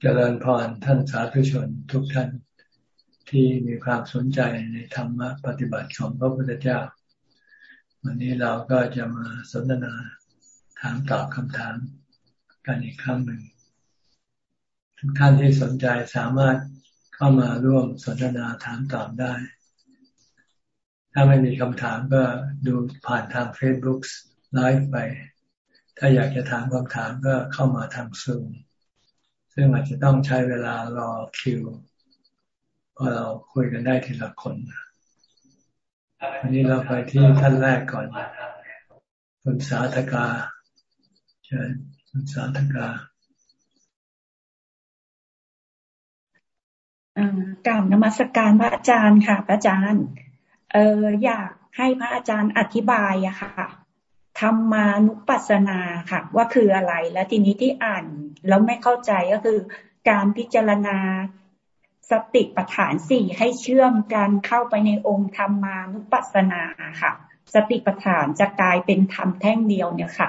เจริญพรท่านสาธุชนทุกท่านที่มีความสนใจในธรรมะปฏิบัติของพระพุทธเจ้า วันนี้เราก็จะมาสนทนาถามตอบคำถามกันอีกครั้งหนึ่ง ทุกท่านที่สนใจสามารถเข้ามาร่วมสนทนาถามตอบได้ ถ้าไม่มีคำถามก็ดูผ่านทาง Facebook ไลฟ์ไป ถ้าอยากจะถามคำถามก็เข้ามาทางซูม ซึ่งอาจจะต้องใช้เวลารอคิวพอเราคุยกันได้ทีละคนวันนี้เราไปที่ท่านแรกก่อนคุณสาธกาเชิญคุณสาธกาการนมัสกการพระอาจารย์ค่ะ พระอาจารย์ เอออยากให้พระอาจารย์อธิบายอะค่ะ ธรรมานุปัสสนาค่ะ ว่าคืออะไร และทีนี้ที่อ่านแล้วไม่เข้าใจก็คือ การพิจารณาสติปัฏฐานสี่ให้เชื่อมกันเข้าไปในองค์ธรรมานุปัสสนาค่ะ สติปัฏฐานจะกลายเป็นธรรมแท่งเดียวเนี่ยค่ะ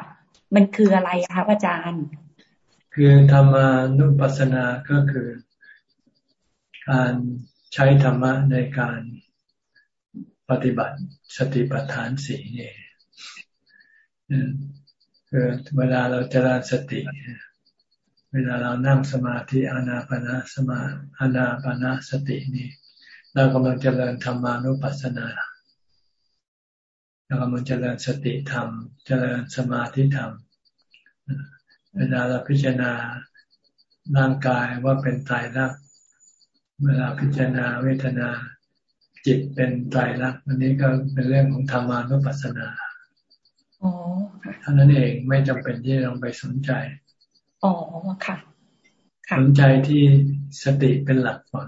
มันคืออะไรคะอาจารย์ คือธรรมานุปัสสนาก็คือ การใช้ธรรมะในการปฏิบัติสติปัฏฐานสี่เนี่ย คือเวลาเราเจริญสติ เวลาเรานั่งสมาธิอานาปนาสมาอานาปนาสตินี่เรากำลังเจริญธรรมานุปัสสนาเรากำลังเจริญสติธรรม เจริญสมาธิธรรม เวลาเราพิจารณาร่างกายว่าเป็นตายรักเวลาพิจารณาเวทนาจิตเป็นตายรักอันนี้ก็เป็นเรื่องของธรรมานุปัสสนา เท่านั้นเองไม่จำเป็นที่ต้องไปสนใจ อ๋อค่ะ สนใจที่สติเป็นหลักก่อน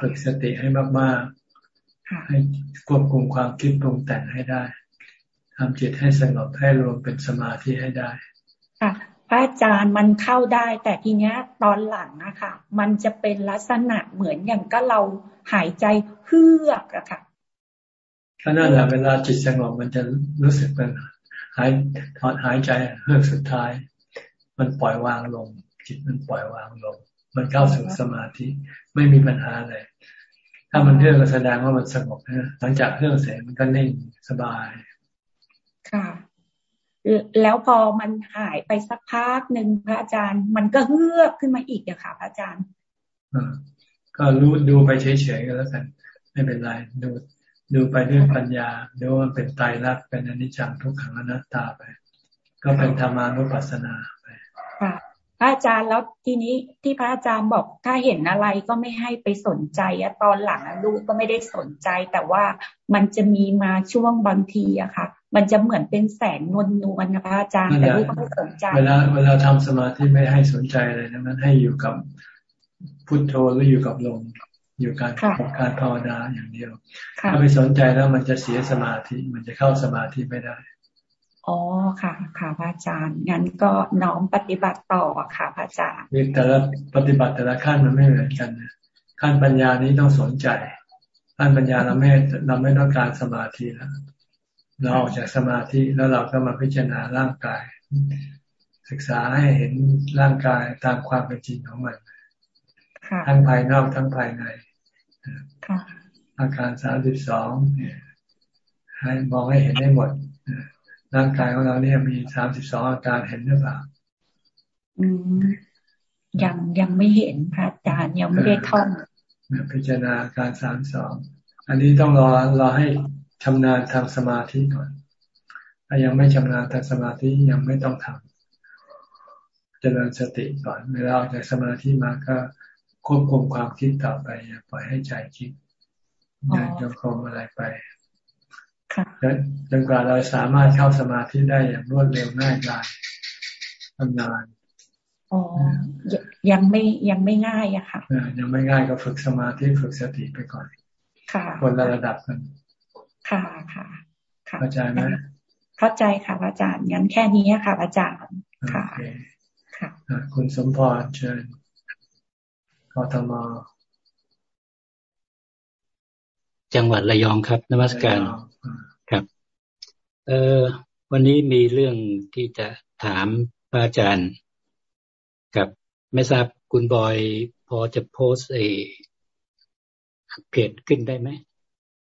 ฝึกสติให้มากๆให้ควบคุมความคิดปรุงแต่งให้ได้ทำจิตให้สงบให้รวมเป็นสมาธิให้ได้ ค่ะ พระอาจารย์มันเข้าได้ แต่ทีเนี้ยตอนหลังอะค่ะ มันจะเป็นลักษณะเหมือนอย่างก็เราหายใจเฮือกอะค่ะ ก็นั่นแหละเวลาจิตสงบมันจะรู้สึกเป็นหายถอนหายใจเฮือกสุดท้าย มันปล่อยวางลง จิตมันปล่อยวางลง มันเข้าสู่สมาธิไม่มีปัญหาเลยถ้ามันเฮือกก็แสดงว่ามันสงบนะหลังจากเฮือกเสร็จมันก็นิ่งสบาย ค่ะ แล้วพอมันหายไปสักพักหนึ่งพระอาจารย์ มันก็เฮือกขึ้นมาอีกอะค่ะ พระอาจารย์ก็รู้ดูไปเฉยๆก็แล้วกัน ไม่เป็นไรดู ดูไปด้วยปัญญาดูว่ามันเป็นไตรลักษณ์เป็นอนิจจังทุกขังอนัตตาไป ก็เป็นธรรมานุปัสสนาไปค่ะพระอาจารย์แล้วทีนี้ที่พระอาจารย์บอกถ้าเห็นอะไรก็ไม่ให้ไปสนใจอะตอนหลังลูกก็ไม่ได้สนใจ แต่ว่ามันจะมีมาช่วงบางทีอะค่ะ มันจะเหมือนเป็นแสงนวลนวลนะพระอาจารย์แต่ลูกก็ไม่สนใจ เวลาเวลาทำสมาธิไม่ให้สนใจเลยนะมันให้อยู่กับพุทโธหรืออยู่กับลม อยู่การกับการภาวนาอย่างเดียว ถ้าไปสนใจแล้วมันจะเสียสมาธิ มันจะเข้าสมาธิไม่ได้ อ๋อค่ะ ค่ะพระอาจารย์ งั้นก็น้อมปฏิบัติต่อค่ะพระอาจารย์แต่ละปฏิบัติแต่ละขั้นมันไม่เหมือนกันนะขั้นปัญญานี้ต้องสนใจ ขั้นปัญญาเราไม่เราไม่ต้องการสมาธิแล้วเราออกจากสมาธิแล้วเราก็มาพิจารณาร่างกาย ศึกษาให้เห็นร่างกายตามความเป็นจริงของมันทั้งภายนอกทั้งภายใน อาการสามสิบสองให้มองให้เห็นได้หมดร่างกายของเราเนี่ยมีสามสิบสองอาการเห็นหรือเปล่าอืมยังยังไม่เห็นพระอาจารย์ยังไม่ได้ท่องพิจารณาการสามสองอันนี้ต้องรอรอให้ชำนาญทางสมาธิก่อน ถ้ายังไม่ชำนาญทางสมาธิยังไม่ต้องทำเจริญสติก่อน เวลาออกจากสมาธิมาก็ ควบคุมความคิดต่อไปอย่าปล่อยให้ใจคิดอย่าจงคมอะไรไปจนกว่าเราสามารถเข้าสมาธิได้อย่างรวดเร็วง่ายดายทำนานอ๋อ ยังไม่ยังไม่ง่ายอะค่ะยังไม่ง่ายก็ฝึกสมาธิฝึกสติไปก่อน ค่ะคนละระดับกัน ค่ะค่ะเข้าใจไหมเข้าใจค่ะอาจารย์งั้นแค่นี้ค่ะอาจารย์ ค่ะ ค่ะ คุณสมพรเชิญ ทมจังหวัดระยองครับนมัสการครับ เออวันนี้มีเรื่องที่จะถามพระอาจารย์กับไม่ทราบคุณบอยพอจะโพสเอเพจขึ้นได้ไหม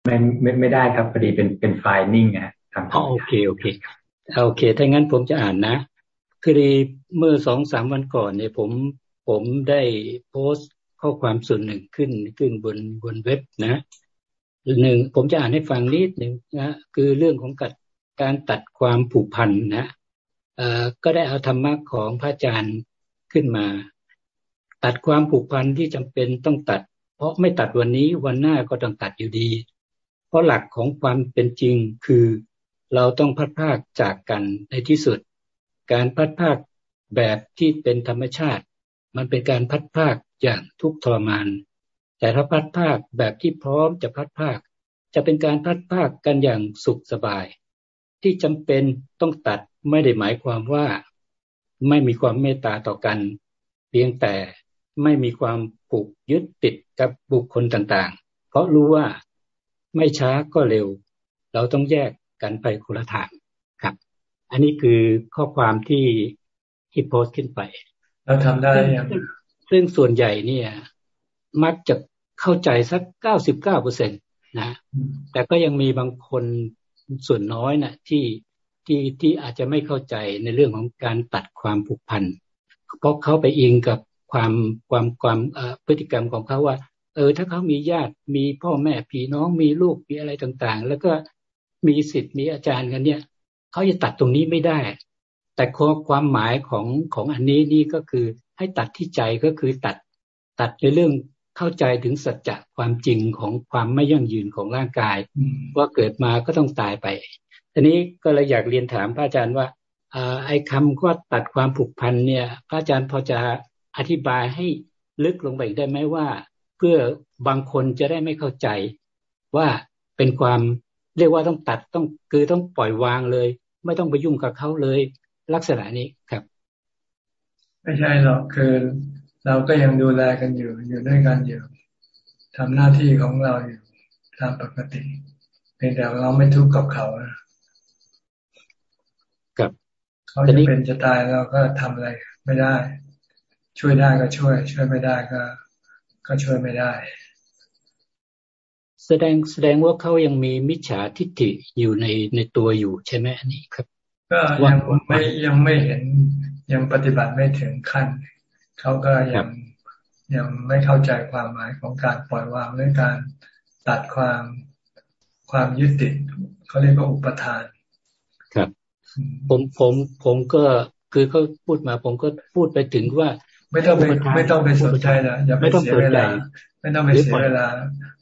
ไม่ไม่ไม่ได้ครับพอดีเป็นเป็นไฟล์นิ่งอะทำโอเคโอเคโอเคถ้างั้นผมจะอ่านนะคือเมื่อสองสามวันก่อนเนี่ยผม ผมได้โพสต์ข้อความส่วนหนึ่งขึ้นขึ้นบนบนเว็บนะหนึ่งผมจะอ่านให้ฟังนิดหนึ่งนะคือเรื่องของการการตัดความผูกพันนะเอ่อก็ได้เอาธรรมะของพระอาจารย์ขึ้นมา ตัดความผูกพันที่จำเป็นต้องตัด เพราะไม่ตัดวันนี้วันหน้าก็ต้องตัดอยู่ดี เพราะหลักของความเป็นจริงคือเราต้องพัดภาคจากกันในที่สุด การพัดภาคแบบที่เป็นธรรมชาติ มันเป็นการพัดภาคอย่างทุกทรมาน แต่ถ้าพัดภาคแบบที่พร้อมจะพัดภาค จะเป็นการพัดภาคกันอย่างสุขสบาย ที่จำเป็นต้องตัดไม่ได้หมายความว่าไม่มีความเมตตาต่อกัน เพียงแต่ไม่มีความผูกยึดติดกับบุคคลต่างๆ เพราะรู้ว่าไม่ช้าก็เร็ว เราต้องแยกกันไปคนละทางครับ อันนี้คือข้อความที่ที่โพสต์ขึ้นไป เราทำได้ยังซึ่งส่วนใหญ่เนี่ย มักจะเข้าใจสักเก้าสิบเก้าเปอร์เซ็นตนะแต่ก็ยังมีบางคนส่วนน้อยนะที่ที่ที่อาจจะไม่เข้าใจในเรื่องของการตัดความผูกพันเพราะเขาไปอิงกับความความความพฤติกรรมของเขาว่า เออ ถ้าเขามีญาติมีพ่อแม่พี่น้องมีลูกมีอะไรต่างๆ แล้วก็มีสิทธิ์มีอาจารย์กันเนี่ยเขาจะตัดตรงนี้ไม่ได้ แต่ความหมายของของอันนี้นี่ก็คือให้ตัดที่ใจก็คือตัดตัดในเรื่องเข้าใจถึงสัจจะความจริงของความไม่ยั่งยืนของร่างกาย ว่าเกิดมาก็ต้องตายไปทีนี้ก็เลยอยากเรียนถามพระอาจารย์ว่าไอ้คำว่าตัดความผูกพันเนี่ย พระอาจารย์พอจะอธิบายให้ลึกลงไปได้ไหมว่า เพื่อบางคนจะได้ไม่เข้าใจ ว่าเป็นความเรียกว่าต้องตัดต้องคือต้องปล่อยวางเลย ไม่ต้องไปยุ่งกับเขาเลย ลักษณะนี้ครับ ไม่ใช่หรอกคือเราก็ยังดูแลกันอยู่ อยู่ด้วยกันอยู่ทำหน้าที่ของเราอยู่ตามปกติเพียงแต่เราไม่ทุกข์กับเขาครับเขาจะเป็นจะตายเราก็ทำอะไรไม่ได้ ช่วยได้ก็ช่วย ช่วยไม่ได้ก็ ก็ช่วยไม่ได้ แสดงแสดงว่าเขายังมีมิจฉาทิฏฐิอยู่ในในตัวอยู่ใช่ไหมอันนี้ครับ ก็ยังไม่ยังไม่เห็นยังปฏิบัติไม่ถึงขั้น เขาก็ยังยังไม่เข้าใจความหมายของการปล่อยวางเรื่องการตัดความความยึดติดเขาเรียกว่าอุปทาน ครับ ผมผมผมก็คือเขาพูดมา ผมก็พูดไปถึงว่า ไม่ต้องไปไม่ต้องไปสนใจนะอย่าไปเสียเวลา ไม่ต้องไปเสียเวลา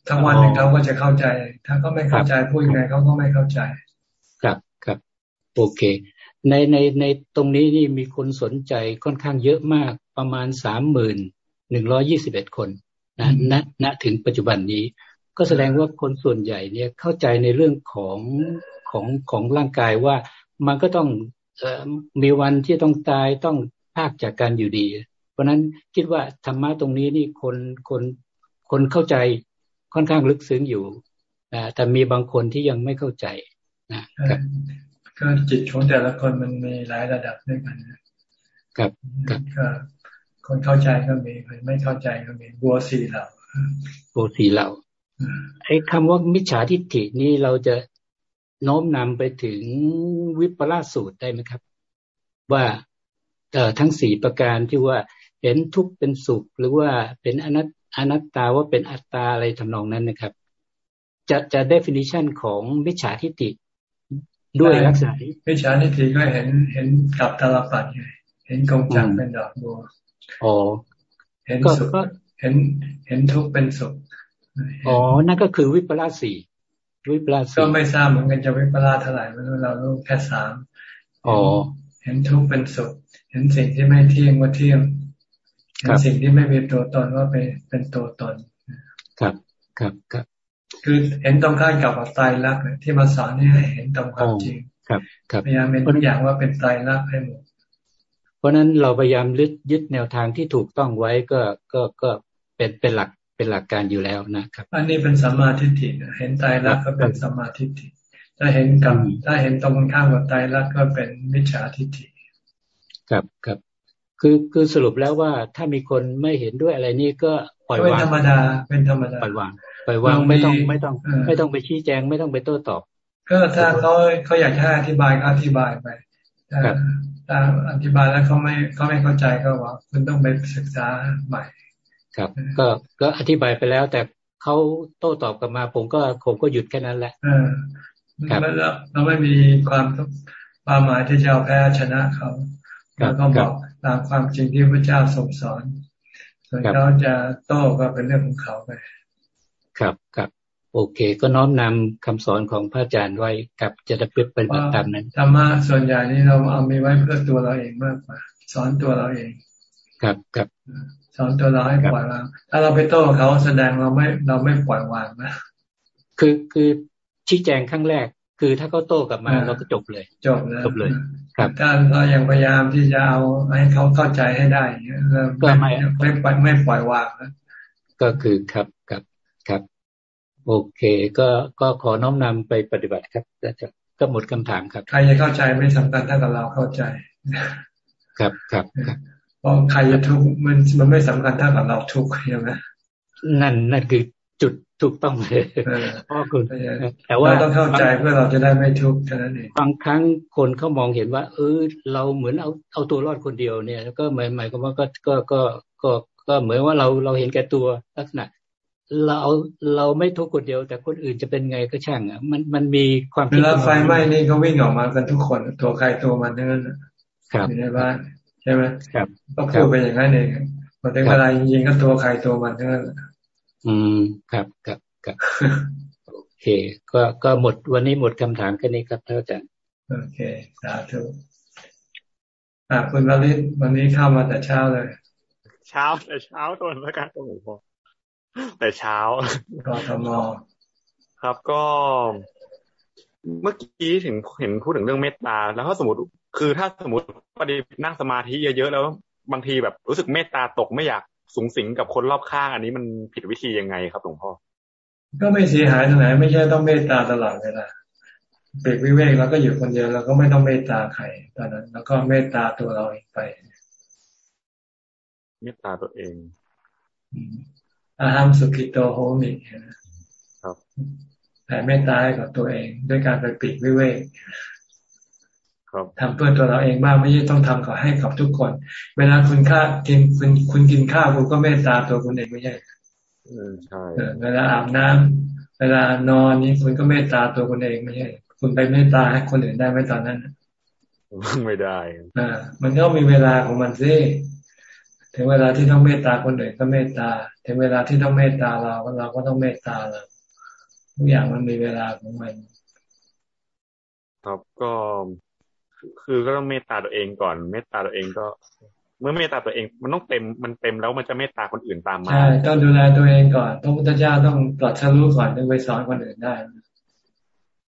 ทั้งวันหนึ่งเขาก็จะเข้าใจ ถ้าเขาไม่เข้าใจพูดยังไงเขาก็ไม่เข้าใจครับครับ โอเค ในในในตรงนี้นี่มีคนสนใจค่อนข้างเยอะมากประมาณสามหมื่นหนึ่งร้อยี่สิบเอ็ดคนนะณณถึงปัจจุบันนี้ ก็แสดงว่าคนส่วนใหญ่เนี่ยเข้าใจในเรื่องของของของร่างกายว่ามันก็ต้องมีวันที่ต้องตายต้องพากจากการอยู่ดี เพราะนั้นคิดว่าธรรมะตรงนี้นี่คนคนคนเข้าใจค่อนข้างลึกซึ้งอยู่นะแต่มีบางคนที่ยังไม่เข้าใจนะครับ ก็จิตของแต่ละคนมันมีหลายระดับด้วยกันครับครับก็คนเข้าใจก็มีคนไม่เข้าใจก็มีบัวสีเหล่าบัวสีเหล่าไอ้คำว่ามิจฉาทิฏฐินี้เราจะโน้มนำไปถึงวิปลาสสูตรได้ไหมครับ ว่าเอ่อทั้งสี่ประการที่ว่าเห็นทุกข์เป็นสุข หรือว่าเป็นอนัตอนัตตาว่าเป็นอัตตาอะไรทำนองนั้นนะครับ จะจะ definition ของมิจฉาทิฏฐิ ด้วยลักษณะนี้มิจฉาทิฏฐิก็เห็นเห็นกับตาลปัดไงเห็นกงจักเป็นดอกบัวอ๋อเห็นสุขเห็นเห็นทุกข์เป็นสุขอ๋อ นั่นก็คือวิปลาสีวิปลาสีก็ไม่ทราบเหมือนกันจะวิปลาเท่าไหร่ไม่รู้เรารู้แค่สามอ๋อเห็นทุกข์เป็นสุข เห็นสิ่งที่ไม่เที่ยงว่าเที่ยงเห็นสิ่งที่ไม่มีตัวตนว่าเป็นเป็นตัวตน ครับ ครับครับ คือเห็นตรงข้ามกับตายรักที่มาสอนนี่ให้เห็นตรงความจริงครับครับพยายามเป็นทุกอย่างว่าเป็นตายรักให้หมดเพราะนั้นเราพยายามยึดยึดแนวทางที่ถูกต้องไว้ก็ก็ก็เป็นเป็นหลักเป็นหลักการอยู่แล้วนะครับ อันนี้เป็นสัมมาทิฏฐิเห็นตายรักก็เป็นสัมมาทิฏฐิถ้าเห็นกับถ้าเห็นตรงข้ามกับตายรักก็เป็นมิจฉาทิฏฐิครับครับคือคือสรุปแล้วว่าถ้ามีคนไม่เห็นด้วยอะไรนี่ก็ปล่อยวางเป็นธรรมดาเป็นธรรมดาปล่อยวาง ปล่อยวางไม่ต้องไม่ต้อง ไม่ต้องไปชี้แจง ไม่ต้องไปโต้ตอบ ก็ถ้าเขาเขาอยากให้อธิบายก็อธิบายไปถ้าอธิบายแล้วเขาไม่เขาไม่เข้าใจก็ว่า คุณต้องไปศึกษาใหม่ ครับ ก็ก็อธิบายไปแล้ว แต่เขาโต้ตอบกลับมา ผมก็ผมก็หยุดแค่นั้นแหละครับเราไม่มีความความหมายที่จะเอาแพ้ชนะเขาแล้วก็บอกตามความจริงที่พระเจ้าทรงสอนส่วนเขาจะโต้ก็เป็นเรื่องของเขาไป ครับครับโอเค ก็น้อมนำคำสอนของพระอาจารย์ไว้กับจะได้ปฏิบัติตามนั้นธรรมะส่วนใหญ่นี้เราเอามีไว้เพื่อตัวเราเองมากกว่า สอนตัวเราเอง ครับครับสอนตัวเราให้ปล่อยวางถ้าเราไปโต้เขาแสดงเราไม่เราไม่ปล่อยวางนะคือคือชี้แจงครั้งแรก คือถ้าเขาโต้กลับมาเราก็จบเลยจบเลยจบเลย ครับถ้าเรายังพยายามที่จะเอาให้เขาเข้าใจให้ได้ก็ไม่ไม่ไม่ปล่อยวางนะก็คือครับครับ ครับ โอเค ก็ก็ขอน้อมนำไปปฏิบัติครับจะก็หมดคำถามครับ ใครจะเข้าใจไม่สำคัญถ้ากับเราเข้าใจครับครับครับเพราะใครจะทุกข์มันมันไม่สำคัญถ้ากับเราทุกข์ใช่ไหมนั่นนั่นคือจุดถูกต้องเลยพ่อคุณแต่ว่าเราต้องเข้าใจเพื่อเราจะได้ไม่ทุกข์เท่านั้นเองบางครั้งคนเขามองเห็นว่า เออ เราเหมือนเอาเอาตัวรอดคนเดียวเนี่ย แล้วก็หมายหมายความว่าก็ก็ก็ก็ก็เหมือนว่าเราเราเห็นแก่ตัวลักษณะ เราเราไม่ทุกคนเดียว แต่คนอื่นจะเป็นไงก็ช่างอะมันมันมีความเวลาไฟไหม้นี่ก็วิ่งออกมากันทุกคนตัวใครตัวมันนั่นครับในบ้านใช่ไหมครับก็พูดไปอย่างนั้นเองพอถึงเวลาจริงๆก็ตัวใครตัวมันนั่นอืมครับครับครับโอเค ก็ก็หมดวันนี้หมดคำถามแค่นี้ครับท่านอาจารย์โอเคสาธุอ่าคุณวลิศวันนี้เข้ามาแต่เช้าเลย เช้าแต่เช้าตัวนักการตัวหลวงพ่อ แต่เช้ากทมครับก็เมื่อกี้ถึงเห็นพูดถึงเรื่องเมตตา แล้วถ้าสมมติคือถ้าสมมติปฏินั่งสมาธิเยอะๆแล้ว บางทีแบบรู้สึกเมตตาตกไม่อยากสุงสิงกับคนรอบข้าง อันนี้มันผิดวิธียังไงครับหลวงพ่อก็ไม่เสียหายตรงไหนไม่ใช่ต้องเมตตาตลอดเวลาปลีกวิเวกเราก็อยู่คนเดียวเราก็ไม่ต้องเมตตาใครตอนนั้น แล้วก็เมตตาตัวเราเองไป เมตตาตัวเอง อะหัง สุขิโตโหมิครับแผ่เมตตาให้กับตัวเอง ด้วยการไปปิดวิเวกทำเพื่อตัวเราเองบ้างไม่ใช่ต้องทำกับให้กับทุกคน เวลาคุณค่ากินคุณคุณกินข้าวคุณก็เมตตาตัวคุณเองไม่ใช่ใช่เวลาอาบน้ำเวลานอนนี้คุณก็เมตตาตัวคุณเองไม่ใช่คุณไปเมตตาให้คนอื่นได้ไหมตอนนั้นไม่ได้อ่ามันก็มีเวลาของมันสิ ถึงเวลาที่ต้องเมตตาคนอื่นก็เมตตา ถึงเวลาที่ต้องเมตตาเราเราก็ต้องเมตตาเราทุกอย่างมันมีเวลาของมัน ครับก็คือก็ต้องเมตตาตัวเองก่อน เมตตาตัวเองก็ เมื่อเมตตาตัวเอง มันต้องเต็มมันเต็มแล้วมันจะเมตตาคนอื่นตามมาใช่ต้องดูแลตัวเองก่อนพระพุทธเจ้าต้องตรัสรู้ก่อนถึงไปสอนคนอื่นได้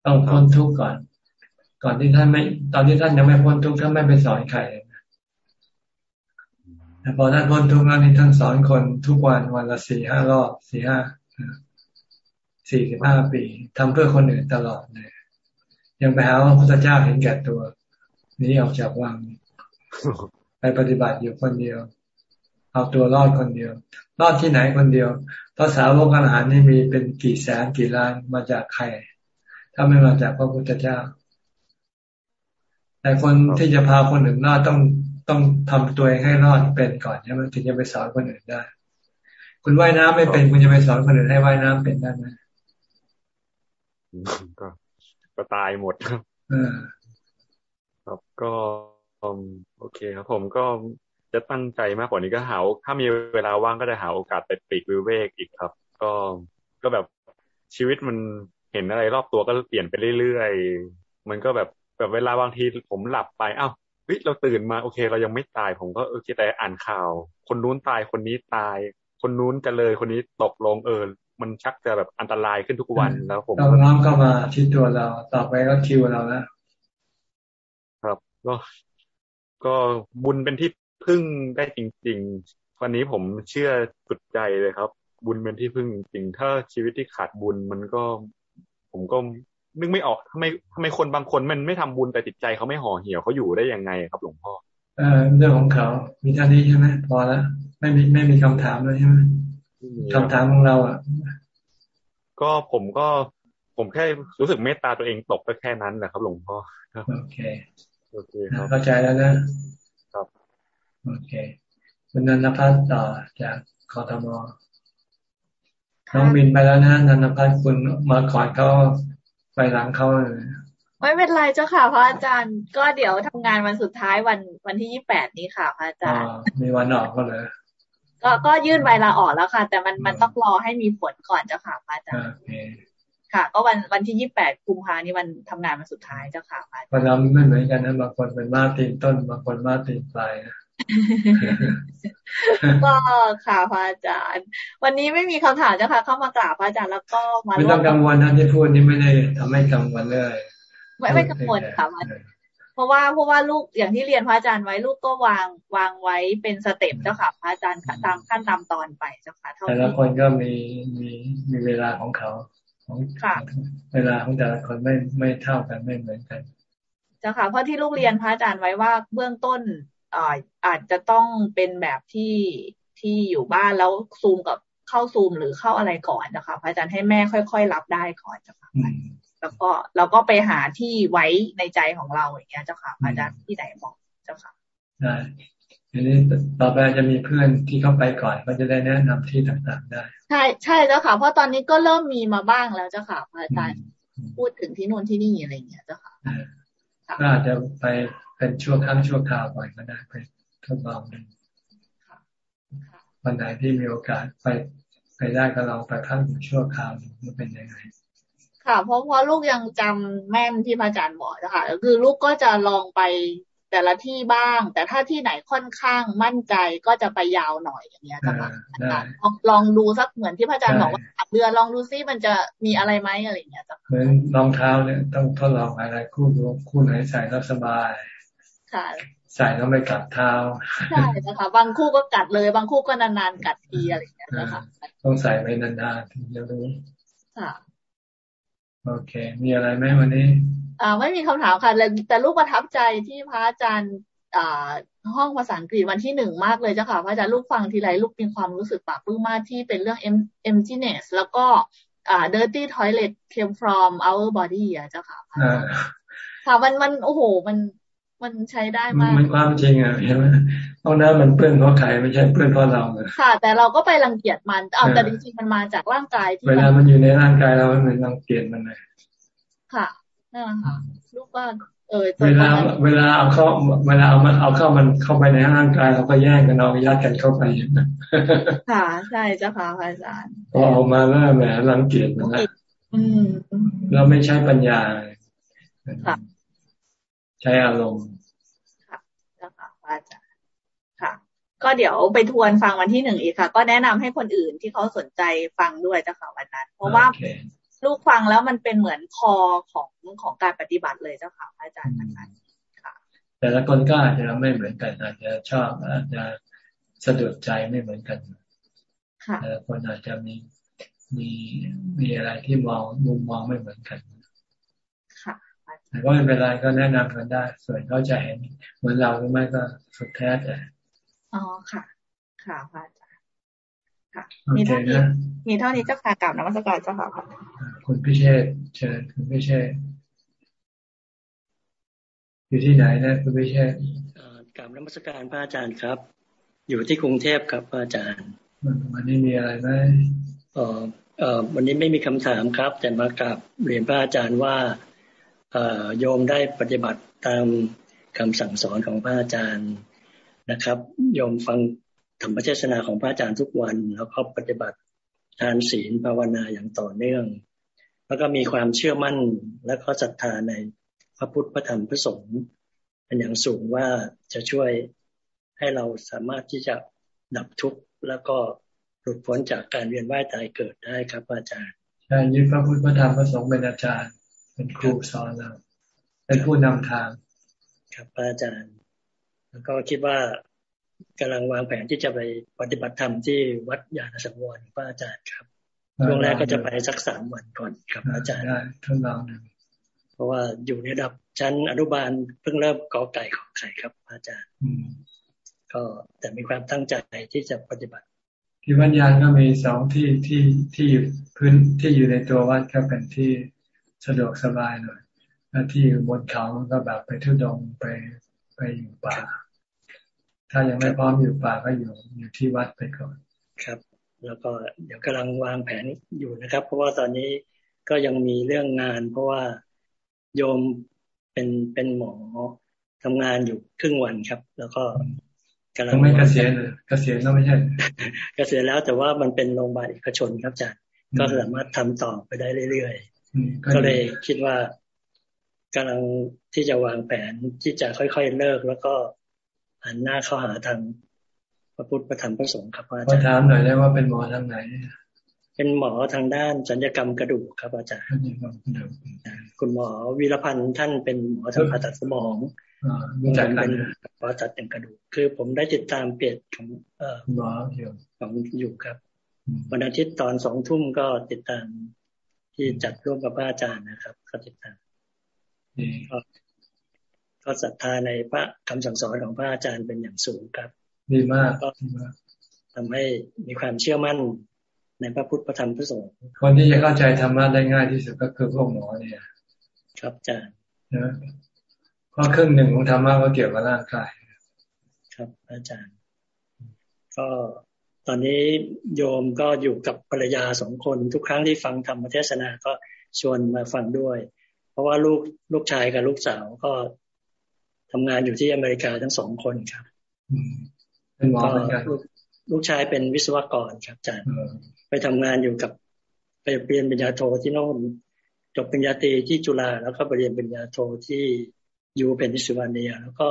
ต้องพ้นทุกข์ก่อน ก่อนที่ท่านไม่ ตอนที่ท่านยังไม่พ้นทุกข์ท่านไม่ไปสอนใคร แต่พอท่านพ้นทุกข์แล้วนี่ท่านสอนคนทุกวันวันละสี่ห้ารอบสี่ห้าสี่สิบห้าปีทำเพื่อคนอื่นตลอดเลยยังไปหาว่าพระเจ้าเห็นแก่ตัวนี้ออกจากวังไปปฏิบัติอยู่คนเดียว เอาตัวรอดคนเดียว รอดที่ไหนคนเดียวภาษาวกอาหารนี่มีเป็นกี่แสนกี่ล้านมาจากใคร ถ้าไม่มาจากพระพุทธเจ้า แต่คนที่จะพาคนอื่นรอดต้อง ต้องทำตัวเองให้รอดเป็นก่อนใช่ไหมถึงจะไปสอนคนอื่นได้ คุณว่ายน้ำไม่เป็นคุณจะไปสอนคนอื่นให้ว่ายน้ำเป็นได้ไหมก็ก็ตายหมดครับครับก็โอเคครับ ผมก็จะตั้งใจมากกว่านี้ก็หาถ้ามีเวลาว่างก็จะหาโอกาสไปปีกวิเวกอีกครับ ก็ก็แบบชีวิตมันเห็นอะไรรอบตัวก็เปลี่ยนไปเรื่อยๆ มันก็แบบแบบเวลาบางทีผมหลับไปอ้าวเฮ้ยเราตื่นมาโอเค เรายังไม่ตาย ผมก็โอเคแต่อ่านข่าว คนนู้นตายคนนี้ตาย คนนู้นจะเลยคนนี้ตกลงเออมันชักจะแบบอันตรายขึ้นทุกวันแล้วผมต้องน้อมเข้ามาที่ตัวเราต่อไปก็คิวเราแล้วครับก็ก็บุญเป็นที่พึ่งได้จริง ๆ วันนี้ผมเชื่อสุดใจเลยครับ บุญเป็นที่พึ่งจริงถ้าชีวิตที่ขาดบุญมันก็ ผมก็ นึกไม่ออกทำไมทำไมคนบางคนมันไม่ทำบุญแต่จิตใจเขาไม่ห่อเหี่ยวเขาอยู่ได้ยังไงครับหลวงพ่อเเออเรื่องของเขา มีท่านี้ใช่ไหมพอแล้วไม่มีไม่มีคำถามเลยใช่ไหมคำถามของเราอะ ก็ผมก็ผมแค่รู้สึกเมตตาตัวเองตกก็แค่นั้นแหละครับ หลวงพ่อโอเคโอเคครับเข้าใจแล้วนะครับโอเคคุณนันทพัฒน์ต่อจากคอตมน้องบินไปแล้วนะนันทพัฒน์คุณมาก่อนเขา ไปหลังเขาเลยไม่เป็นไรเจ้าค่ะพระอาจารย์ ก็เดี๋ยวทำงานวันสุดท้ายวันวันที่ยี่แปดนี้ค่ะพระอาจารย์มีวันออกก็เลยก็ก็ยื่นใบลาออกแล้วค่ะ แต่มันมันต้องรอให้มีผลก่อนเจ้าค่ะพระอาจารย์ค่ะ ก็วันวันที่ยี่แปดกุมภานี่วันทำงานวันสุดท้ายเจ้าค่ะพระอาจารย์วันเราไม่เหมือนกันนะบางคนเป็นมาตีนต้นบางคนมาตีนปลายนะ ก็ค่ะพระอาจารย์ วันนี้ไม่มีคำถามเจ้าค่ะเข้ามากราบพระอาจารย์แล้วก็มาไม่ต้องกังวลนะที่พูดนี่ไม่ได้ทำให้กังวลเลยไม่ไม่กังวลค่ะเพราะว่าเพราะว่าลูกอย่างที่เรียนพระอาจารย์ไว้ลูกก็วางวางไว้เป็นสเต็ปเจ้าค่ะพระอาจารย์ตามขั้นตามตอนไปเจ้าค่ะแต่ละคนก็มีมีมีเวลาของเขาของเวลาของแต่ละคนไม่ไม่เท่ากันไม่เหมือนกันเจ้าค่ะเพราะที่ลูกเรียนพระอาจารย์ไว้ว่าเบื้องต้น อาอาจจะต้องเป็นแบบที่ที่อยู่บ้านแล้วซูมกับเข้าซูมหรือเข้าอะไรก่อนนะคะพระอาจารย์ให้แม่ค่อย ๆ รับได้ก่อนเจ้าค่ะแล้วก็เราก็ไปหาที่ไว้ในใจของเราอย่างเงี้ยเจ้าค่ะอาจารย์ที่ไหนบอกเจ้าค่ะได้ทีนี้ต่อไปจะมีเพื่อนที่เข้าไปก่อนก็จะได้แนะนำที่ต่างๆได้ ใช่ใช่เจ้าค่ะ เพราะตอนนี้ก็เริ่มมีมาบ้างแล้วเจ้าค่ะอาจารย์พูดถึงที่นู่นที่นี่อะไรเงี้ยเจ้าค่ะก็อาจจะไป เป็นช่วงครั้งช่วงคราวก่อนก็ได้ไปทดลองดูวันไหนที่มีโอกาสไปไปได้ก็ลองไปพักชั่วคราวดูเป็นยังไงค่ะเพราะเพราะลูกยังจำแม่นที่พระอาจารย์บอกนะคะคือลูกก็จะลองไปแต่ละที่บ้าง แต่ถ้าที่ไหนค่อนข้างมั่นใจก็จะไปยาวหน่อยอย่างเงี้ยค่ะลองดูสักเหมือนที่พระอาจารย์บอกว่าเดือนลองดูซิมันจะมีอะไรไหมอะไรอย่างเงี้ยจ้ะเหมือนรองเท้าเนี่ยต้องทดลองอะไรคู่คู่ไหนใส่แล้วสบาย ค่ะ ใส่แล้วไม่กัดเท้า ใช่นะคะ บางคู่ก็กัดเลย บางคู่ก็นานๆกัดทีอะไรอย่างเงี้ยนะคะ ต้องใส่ไปนานๆถึงจะรู้ ค่ะ โอเค มีอะไรไหมวันนี้ อ่า ไม่มีคำถามค่ะ แต่ลูกประทับใจที่พระอาจารย์ อ่า ห้องภาษาอังกฤษวันที่หนึ่งมากเลยเจ้าค่ะ พระอาจารย์ลูกฟังทีไรลูกมีความรู้สึกปลาบปลื้มมากที่เป็นเรื่อง emptiness แล้วก็อ่า dirty toilet came from our body อะเจ้าค่ะค่ะมันมันโอ้โห มัน มันใช้ได้มาก มันความจริงอะเห็นไหมเพราะนั้นมันเปื้อนเพราะใครไม่ใช่เปื้อนเพราะเราค่ะ แต่เราก็ไปรังเกียจมันเอาแต่จริงๆมันมาจากร่างกายที่เวลามันอยู่ในร่างกายเรามันรังเกียจมันเลยค่ะนั่นแหละค่ะลูกก็เออเวลาเวลาเอาเข้าเวลาเอามันเอาเข้ามันเข้าไปในร่างกายเราก็แย่งกันเอายัดกันเข้าไปค่ะ ใช่เจ้าค่ะอาจารย์พอออกมาแล้วแหมรังเกียจมันนะเราไม่ใช้ปัญญา ใช้อารมณ์ค่ะเจ้าค่ะอาจารย์ค่ะ ก็เดี๋ยวไปทวนฟังวันที่หนึ่งอีกค่ะ ก็แนะนำให้คนอื่นที่เขาสนใจฟังด้วยเจ้าค่ะวันนั้น เพราะว่าลูกฟังแล้วมันเป็นเหมือนคอของของการปฏิบัติเลยเจ้าค่ะอาจารย์นะคะค่ะแต่ละคนก็อาจจะไม่เหมือนกัน อาจจะชอบอาจจะสะดวกใจไม่เหมือนกันแต่ละคนอาจจะมีมีมีอะไรที่มองมุมมองไม่เหมือนกันค่ะ แต่ก็ไม่เป็นไรก็แนะนำกันได้ ส่วนเขาจะเห็นเหมือนเราหรือไม่ก็สุดแท้แต่อ๋อค่ะ ค่ะพระอาจารย์ค่ะ มีเท่านี้มีเท่านี้เจ้าค่ะกล่าวนมัสการเจ้าค่ะคุณพิเชษเชิญคุณพิเชษอยู่ที่ไหนนะคุณพิเชษกล่าวนมัสการพระอาจารย์ครับ อยู่ที่กรุงเทพครับพระอาจารย์วันนี้มีอะไรไหมเออเออวันนี้ไม่มีคำถามครับ แต่มากราบเรียนพระอาจารย์ว่าเออ โยมได้ปฏิบัติตามคำสั่งสอนของพระอาจารย์นะครับ โยมฟังธรรมเทศนาของพระอาจารย์ทุกวัน แล้วก็ปฏิบัติทานศีลภาวนาอย่างต่อเนื่อง แล้วก็มีความเชื่อมั่นและก็ศรัทธาในพระพุทธพระธรรมพระสงฆ์เป็นอย่างสูงว่าจะช่วยให้เราสามารถที่จะดับทุกข์แล้วก็หลุดพ้นจากการเวียนว่ายตายเกิดได้ครับอาจารย์ใช่ยึดพระพุทธพระธรรมพระสงฆ์เป็นอาจารย์ เป็นครูสอนเราเป็นผู้นำทาง ครับอาจารย์ แล้วก็คิดว่ากำลังวางแผนที่จะไปปฏิบัติธรรมที่วัดยาณสังวรพระอาจารย์ครับช่วงแรกก็จะไปสักสามวันก่อนครับอาจารย์ได้ทดลองหนึ่งเพราะว่าอยู่ในระดับชั้นอนุบาลเพิ่งเริ่มกอไก่ขอไข่ครับ อาจารย์ก็แต่มีความตั้งใจที่จะปฏิบัติ ที่วัดยานก็มีสองที่ที่ที่อยู่พื้นที่อยู่ในตัววัดก็เป็นที่ สะดวกสบายหน่อยแล้วที่อยู่บนเขาก็แบบไปทุดงไปไปอยู่ป่า ถ้ายังไม่พร้อมอยู่ป่าก็อยู่อยู่ที่วัดไปก่อนครับ แล้วก็เดี๋ยวกำลังวางแผนอยู่นะครับ เพราะว่าตอนนี้ก็ยังมีเรื่องงาน เพราะว่าโยมเป็นเป็นหมอทำงานอยู่ครึ่งวันครับ แล้วก็กำลังไม่เกษียณเลยเกษียณแล้วไม่ใช่เกษียณแล้วแต่ว่ามันเป็นโรงพยาบาลเอกชนครับอาจารย์ก็สามารถทำต่อไปได้เรื่อยๆ ก็เลยคิดว่ากำลังที่จะวางแผนที่จะค่อยๆเลิก แล้วก็หันหน้าเข้าหาทางพระพุทธพระธรรมพระสงฆ์ครับอาจารย์ถามหน่อยได้ว่าเป็นหมอทางไหน เป็นหมอทางด้านสัญญกรรมกระดูกครับอาจารย์คุณหมอวีรพันธ์ท่านเป็นหมอทางผ่าตัดสมองรู้จักกันผ่าตัดเป็นกระดูก คือผมได้ติดตามเพจของเอ่อหมออยู่ของอยู่ครับ วันอาทิตย์ตอนสองทุ่มก็ติดตาม ที่จัดร่วมกับพระอาจารย์นะครับก็ติดตามก็ศรัทธาในพระคำสั่งสอนของพระอาจารย์เป็นอย่างสูงครับดีมากก็ทำให้มีความเชื่อมั่นในพระพุทธพระธรรมพระสงฆ์คนที่จะเข้าใจธรรมะได้ง่ายที่สุดก็คือพวกหมอเนี่ย ครับอาจารย์นะเพราะครึ่งหนึ่งของธรรมะก็เกี่ยวกับร่างกาย ครับอาจารย์ ก็ ตอนนี้โยมก็อยู่กับภรรยาสองคน ทุกครั้งที่ฟังธรรมเทศนาก็ชวนมาฟังด้วย เพราะว่าลูกลูกชายกับลูกสาวก็ทำงานอยู่ที่อเมริกาทั้งสองคนครับเป็นหมอเหมือนกันลูกชายเป็นวิศวกรครับอาจารย์ไปทำงานอยู่กับ ไปเรียนปริญญาโทที่โน่นจบปริญญาตรีที่จุฬาแล้วก็ไปเรียนปริญญาโทที่ U Pennsylvania แล้วก็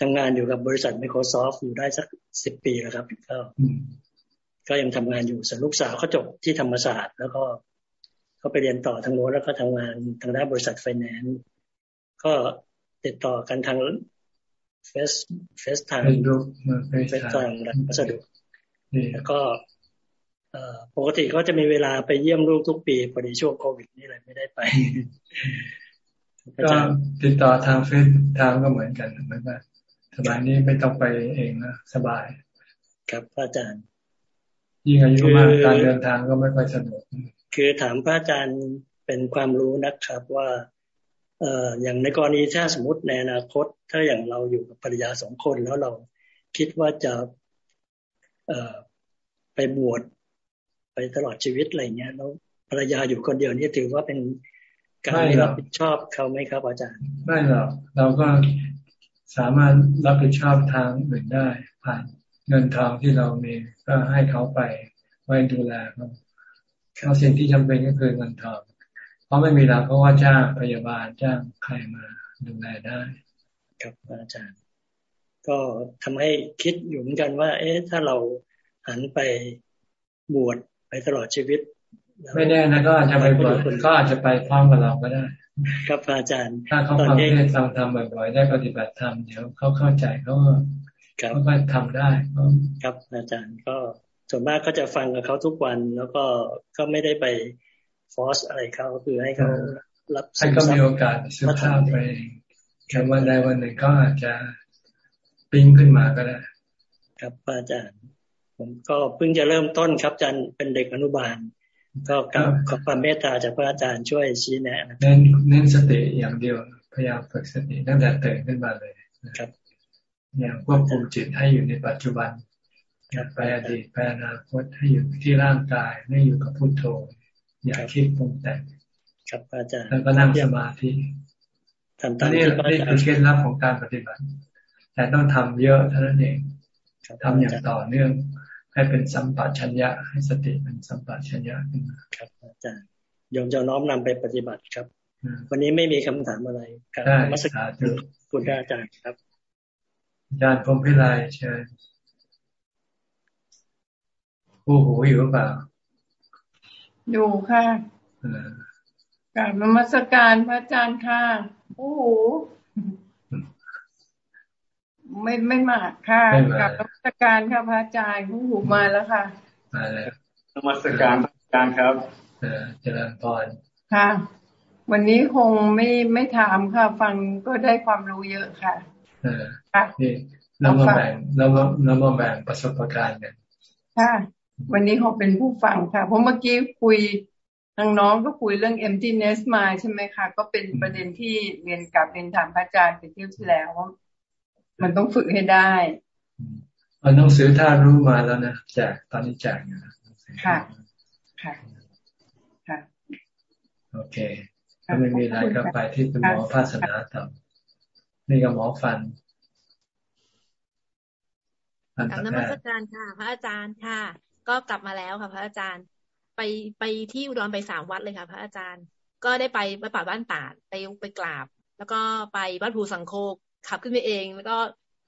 ทำงานอยู่กับบริษัท Microsoft อยู่ได้สักสิบปีแล้วครับก็ก็ยังทำงานอยู่ส่วนลูกสาวเขาจบที่ธรรมศาสตร์ แล้วก็เขาไปเรียนต่อทางโน้นแล้วก็ทำงานทางด้านบริษัทไฟแนนซ์ก็ติดต่อกันทางเฟสเฟสทางเฟสทางวัสดุแล้วก็ปกติก็จะมีเวลาไปเยี่ยมลูกทุกปีพอดีช่วงโควิดนี่เลยไม่ได้ไป ก็ติดต่อทางเฟซทางก็เหมือนกันเหมือนกันสบายนี้ไม่ต้องไปเองนะสบาย ครับอาจารย์ ยิ่งอายุมากการเดินทางก็ไม่ค่อยสะดวกคือถามพระอาจารย์เป็นความรู้นะครับว่าเอ่ออย่างในกรณีถ้าสมมติในอนาคต ถ้าอย่างเราอยู่กับภรรยาสองคนแล้วเราคิดว่าจะเอ่อไปบวชไปตลอดชีวิตอะไรเงี้ยแล้วภรรยาอยู่คนเดียวนี่ถือว่าเป็น การรับผิดชอบเขาไหมครับ อาจารย์ ไม่หรอกเราก็สามารถรับผิดชอบทางอื่นได้ ผ่านเงินทองที่เรามีก็ให้เขาไปไว้ดูแลเขาเขาสิ่งที่จำเป็นก็คือเงินทองเพราะไม่มีเราก็ว่าจ้างพยาบาลจ้างใครมาดูแลได้ครับอาจารย์ ก็ทำให้คิดอยู่เหมือนกันว่า เอ๊ะถ้าเราหันไปบวชไปตลอดชีวิต ไม่แน่นะก็อาจจะไปบวชก็อาจจะไปพร้อมกับเราก็ได้ครับอาจารย์ ถ้าเขาฟังเทศฟังธรรมบ่อยๆ ได้ปฏิบัติธรรมเดี๋ยวเขาเข้าใจเขาเขาก็ทำได้ครับอาจารย์ก็ส่วนมากก็จะฟังกับเขาทุกวันแล้วก็ก็ไม่ได้ไปฟอสอะไรเขาคือให้เขารับให้เขามีโอกาสสึกษาไปแค่วันใดวันหนึ่งก็อาจจะปิ้งขึ้นมาก็ได้ ครับอาจารย์ ผมก็เพิ่งจะเริ่มต้นครับอาจารย์เป็นเด็กอนุบาล ก็ขอความเมตตาจากพระอาจารย์ช่วยชี้แนะเน้นเน้นสติอย่างเดียวพยายามฝึกสติตั้งแต่ตื่นขึ้นมาเลยครับอย่างควบคุมจิตให้อยู่ในปัจจุบันอย่าไปอดีตไปอนาคตให้อยู่ที่ร่างกายไม่อยู่กับพุทโธ อย่าคิดปรุงแต่งครับอาจารย์แล้วก็นั่งสมาธิทำตามนี่นี่คือเคล็ดลับของการปฏิบัติ แต่ต้องทำเยอะเท่านั้นเองทำอย่างต่อเนื่อง ให้เป็นสัมปชัญญะให้สติเป็นสัมปชัญญะขึ้นมาครับอาจารย์ยมจะน้อมนำไปปฏิบัติครับ วันนี้ไม่มีคำถามอะไรครับมัสการคุณอาจารย์ครับอาจารย์พรมพิไลเชิญผู้หูอยู่หรือเปล่า อยู่ค่ะกราบนมัสการพระอาจารย์ค่ะผู้หู ไม่ไม่มาค่ะกับนมัสการค่ะพระอาจารย์ผู้หูมาแล้วค่ะมาแล้วนมัสการพระอาจารย์ครับเจริญพรค่ะ วันนี้คงไม่ไม่ถามค่ะ ฟังก็ได้ความรู้เยอะค่ะเออค่ะนี่เรามาแบ่งเรามาเรามาแบ่งประสบการณ์กันค่ะ วันนี้เขาเป็นผู้ฟังค่ะ เพราะเมื่อกี้คุยทางน้องก็คุยเรื่อง emptiness มาใช่ไหมคะ ก็เป็นประเด็นที่เรียนกับเรียนถามพระอาจารย์ไปเที่ยวที่แล้วว่า มันต้องฝึกให้ได้เอาหนังสือท่ารู้มาแล้วนะแจกตอนนี้แจกอยู่นะค่ะ ค่ะ ค่ะ โอเค ถ้าไม่มีอะไรก็ไปที่คุณหมอภาสนาต่อนี่ก็หมอฟันกลับนมัสการค่ะ พระอาจารย์ค่ะ ก็กลับมาแล้วค่ะ พระอาจารย์ ไปไปที่อุดรไปสามวัดเลยค่ะ พระอาจารย์ ก็ได้ไปวัดป่าบ้านตาดไปไปกราบ แล้วก็ไปวัดภูสังโค ขับขึ้นไปเอง แล้วก็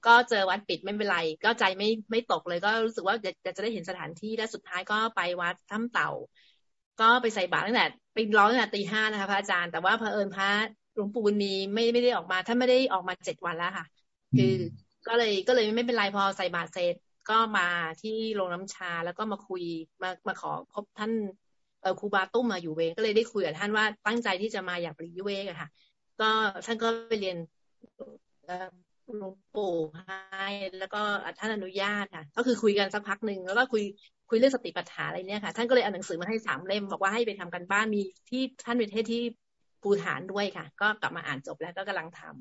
ก็เจอวัดปิดไม่เป็นไร ก็ใจไม่ไม่ตกเลย ก็รู้สึกว่าจะจะได้เห็นสถานที่และสุดท้ายก็ไปวัดถ้ำเต่า ก็ไปใส่บาตรตั้งแต่ไปร้องตั้งแต่ตีห้านะคะพระอาจารย์แต่ว่าเผอิญพระหลวงปู่บุญมีไม่ไม่ได้ออกมาท่านไม่ได้ออกมาเจ็ดวันแล้วค่ะ คือก็เลยก็เลยไม่เป็นไรพอใส่บาตรเสร็จก็มาที่โรงน้ำชาแล้วก็มาคุยมามาขอพบท่านเออครูบาตุ้มมาอยู่เวงก็เลยได้คุยกับท่านว่าตั้งใจที่จะมาอยากปริยุเวกอะค่ะ ก็ท่านก็ไปเรียน หลวงปู่ให้แล้วก็ท่านอนุญาตค่ะ ก็คือคุยกันสักพักหนึ่งแล้วก็คุยคุยเรื่องสติปัฏฐานอะไรเนี่ยค่ะ ท่านก็เลยเอาหนังสือมาให้สามเล่ม บอกว่าให้ไปทำกันบ้านมีที่ท่านเป็นเทศที่ภูฐานด้วยค่ะ ก็กลับมาอ่านจบแล้วก็กำลังทำ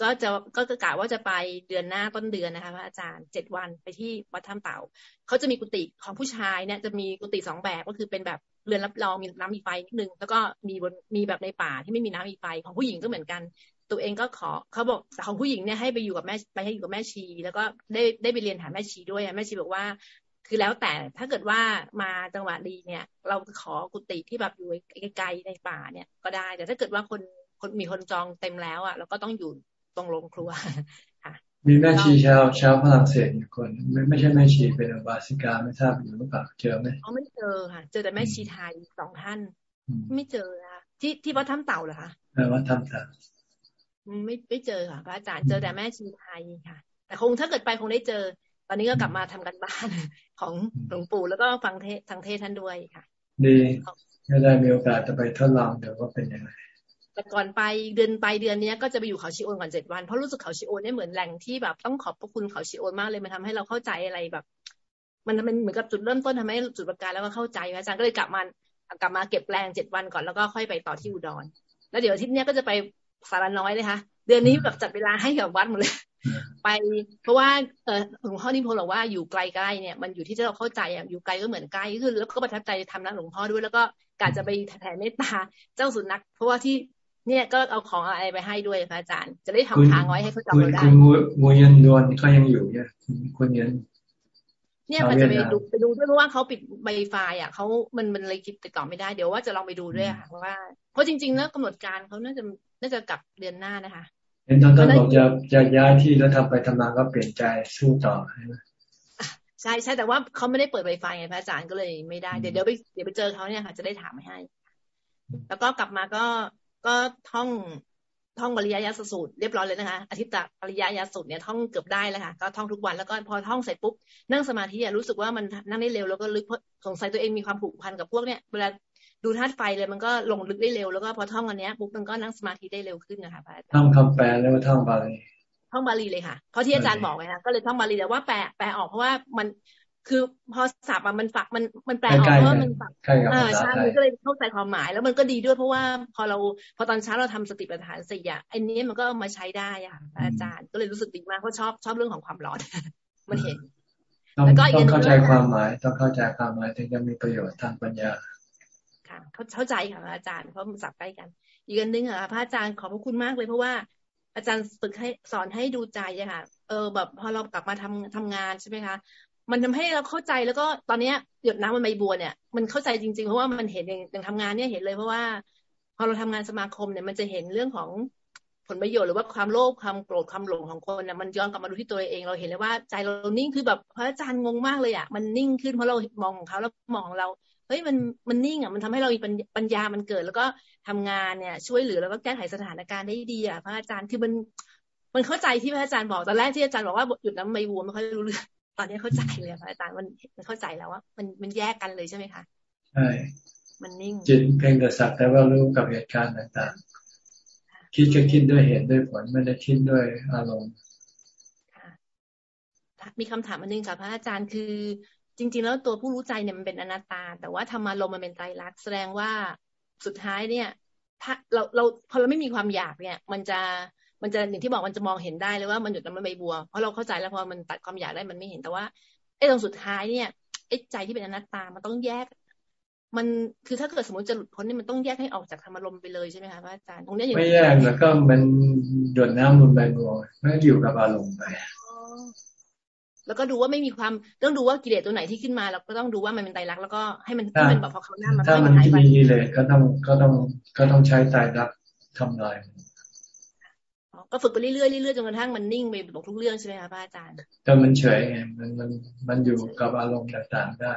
ก็จะก็กะว่าจะไปเดือนหน้าต้นเดือนนะคะพระอาจารย์เจ็ดวันไปที่วัดถ้ำเต่าเขาจะมีกุฏิของผู้ชายเนี่ยจะมีกุฏิสองแบบก็คือเป็นแบบเรือนรับรองมีน้ำมีไฟนิดนึงแล้วก็มีบนมีแบบในป่าที่ไม่มีน้ำมีไฟของผู้หญิงก็เหมือนกันตัวเองก็ขอเขาบอกของผู้หญิงเนี่ยให้ไปอยู่กับแม่ไปให้อยู่กับแม่ชี แล้วก็ได้ได้ไปเรียนหาแม่ชีด้วยแม่ชีบอกว่า คือแล้วแต่ถ้าเกิดว่ามาจังหวะดีเนี่ย เราขอกุฏิที่แบบอยู่ไกลๆในป่าเนี่ยก็ได้ แต่ถ้าเกิดว่าคนคนมีคนจองเต็มแล้วอะเราก็ต้องอยู่ตรงโรงครัวค่ะมีแม่ชีชาวชาวฝรั่งเศสอยู่คนไม่ไม่ใช่แม่ชีเป็นบาสิกาไม่ทราบอยู่หรือเปล่าเจอไหมอ๋อไม่เจอค่ะ เจอแต่แม่ชีไทยสองท่าน ไม่เจอค่ะที่ที่วัดถ้ำเต่าเหรอคะวัดถ้ำเต่า ไม่ไม่เจอค่ะพระอาจารย์เจอแต่แม่ชีไทยค่ะ แต่คงถ้าเกิดไปคงได้เจอ ตอนนี้ก็กลับมาทำกันบ้านของหลวงปู่แล้วก็ฟังเทศทางเทศท่านด้วยค่ะ ดีก็ได้มีโอกาสจะไปทดลองเดี๋ยวว่าเป็นยังไงแต่ก่อนไปเดือนไปเดือนนี้ก็จะไปอยู่เขาชิโอนก่อนเจ็ดวันเพราะรู้สึกเขาชิโอนเนี่ยเหมือนแหล่งที่แบบต้องขอบพระคุณเขาชิโอนมากเลยมันทาให้เราเข้าใจอะไรแบบ มันมันเหมือนกับจุดเริ่มต้นทำให้จุดประกายแล้วก็เข้าใจอาจารย์ก็เลยกลับมากลับมาเก็บแรงเจ็ดวันก่อนแล้วก็ค่อยไปต่อที่อุดร แล้วเดี๋ยวอาทิตย์นี้ก็จะไป สารน้อยเลยค่ะเดือนนี้แบบจัดเวลาให้กับวัดหมดเลย ไป เพราะว่าเออหลวงพ่อนิพนธ์บอกว่าอยู่ไกลๆเนี่ยมันอยู่ที่เราเข้าใจอะอยู่ไกลก็เหมือนใกล้คือแล้วก็ประทับใจทำนักหลวงพ่อด้วยแล้วก็การจะไปแผ่เมตตาเจ้าสุนัขเพราะว่าที่เนี่ยก็เอาของอะไรไปให้ด้วยพระอาจารย์ จะได้ทำทางไว้ให้เขาจำเราได้คุณมูยันดวนเขายังอยู่เนี่ยคุณยันเนี่ยมันจะไปดูไปดูด้วยเพราะว่าเขาปิดใบไฟอะเขามันมันเลยคิดติดต่อไม่ได้เดี๋ยวว่าจะลองไปดูด้วยค่ะว่าเพราะจริงๆแล้วกำหนดการเขาน่าจะ น่าจะกลับเดือนหน้านะคะเห็นตอนต้นบอกจะจะย้ายที่แล้วทำไปทำมาก็เปลี่ยนใจสู้ต่อใช่ไหมใช่ใช่แต่ว่าเขาไม่ได้เปิดไวไฟไงพระอาจารย์ก็เลยไม่ได้เดี๋ยวเดี๋ยวไปเดี๋ยวไปเจอเขาเนี่ยค่ะ จะได้ถามให้ แล้วก็กลับมาก็ก็ท่องท่องบริยายาสูตรเรียบร้อยเลยนะคะอาทิตย์บริยายาสูตรเนี่ยท่องเกือบได้แล้วค่ะก็ท่องทุกวันแล้วก็พอท่องเสร็จปุ๊บนั่งสมาธิรู้สึกว่ามันนั่งได้เร็วแล้วก็ลึกเพราะสงสัยตัวเองมีความผูกพันกับพวกเนี่ยเวลา ดูธาตุไฟเลยมันก็ลงลึกได้เร็วแล้วก็พอท่องอันเนี้ยปุ๊บมันก็นั่งสมาธิได้เร็วขึ้นนะคะพระอาจารย์ท่องคำแปลแล้วท่องบาลีท่องบาลีเลยค่ะเพราะที่อาจารย์บอกไว้นะก็เลยท่องบาลีแต่ว่าแปลแปลออกเพราะว่ามันคือพอสับอะมันฝักมันมันแปลออกเพราะมันฝักอ่าใช่มันก็เลยเข้าใจความหมาย แล้วมันก็ดีด้วยเพราะว่าพอเราพอตอนเช้าเราทำสติปัฏฐานสี่อะไอ้นี้มันก็มาใช้ได้อะอาจารย์ก็เลยรู้สึกดีมากเพราะชอบชอบเรื่องของความร้อน มันเห็นแล้วก็ต้องเข้าใจความหมาย ต้องเข้าใจความหมายถึงจะมีประโยชน์ทางปัญญาค่ะ เข้าใจค่ะอาจารย์เพราะมันสับใกล้กัน อีกอันนึงอะพระอาจารย์ขอบพระคุณมากเลยเพราะว่าอาจารย์ฝึกให้สอนให้ดูใจอะค่ะ เออ แบบพอเรากลับมาทำทำงานใช่ไหมคะ มันทำให้เราเข้าใจแล้วก็ตอนเนี้ยหยดน้ำมันใบบัวเนี่ย มันเข้าใจจริงๆ เพราะว่ามันเห็นอย่างทำงานเนี่ยเห็นเลยเพราะว่า พอเราทำงานสมาคมเนี่ยมันจะเห็นเรื่องของผลประโยชน์หรือว่าความโลภความโกรธความหลงของคนนี่ยมันย้อนกลับมาดูที่ตัวเองเราเห็นเลยว่าใจเรานิ่งคือแบบพระอาจารย์งงมากเลยอะมันนิ่งขึ้นเพราะเรามองของเขาแล้วมองเรา เฮ้ยมันมันนิ่งอะมันทำให้เรามีปัญญามันเกิด แล้วก็ทำงานเนี่ย ช่วยเหลือแล้วก็แก้ไขสถานการณ์ได้ดีอะพระอาจารย์คือมันมันเข้าใจที่พระอาจารย์บอกตอนแรกที่อาจารย์บอกว่าหยุดน้ำใบบัวไม่ค่อยรู้เรื่องตอนนี้เข้าใจเลยค่ะอาจารย์มันมันเข้าใจแล้วว่า มันมันแยกกันเลยใช่ไหมคะใช่มมันนิ่งจิตเพียงแต่สักแต่ว่ารู้กับเหตุการณ์ต่างๆ คิดก็คิดด้วยเหตุด้วยผลไม่ได้คิดด้วยอารมณ์มีคำถามอันนึงค่ะพระอาจารย์คือ จริง ๆ แล้วตัวผู้รู้ใจเนี่ยมันเป็นอนัตตา แต่ว่าธรรมารมมันเป็นไตรลักษณ์แสดงว่าสุดท้ายเนี่ยถ้าเราเราพอเราไม่มีความอยากเนี่ย มันจะมันจะอย่างที่บอกมันจะมองเห็นได้เลยว่ามันหยุดน้ำมันใบบัวเพราะเราเข้าใจแล้วพอมันตัดความอยากได้มันไม่เห็นแต่ว่าไอ้ตรงสุดท้ายเนี่ยไอ้ใจที่เป็นอนัตตามันต้องแยก มันคือถ้าเกิดสมมติจะหลุดพ้นนี่มันต้องแยกให้ออกจากธรรมารมไปเลยใช่ไหมคะพระอาจารย์ตรงนี้ไม่แยกแล้วก็มันหยดน้ำบนใบบัวไม่อยู่กับอารมณ์ไป แล้วก็ดูว่าไม่มีความต้องดูว่ากิเลสตัวไหนที่ขึ้นมาเราก็ต้องดูว่ามันเป็นไตรลักษณ์แล้วก็ให้มันให้มันแบบพอเขาหน้ามันถ้ามันที่มีกิเลสก็ต้องก็ต้องก็ต้องใช้ไตรลักษณ์ทำลายก็ฝึกไปเรื่อยๆเรื่อยๆจนกระทั่งมันนิ่งไปหมดทุกเรื่องใช่ไหมคะพระอาจารย์แต่มันเฉยไงมันมันมันอยู่กับอารมณ์ต่างๆได้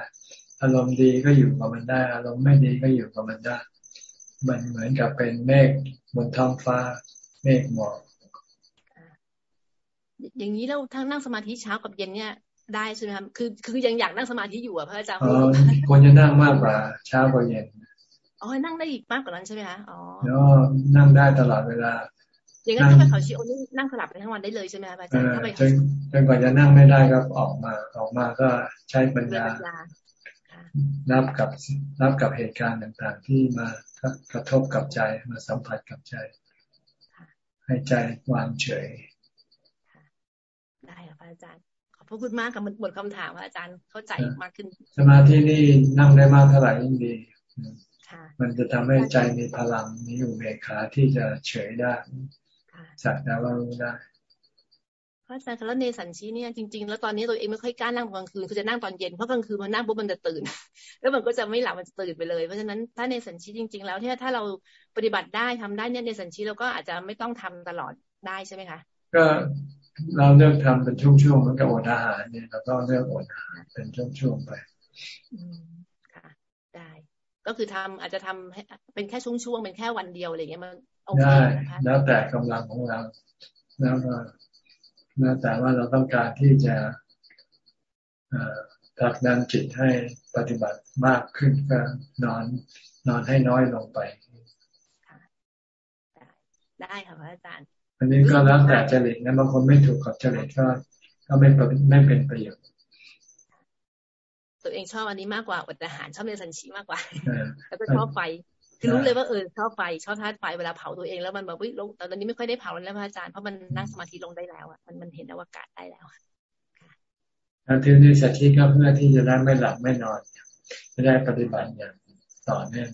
อารมณ์ดีก็อยู่กับมันได้ อารมณ์ไม่ดีก็อยู่กับมันได้ มันเหมือนกับเป็นเมฆบนท้องฟ้า เมฆหมอก อย่างนี้เราทั้งนั่งสมาธิเช้ากับเย็นเนี่ยได้ใช่ไหมครับคือคือยังอยากนั่งสมาธิอยู่อะพระอาจารย์ควรจะนั่งมากกว่าเช้ากับเย็นอ๋อนั่งได้อีกมากกว่านั้นใช่ไหมคะอ๋อนั่งได้ตลอดเวลาอย่างนั้นถ้าไปเขาชิโอนี่นั่งสลับไปทั้งวันได้เลยใช่ไหมคะอาจารย์ถ้าไปจนจนกว่าจะนั่งไม่ได้ก็ออกมาออกมาก็ใช้ปัญญารับกับรับกับเหตุการณ์ต่างๆ ที่มากระทบกับใจมาสัมผัสกับใจ ให้ใจวางเฉย ได้ค่ะอาจารย์ ขอบพระคุณมากกับหมดคำถามอาจารย์เข้าใจมากขึ้น สมาธินี่นั่งได้มากเท่าไหร่ยิ่งดีมันจะทำให้ใจมีพลังมีอุเบกขาที่จะเฉยได้สักแต่ว่ารู้ได้พระอาจารย์แล้วเนสันชีเนี่ยจริงๆ แล้วตอนนี้ตัวเองไม่ค่อยกล้านั่งกลางคืนคือจะนั่งตอนเย็นเพราะกลางคืนมันนั่งปุ๊บมันจะตื่น แล้วมันก็จะไม่หลับมันจะตื่นไปเลยเพราะฉะนั้นถ้าเนสันชีจริง ๆ แล้วที่ถ้าเราปฏิบัติได้ทำได้เนี่ยเนสันชีเราก็อาจจะไม่ต้องทำตลอดได้ใช่ไหมคะก็ เราเลือกทำเป็นช่วงๆเหมือนกับอดอาหารเนี่ยเราก็เลือกอดอาหารเป็นช่วงๆไปค่ะได้ ก็คือทำอาจจะทำเป็นแค่ช่วงๆเป็นแค่วันเดียวอะไรเงี้ยมันได้แล้วแต่กำลังของเราแล้วก็แล้วแต่ว่าเราต้องการที่จะผลักดันจิตให้ปฏิบัติมากขึ้นก็นอน นอนให้น้อยลงไป ได้ค่ะพระอาจารย์ อันนี้ก็แล้วแต่จริตนะบางคนไม่ถูกกับจริตก็ก็ไม่ไม่เป็นประโยชน์ตัวเองชอบอันนี้มากกว่าอดอาหารชอบเรียนสัญชีมากกว่าแล้วก็ชอบไฟคือรู้เลยว่าเออชอบไฟชอบธาตุไฟเวลาเผาตัวเองแล้วมันแบบวิลงตอนนี้ไม่ค่อยได้เผาแล้วพระอาจารย์เพราะมันนั่งสมาธิลงได้แล้วอะมันมันเห็นอวกาศได้แล้วการที่นี่สัจจิก็เพื่อที่จะได้ไม่หลับไม่นอนจะได้ปฏิบัติอย่างต่อเนื่อง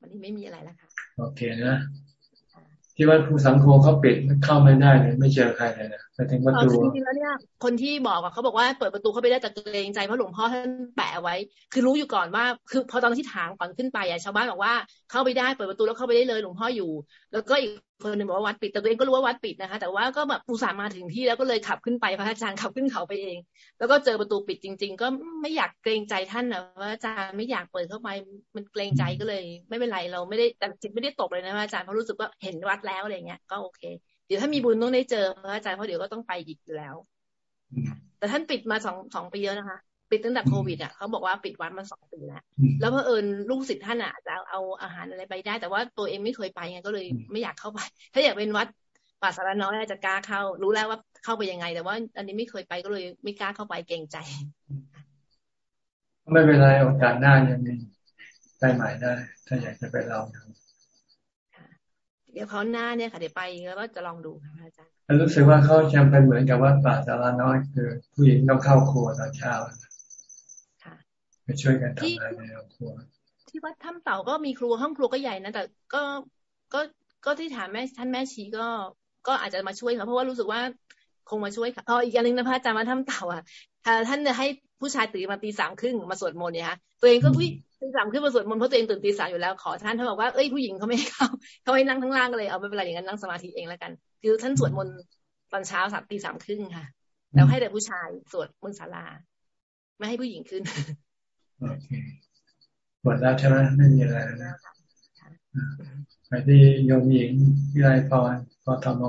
วันนี้ไม่มีอะไรแล้วค่ะ โอเคนะ ที่วัดภูสังโฆเขาปิดเข้าไม่ได้เลยไม่เจอใครเลยนะ ไปถึงประตูจริงๆแล้วเนี่ยคนที่บอกอะเขาบอกว่าเปิดประตูเข้าไปได้แต่เกรงใจเพราะหลวงพ่อท่านแปะไว้ คือรู้อยู่ก่อนว่า คือพอตอนที่ถามก่อนขึ้นไปอะชาวบ้านบอกว่าเข้าไปได้เปิดประตูแล้วเข้าไปได้เลยหลวงพ่ออยู่ แล้วก็อีกคนหนึ่งบอกว่าวัดปิดแต่ตัวเองก็รู้ว่าวัดปิดนะคะ แต่ว่าก็แบบอุตส่าห์มาถึงที่แล้วก็เลยขับขึ้นไปพระอาจารย์ขับขึ้นเขาไปเอง แล้วก็เจอประตูปิดจริง ๆ ก็ไม่อยากเกรงใจท่านนะพระอาจารย์ไม่อยากเปิดเข้าไปมันเกรงใจก็เลย ไม่เป็นไรเราไม่ได้แต่จิตไม่ได้ตกเลยนะพระอาจารย์เพราะรู้สึกว่าเห็นวัดแล้วอะไรเงี้ยก็โอเค เดี๋ยวถ้ามีบุญต้องได้เจอพระอาจารย์เพราะเดี๋ยวก็ต้องไปอีกอยู่แล้ว แต่ท่านปิดมาสองสองปีแล้วนะคะ ปิดตั้งแต่โควิดอะเขาบอกว่าปิดวัดมาสองปีแล้วแล้วเพอเอิญลูกศิษย์ท่านอะจะเอาอาหารอะไรไปได้ แต่ว่าตัวเองไม่เคยไปไงก็เลยไม่อยากเข้าไป ถ้าอยากเป็นวัดป่าสารน้อยจะกล้าเข้า รู้แล้วว่าเข้าไปยังไง แต่ว่า อันนี้ไม่เคยไปก็เลยไม่กล้าเข้าไปเกรงใจ ไม่เป็นไรโอกาสหน้ายังมีได้ใหม่ได้ ถ้าอยากจะไปลองดู เดี๋ยวเขาหน้าเนี่ยค่ะเดี๋ยวไปแล้วก็จะลองดูค่ะอาจารย์รู้สึกว่าเขาจำเป็นเหมือนกับว่าป่าสารน้อยคือ ผู้หญิงต้องเข้าครัวตอนเช้าค่ะไปช่วยกันทำงานในครัว ที่วัดถ้ำเต่าก็มีครัวห้องครัวก็ใหญ่นะแต่ก็ก็ก็ที่ถามแม่ท่านแม่ชีก็ก็อาจจะมาช่วยค่ะเพราะว่ารู้สึกว่าคงมาช่วยค่ะอ๋ออีกอย่างหนึ่งนะพระอาจารย์มาทำเต่าอะท่านจะให้ ผู้ชายตื่นมาตีสามครึ่งมาสวดมนต์เนี่ยค่ะตัวเองก็วิ่งตีสามครึ่งมาสวดมนต์เพราะตัวเองตื่นตีสามอยู่แล้วขอท่านท่านบอกว่าเอ้ยผู้หญิงเขาไม่ให้เข้าเขาให้นั่งทั้งล่างเลยเอาไม่เป็นไรอย่างนั้นนั่งสมาธิเองแล้วกัน คือท่านสวดมนต์ตอนเช้าสามตีสามครึ่งค่ะ แล้วให้แต่ผู้ชายสวดบนศาลา ไม่ให้ผู้หญิงขึ้นโอเคหมดแล้วใช่ไหมไม่มีอะไรแล้วไปที่โยมหญิงวิไลพรกทม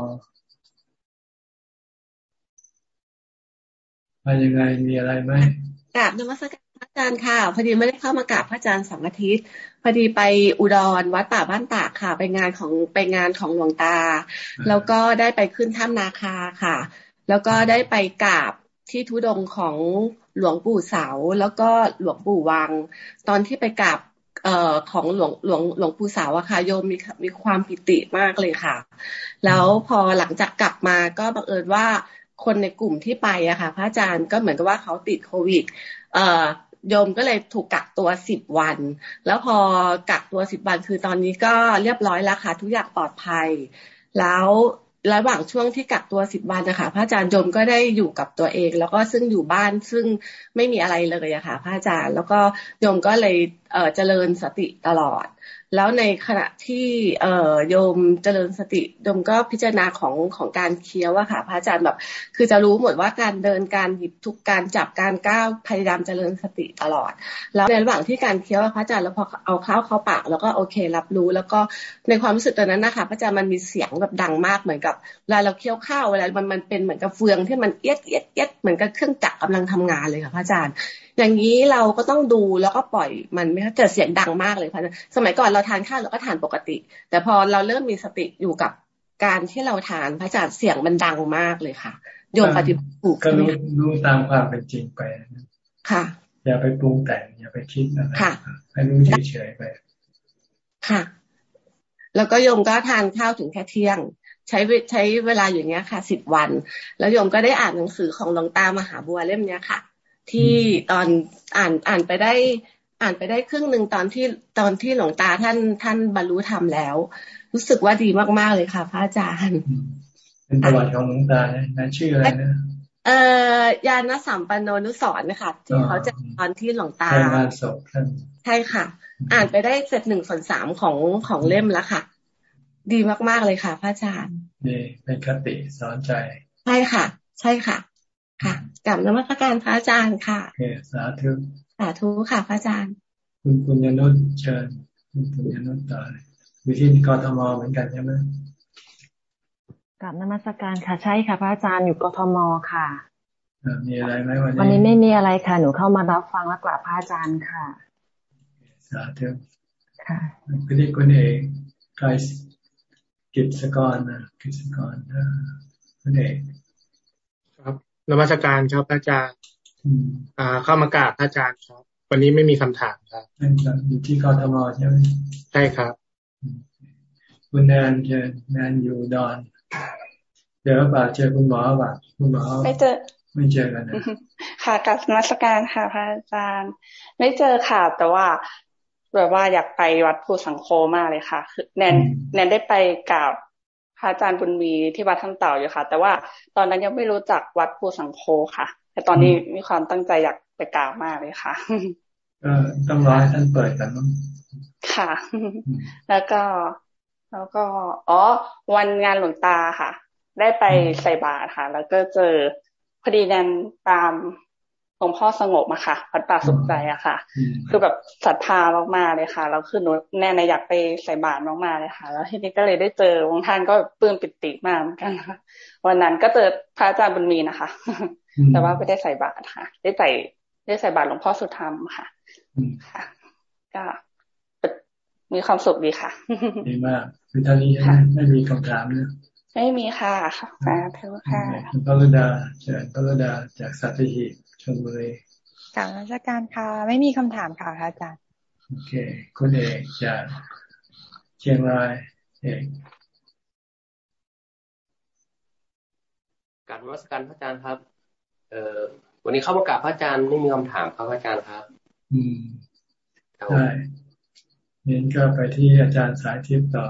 ไปยังไงมีอะไรไหมกราบนมัสการอาจารย์ค่ะ พอดีไม่ได้เข้ามากราบพระอาจารย์สองอาทิตย์ พอดีไปอุดรวัดป่าบ้านตากค่ะ ไปงานของไปงานของหลวงตา แล้วก็ได้ไปขึ้นถ้ำนาคาค่ะ แล้วก็ได้ไปกราบที่ทุดงของหลวงปู่เสาแล้วก็หลวงปู่วัง ตอนที่ไปกราบเอ่อของหลวงหลวงหลวงปู่เสาอะค่ะโยมมีมีความปิติมากเลยค่ะ แล้วพอหลังจากกลับมาก็บังเอิญว่า คนในกลุ่มที่ไปอะค่ะ พระอาจารย์ก็เหมือนกับว่าเขาติดโควิด เอ่อโยมก็เลยถูกกักตัวสิบวัน แล้วพอกักตัวสิบวันคือตอนนี้ก็เรียบร้อยแล้วค่ะทุกอย่างปลอดภัย แล้วระหว่างช่วงที่กักตัวสิบวันนะคะพระอาจารย์โยมก็ได้อยู่กับตัวเอง แล้วก็ซึ่งอยู่บ้านซึ่งไม่มีอะไรเลยอะค่ะพระอาจารย์ แล้วก็โยมก็เลยเเจริญสติตลอด แล้วในขณะที่เอ่อโยมเจริญสติโยมก็พิจารณาของของการเคี้ยวอะค่ะ พระอาจารย์แบบ คือจะรู้หมดว่าการเดินการหยิบทุกการจับการก้าวพยายามเจริญสติตลอด แล้วในระหว่างที่การเคี้ยวพระอาจารย์แล้วพอเอาข้าวเข้าปากแล้วก็โอเครับรู้ แล้วก็ในความรู้สึกตอนนั้นนะคะพระอาจารย์มันมีเสียงแบบดังมากเหมือนกับเวลาเราเคี้ยวข้าวเวลามันมันเป็นเหมือนกับเฟืองที่มันเอียดเอียดเอียดเหมือนกับเครื่องจักรกาลังทำงานเลยค่ะพระอาจารย์ อย่างนี้เราก็ต้องดูแล้วก็ปล่อยมันไม่เกิดเสียงดังมากเลยพระสมัยก่อนเราทานข้าวเราก็ทานปกติ แต่พอเราเริ่มมีสติอยู่กับการที่เราทานพระอาจารย์เสียงมันดังมากเลยค่ะ โยมปฏิบัติถูกก็รู้รู้ตามความเป็นจริงไปค่ะ อย่าไปปรุงแต่งอย่าไปคิดอะไรให้รู้เฉยๆไปค่ะ แล้วก็โยมก็ทานข้าวถึงแค่เที่ยง ใช้ใช้เวลาอย่างเงี้ยค่ะสิบวัน แล้วโยมก็ได้อ่านหนังสือของหลวงตามหาบัวเล่มเนี้ยค่ะ ที่ตอนอ่านอ่านไปได้อ่านไปได้ครึ่งหนึ่งตอนที่ตอนที่หลวงตาท่านท่านบรรลุธรรมแล้ว รู้สึกว่าดีมากๆเลยค่ะ พระอาจารย์ เป็นประวัติของหลวงตานะชื่ออะไรนะเอ่อยาณสัมปันโนนุสรนะคะที่เขาจะตอนที่หลวงตางานศพท่านใช่ค่ะ อ่านไปได้เสร็จหนึ่งส่วนสามของของเล่มแล้วค่ะ ดีมากๆเลยค่ะ พระอาจารย์นี่เป็นคติสอนใจ ใช่ค่ะ ใช่ค่ะค่ะ กับนมัสการพระอาจารย์ค่ะโอเคสาธุสาธุค่ะพระอาจารย์ คุณปุญญนุชเชิญ คุณปุญญนุชต่ออยู่ที่กรทมเหมือนกันใช่ไหมกับนมัสการค่ะใช่ค่ะ พระอาจารย์อยู่กทมค่ะมีอะไรไหมวันนี้วันนี้ไม่มีอะไรค่ะ หนูเข้ามารับฟังและกราบพระอาจารย์ค่ะสาธุค่ะคุณที่คุณเอกใครกิจกรนะกิจกรคุณเอก นมัสการครับอาจารย์อ่าเข้ามากราบพระอาจารย์ครับ วันนี้ไม่มีคำถามครับอยู่ที่กรทมใช่ไหมใช่ครับคุณแนนเจอแนนอยู่ดอนเดี๋ยวบ่าเจอคุณหมอบ่าคุณหมอไม่เจอไม่เจอกันนะค่ะกับนมัสการค่ะพระอาจารย์ ไม่เจอค่ะ แต่ว่าแบบว่าอยากไปวัดภูสังโคมากเลยค่ะ คือแนนแนนได้ไปกราบ พระอาจารย์บุญมีที่วัดท่านเต่าอยู่ค่ะ แต่ว่าตอนนั้นยังไม่รู้จักวัดภูสังโฆค่ะ แต่ตอนนี้มีความตั้งใจอยากไปกราบมากเลยค่ะก็ต้องรอให้ท่านเปิดกันมั้งค่ะ แล้วก็แล้วก็ อ๋อ วันงานหลวงตาค่ะ ได้ไปใส่บาตรค่ะ แล้วก็เจอพอดีแนนตาม หลวงพ่อสงบอะค่ะวัดป่าสุขใจอะค่ะ คือแบบศรัทธามากๆเลยค่ะแล้วคือหนูแน่ในอยากไปใส่บาตรมากๆเลยค่ะ แล้วทีนี้ก็เลยได้เจอวงท่านก็ปลื้มปิติมากเหมือนกันค่ะวันนั้นก็เจอพระอาจารย์บุญมีนะคะ แต่ว่าไม่ได้ใส่บาตรค่ะ ได้ใส่ได้ใส่บาตรหลวงพ่อสุธรรมค่ะค่ะ ก็มีความสุขดีค่ะดีมากคือท่านี้ไม่มีคำถามเนยไม่มีค่ะค่ะสาธุค่ะพระรดาจากพระรดาจากสัตหีบ ชลบุรีกล่าวราชการค่ะ ไม่มีคำถามค่ะอาจารย์ โอเค คุณเอกจากเชียงรายเอกการวัสการพระอาจารย์ครับ เอ่อวันนี้เข้ามากราบพระอาจารย์ไม่มีคำถามครับพระอาจารย์ครับ อืมใช่เน้นก็ไปที่อาจารย์สายทิพย์ต่อ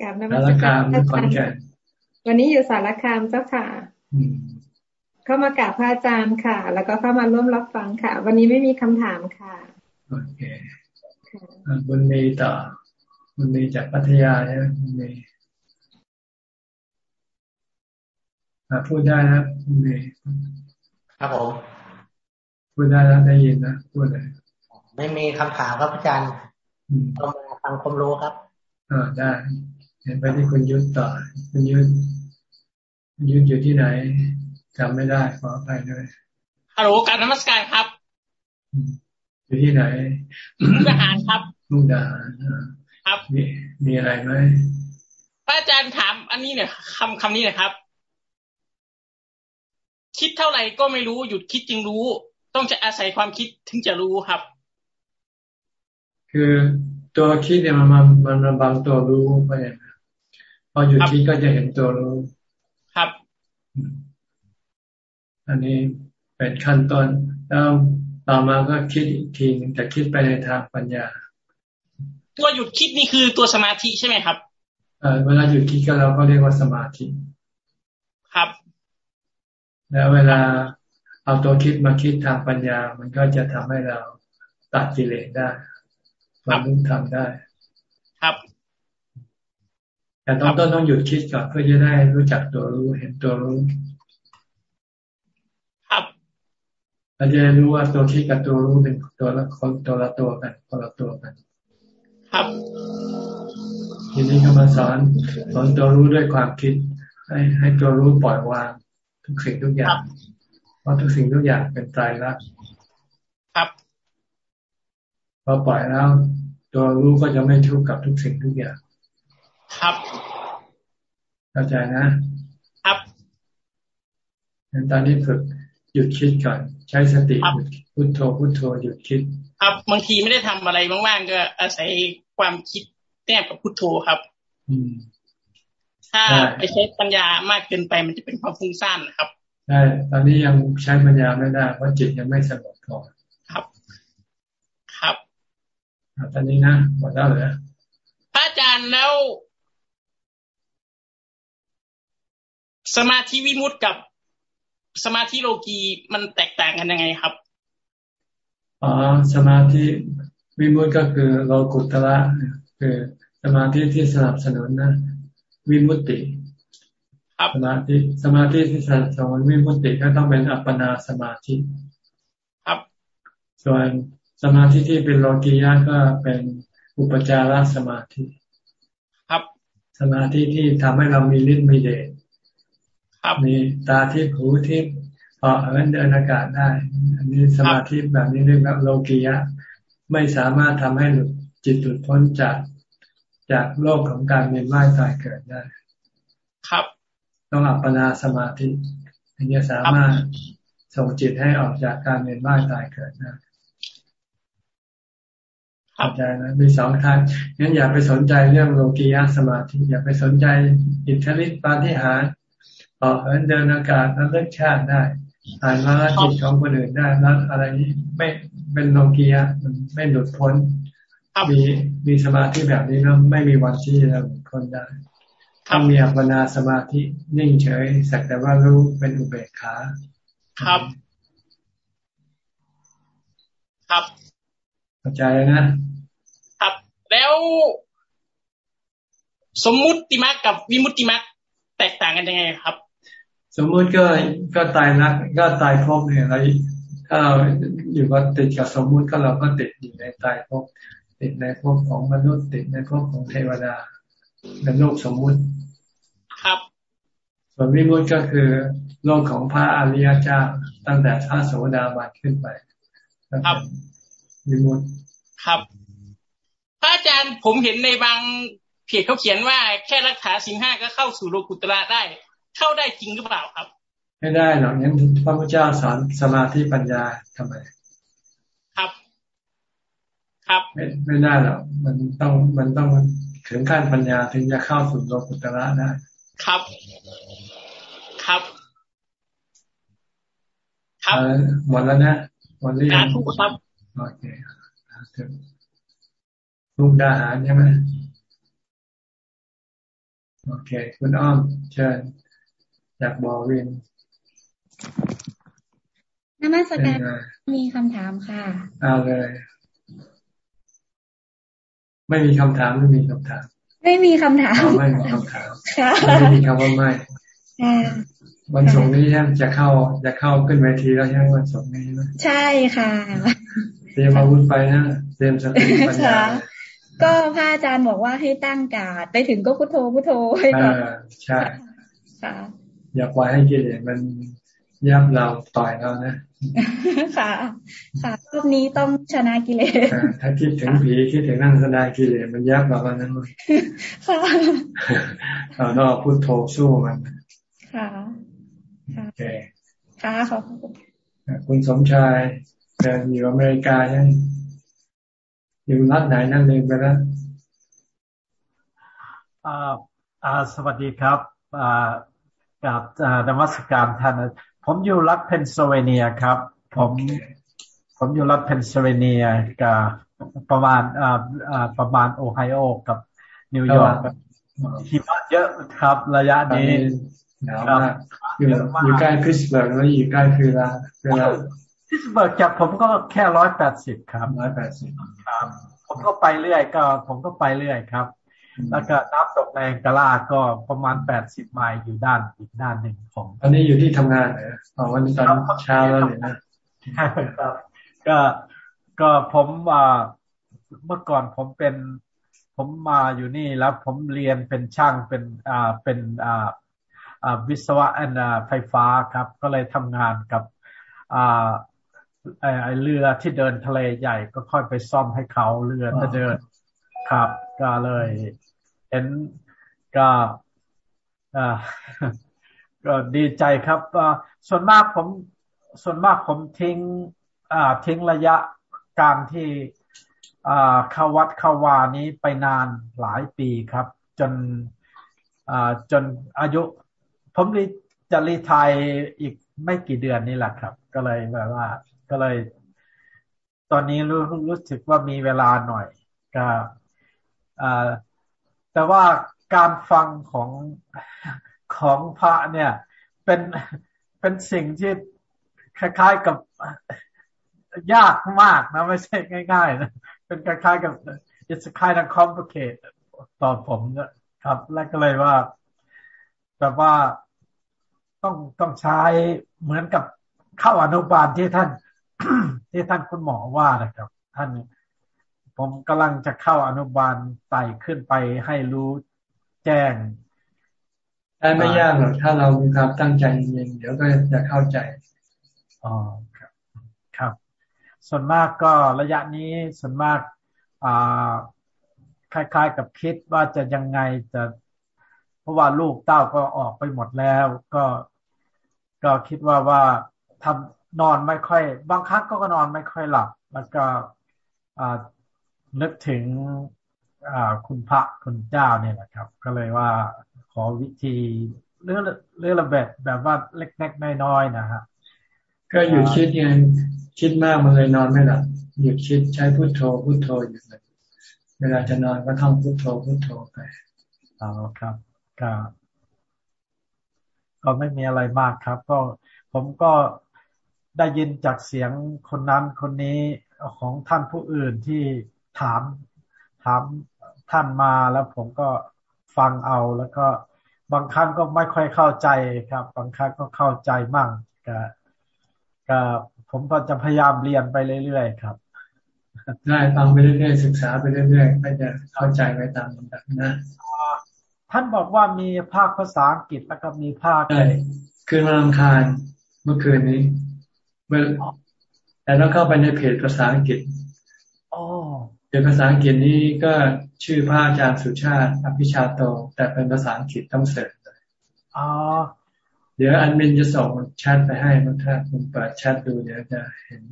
กับนมัสการพระอาจารย์วันนี้อยู่สารคามเจ้าค่ะ เข้ามากราบพระอาจารย์ค่ะ แล้วก็เข้ามาร่วมรับฟังค่ะ วันนี้ไม่มีคำถามค่ะโอเคบุญมีต่อบุญมีจากพัทยาใช่ไหมบุญมีพูดได้นะบุญมีครับผมพูดได้แล้วได้ยินนะพูดเลยไม่มีคำถามครับอาจารย์ต้องมาฟังความรู้ครับอ่าได้เห็นไปที่คุณยุทธต่อคุณยุทธยุทธอยู่ที่ไหน จำไม่ได้ขอไปด้วยฮัลโหลการนมัสการครับอยู่ที่ไหนมุกดาหารครับมุกดาหารครับมีมีอะไรไหมพระอาจารย์ถามอันนี้เนี่ยคำคำนี้นะครับ คิดเท่าไหร่ก็ไม่รู้หยุดคิดจึงรู้ ต้องจะอาศัยความคิดถึงจะรู้ครับ คือตัวคิดเนี่ยมันมันมันมันบางตัวรู้ไปพอหยุดคิดก็จะเห็นตัวรู้ ครับ อันนี้เป็นขั้นต้นแล้วต่อมาก็คิดอีกทีนึงแต่คิดไปในทางปัญญา ตัวหยุดคิดนี่คือตัวสมาธิใช่ไหมครับเวลาหยุดคิดก็เราก็เรียกว่าสมาธิ ครับ แล้วเวลาเอาตัวคิดมาคิดทางปัญญา มันก็จะทำให้เราตัดกิเลสได้บรรลุธรรมได้ ครับแต่ต้องต้นต้องหยุดคิดก่อนเพื่อจะได้รู้จักตัวรู้เห็นตัวรู้ ครับ เราจะรู้ว่าตัวคิดกับตัวรู้เป็นตัวละคนตัวละตัวกันคนละตัวกัน ครับ ทีนี้ก็มาสอนสอนตัวรู้ด้วยความคิด ให้ให้ตัวรู้ปล่อยวางทุกสิ่งทุกอย่างเพราะทุกสิ่งทุกอย่างเป็นใจรักครับพอปล่อยแล้ว ตัวรู้ก็จะไม่ทุกข์กับทุกสิ่งทุกอย่าง ครับเข้าใจนะครับงั้นตอนนี้ฝึก หยุดคิดก่อน ใช้สติพุทโธพุทโธหยุดคิด ครับบางทีไม่ได้ทำอะไรว่างๆก็อาศัยความคิดแนบกับพุทโธครับถ้าไปใช้ปัญญามากเกินไปมันจะเป็นความฟุ้งซ่านนะครับใช่ตอนนี้ยังใช้ปัญญาไม่ได้เพราะจิตยังไม่สงบพอครับ ครับตอนนี้นะหมดแล้วเหรอพระอาจารย์แล้ว สมาธิวิมุตติกับ สมาธิโลกีมันแตกต่างกันยังไงครับอ๋อสมาธิวิมุตติก็คือโลกุตระคือสมาธิที่สนับสนุนนะ วิมุตติสมาธิสมาธิที่สนับสนุนวิมุตติก็ต้องเป็นอัปปนาสมาธิครับ ส่วนสมาธิที่เป็นโลกียะก็เป็นอุปจารสมาธิ ครับ สมาธิที่ทำให้เรามีฤทธิ์มีเดชครับ มีตาที่หูที่พอเอินเดินอากาศได้ อันนี้สมาธิแบบนี้เรียกว่าโลกียะ ไม่สามารถทำให้หลุดจิตหลุดพ้นจากจากโลกของการเวียนว่ายตายเกิดได้ ครับต้องอัปปนาสมาธิถึงจะสามารถส่งจิตให้ออกจากการเวียนว่ายตายเกิดได้เข้าใจนะมีสองทางงั้นอย่าไปสนใจเรื่องโลกียะสมาธิอย่าไปสนใจอิทธิฤทธิปาฏิหาริย์ ออกเดินอากาศแล้วเลิกชาติได้อ่านมาจิตของคนอื่นได้แล้วอะไรนี้ไม่เป็นโลกียะมันไม่หลุดพ้นมีมีสมาธิแบบนี้แล้วไม่มีวันที่จะพ้นได้ถ้ามีอัปปนาสมาธินิ่งเฉยสักแต่ว่ารู้เป็นอุเบกขาครับ ครับเข้าใจนะครับ แล้วสมมุติมักกับวิมุตติมักแตกต่างกันยังไงครับ สมมุติก็ก็ตายนักก็ตายพบเนี่ยเราถ้าเราอยู่ก็ติดกับสมมุติก็เราก็ติดอยู่ในตายพบติดในภพของมนุษย์ติดในภพของเทวดาเป็นโลกสมมุติ ครับ ส่วนวิมุตติก็คือโลกของพระอริยเจ้าตั้งแต่พระโสดาบันขึ้นไป ครับวิมุตติครับพระอาจารย์ผมเห็นในบางเพจเขาเขียนว่าแค่รักษาสิงห้าก็เข้าสู่โลกุตระได้ เข้าได้จริงหรือเปล่าครับ ไม่ได้หรอกงั้นพระพุทธเจ้าสอนสมาธิปัญญาทำไมครับไม่ไม่ได้หรอกมันต้องมันต้องถึงขั้นปัญญาถึงจะเข้าสู่โลกุตระได้ ครับ ครับ ครับหมดแล้วนะหมดหรือยังทุกครับโอเคทุกดาหารใช่ไหมโอเค คุณอ้อมเชิญ จากบอวินนมัสการมีคำถามค่ะเอาเลย ไม่มีคำถามไม่มีคำถาม ไม่มีคำถามไม่มีคำถามไม่มีคำว่าไม่วันสงนี้ใช่จะเข้าจะเข้าขึ้นเวทีแล้วใช่ไหมวันสงนี้ใช่ค่ะเตรียมอาวุธไปนะเตรียมสติปัญญาก็พระอาจารย์บอกว่าให้ตั้งการ์ดไปถึงก็พุทโธพุทโธให้ก่อนใช่ค่ะ อย่าปล่อยให้กิเลสมันย่ำเราต่อยเรานะค่ะ ค่ะรอบนี้ต้องชนะกิเลสถ้าคิดถึงผีคิดถึงนั่งสดากิเลสมันยับเราแล้วนั้นค่ะเราต้องพูดโทสู้มัน ค่ะโอเคค่ะขอบคุณคุณสมชายเดินอยู่อเมริกายังอยู่รัฐไหนนั่นเลยไปแล้วอ่าอ่าสวัสดีครับ อ่า กราบนมัสการท่านผมอยู่รัฐเพนซิลเวเนียครับ ผมผมอยู่รัฐเพนซิลเวเนียกับประมาณอ่าอ่าประมาณโอไฮโอกับนิวยอร์กหิมะเยอะครับ ระยะนี้หนาวมากอยู่อยู่ใกล้พิตต์สเบิร์กแล้วอยู่ใกล้คือละเวลาพิสเบิร์กจากผมก็แค่ร้อยแปดสิบครับร้อยแปดสิบครับ ผมก็ไปเรื่อยก็ ผมก็ไปเรื่อยครับ แล้วก็น้ำตกแรงกะลาก็ประมาณแปดสิบไมล์อยู่ด้านอีกด้านหนึ่งของตอนนี้อยู่ที่ทำงานเหรออ๋อวันนี้ตอนเช้าแล้วเลยนะใช่ครับก็ก็ผมอ่าเมื่อก่อนผมเป็น ผมมาอยู่นี่แล้วผมเรียนเป็นช่างเป็นอ่าเป็นอ่าอ่าวิศวะอันไฟฟ้าครับ ก็เลยทำงานกับอ่าไอเรือที่เดินทะเลใหญ่ก็ค่อยไปซ่อมให้เขาเรือจะเดินครับ ก็เลย เห็นก็ก็ดีใจครับส่วนมากผมส่วนมากผมทิ้งทิ้งระยะการที่เข้าวัดเข้าวานี้ไปนานหลายปีครับ จนจนอายุ ผมจะรีทายอีกไม่กี่เดือนนี่แหละครับ ก็เลยแบบว่า ก็เลย ตอนนี้รู้รู้สึกว่ามีเวลาหน่อย ก็ แต่ว่าการฟังของของพระเนี่ย เป็นเป็นสิ่งที่คล้ายๆกับยากมากนะไม่ใช่ง่ายๆนะเป็นคล้ายๆกับ it's kind of complicated ต่อผมนะครับ และก็เลยว่าแบบว่าต้องต้องใช้เหมือนกับเข้าอนุบาลที่ท่าน ที่ท่านคุณหมอว่านะครับ ท่าน ผมกำลังจะเข้าอนุบาลไต่ขึ้นไปให้รู้แจ้งได้ไม่ยากหรอกถ้าเรามีความตั้งใจจริงๆเดี๋ยวก็จะเข้าใจอ๋อครับ ครับ ส่วนมากก็ระยะนี้ส่วนมากอ่าคล้าย ๆ กับคิดว่าจะยังไงจะเพราะว่าลูกเต้าก็ออกไปหมดแล้ว ก็ก็คิดว่าว่าทำนอนไม่ค่อย บางครั้งก็นอนไม่ค่อยหลับ แล้วก็ นึกถึงคุณพระคุณเจ้าเนี่ยแหละครับ ก็เลยว่าขอวิธีเรื่องเรื่องระเบิดแบบว่าเล็กๆน้อยๆนะฮะก็หยุดคิดไงคิดมากมันเลยนอนไม่หลับหยุดคิดใช้พุโทโธพุโทโธอยู่เลยเวลาจะนอนก็ท่องพุโทโธพุโทโธไปอ๋อครับก็ก็ไม่มีอะไรมากครับ ก็ผมก็ได้ยินจากเสียงคนนั้นคนนี้ของท่านผู้อื่นที่ ถาม ถามท่านมาแล้วผมก็ฟังเอาแล้วก็บางครั้งก็ไม่ค่อยเข้าใจครับ บางครั้งก็เข้าใจมั่งก็ก็ผมก็จะพยายามเรียนไปเรื่อยๆครับ ได้ฟังไปเรื่อยๆศึกษาไปเรื่อยๆก็จะเข้าใจไปตามลำดับนะท่านบอกว่ามีภาคภาษาอังกฤษแล้วก็มีภาคใช่คืนวันอังคารเมื่อคืนนี้ เมื่อแต่ต้องเข้าไปในเพจภาษาอังกฤษ เป็นภาษาอังกฤษนี้ก็ชื่อพระอาจารย์สุชาติอภิชาโต แต่เป็นภาษาอังกฤษต้องเสิร์ชอ๋อ เดี๋ยวอันมินจะส่งแชทไปให้มันถ้าคุณเปิดแชทดูเดี๋ยวจะเห็น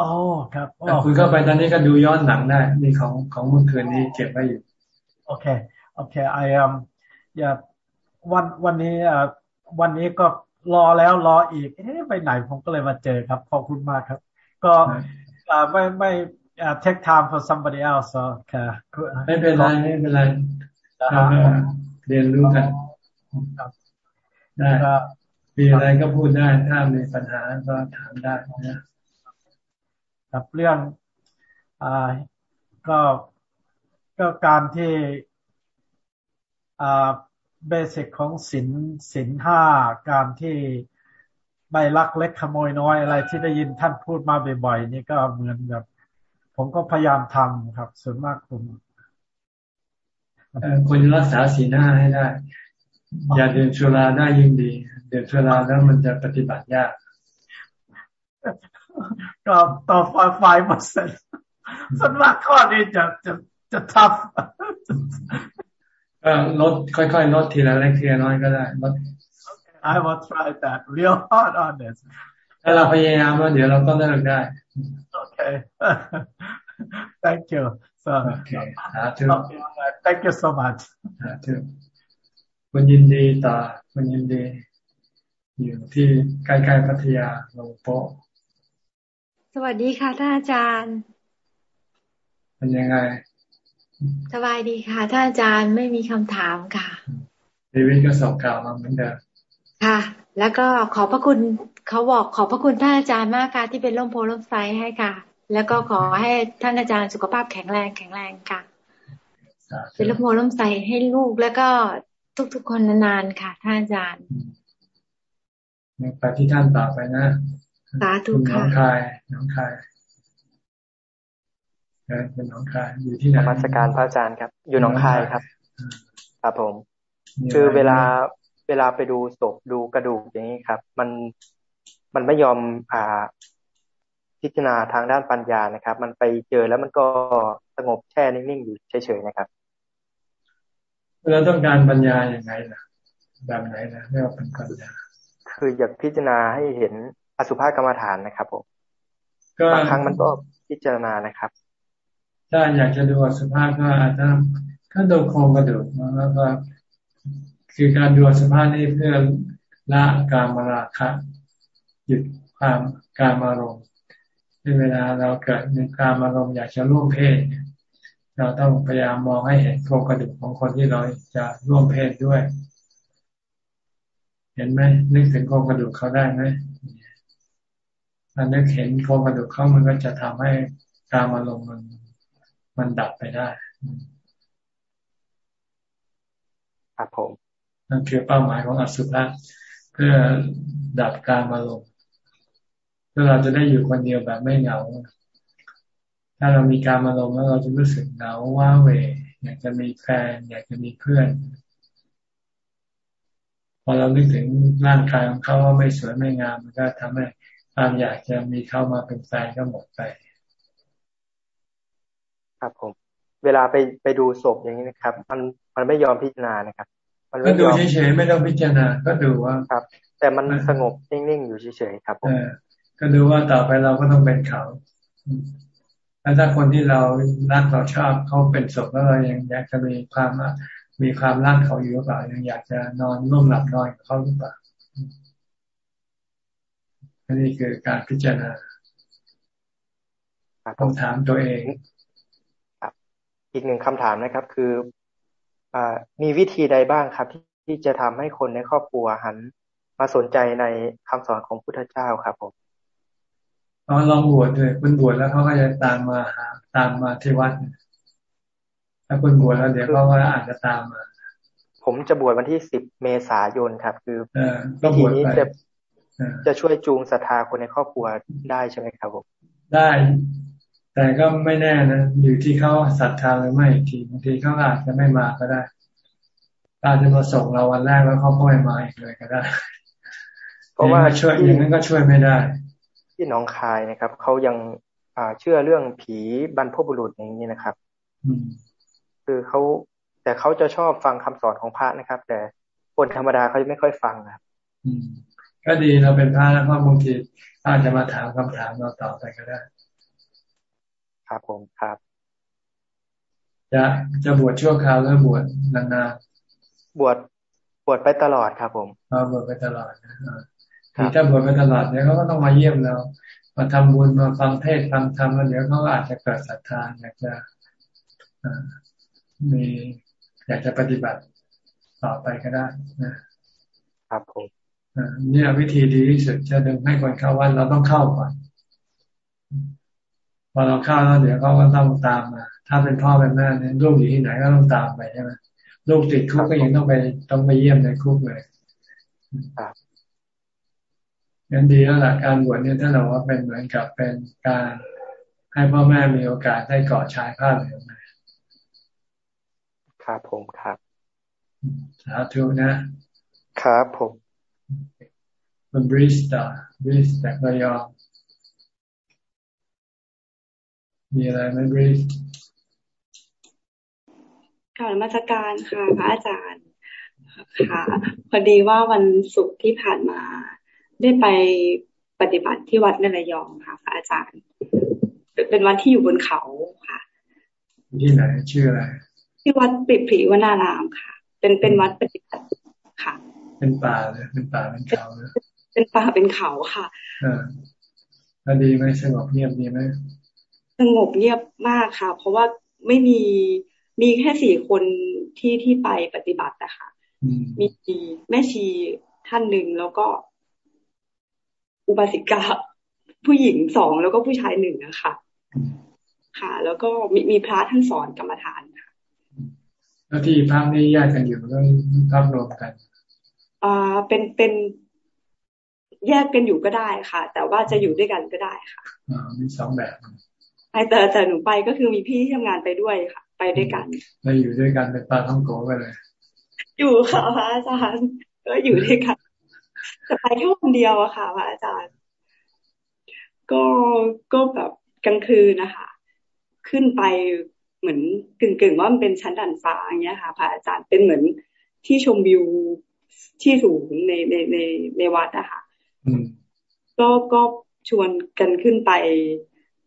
อ๋อครับคุณเข้าไปตอนนี้ก็ดูย้อนหลังได้มีของของเมื่อคืนนี้เก็บไว้อยู่ โอเค โอเคไออ m อย่าวันวันนี้อ่าวันนี้ก็รอแล้วรออีกเอ๊ะไปไหนผมก็เลยมาเจอครับ ขอบคุณมากครับ ก็ไม่ไม่ uh, take time for somebody else ค่ะ ไม่เป็นไรไม่เป็นไรเราเรียนรู้กันได้มีอะไรก็พูดได้ถ้ามีปัญหาก็ถามได้นะครับเรื่องอ่าก็ก็การที่อ่าเบสิกของสินสินห้าการที่ไม่ลักเล็กขโมยน้อยอะไรที่ได้ยินท่านพูดมาบ่อยๆนี่ก็เหมือนแบบ ผมก็พยายามทำครับ ส่วนมากผมควรรักษาสีหน้าให้ได้ อย่าดื่มสุราได้ยิ่งดีเดือดสุราแล้วมันจะปฏิบัติยากก็ต่อไฟไฟเปอร์เซ็นต์ส่วนมากข้อนี้จะจะจะทับก็ลดค่อยๆลดทีละเล็กทีละน้อยก็ได้ลด I will try that real hard on this ถ้าเราพยายามแล้วเดี๋ยวเราก็เลิกได้ โอเค thank you so okay thank you so much คุณยินดีต่อคุณยินดี อยู่ที่ใกล้ๆพัทยาลงโป๊ะสวัสดีค่ะท่านอาจารย์ เป็นยังไง สบายดีค่ะท่านอาจารย์ไม่มีคำถามค่ะชีวิตก็สอบกล่าวมาเหมือนเดิมค่ะ แล้วก็ขอพระคุณเขาบอกขอพระคุณท่านอาจารย์มากค่ะที่เป็นร่มโพล่มไซให้ค่ะ แล้วก็ขอให้ท่านอาจารย์สุขภาพแข็งแรงแข็งแรงค่ะเป็นร่มโพล่มไซให้ลูกแล้วก็ทุกๆคนนานๆค่ะ ท่านอาจารย์ไปที่ท่านต่อไปนะสาธุค่ะน้องคายน้องคายเป็นน้องคายอยู่ที่ไหนมาสการพระอาจารย์ครับ อยู่น้องคายครับครับผม คือเวลาเวลาไปดูศพดูกระดูกอย่างนี้ครับ มันมันไม่ยอมอ่า พิจารณาทางด้านปัญญานะครับ มันไปเจอแล้วมันก็สงบแช่นิ่งๆอยู่เฉยๆนะครับเราต้องการปัญญาอย่างไรล่ะแบบไหนนะเรียกว่าเป็นปัญญา คืออยากพิจารณาให้เห็นอสุภกรรมฐานนะครับผมบางครั้งมันก็พิจารณานะครับ ถ้าอยากจะดูอสุภะก็อาจจะก็ดูโครงกระดูกแล้วก็คือการดูอสุภะนี่เพื่อละการมาราคะหยุดความการมารม ณ์ในเวลาเราเกิดในการมารมณ์อยากจะร่วมเพศเราต้องพยายามมองให้เห็นโครงกระดูกของคนที่เราจะร่วมเพศด้วย เห็นไหมนึกถึงโครงกระดูกเขาได้ไหมถ้านึกเห็นโครงกระดูกเขามันก็จะทำให้การอารมณ์มันมันดับไปได้ครับผมนั่นคือเป้าหมายของอสุภะเพื่อดับการอารมณ์เพื่อเราจะได้อยู่คนเดียวแบบไม่เหงา ถ้าเรามีการอารมณ์แล้วเราจะรู้สึกเหงาว้าเว อยากจะมีแฟน อยากจะมีเพื่อน พอเรานึกถึงร่างกายของเขาว่าไม่สวยไม่งามมันก็ทำให้ความอยากจะมีเข้ามาเป็นแฟนก็หมดไป ครับผม เวลาไปไปดูศพอย่างนี้นะครับ มันมันไม่ยอมพิจารณานะครับมันก็ดูเฉยๆไม่ต้องพิจารณา ก็ดูว่าครับ แต่มันสงบนิ่งๆอยู่เฉยๆครับผม ก็ดูว่าต่อไปเราก็ต้องเป็นเขา แล้วถ้าคนที่เรารักเราชอบเขาเป็นศพแล้วเรายังอยากจะมีความมีความรักเขาอยู่หรือเปล่ายังอยากจะนอนร่วมหลับนอนกับเขาหรือเปล่าอันนี้คือการพิจารณาต้องถามตัวเองครับอีกหนึ่งคำถามนะครับ คืออมีวิธีใดบ้างครับ ที่จะทำให้คนในครอบครัวหัน มาสนใจในคำสอนของพุทธเจ้าครับผม เราลองบวชด้วยคุณบวชแล้วเขาก็จะตามมาหาตามมาที่วัดถ้าคุณบวชแล้วเดี๋ยวเขาก็อาจจะตามมา ผมจะบวชวันที่สิบเมษายนครับ คือวิธีนี้จะจะช่วยจูงศรัทธาคนในครอบครัวได้ใช่ไหมครับผมได้ แต่ก็ไม่แน่นะอยู่ที่เขาศรัทธาหรือไม่ทีบางทีเขาอาจจะไม่มาก็ได้อาจจะมาส่งเราวันแรกแล้วเขาก็ไม่มาอีกเลยก็ได้เพราะว่าช่วยอย่างนั้นก็ช่วยไม่ได้ ที่น้องคายนะครับเขายังอ่าเชื่อเรื่องผีบรรพบุรุษอย่างนี้นะครับคือเขาแต่เขาจะชอบฟังคำสอนของพระนะครับ แต่คนธรรมดาเขาจะไม่ค่อยฟังครับก็ดีเราเป็นพระแล้วก็บางทีอาจจะมาถามคำถามเราตอบไปก็ได้ ครับผมครับ จะจะบวชชั่วคราวหรือบวชนานๆบวชบวชไปตลอดครับผมอ๋อบวชไปตลอดนะ ถ้าบวชไปตลอดเนี่ยเขาก็ต้องมาเยี่ยมเรา มาทำบุญมาฟังเทศฟังธรรมแล้วเดี๋ยวเขาอาจจะเกิดศรัทธาอยากจะมีอยากจะปฏิบัติต่อไปก็ได้นะครับผมเนี่ยวิธีดีที่สุดจะดึงให้คนเข้าวัดเราต้องเข้าก่อนพอเราเข้าแล้วเดี๋ยวเขาก็ต้องตามมาถ้าเป็นพ่อเป็นแม่เนี่ยลูกอยู่ที่ไหนก็ต้องตามไปใช่ไหมลูกติดคุกก็ยังต้องไปต้องไปเยี่ยมในคุกเลย งั้นดีแล้วล่ะการบวชเนี่ยถ้าเราว่าเป็นเหมือนกับเป็นการให้พ่อแม่มีโอกาสได้กอดชายผ้าเหลืองครับผมครับสาธุนะครับผมโอเคมันบริสต่อบริสจากระยองมีอะไรไหมบริสกล่าวมาสการค่ะพระอาจารย์ค่ะ พอดีว่าวันศุกร์ที่ผ่านมา ได้ไปปฏิบัติที่วัดในระยองค่ะพระอาจารย์ เป็นวัดที่อยู่บนเขาค่ะ ที่ไหนชื่ออะไร ที่วัดปิปรีวนารามค่ะ เป็นเป็นวัดปฏิบัติค่ะ เป็นป่าเลยเป็นป่าเป็นเขาเลยเป็นป่าเป็นเขาค่ะอ่าดีไหมสงบเงียบดีไหมสงบเงียบมากค่ะ เพราะว่าไม่มีมีแค่สี่คนที่ที่ไปปฏิบัตินะคะมีแม่ชีท่านหนึ่งแล้วก็ อุบาสิกาผู้หญิงสองแล้วก็ผู้ชายหนึ่งนะคะค่ะ แล้วก็มีมีพระท่านสอนกรรมฐานค่ะแล้วที่พักนี้แยกกันอยู่แล้วพักรวมกันอ่าเป็นเป็นแยกกันอยู่ก็ได้ค่ะ แต่ว่าจะอยู่ด้วยกันก็ได้ค่ะอ่ามีสองแบบแต่แต่หนูไปก็คือมีพี่ที่ทำงานไปด้วยค่ะ ไปด้วยกันเราอยู่ด้วยกันเป็นปลาท่องโกไปเลย อยู่ค่ะพระอาจารย์ก็อยู่ด้วยกันแต่ ไปแค่วันเดียวอะค่ะพระอาจารย์ ก็ก็แบบกลางคืนนะคะขึ้นไปเหมือนกึ่งกึ่งว่ามันเป็นชั้นดันฟ้าอย่างเงี้ยค่ะพระอาจารย์เป็นเหมือนที่ชมวิวที่สูงในในในในวัดอะค่ะก็ก็ชวนกันขึ้นไป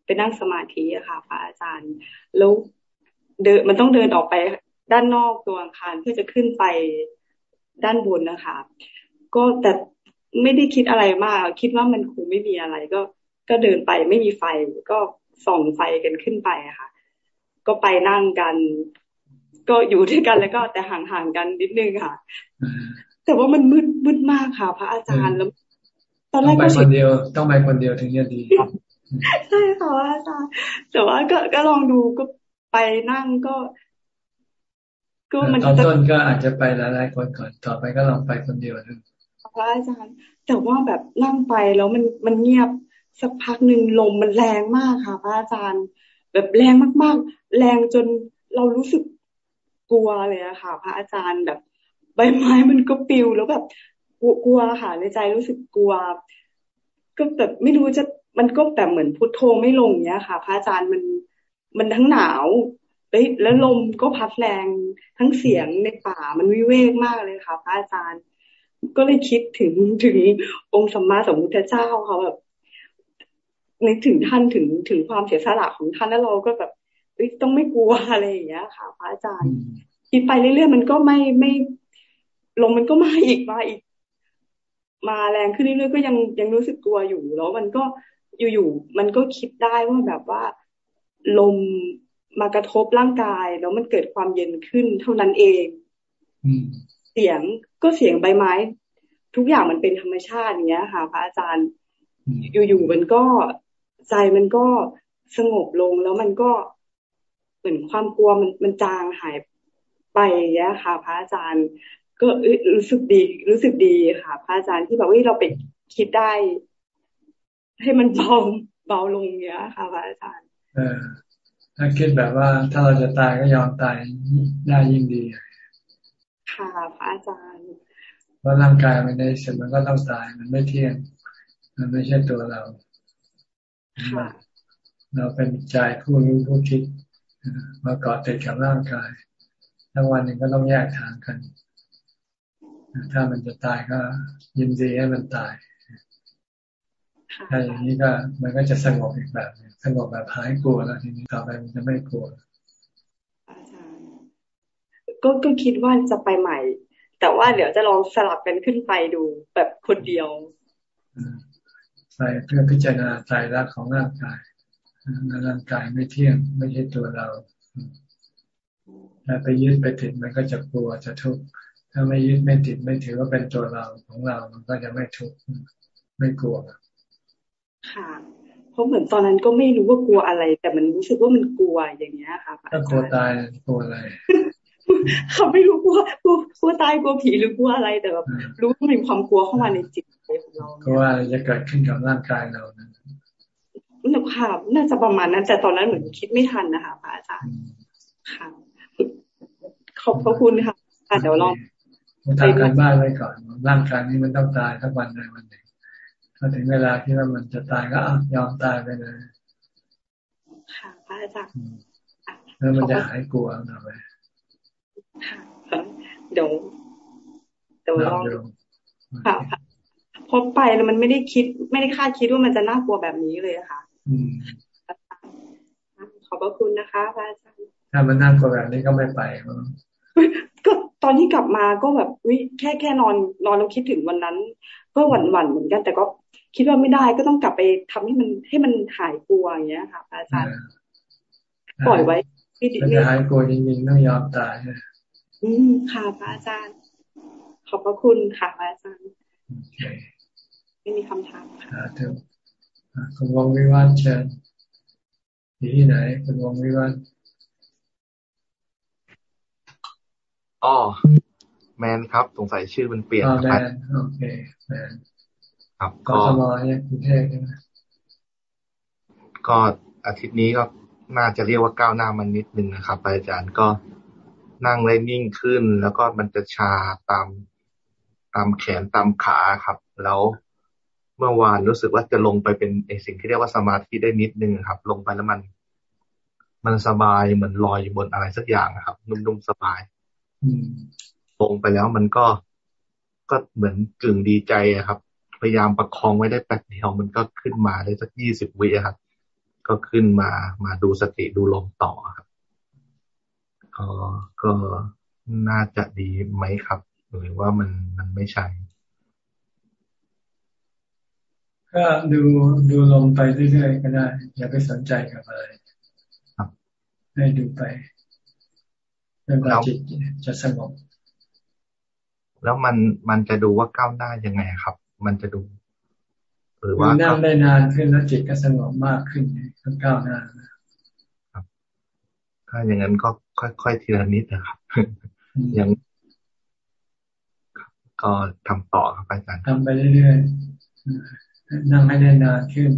ไปนั่งสมาธิอะค่ะพระอาจารย์ แล้วเดินมันต้องเดินออกไปด้านนอกตัวอาคารเพื่อจะขึ้นไปด้านบนนะคะ ก็แต่ ไม่ได้คิดอะไรมาก คิดว่ามันคงไม่มีอะไร ก็ก็เดินไปไม่มีไฟก็ส่องไฟกันขึ้นไปอะค่ะ ก็ไปนั่งกัน ก็อยู่ด้วยกันแล้วก็แต่ห่างๆกันนิดนึงค่ะ แต่ว่ามันมืดมืดมากค่ะ พระอาจารย์แล้ว ตอนแรกก็คนเดียว ต้องไปคนเดียวถึงจะดีใช่ค่ะอาจารย์แต่ว่าก็ก็ลองดูก็ไปนั่งก็ก็มันตอนต้นก็อาจจะไปหลายๆคนก่อน ต่อไปก็ลองไปคนเดียวดู พระอาจารย์ แต่ว่าแบบนั่งไปแล้วมันมันเงียบสักพักหนึ่งลมมันแรงมากค่ะ พระอาจารย์ แบบแรงมากๆ แรงจนเรารู้สึกกลัวเลยอะค่ะ พระอาจารย์แบบ ใบไม้มันก็ปิวแล้วแบบกลัวค่ะในใจรู้สึกกลัว ก็แบบไม่รู้จะมันก็แบบเหมือนพุทโธไม่ลงเนี้ยค่ะ พระอาจารย์มันมันทั้งหนาวแล้วลมก็พัดแรงทั้งเสียงในป่ามันวิเวกมากเลยค่ะ พระอาจารย์ ก็เลยคิดถึงถึงองค์สัมมาสัมพุทธเจ้าเขาแบบนึกถึงท่านถึงถึงความเสียสละของท่านแล้วเราก็แบบต้องไม่กลัวอะไรอย่างเงี้ยค่ะพระอาจารย์คิดไปเรื่อยๆมันก็ไม่ไม่ลมมันก็มาอีกมาอีก มาแรงขึ้นเรื่อยๆก็ยังยังรู้สึกกลัวอยู่ แล้วมันก็อยู่ๆมันก็คิดได้ว่าแบบว่า ลมมากระทบร่างกาย แล้วมันเกิดความเย็นขึ้นเท่านั้นเองเสียงก็เสียงใบไม้ ทุกอย่างมันเป็นธรรมชาติอย่างเงี้ยค่ะ พระอาจารย์ อยู่ๆมันก็ใจมันก็สงบลงแล้วมันก็เหมือนความกลัวมันมันจางหายไปอย่างเงี้ยค่ะ พระอาจารย์ ก็รู้สึกดี รู้สึกดีค่ะ พระอาจารย์ที่แบบว่าเราไปคิดได้ ให้มันเบาเบาลงเนี้ยค่ะ พระอาจารย์เออถ้าคิดแบบว่าถ้าเราจะตายก็ยอมตายได้ยิ่งดี ค่ะ พระอาจารย์ เพราะร่างกายมันในสุดมันก็ต้องตาย มันไม่เที่ยง มันไม่ใช่ตัวเรา เราเป็นใจผู้รู้ผู้คิดมาเกาะติดกับร่างกายทั้งวันหนึ่งก็ต้องแยกทางกัน ถ้ามันจะตายก็ยินดีให้มันตายถ้าอย่างนี้ก็มันก็จะสงบอีกแบบสงบแบบหายกลัวแล้วทีนี้ต่อไปมันจะไม่กลัวอาจารย์ก็ก็คิดว่าจะไปใหม่ แต่ว่าเดี๋ยวจะลองสลับกันขึ้นไปดูแบบคนเดียวไปเพื่อพิจารณาใจรักของร่างกายร่างกายไม่เที่ยงไม่ใช่ตัวเราถ้าไปยึดไปติดมันก็จะกลัวจะทุกข์ถ้าไม่ยึดไม่ติดไม่ถือว่าเป็นตัวเราของเรา มันก็จะไม่ทุกข์ไม่กลัวค่ะเพราะเหมือนตอนนั้นก็ไม่รู้ว่ากลัวอะไร แต่มันรู้สึกว่ามันกลัวอย่างเงี้ยค่ะถ้ากลัวตายกลัวอะไร เขาไม่รู้กลัวกลัวกลัวตายกลัวผีหรือกลัวอะไรแต่แบบรู้ว่ามีความกลัวเข้ามาในจิตใจของเราก็ว่าจะเกิดขึ้นกับร่างกายเรานะหนูค่ะน่าจะประมาณนั้น แต่ตอนนั้นเหมือนคิดไม่ทันนะคะพระอาจารย์ค่ะขอบพระคุณค่ะเดี๋ยวลองทำการบ้านไว้ก่อนร่างกายนี้มันต้องตายทั้งวันใดวันหนึ่งพอถึงเวลาที่ว่ามันจะตายก็ยอมตายไปเลยค่ะพระอาจารย์แล้วมันจะหายกลัวหน่อย เดี๋ยวเดี๋ยวลองค่ะพบไปแล้วมันไม่ได้คิด ไม่ได้คาดคิดว่ามันจะน่ากลัวแบบนี้เลยค่ะขอบพระคุณนะคะพระอาจารย์ถ้ามันน่ากลัวแบบนี้ก็ไม่ไปก็ตอนที่กลับมาก็แบบวิแค่แค่นอนนอนแล้วคิดถึงวันนั้น ก็หวั่นหวั่นเหมือนกัน แต่ก็คิดว่าไม่ได้ก็ต้องกลับไปทำให้มันให้มันหายกลัวอย่างเงี้ยค่ะอาจารย์ปล่อยไว้พี่ดิจะหายกลัวจริงๆต้องยอมตาย อืมค่ะพระอาจารย์ ขอบพระคุณค่ะพระอาจารย์ไม่มีคำถามค่ะเถอะคุณวงวิวัฒน์เชิญอยู่ที่ไหนคุณวงวิวัฒน์อ๋อแมนครับ สงสัยชื่อมันเปลี่ยนแมนโอเคแมนครับก็ทมเนี่ยกรุงเทพใช่ไหมก็อาทิตย์นี้ก็น่าจะเรียกว่าก้าวหน้ามันนิดนึงนะครับอาจารย์ก็ นั่งได้นิ่งขึ้น แล้วก็มันจะชาตามตามแขนตามขาครับ แล้วเมื่อวานรู้สึกว่าจะลงไปเป็นไอสิ่งที่เรียกว่าสมาธิได้นิดนึงครับ ลงไปแล้วมัน มันสบายเหมือนลอยอยู่บนอะไรสักอย่างครับ นุ่มๆสบายลงไปแล้วมันก็ก็เหมือนกึ่งดีใจครับ พยายามประคองไว้ได้แป๊บเดียวมันก็ขึ้นมาได้สักยี่สิบวิครับ ก็ขึ้นมามาดูสติดูลมต่อครับ ก็ก็น่าจะดีไหมครับ หรือว่ามันมันไม่ใช่ ก็ดูดูลมไปเรื่อยๆก็ได้ อย่าไปสนใจกับอะไรให้ดูไปจนกว่าจิตจะสงบแล้วมันมันจะดูว่าก้าวหน้ายังไงครับ มันจะดู หรือว่านั่งได้นานขึ้นแล้วจิตก็สงบมากขึ้นก็ก้าวหน้าครับ ถ้าอย่างนั้นก็ ค่อยๆทีละนิดนะครับ ยังก็ทำต่อครับอาจารย์ทำไปเรื่อยๆนั่งให้ได้นานขึ้น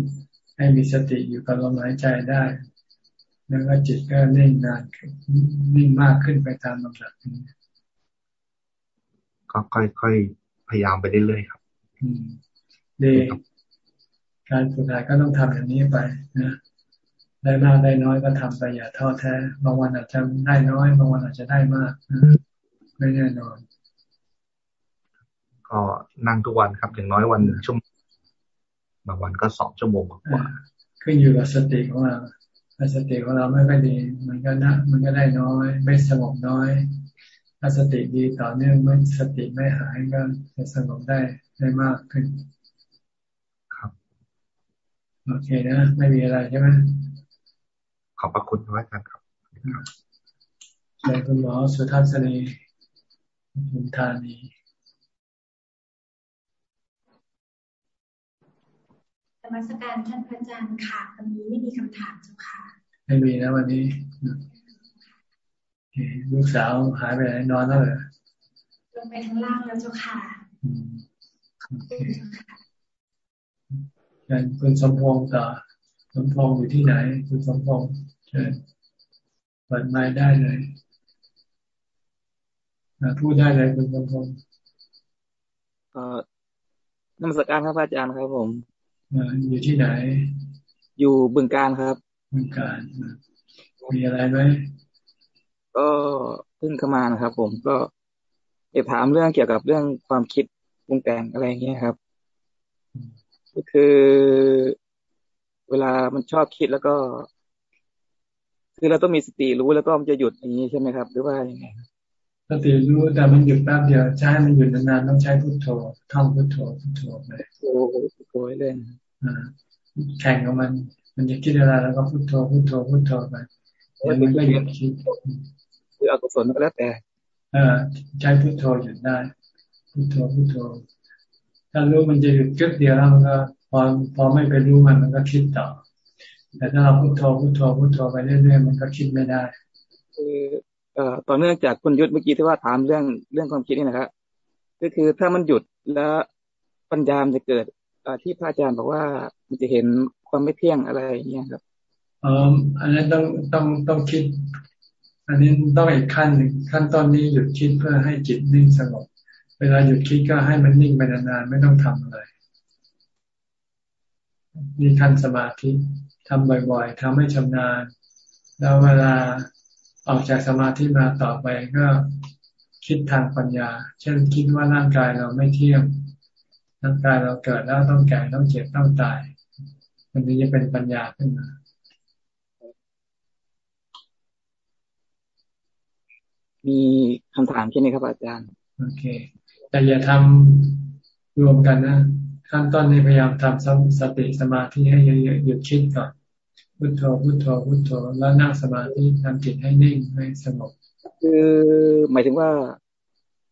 ให้มีสติอยู่กับลมหายใจได้ แล้วก็จิตก็นิ่งนานนิ่งมากขึ้นไปตามลำดับนี้ก็ค่อยๆพยายามไปเรื่อยๆครับดีการฝึกหัดก็ต้องทำอย่างนี้ไปนะ ได้มากได้น้อยก็ทำไปอย่าท้อแท้ บางวันอาจจะได้น้อย บางวันอาจจะได้มากไม่แน่นอนก็นั่งทุกวันครับอย่างน้อยวันหนึ่งชั่วโมงบางวันก็สองชั่วโมงกว่าขึ้นอยู่กับสติของเราถ้าสติของเราไม่ค่อยดีมันก็นะมันก็ได้น้อย ไม่สงบน้อย ถ้าสติดีต่อเนื่องไม่สติไม่หายก็จะสงบได้ได้มากขึ้น ครับ โอเคนะ ไม่มีอะไรใช่ไหม ขอบพระคุณอาจารย์ครับใช่คุณหมอสุทัศนีคุณธานีธรรมสการท่านพระอาจารย์ค่ะวันนี้ไม่มีคำถามเจ้าค่ะ ไม่มีนะวันนี้ลูกสาวหายไปไหนนอนแล้วเหรอลงไปข้างล่างแล้วเจ้าค่ะงานคุณสมพงษ์ต่อสมพงษ์อยู่ที่ไหน คุณสมพงษ์ เชิญเปิดไม้ได้เลยพูดได้เลยคุณสมพงษ์เอ่อนมัสการครับอาจารย์ครับผมอยู่ที่ไหน อยู่บึงการครับ บึงการมีอะไรไหมก็เพิ่งเข้ามานะครับ ผมก็จะถามเรื่องเกี่ยวกับเรื่องความคิดปรุงแต่งอะไรเงี้ยครับ ก็คือ เวลามันชอบคิดแล้วก็ คือเราต้องมีสติรู้แล้วก็มันจะหยุดอย่างนี้ใช่ไหมครับ หรือว่ายังไงสติรู้แต่มันหยุดแป๊บเดียวใช้มันหยุดนานๆต้องใช้พุทโธท่องพุทโธพุทโธไปโอ้โหโอยเลยแข่งกับมัน มันจะคิดอะไรแล้วก็พุทโธพุทโธพุทโธไปมันก็หยุดคิดคืออกุศลก็แล้วแต่เออใช้พุทโธหยุดได้พุทโธพุทโธถ้ารู้มันจะหยุดกึกเดียวแล้วมันก็พอพอไม่ไปรู้มันมันก็คิดต่อ แต่ถ้าเราพุทโธพุทโธพุทโธไปเรื่อยๆมันก็คิดไม่ได้ คือเอ่อต่อเนื่องจากคุณยุทธเมื่อกี้ที่ว่าถามเรื่องเรื่องความคิดนี่นะครับก็คือถ้ามันหยุดแล้วปัญญามจะเกิดที่พระอาจารย์บอกว่ามันจะเห็นความไม่เที่ยงอะไรอย่างเงี้ยครับอ๋ออันนั้นต้องต้องต้องคิด อันนี้ต้องอีกขั้นหนึ่งขั้นตอนนี้หยุดคิดเพื่อให้จิตนิ่งสงบเวลาหยุดคิดก็ให้มันนิ่งไปนานๆไม่ต้องทำอะไร มีขั้นสมาธิ ทำบ่อยๆทำให้ชำนาญ แล้วเวลาออกจากสมาธิมาต่อไปก็คิดทางปัญญา เช่นคิดว่าร่างกายเราไม่เที่ยงร่างกายเราเกิดแล้วต้องแก่ต้องเจ็บต้องตาย มันนี้จะเป็นปัญญาขึ้นมามีคำถามแค่นี้ครับอาจารย์ โอเค แต่อย่าทำรวมกันนะขั้นต้นนี้พยายามทำสติสมาธิให้เยอะๆหยุดคิดก่อน พุทโธพุทโธพุทโธแล้วนั่งสมาธิทำจิตให้นิ่งให้สงบคือหมายถึงว่า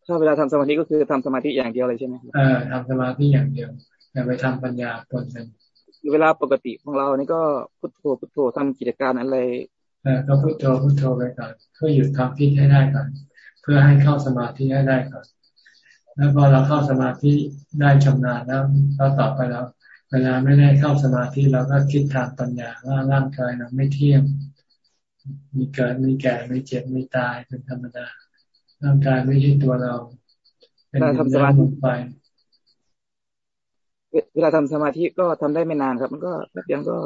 ถ้าเวลาทำสมาธิก็คือทำสมาธิอย่างเดียวเลยใช่ไหมเออทำสมาธิอย่างเดียวอย่าไปทำปัญญาปนกันเวลาปกติของเรานี่ก็พุทโธพุทโธทำกิจการอะไรเออก็พุทโธพุทโธไปก่อนเพื่อหยุดความคิดให้ได้ก่อนเพื่อให้เข้าสมาธิให้ได้ก่อนแล้วพอเราเข้าสมาธิได้ชำนาญแล้วเราต่อไปแล้ว เวลาไม่ได้เข้าสมาธิเราก็คิดทางปัญญาว่าร่างกายเราไม่เที่ยง มีเกิดมีแก่มีเจ็บมีตายเป็นธรรมดา ร่างกายไม่ใช่ตัวเรา เป็นทำสมาธิไปเวลาทำสมาธิก็ทำได้ไม่นานครับ มันก็แป๊บเดียวก็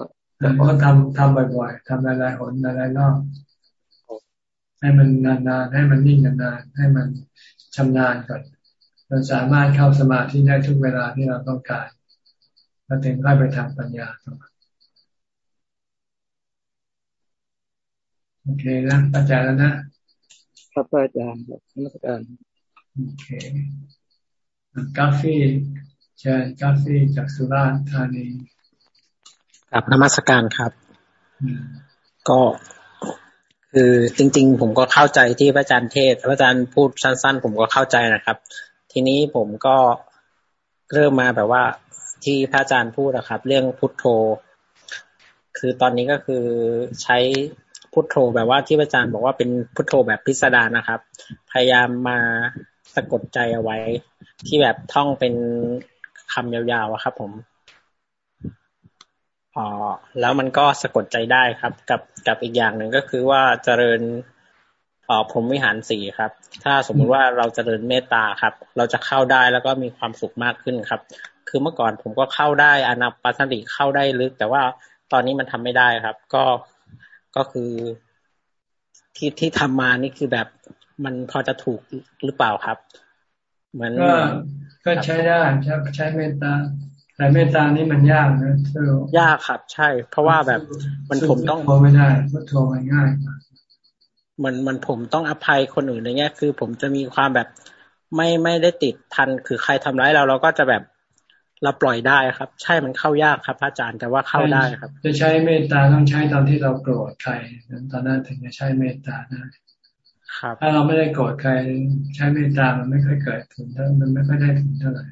ก็ทำทำบ่อยๆทำหลายๆหนหลายๆรอบให้มันนานๆให้มันนิ่งนานๆให้มันชำนาญก่อนเราสามารถเข้าสมาธิได้ทุกเวลาที่เราต้องการ แล้วถึงค่อยไปทำปัญญาต่อโอเคนะอาจารย์แล้วนะครับอาจารย์ครับนักการโอเคกาฟีเชิญกาฟีจากสุราษฎร์ธานีกับนมัสการครับ ก็คือจริง ๆ ผมก็เข้าใจที่พระอาจารย์เทศพระอาจารย์พูดสั้น ๆ ผมก็เข้าใจนะครับ ทีนี้ผมก็เริ่มมาแบบว่า ที่พระอาจารย์พูดนะครับ เรื่องพุทโธ คือตอนนี้ก็คือใช้พุทโธแบบว่าที่พระอาจารย์บอกว่าเป็นพุทโธแบบพิสดารนะครับ พยายามมาสะกดใจเอาไว้ ที่แบบท่องเป็นคำยาวๆครับผมอ๋อแล้วมันก็สะกดใจได้ครับ กับกับอีกอย่างหนึ่งก็คือว่าเจริญ ออพรหมวิหารสี่ครับ ถ้าสมมุติว่าเราจเจริญเมตตาครับ เราจะเข้าได้แล้วก็มีความสุขมากขึ้นครับ คือเมื่อก่อนผมก็เข้าได้อนาปัสติเข้าได้ลึก แต่ว่าตอนนี้มันทำไม่ได้ครับ ก็ก็คือที่ที่ทำมานี่คือแบบมันพอจะถูกหรือเปล่าครับเหมือนก็ก็ใช้ได้ใช้ใช้เมตตาแต่เมตตานี่มันยากนะยากครับ ใช่ เพราะว่าแบบมันผมต้องโทรไม่ได้พุทโทมันง่าย มันมันผมต้องอภัยคนอื่นอย่างเงี้ยคือ ผมจะมีความแบบไม่ไม่ได้ติดพันคือใครทำร้ายเราเราก็จะแบบเราปล่อยได้ครับ ใช่มันเข้ายากครับพระอาจารย์แต่ว่าเข้าได้ครับ จะใช้เมตตาต้องใช้ตอนที่เราโกรธใครตอนนั้นถึงจะใช้เมตตาได้ครับถ้าเราไม่ได้โกรธใครใช้เมตตามันไม่ค่อยเกิดถึงเท่ามันไม่ค่อยได้ถึงเท่าไหร่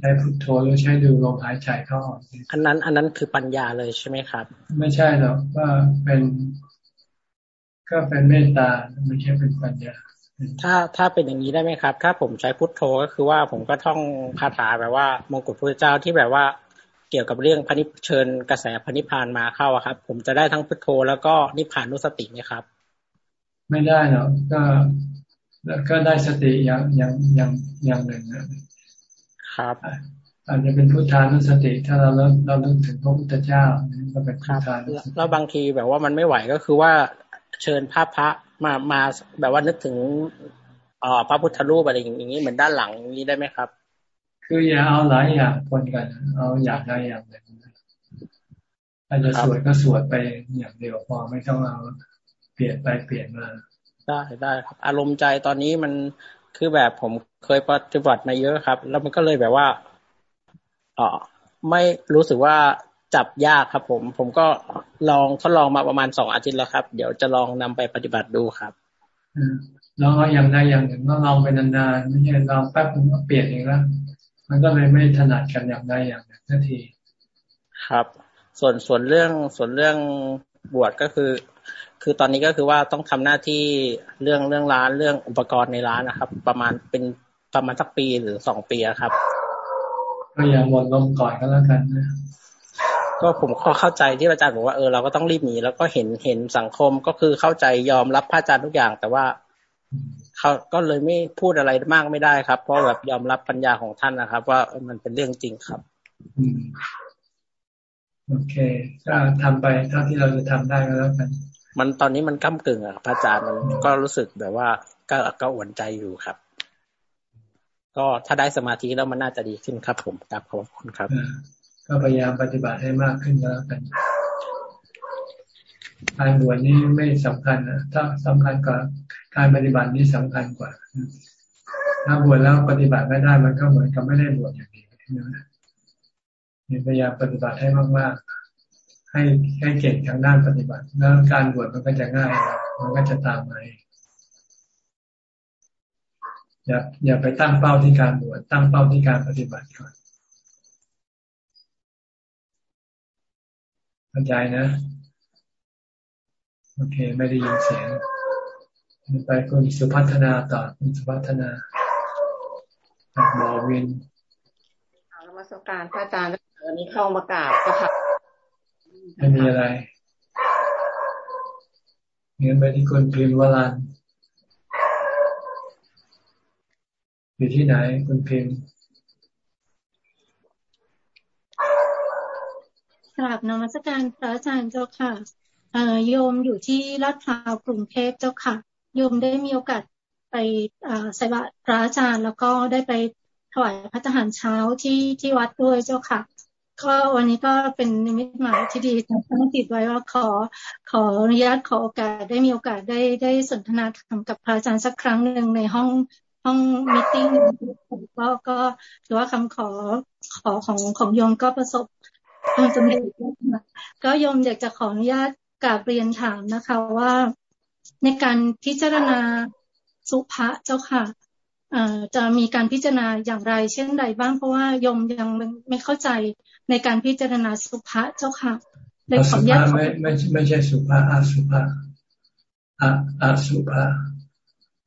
ใช้พุทโธหรือใช้ดูลมหายใจเข้าออกอันนั้น อันนั้นคือปัญญาเลยใช่ไหมครับ ไม่ใช่หรอกว่าเป็น ก็เป็นเมตตาไม่ใช่เป็นปัญญา ถ้าถ้าเป็นอย่างนี้ได้ไหมครับ ถ้าผมใช้พุทโธก็คือว่าผมก็ท่องคาถาแบบว่ามงกุฎพระเจ้าที่แบบว่าเกี่ยวกับเรื่องพนิเชิญกระแสพนิพานมาเข้าครับ ผมจะได้ทั้งพุทโธแล้วก็นิพพานุสติไหมครับ ไม่ได้หรอกก็ก็ได้สติอย่างอย่างอย่างอย่างหนึ่งครับอาจจะเป็นพุทธานุสติ ถ้าเราเราเรื่องถึงพระพุทธเจ้าก็เป็นพุทธานุสติแล้วบางทีแบบว่ามันไม่ไหวก็คือว่า เชิญภาพพระมามาแบบว่านึกถึงอ่อพระพุทธรูปอะไรอย่างนี้เหมือนด้านหลังอย่างนี้ได้ไหมครับ คืออย่าเอาหลายอย่างคนกัน เอาอย่างใดอย่างหนึ่งอาจจะสวดก็สวดไปอย่างเดียวพอไม่ต้องเอาเปลี่ยนไปเปลี่ยนมาได้ได้ครับ อารมณ์ใจตอนนี้มันคือแบบผมเคยปฏิบัติมาเยอะครับ แล้วมันก็เลยแบบว่าอ๋อไม่รู้สึกว่า จับยากครับผม ผมก็ลองทดลองมาประมาณสองอาทิตย์แล้วครับ เดี๋ยวจะลองนำไปปฏิบัติดูครับลองเอาอย่างใดอย่างหนึ่งก็ลองไปนานๆไม่ใช่ลองแป๊บนึงก็เปลี่ยนเองแล้วมันก็เลยไม่ถนัดกันอย่างใดอย่างหนึ่งทันที ครับ ส่วนส่วนเรื่องส่วนเรื่องบวชก็คือ คือตอนนี้ก็คือว่าต้องทำหน้าที่เรื่องเรื่องร้านเรื่องอุปกรณ์ในร้านนะครับ ประมาณเป็นประมาณสักปีหรือสองปีครับก็อย่าหมดลมก่อนก็แล้วกันนะ ก็ผมก็เข้าใจที่อาจารย์บอกว่าเออเราก็ต้องรีบหนีแล้วก็เห็นเห็นสังคมก็คือเข้าใจยอมรับพระอาจารย์ทุกอย่าง แต่ว่าเขาก็เลยไม่พูดอะไรมากไม่ได้ครับ เพราะแบบยอมรับปัญญาของท่านนะครับ ว่ามันเป็นเรื่องจริงครับโอเคก็ทำไปเท่าที่เราจะทำได้ก็แล้วกันมันตอนนี้มันก้ากึ่งอะพระอาจารย์มันก็รู้สึกแบบว่าก็ก็อวนใจอยู่ครับ ก็ถ้าได้สมาธิแล้วมันน่าจะดีขึ้นครับ ผมกราบขอบคุณครับ ก็พยายามปฏิบัติให้มากขึ้นแล้วกันการบวชนี้ไม่สำคัญนะถ้าสำคัญกว่าการปฏิบัตินี้สำคัญกว่า ถ้าบวชแล้วปฏิบัติไม่ได้มันก็เหมือนกับไม่ได้บวชอย่างนี้นะพยายามปฏิบัติให้มากๆ ให้ให้เก่งทางด้านปฏิบัติ แล้วการบวชมันก็จะง่าย มันก็จะตามมาอย่าอย่าไปตั้งเป้าที่การบวชตั้งเป้าที่การปฏิบัติก่อน เข้าใจนะ โอเค ไม่ได้ยินเสียง ไปคุณสุพัฒนาต่อคุณสุพัฒนาจากบอวินนมัสการพระอาจารย์วันนี้เข้ามากราบก็ค่ะไม่มีอะไรเงินไปที่คุณพิมพ์วลันอยู่ที่ไหนคุณพิมพ์ กราบนมัสการพระอาจารย์เจ้าค่ะโยมอยู่ที่ลาดพร้าวกรุงเทพเจ้าค่ะ โยมได้มีโอกาสไปใส่บาตรพระอาจารย์ แล้วก็ได้ไปถวายพระทหารเช้าที่ที่วัดด้วยเจ้าค่ะ ก็วันนี้ก็เป็นนิมิตหมายที่ดีตั้งติดไว้ว่าขอขออนุญาตขอโอกาสได้มีโอกาสได้ได้สนทนาธรรมกับพระอาจารย์สักครั้งหนึ่งในห้องห้องมิ팅ก็ก็ถือว่าคำขอขอของของโยมก็ประสบ ความสำเร็จก็โยมอยากจะขออนุญาตกราบเรียนถามนะคะว่า ในการพิจารณาสุภะเจ้าค่ะจะมีการพิจารณาอย่างไร เช่นใดบ้างเพราะว่ายมยังไม่เข้าใจในการพิจารณาสุภะเจ้าค่ะเลยขออนุญาตไม่ไม่ไม่ใช่สุภะอาสุภะอาอาสุภะ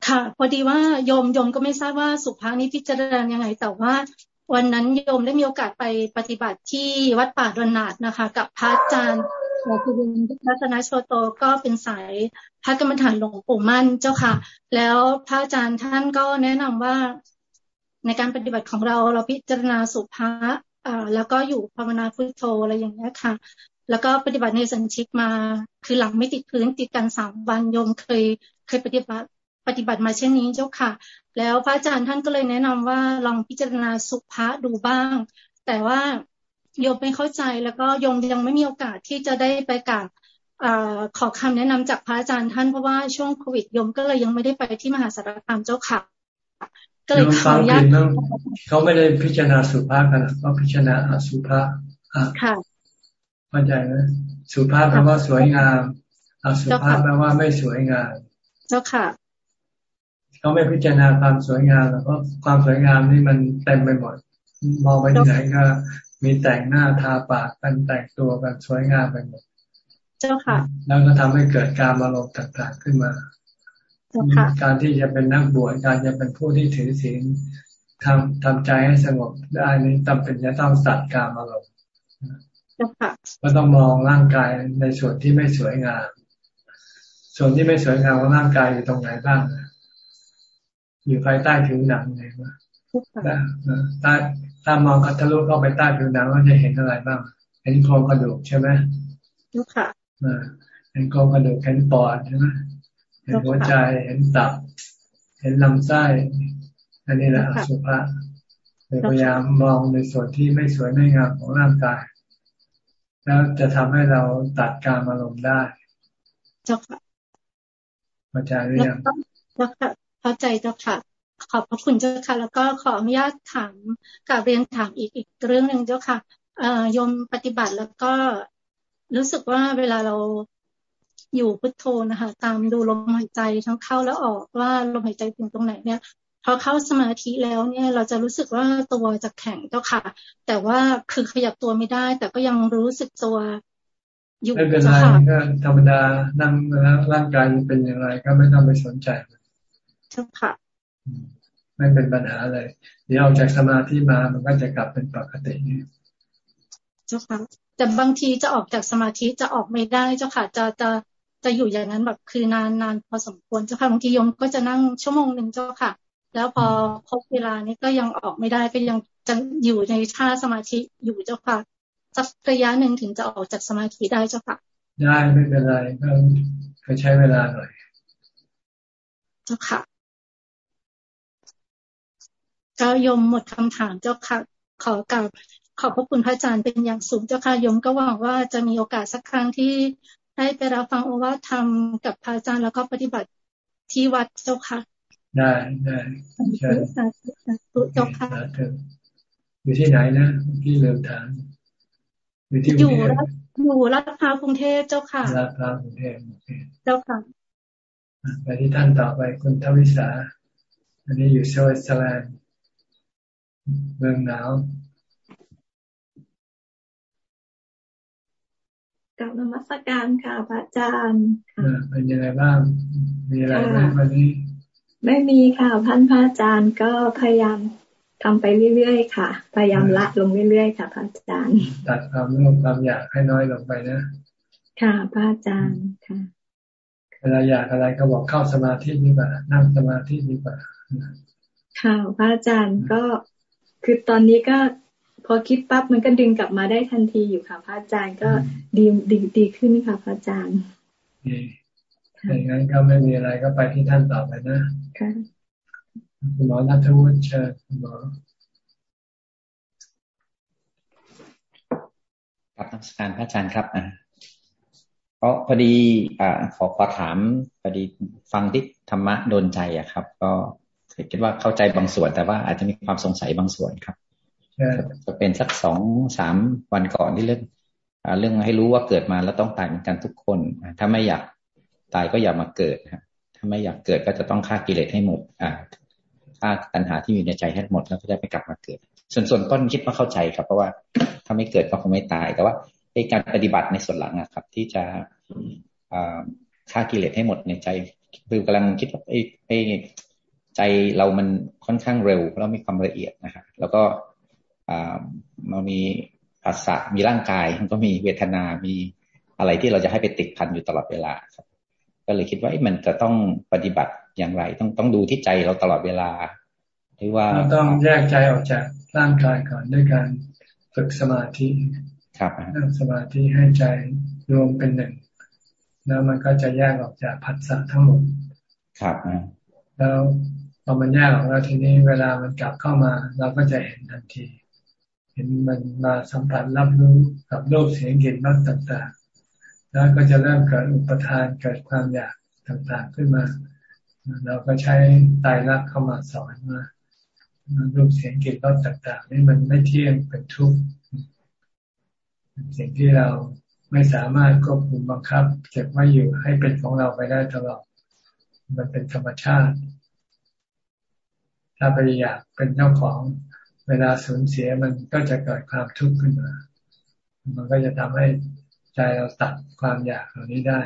ค่ะ พอดีว่าโยมโยมก็ไม่ทราบว่าสุภานี้พิจารณายังไง แต่ว่า วันนั้นโยมได้มีโอกาสไปปฏิบัติที่วัดป่าดอนนาดนะคะ กับพระอาจารย์หลวงปู่รัตนโชโตก็เป็นสายพระกรรมฐานหลวงปู่มั่นเจ้าค่ะ แล้วพระอาจารย์ท่านก็แนะนำว่าในการปฏิบัติของเราเราพิจารณาสุภาอ่าแล้วก็อยู่ภาวนาพุทโธอะไรอย่างนี้ค่ะ แล้วก็ปฏิบัติในสัญชิกมา คือหลังไม่ติดพื้นติดกันสามวันโยมเคยเคยปฏิบัติ ปฏิบัติมาเช่นนี้เจ้าค่ะ แล้วพระอาจารย์ท่านก็เลยแนะนำว่าลองพิจารณาสุภาดูบ้าง แต่ว่าโยมไม่เข้าใจแล้วก็โยมยังไม่มีโอกาสที่จะได้ไปกับอขอคำแนะนำจากพระอาจารย์ท่านเพราะว่าช่วงโควิดโยมก็เลยยังไม่ได้ไปที่มหาสารคามเจ้าค่ะก็เลยขออนุญาตเขาไม่ได้พิจารณาสุภาพกันเขาพิจารณาอสุภาพค่ะเข้าใจไหมสุภาพแปลว่าสวยงามอสุภาพแปลว่าไม่สวยงาม เจ้าค่ะ เขาไม่พิจารณาความสวยงามแล้วก็ความสวยงามนี่มันเต็มไปหมด มองไปที่ไหนก็มีแต่งหน้าทาปากกันแต่งตัวกันสวยงามไปหมด เจ้าค่ะ แล้วก็ทำให้เกิดการอารมณ์ต่างๆขึ้นมา การที่จะเป็นนักบวชการจะเป็นผู้ที่ถือศีลทำทำใจให้สงบได้นี้จำเป็นจะต้องตัดการอารมณ์ก็ต้องมองร่างกายในส่วนที่ไม่สวยงาม ส่วนที่ไม่สวยงามของร่างกายอยู่ตรงไหนบ้าง อยู่ภายใต้ผิวหนังไงวะใต้ถ้ามองคัทะลุเข้าไปใต้ผิวหนังเราจะเห็นอะไรบ้าง เห็นโครงกระดูกใช่ไหมค่ะเห็นโครงกระดูกเห็นปอดใช่ไหมเห็นหัวใจเห็นตับ เห็นลำไส้อันนี้แหละสุภาพพยายามมองในส่วนที่ไม่สวยไม่งามของร่างกาย แล้วจะทำให้เราตัดการอารมณ์ได้ เจ้าค่ะเข้าใจหรือยังเจ้าค่ะ เข้าใจเจ้าค่ะ ขอบพระคุณเจ้าค่ะ แล้วก็ขออนุญาตถามกับเรียนถามอีกอีกเรื่องหนึ่งเจ้าค่ะโยมปฏิบัติแล้วก็รู้สึกว่าเวลาเราอยู่พุทโธนะคะตามดูลมหายใจทั้งเข้าแล้วออกว่าลมหายใจถึงตรงไหนเนี่ยพอเข้าสมาธิแล้วเนี่ยเราจะรู้สึกว่าตัวจะแข็งเจ้าค่ะ แต่ว่าคือขยับตัวไม่ได้ แต่ก็ยังรู้สึกตัวอยู่ไม่เป็นไรก็ธรรมดานั่งแล้วร่างกายเป็นอย่างไรก็ไม่ต้องไปสนใจ จ้าค่ะ ไม่เป็นปัญหาเลย เดี๋ยวออกจากสมาธิมามันก็จะกลับเป็นปกตินี่เจ้าค่ะ แต่บางทีจะออกจากสมาธิจะออกไม่ได้เจ้าค่ะ จะจะจะอยู่อย่างนั้นแบบคือนานนานพอสมควรเจ้าค่ะบางทียมก็จะนั่งชั่วโมงหนึ่งเจ้าค่ะ แล้วพอครบเวลานี้ก็ยังออกไม่ได้ก็ยังจะอยู่ในท่าสมาธิอยู่เจ้าค่ะสักระยะหนึ่งถึงจะออกจากสมาธิได้เจ้าค่ะ ได้ไม่เป็นไรก็ก็ใช้เวลาหน่อย เจ้าค่ะ ก็ยมหมดคำถามเจ้าค่ะ ขอกราบขอบพระคุณพระอาจารย์เป็นอย่างสูงเจ้าค่ะยมก็หวังว่าจะมีโอกาสสักครั้งที่ได้ไปรับฟังโอวาทธรรมกับพระอาจารย์แล้วก็ปฏิบัติที่วัดเจ้าค่ะ ได้ได้เชิญสาธุเจ้าค่ะอยู่ที่ไหนนะที่เริ่มถามอยู่ที่อยู่อยู่ลาดพร้าวกรุงเทพเจ้าค่ะลาดพร้าวกรุงเทพเจ้าค่ะไปที่ท่านต่อไปคุณทวิสา อันนี้อยู่สวิตเซอร์แลนด์ เมืองหนาวกับนมัสการค่ะพระอาจารย์เป็นยังไงบ้าง มีอะไรไหมวันนี้ ไม่มีค่ะพันพระอาจารย์ก็พยายามทำไปเรื่อยๆค่ะ พยายามละลงเรื่อยๆค่ะพระอาจารย์ ตัดความโลภความอยากให้น้อยลงไปนะ ค่ะพระอาจารย์ค่ะเวลาอยากอะไรก็บอกเข้าสมาธิดีกว่านั่งสมาธิดีกว่าค่ะพระอาจารย์ก็ คือตอนนี้ก็พอคิดปั๊บมันก็ดึงกลับมาได้ทันทีอยู่ค่ะ พระอาจารย์ก็ดีดีดีขึ้นค่ะพระอาจารย์ดีอย่างนั้นก็ไม่มีอะไรก็ไปที่ท่านต่อไปนะค่ะคุณหมอนัทวุฒิเชิญคุณหมอครับนักการพระอาจารย์ครับอ่าเพราะพอดีอ่าขอขอถามพอดีฟังที่ธรรมะโดนใจอะครับ ก็ คิดว่าเข้าใจบางส่วน แต่ว่าอาจจะมีความสงสัยบางส่วนครับจะเป็นสักสองสามวันก่อนที่เรื่องเรื่องให้รู้ว่าเกิดมาแล้วต้องตายเหมือนกันทุกคน ถ้าไม่อยากตายก็อย่ามาเกิดถ้าไม่อยากเกิดก็จะต้องฆ่ากิเลสให้หมด อ่าฆ่าตัณหาที่มีในใจให้หมดแล้วก็จะไม่กลับมาเกิด ส่วนส่วนต้นคิดว่าเข้าใจครับ เพราะว่าถ้าไม่เกิดก็คงไม่ตาย แต่ว่าในการปฏิบัติในส่วนหลังอะครับ ที่จะฆ่ากิเลสให้หมดในใจ คือกำลังคิดว่าไอ้ไอ้ ใจเรามันค่อนข้างเร็วแล้วมีความละเอียดนะครับแล้วก็มันมีภาษะมีร่างกายมันก็มีเวทนามีอะไรที่เราจะให้ไปติดพันอยู่ตลอดเวลาครับ ก็เลยคิดว่ามันจะต้องปฏิบัติอย่างไร ต้องต้องดูที่ใจเราตลอดเวลาหรือว่าต้องแยกใจออกจากร่างกายก่อนด้วยการฝึกสมาธิครับนั่งสมาธิให้ใจรวมเป็นหนึ่ง แล้วมันก็จะแยกออกจากผัสสะทั้งหมดครับแล้วพ อมันแยกออกแล้วทีนี้เวลามันกลับเข้ามา เราก็จะเห็นทันที เห็นมันมาสัมผัสรับรู้กับโลกเสียงเกลิ่นรสต่างๆ แล้วก็จะเริ่มเกิดอุปทานเกิดความอยากต่างๆขึ้นมา เราก็ใช้ตายรักเข้ามาสอนมารูปเสียงกลิ่นรสต่างๆ นี่มันไม่เที่ยงเป็นทุกข์สิ่งที่เราไม่สามารถควบคุมบังคับเก็บไว้อยู่ให้เป็นของเราไปได้ตลอดมันเป็นธรรมชาติ ถ้าไปอยากเป็นเจ้าของเวลาสูญเสียมันก็จะเกิดความทุกข์ขึ้นมา มันก็จะทำให้ใจเราตัดความอยากเหล่านี้ได้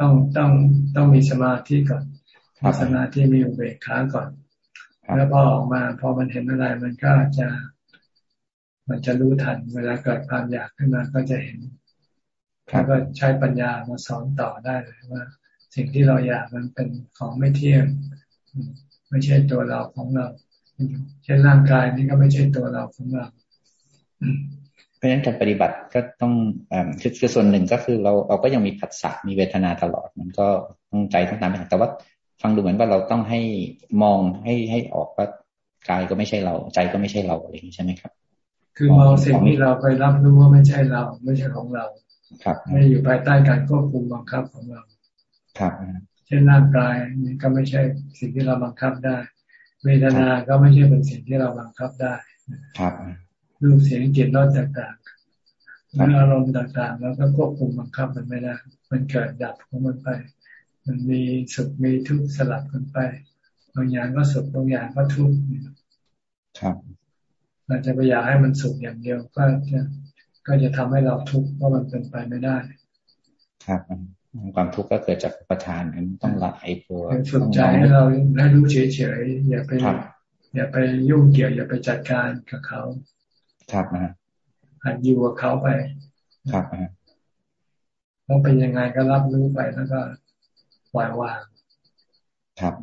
ต้องต้องต้องมีสมาธิก่อนมีสมาธิมีอุเบกขาก่อน แล้วพอออกมาพอมันเห็นอะไรมันก็จะ มันจะรู้ทัน เวลาเกิดความอยากขึ้นมาก็จะเห็นแล้วก็ใช้ปัญญามาสอนต่อได้เลยว่า สิ่งที่เราอยากมันเป็นของไม่เที่ยง ไม่ใช่ตัวเราของเราเช่นร่างกายนี่ก็ไม่ใช่ตัวเราของเราเพราะฉะนั้นการปฏิบัติก็ต้องอคือคือส่วนหนึ่งก็คือเราเราก็ยังมีผัสสะมีเวทนาตลอด มันก็ต้องใจต้องตามไปแต่ว่าฟังดูเหมือนว่าเราต้องให้มองให้ให้ออกว่ากายก็ไม่ใช่เรา ใจก็ไม่ใช่เราอะไรอย่างนี้ใช่ไหมครับ คือมองสิ่งที่เราไปรับรู้ว่าไม่ใช่เราไม่ใช่ของเรา ครับ ไม่อยู่ภายใต้การควบคุมบังคับของเรา ครับ เช่นร่างกายนี่ก็ไม่ใช่สิ่งที่เราบังคับได้ เวทนา ก็ไม่ใช่เป็นสิ่งที่เราบังคับได้ครับรูปเสียงกลิ่นรสต่างๆและอารมณ์ต่างๆ แล้วก็ควบคุมบังคับมันไม่ได้ มันเกิดดับของมันไป มันมีสุขมีทุกข์สลับกันไป บางอย่างก็สุขบางอย่างก็ทุกข์ครับเราจะไปอยากให้มันสุขอย่างเดียวก็จะก็จะทำให้เราทุกข์เพราะมันเป็นไปไม่ได้ ครับ ความทุกข์ก็เกิดจากประทานนั้นต้องละไอ้ตัวฝึกใจให้เราให้รู้เฉยๆอย่าไปอย่าไปยุ่งเกี่ยว อย่าไปจัดการกับเขา ครับนะหัดอยู่กับเขาไป ครับนะเขาเป็นยังไงก็รับรู้ไปแล้วก็ปล่อยวาง ครับ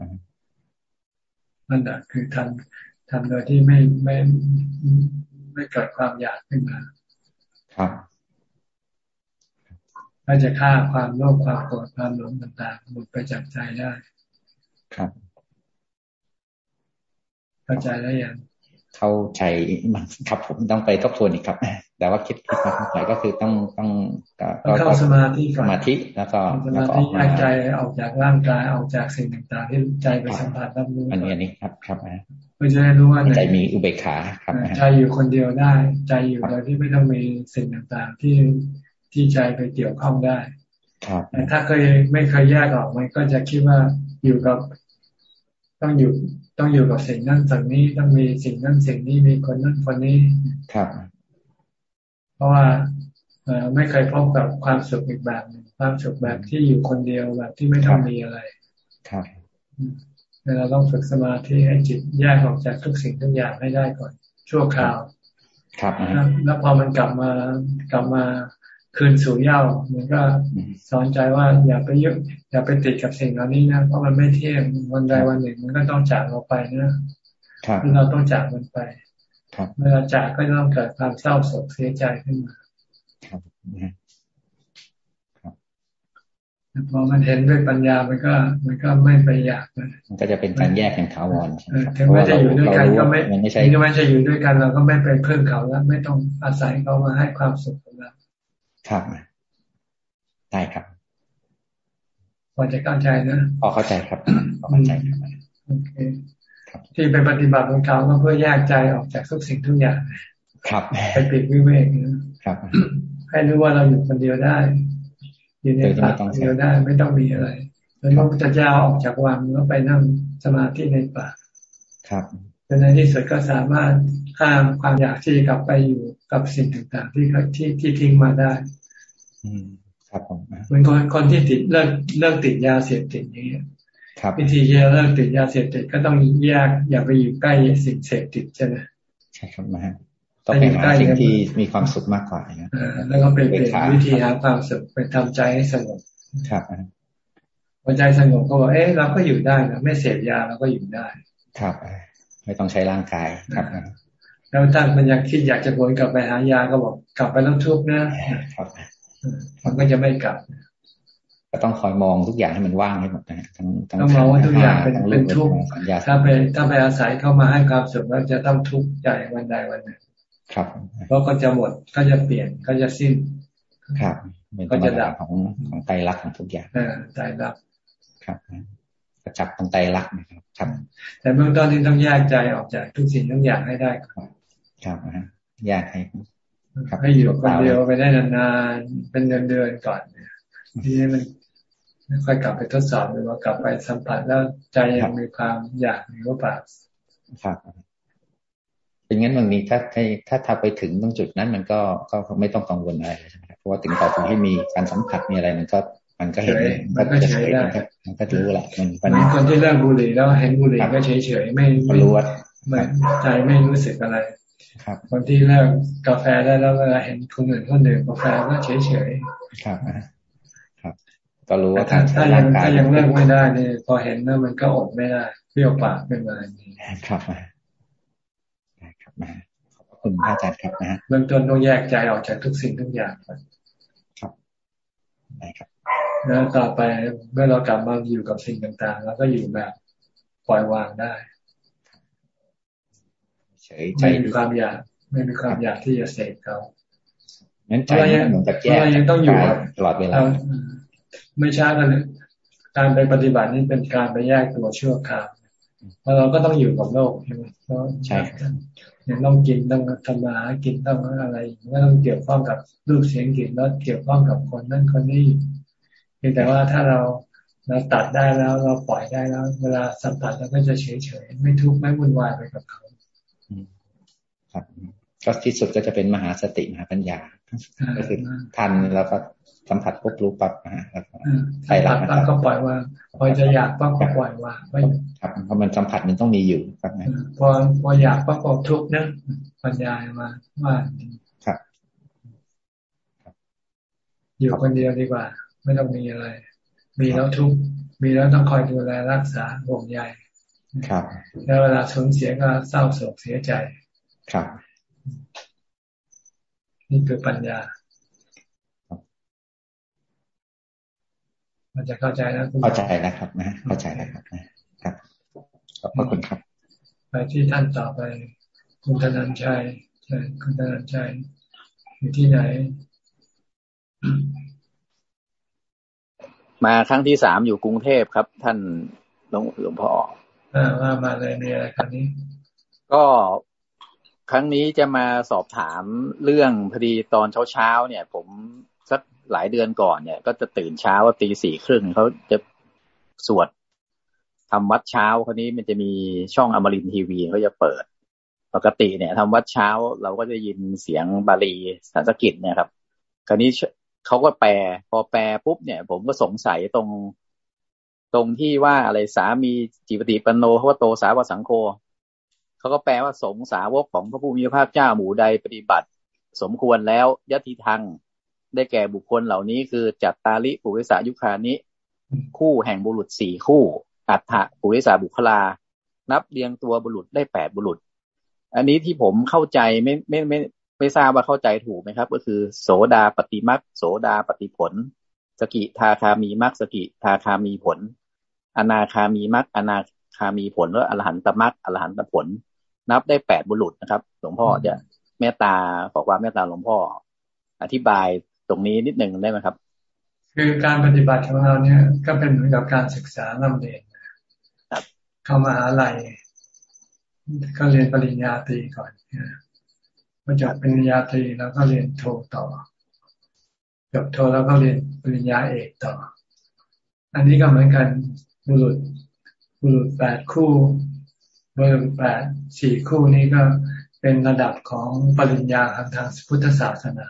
นั่นแหละคือทำทำโดยที่ไม่ไม่ไม่เกิดความอยากขึ้นมา ครับ ก็จะฆ่าความโลภความโกรธความหลงต่างๆหมดไปจากใจได้ ครับ เข้าใจแล้วยังเข้าใจมันครับผมต้องไปทบทวนอีกครับ แต่ว่าคิดคิดมาไหนก็คือต้องต้องก็เข้าสมาธิสมาธิแล้วก็สมาธิแยกใจออกจากร่างกายออกจากสิ่งต่างๆ ที่ใจไปสัมผัสรับรู้อันนี้อันนี้ครับครับเพื่อจะได้รู้ว่าใจมีอุเบกขาครับใจอยู่คนเดียวได้ ใจอยู่โดยที่ไม่ต้องมีสิ่งต่างๆ ที่ ที่ใจไปเกี่ยวข้องได้แต่ถ้าเคยไม่เคยแยกออกมันก็จะคิดว่าอยู่กับ ต้องอยู่ต้องอยู่กับสิ่งนั้นสิ่งนี้ต้องมีสิ่งนั้นสิ่งนี้มีคนนั้นคนนี้ครับเพราะว่าไม่เคยพบกับความสุขอีกแบบหนึ่งความสุขแบบที่อยู่คนเดียวแบบที่ไม่ต้องมีอะไรครับเราต้องฝึกสมาธิให้จิตแยกออกจากทุกสิ่งทุกอย่างให้ได้ก่อน ชั่วคราว ครับแล้วพอมันกลับมากลับมา คืนสู่เย้ามันก็สอนใจว่าอย่าไปยึดอย่าไปติดกับสิ่งเหล่านี้นะเพราะมันไม่เที่ยงวันใดวันหนึ่งมันก็ต้องจากเราไปนะเราต้องจากมันไปเมื่อเราจากก็ต้องเกิดความเศร้าโศกเสียใจขึ้นมาพอมันเห็นด้วยปัญญา มันก็ มันก็ไม่ไปอยากมันก็จะเป็นการแยกอย่างถาวรถึงแม้จะอยู่ด้วยกันก็ไม่ถึงแม้จะอยู่ด้วยกันเราก็ไม่ไปเพิ่มเขาแล้ว ไม่ต้องอาศัยเขามาให้ความสุขกับเรา ครับได้ครับพอจะเข้าใจนะพอเข้าใจครับพอเข้าใจครับโอเคที่ไปปฏิบัติของเขาก็เพื่อแยกใจออกจากทุกสิ่งทุกอย่างครับไปปิดวิเวกนะครับ ให้รู้ว่าเราอยู่คนเดียวได้อยู่ในป่าคนเดียวได้ไม่ต้องมีอะไรแล้วพระพุทธเจ้าออกจากวังแล้วไปนั่งสมาธิในป่าครับจนในที่สุดก็สามารถ ข้ามความอยากที่กลับไปอยู่กับสิ่งต่างๆ ที่ที่ที่ทิ้งมาได้ครับผมเหมือนคนคนที่ติดเลิกเลิกติดยาเสพติดอย่างเงี้ยวิธีจะเลิกติดยาเสพติดก็ต้องแยกอย่าไปอยู่ใกล้สิ่งเสพติดใช่ไหมใช่ครับนะต้องไปหาสิ่งที่มีความสุขมากกว่านะแล้วก็ไปเปลี่ยนวิธีหาความสุขเป็นทำใจให้สงบครับพอใจสงบก็บอกเอ๊ะเราก็อยู่ได้นะไม่เสพยาเราก็อยู่ได้ ครับไม่ต้องใช้ร่างกายครับ แล้วถ้ามันยังคิดอยากจะวนกลับไปหายาก็บอกกลับไปแล้วทุกข์นะครับมันก็จะไม่กลับก็ต้องคอยมองทุกอย่างให้มันว่างให้หมดนะทั้งต้องมองว่าทุกอย่างเป็นเป็นทุกข์ถ้าไปถ้าไปอาศัยเข้ามาให้ความสุขแล้วจะต้องทุกข์ใจวันใดวันหนึ่งครับเพราะก็จะหมดก็จะเปลี่ยนก็จะสิ้นครับก็จะดับของของไตรลักษณ์ของทุกอย่างไตรลักษณ์ครับกระจับตรงไตรลักษณ์นะครับ ครับ แต่เบื้องต้นนี้ต้องแยกใจออกจากทุกสิ่งทุกอย่างให้ได้ครับ ครับแยกให้ให้อยู่คนเดียวไปได้นานๆเป็นเดือนๆก่อนที่มันค่อยกลับไปทดสอบหรือว่ากลับไปสัมผัสแล้วใจยังมีความอยากหรือเปล่าครับเป็นงั้นมันมีถ้าถ้าถ้าไปถึงตรงจุดนั้น มันก็ก็ไม่ต้องกังวลอะไรใช่ไหมเพราะว่าถึงต่อไปที่มีการสัมผัสมีอะไรมันก็ มันก็เห็นมันก็เฉยได้มันก็รู้แหละมันคนที่เลิกบุหรี่แล้วเห็นบุหรี่ก็เฉยเฉยไม่ไม่รู้ว่าใจไม่รู้สึกอะไร ครับคนที่เลิกกาแฟได้แล้วเวลาเห็นคนอื่นคนดื่มกาแฟก็เฉยเฉยครับครับก็รู้ว่าถ้าถ้ายังถ้ายังเลิกไม่ได้เนี่ยพอเห็นแล้วมันก็อดไม่ได้เปรี้ยวปากเป็นอะไรนี้ครับครับมาขอบคุณพระอาจารย์ครับนะเบื้องต้นต้องแยกใจออกจากทุกสิ่งทุกอย่างก่อนครับได้ครับแล้วต่อไปเมื่อเรากลับมาอยู่กับสิ่งต่างๆ แล้วก็อยู่แบบปล่อยวางได้ ไม่มีความอยาก ไม่มีความอยากที่จะเสกเขางั้นใจเหมือนกับแยกยังต้องอยู่ตลอดเวลาไม่ช้ากันเลยการไปปฏิบัตินี่เป็นการไปแยกตัวชั่วคราวแล้วเราก็ต้องอยู่กับโลกใช่ไหมใช่ยังต้องกินต้องทำมาหากินต้องอะไรก็ต้องเกี่ยวข้องกับรูปเสียงกลิ่นแล้วเกี่ยวข้องกับคนนั่นคนนี้เพียงแต่ว่าถ้าเราเราตัดได้แล้วเราปล่อยได้แล้ว เวลาสัมผัสเราก็จะเฉยเฉยไม่ทุกข์ไม่วุ่นวายไปกับเขา ครับ ก็ที่สุดก็จะเป็นมหาสติมหาปัญญาก็คือทันแล้วก็สัมผัสปุ๊บรู้ปั๊บนะฮะแล้วก็ไปหลักนะก็ปล่อยว่าพอจะอยากปั๊บก็ปล่อยว่าไม่ครับเพราะมันสัมผัสมันต้องมีอยู่ครับพอพออยากปั๊บก็ทุกนะปัญญามาว่าครับ อยู่คนเดียวดีกว่า ไม่ต้องมีอะไร มีแล้วทุกมีแล้วต้องคอยดูแลรักษาห่วงใยครับ แล้วเวลาสูญเสียก็เศร้าโศกเสียใจ ครับ นี่คือปัญญามันจะเข้าใจนะเข้าใจนะครับนะเข้าใจนะครับนะครับขอบคุณครับ ไปที่ท่านต่อไป คุณธนันชัยใช่คุณธนันชัยอยู่ที่ไหน มาครั้งที่สามอยู่กรุงเทพครับ ท่านหลวงหลวงพ่ออ่ามามาเลยมีอะไรครั้งนี้ ก็ ครั้งนี้จะมาสอบถามเรื่องพอดีตอนเช้าๆเนี่ย ผมสักหลายเดือนก่อนเนี่ย ก็จะตื่นเช้าว่าตีสี่ครึ่งเขาจะสวดทำวัดเช้าคราวนี้มันจะมีช่องอมรินทีวีเขาจะเปิด ปกติเนี่ยทำวัดเช้าเราก็จะยินเสียงบาลีสันสกิตเนี่ยครับ คราวนี้เขาก็แปล พอแปลปุ๊บเนี่ย ผมก็สงสัยตรง ตรงที่ว่าอะไรสามีจิปติปโนเขาว่าโตสาวสังโฆ เขาก็แปลว่าสงสาวกของพระผู้มีพระภาคเจ้าหมู่ใดปฏิบัติ สมควรแล้วยติทังได้แก่บุคคลเหล่านี้คือจัตตาลิปุริสายุคานิ คู่แห่งบุรุษสี่คู่ อัฏฐปุริสาบุคลา นับเรียงตัวบุรุษได้แปดบุรุษ อันนี้ที่ผมเข้าใจไม่ไม่ไม่ไม่ทราบว่าเข้าใจถูกไหมครับ ก็คือ โสดาปฏิมักโสดาปฏิผล สกิทาคามีมักสกิทาคามีผล อนาคามีมักอนาคามีผลแล้วอรหันตมักอรหันตผล นับได้แปดบุรุษนะครับ หลวงพ่อจะเมตตาขอความเมตตาหลวงพ่อ อธิบายตรงนี้นิดหนึ่งได้ไหมครับ คือการปฏิบัติของเราเนี่ย ก็เป็นเหมือนกับการศึกษาลำเรียนเข้ามาหาลัยก็เรียนปริญญาตรีก่อนพอจบปริญญาตรีแล้วก็เรียนโทต่อจบโทแล้วก็เรียนปริญญาเอกต่อ อันนี้ก็เหมือนกันบุรุษบุรุษแปดคู่ บุรุษแปดสี่คู่นี้ก็เป็นระดับของปริญญาทางทางพุทธศาสนา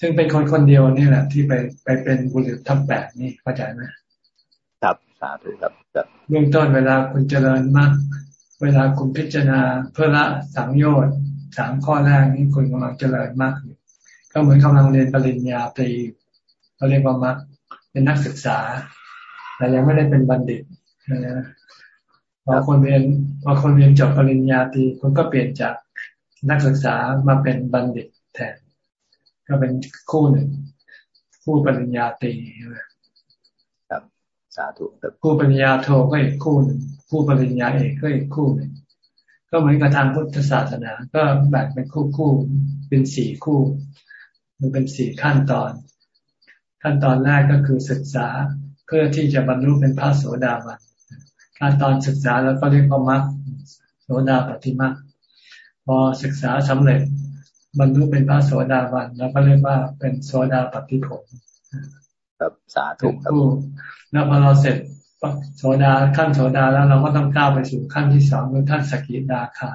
ซึ่งเป็นคนคนเดียวนี่แหละ ที่ไปไปเป็นบุรุษทั้งแปดนี่เข้าใจไหมครับสาธุครับเบื้องต้นเวลาคุณเจริญมาก เวลาคุณพิจารณาเพื่อละสังโยชน์สามข้อแรกนี้คุณกำลังเจริญมากอยู่ก็เหมือนกำลังเรียนปริญญาตรีเขาเรียกว่ามักเป็นนักศึกษาแต่ยังไม่ได้เป็นบัณฑิตนะ พอคนเรียนพอคนเรียนจบปริญญาตรีคุณก็เปลี่ยนจากนักศึกษามาเป็นบัณฑิตแทน ก็เป็นคู่หนึ่ง คู่ปริญญาตรีครับสาธุคู่ปริญญาโทก็อีกคู่หนึ่งคู่ปริญญาเอกก็อีกคู่หนึ่งก็เหมือนกับทางพุทธศาสนา ก็แบ่งเป็นคู่คู่เป็นสี่คู่มันเป็นสี่ขั้นตอน ขั้นตอนแรกก็คือศึกษาเพื่อที่จะบรรลุเป็นพระโสดาบัน ขั้นตอนศึกษาแล้วก็เรียกว่ามรรคโสดาปฏิมรรคพอศึกษาสำเร็จบรรลุเป็นพระโสดาบันแล้วก็เรียกว่าเป็นโสดาปฏิผลครับสาธุครับแล้วพอเราเสร็จโสดาขั้นโสดาแล้วเราก็ต้องก้าวไปสู่ขั้นที่สองคือขั้นสกิดาคา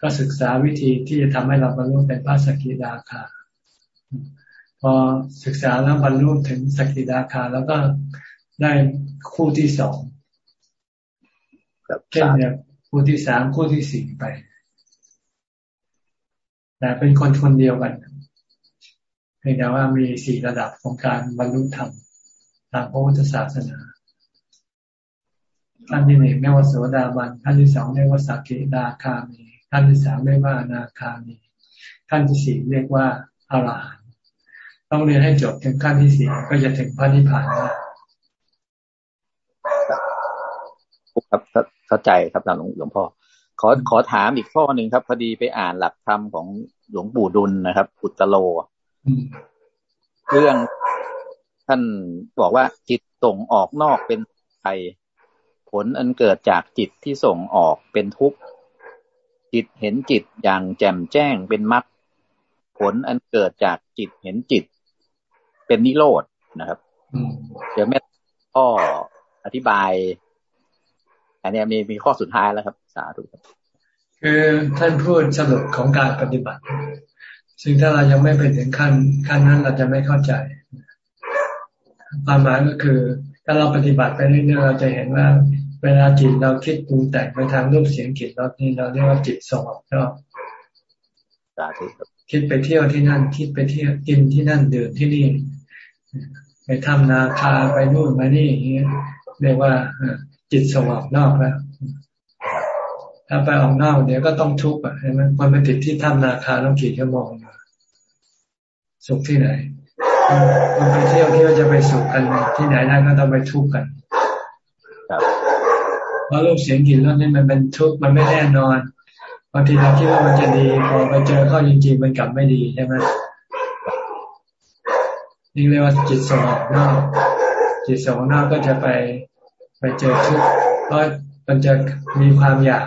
ก็ศึกษาวิธีที่จะทำให้เราบรรลุเป็นพระสกิดาคาพอศึกษาแล้วบรรลุถึงสกิดาคาแล้วก็ได้คู่ที่สอง เช่นเนี่ยคู่ที่สามคู่ที่สี่ไป แต่เป็นคนคนเดียวกันเพียงแต่ว่ามีสี่ระดับของการบรรลุธรรมตามพระพุทธศาสนาขั้นที่หนึ่งเรียกว่าโสดาบันขั้นที่สองเรียกว่าสักกิดาคามีขั้นที่สามเรียกว่าอนาคามีขั้นที่สี่เรียกว่าอรหันต์ต้องเรียนให้จบถึงขั้นที่สี่ก็จะถึงพระนิพพานได้ครับ เข้าใจครับหลวงหลวงพ่อ ขอขอถามอีกข้อหนึ่งครับ พอดีไปอ่านหลักธรรมของหลวงปู่ดุลนะครับอุตโล เรื่องท่านบอกว่าจิตส่งออกนอกเป็นไทยผลอันเกิดจากจิตที่ส่งออกเป็นทุกข์จิตเห็นจิตอย่างแจ่มแจ้งเป็นมรรคผลอันเกิดจากจิตเห็นจิต เป็นนิโรธนะครับ เดี๋ยวแม่พ่ออธิบาย อันนี้มีมีข้อสุดท้ายแล้วครับ สาธุคือท่านพูดสรุปของการปฏิบัติ ซึ่งถ้าเรายังไม่ไปถึงขั้นขั้นนั้นเราจะไม่เข้าใจความหมายก็คือ ถ้าเราปฏิบัติไปเรื่อยๆเราจะเห็นว่า เวลาจิตเราคิดปรุงแต่งไปทางรูปเสียงกลิ่นรสนี่เราเรียกว่าจิตส่งออกนอกคิดไปเที่ยวที่นั่น คิดไปเที่ยวกินที่นั่นดื่มที่นี่ ไปทำนาคาไปนู่นมานี่เรียกว่า จิตสว่างนอกแล้วถ้าไปออกนอกเดี๋ยวก็ต้องทุกข์อะเห็นไหมคนไปติดที่ถ้ำนาคาต้องกี่ชั่วโมงสุขที่ไหนคนไปเที่ยวที่ว่าจะไปสุขกันที่ไหนได้ก็ต้องไปทุกข์กันเพราะรูปเสียงกลิ่นรสนี่มันเป็นทุกข์มันไม่แน่นอนบางทีเราคิดว่ามันจะดีพอไปเจอเข้าจริงๆมันกลับไม่ดีใช่ไหมนี่เรียกว่าจิตสงบนอกจิตสงบนอกก็จะไปไป เจอทุกข์เพราะมันจะมีความอยาก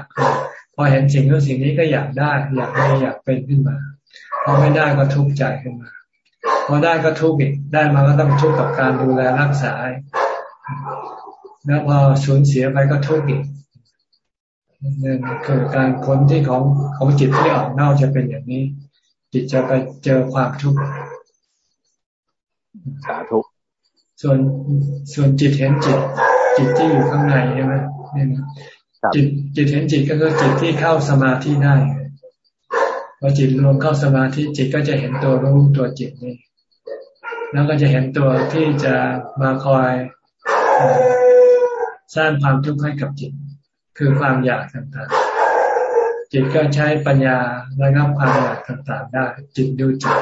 พอเห็นสิ่งนู้นสิ่งนี้ก็อยากได้ อยากได้อยากเป็นขึ้นมาพอไม่ได้ก็ทุกข์ใจขึ้นมาพอได้ก็ทุกข์อีกได้มาก็ต้องทุกข์กับการดูแลรักษาแล้วพอสูญเสียไปก็ทุกข์อีกนี่คือการคนที่ของของจิตที่ออกนอกจะเป็นอย่างนี้ จิตจะไปเจอความทุกข์สาธุส่วนส่วนจิตเห็นจิต จิตที่อยู่ข้างในใช่ไหมเนี่ยจิตจิตเห็นจิตก็คือจิตที่เข้าสมาธิได้พอจิตรวมเข้าสมาธิจิตก็จะเห็นตัวรู้ตัวจิตนี่แล้วก็จะเห็นตัวที่จะมาคอยสร้างความทุกข์ให้กับจิต คือความอยากต่างๆ จิตก็ใช้ปัญญาระงับความอยากต่างๆ ได้ จิตดูจิต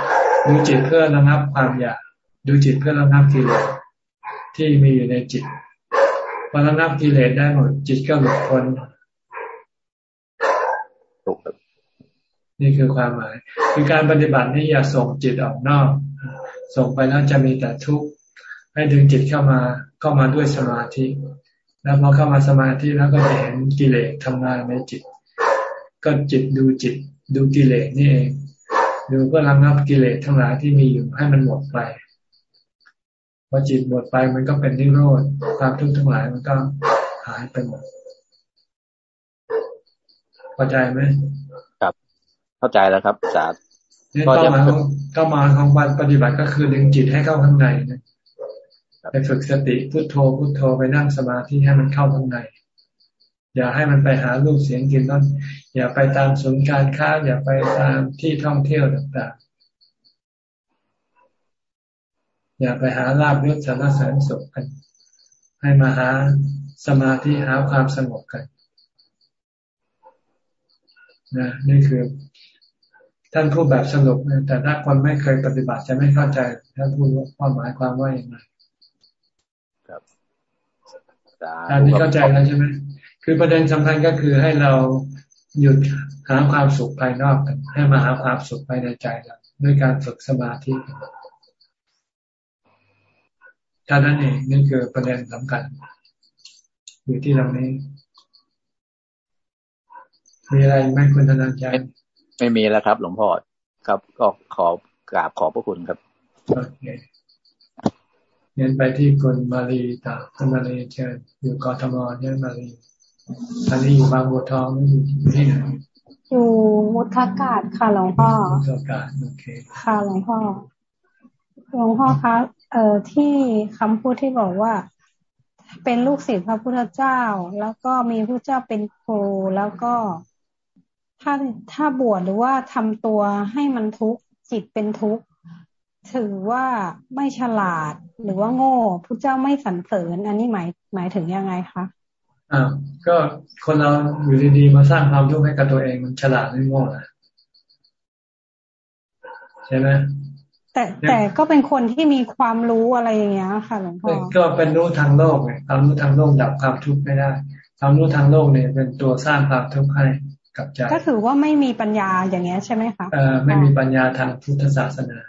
ดูจิตเพื่อระงับความอยาก ดูจิตเพื่อระงับกิเลสที่มีอยู่ในจิต พอระงับกิเลสได้หมดจิตก็หลุดพ้นนี่คือความหมาย คือการปฏิบัตินี่อย่าส่งจิตออกนอก ส่งไปแล้วจะมีแต่ทุกข์ให้ดึงจิตเข้ามาเข้ามาด้วยสมาธิ แล้วพอเข้ามาสมาธิแล้วก็จะเห็นกิเลสทำงานในจิต ก็จิตดูจิต ดูกิเลสนี่เองดูก็ระงับกิเลสทั้งหลายที่มีอยู่ให้มันหมดไป พอจิตหมดไปมันก็เป็นนิโรธความทุกข์ทั้งหลายมันก็หายไปหมดเข้าใจไหมครับ เข้าใจแล้วครับสาธุเนี่ยเป้าหมายของเป้าหมายของวันปฏิบัติก็คือดึงจิตให้เข้าข้างในนะไปฝึกสติพุโทโธพุโทโธไปนั่งสมาธิให้มันเข้าข้างใน อย่าให้มันไปหารูปเสียงกลิ่นรสอย่าไปตามศูนย์การค้า อย่าไปตามที่ท่องเที่ยวต่าง อย่าไปหาลาบยศสารเสริญสุขกัน ให้มาหาสมาธิหาความสงบกันนะนี่คือ ท่านพูดแบบสรุปนะแต่ถ้าคนไม่เคยปฏิบัติจะไม่เข้าใจท่านพูดว่าหมายความว่าอย่างไรครับอันนี้เข้าใจแล้วใช่ไหมคือประเด็นสำคัญก็คือให้เราหยุดหาความสุขภายนอกกัน ให้มาหาความสุขภายในใจเราด้วยการฝึกสมาธิ ท่านั้นเองนี่คือประเด็นสำคัญอยู่ที่เรานี้มีอะไรไหมคุณธนาใจไม่มีแล้วครับ หลวงพ่อครับก็ขอกราบขอบพระคุณครับโอเคเรียนไปที่คุณมารีตาคุณมารีเชิญอยู่กทมเนี่ยมารีอันนี้อยู่บางบัวทองอยู่ที่ไหนอยู่มุทากาศค่ะหลวงพ่อมุทากาศโอเค ค่ะหลวงพ่อหลวงพ่อคะ เอ่อที่คำพูดที่บอกว่า เป็นลูกศิษย์พระพุทธเจ้า แล้วก็มีพระเจ้าเป็นครูแล้วก็ถ้าถ้าบวชหรือว่าทำตัวให้มันทุกข์จิตเป็นทุกข์ถือว่าไม่ฉลาดหรือว่าโง่พระเจ้าไม่สรรเสริญ อันนี้หมายหมายถึงยังไงคะอ่าก็คนเราอยู่ดีๆมาสร้างความทุกข์ให้กับตัวเองมันฉลาดไม่โง่นะใช่ไหม แต่แต่ก็เป็นคนที่มีความรู้อะไรอย่างเงี้ยค่ะหลวงพ่อก็เป็นรู้ทางโลกไงความรู้ทางโลกดับความทุกข์ไม่ได้ความรู้ทางโลกเนี่ยเป็นตัวสร้างความทุกข์ให้กับใจก็ถือว่าไม่มีปัญญาอย่างเงี้ยใช่ไหมคะเออไม่มีปัญญาทางพุทธศาสนา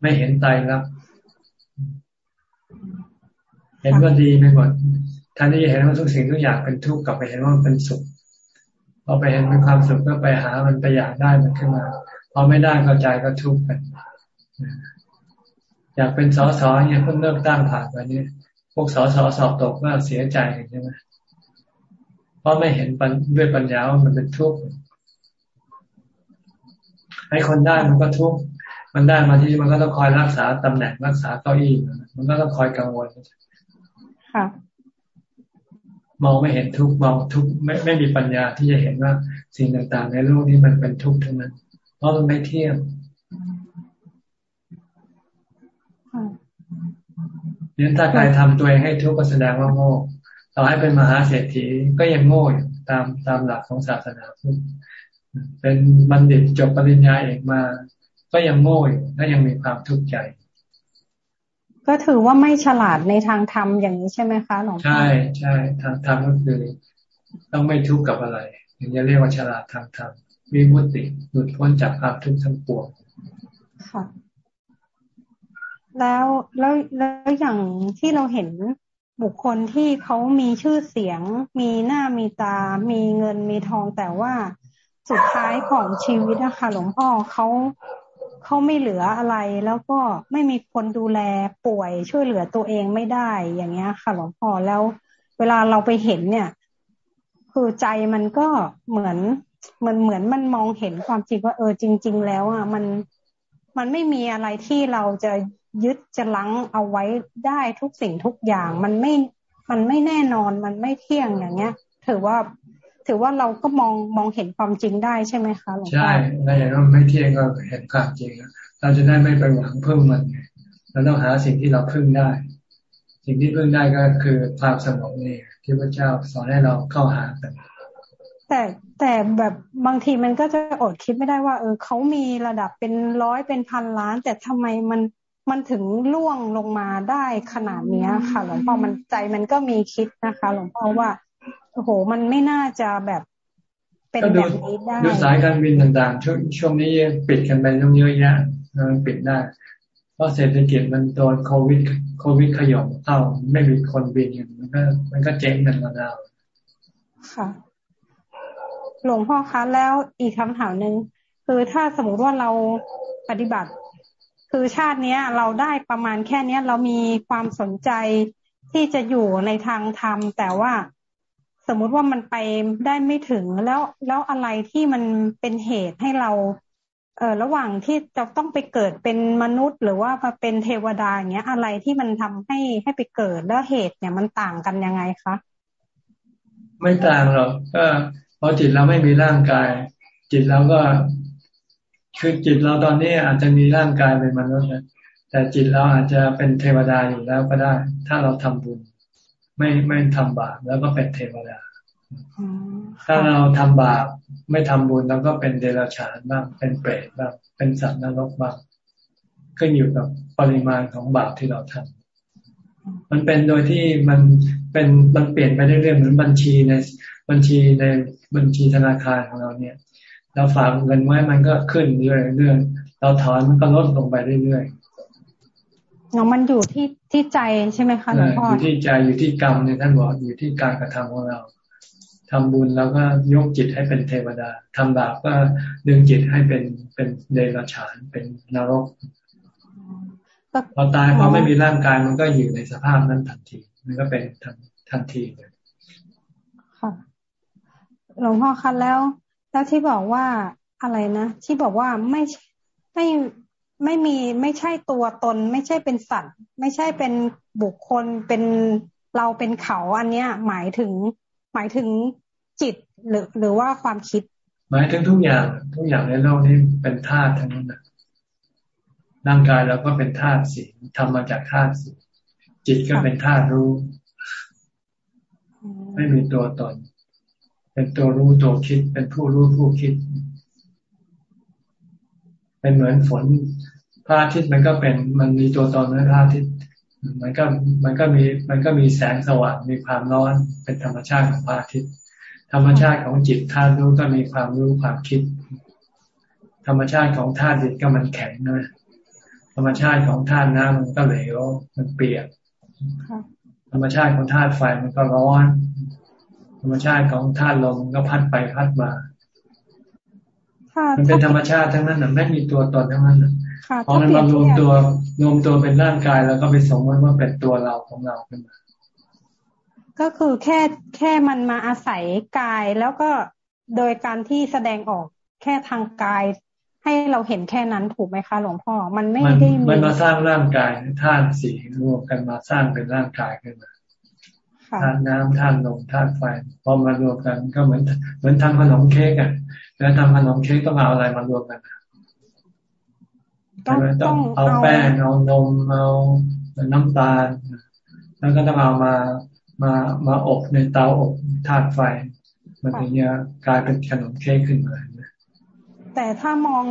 ไม่เห็นใจครับ เห็นว่าดีไม่หมดท่านที่เห็นว่าทุกสิ่งทุกอย่างเป็นทุกข์กลับไปเห็นว่ามันเป็นสุขพอไปเห็นเป็นความสุขก็ไปหามันไปอยากได้มันขึ้นมาพอไม่ได้เข้าใจก็ทุกข์กัน อยากเป็นสอสอเนี่ยเพิ่งเลิกตั้งผ่านไปนี้พวกสอสอสอบตกก็เสียใจกันใช่ไหมเพราะไม่เห็นด้วยปัญญาว่ามันเป็นทุกข์ให้คนได้มันก็ทุกข์มันได้มาที่มันก็ต้องคอยรักษาตำแหน่งรักษาเก้าอี้มันก็ต้องคอยกังวลค่ะมองไม่เห็นทุกข์มองทุกข์ไม่ไม่มีปัญญาที่จะเห็นว่าสิ่งต่างๆ ในโลกนี้มันเป็นทุกข์ทั้งนั้น เพราะมันไม่เที่ยง เนี่ยถ้าใครทำตัวเองให้ทุกข์ก็แสดงว่าโง่ต่อให้เป็นมหาเศรษฐีก็ยังโง่อยู่ตตามตามหลักของศาสนาพุทธเป็นบัณฑิตจบปริญญาเอกมา ก็ยังโง่อยู่ก็ยังมีความทุกข์ใจ ก็ถือว่าไม่ฉลาดในทางธรรมอย่างนี้ใช่ไหมคะหลวงพ่อใช่ใช่ทางธรรมก็คือต้องไม่ทุกข์กับอะไรถึงจะเรียกว่าฉลาดทางธรรมมีมุติหลุดพ้นจากความทุกข์ทั้งปวงค่ะ แล้วแล้วแล้วอย่างที่เราเห็นบุคคลที่เขามีชื่อเสียง มีหน้ามีตา มีเงินมีทองแต่ว่าสุดท้ายของชีวิตนะคะหลวงพ่อเขาเขาไม่เหลืออะไร แล้วก็ไม่มีคนดูแลป่วยช่วยเหลือตัวเองไม่ได้อย่างเงี้ยค่ะหลวงพ่อแล้วเวลาเราไปเห็นเนี่ย คือใจมันก็เหมือนมันเหมือนมันมองเห็นความจริงว่าเออจริง ๆ แล้วอะมันมันไม่มีอะไรที่เราจะ ยึดจะลังเอาไว้ได้ทุกสิ่งทุกอย่าง มันไม่มันไม่แน่นอนมันไม่เที่ยงอย่างเงี้ย ถือว่าถือว่าเราก็มองมองเห็นความจริงได้ใช่ไหมคะหลวงพ่อใช่ถ้าอย่างนั้นไม่เที่ยงก็เห็นความจริงเราจะได้ไม่ไปหวังเพิ่มมันเราต้องหาสิ่งที่เราพึ่งได้ สิ่งที่พึ่งได้ก็คือความสงบนี่ที่พระเจ้าสอนให้เราเข้าหากันแต่แต่แบบบางทีมันก็จะอดคิดไม่ได้ว่า เออเขามีระดับเป็นร้อยเป็นพันล้าน แต่ทำไมมัน มันถึงล่วงลงมาได้ขนาดนี้ค่ะ หลวงพ่อมันใจมันก็มีคิดนะคะ หลวงพ่อว่าโอ้โหมันไม่น่าจะแบบเป็นแบบนี้ได้ดูสายการบินต่างๆ ช่วงช่วงนี้ปิดกันไปต้องเยอะแยะมันปิดได้เพราะเศรษฐกิจมันโดนโควิด โควิดขย่มเข้าไม่มีคนบินมันก็ มันก็เจ๊งกันมาแล้วค่ะ หลวงพ่อคะแล้วอีกคำถามหนึ่งคือถ้าสมมติว่าเราปฏิบัติ คือชาติเนี้ย เราได้ประมาณแค่เนี้ย เรามีความสนใจที่จะอยู่ในทางธรรม แต่ว่าสมมุติว่ามันไปได้ไม่ถึงแล้วแล้วอะไรที่มันเป็นเหตุให้เรา เออระหว่างที่จะต้องไปเกิดเป็นมนุษย์ หรือว่ามาเป็นเทวดาอย่างเงี้ย อะไรที่มันทำให้ให้ไปเกิดแล้วเหตุเนี่ยมันต่างกันยังไงคะไม่ต่างหรอกก็พอจิตเราไม่มีร่างกาย จิตเราก็ คือจิตเราตอนนี้อาจจะมีร่างกายเป็นมนุษย์นะแต่จิตเราอาจจะเป็นเทวดาอยู่แล้วก็ได้ ถ้าเราทำบุญ ไม่ไม่ทำบาปแล้วก็เป็นเทวดา ถ้าเราทำบาปไม่ทำบุญเราก็เป็นเดรัจฉานบ้างเป็นเปรตบ้างเป็นสัตว์นรกบ้างขึ้นอยู่กับปริมาณของบาปที่เราทำมันเป็นโดยที่มันเป็นมันเปลี่ยนไปเรื่อยๆเหมือนบัญชีในบัญชีในบัญชีธนาคารของเราเนี่ย เราฝากเงินไว้มันก็ขึ้นเรื่อยๆเราถอนมันก็ลดลงไปเรื่อยๆเนาะมันอยู่ที่ที่ใจใช่ไหมคะหลวงพ่ออยู่ที่ใจอยู่ที่กรรมเนี่ยท่านบอกอยู่ที่การกระทำของเราทำบุญแล้วก็ยกจิตให้เป็นเทวดาทำบาปก็ดึงจิตให้เป็นเป็นเดรัจฉานเป็นนรกพอตายพอไม่มีร่างกายมันก็อยู่ในสภาพนั้นทันที มันก็เป็นทันทันทีเลยค่ะหลวงพ่อคะแล้ว แล้วที่บอกว่าอะไรนะ ที่บอกว่าไม่ไม่ไม่มีไม่ใช่ตัวตน ไม่ใช่เป็นสัตว์ ไม่ใช่เป็นบุคคลเป็นเราเป็นเขาอันเนี้ย หมายถึงหมายถึงจิตหรือหรือว่าความคิด หมายถึงทุกอย่างทุกอย่างในโลกนี้เป็นธาตุทั้งนั้นนะร่างกายเราก็เป็นธาตุสีทำมาจากธาตุสีจิตก็เป็นธาตุรู้ ไม่มีตัวตน เป็นตัวรู้ตัวคิด เป็นผู้รู้ผู้คิด เป็นเหมือนฝนพระอาทิตย์มันก็เป็นมันมีตัวตนในพระอาทิตย์มันก็มันก็มีมันก็มีแสงสว่างมีความร้อนเป็นธรรมชาติของพระอาทิตย์ธรรมชาติของจิตธาตุรู้ก็มีความรู้ความคิด ธรรมชาติของธาตุดินก็มันแข็งนะธรรมชาติของธาตุน้ำมันก็เหลวมันเปียกธรรมชาติของธาตุไฟมันก็ร้อน ธรรมชาติของธาตุลมก็พัดไปพัดมามันเป็นธรรมชาติทั้งนั้นนะไม่มีตัวตนทั้งนั้นพอมันมารวมตัวรวมตัวเป็นร่างกายแล้วก็ไปสมมติว่าเป็นตัวเราของเราขึ้นมาก็คือแค่แค่มันมาอาศัยกายแล้วก็โดยการที่แสดงออกแค่ทางกาย ให้เราเห็นแค่นั้นถูกไหมคะหลวงพ่อ มันไม่ได้มันมาสร้างร่างกายธาตุสี่รวมกันมาสร้างเป็นร่างกายขึ้นมา ธาตุน้ำธาตุลมธาตุไฟพอมารวมกันก็เหมือน เหมือนทำขนมเค้กอะแล้วทำขนมเค้กต้องเอาอะไรมารวมกันต้องต้องเอาแป้งเอานมเอาน้ำตาล แล้วก็ต้องเอามามามาอบในเตาอบธาตุไฟ มันถึงจะกลายเป็นขนมเค้กขึ้นมาแต่ถ้ามอง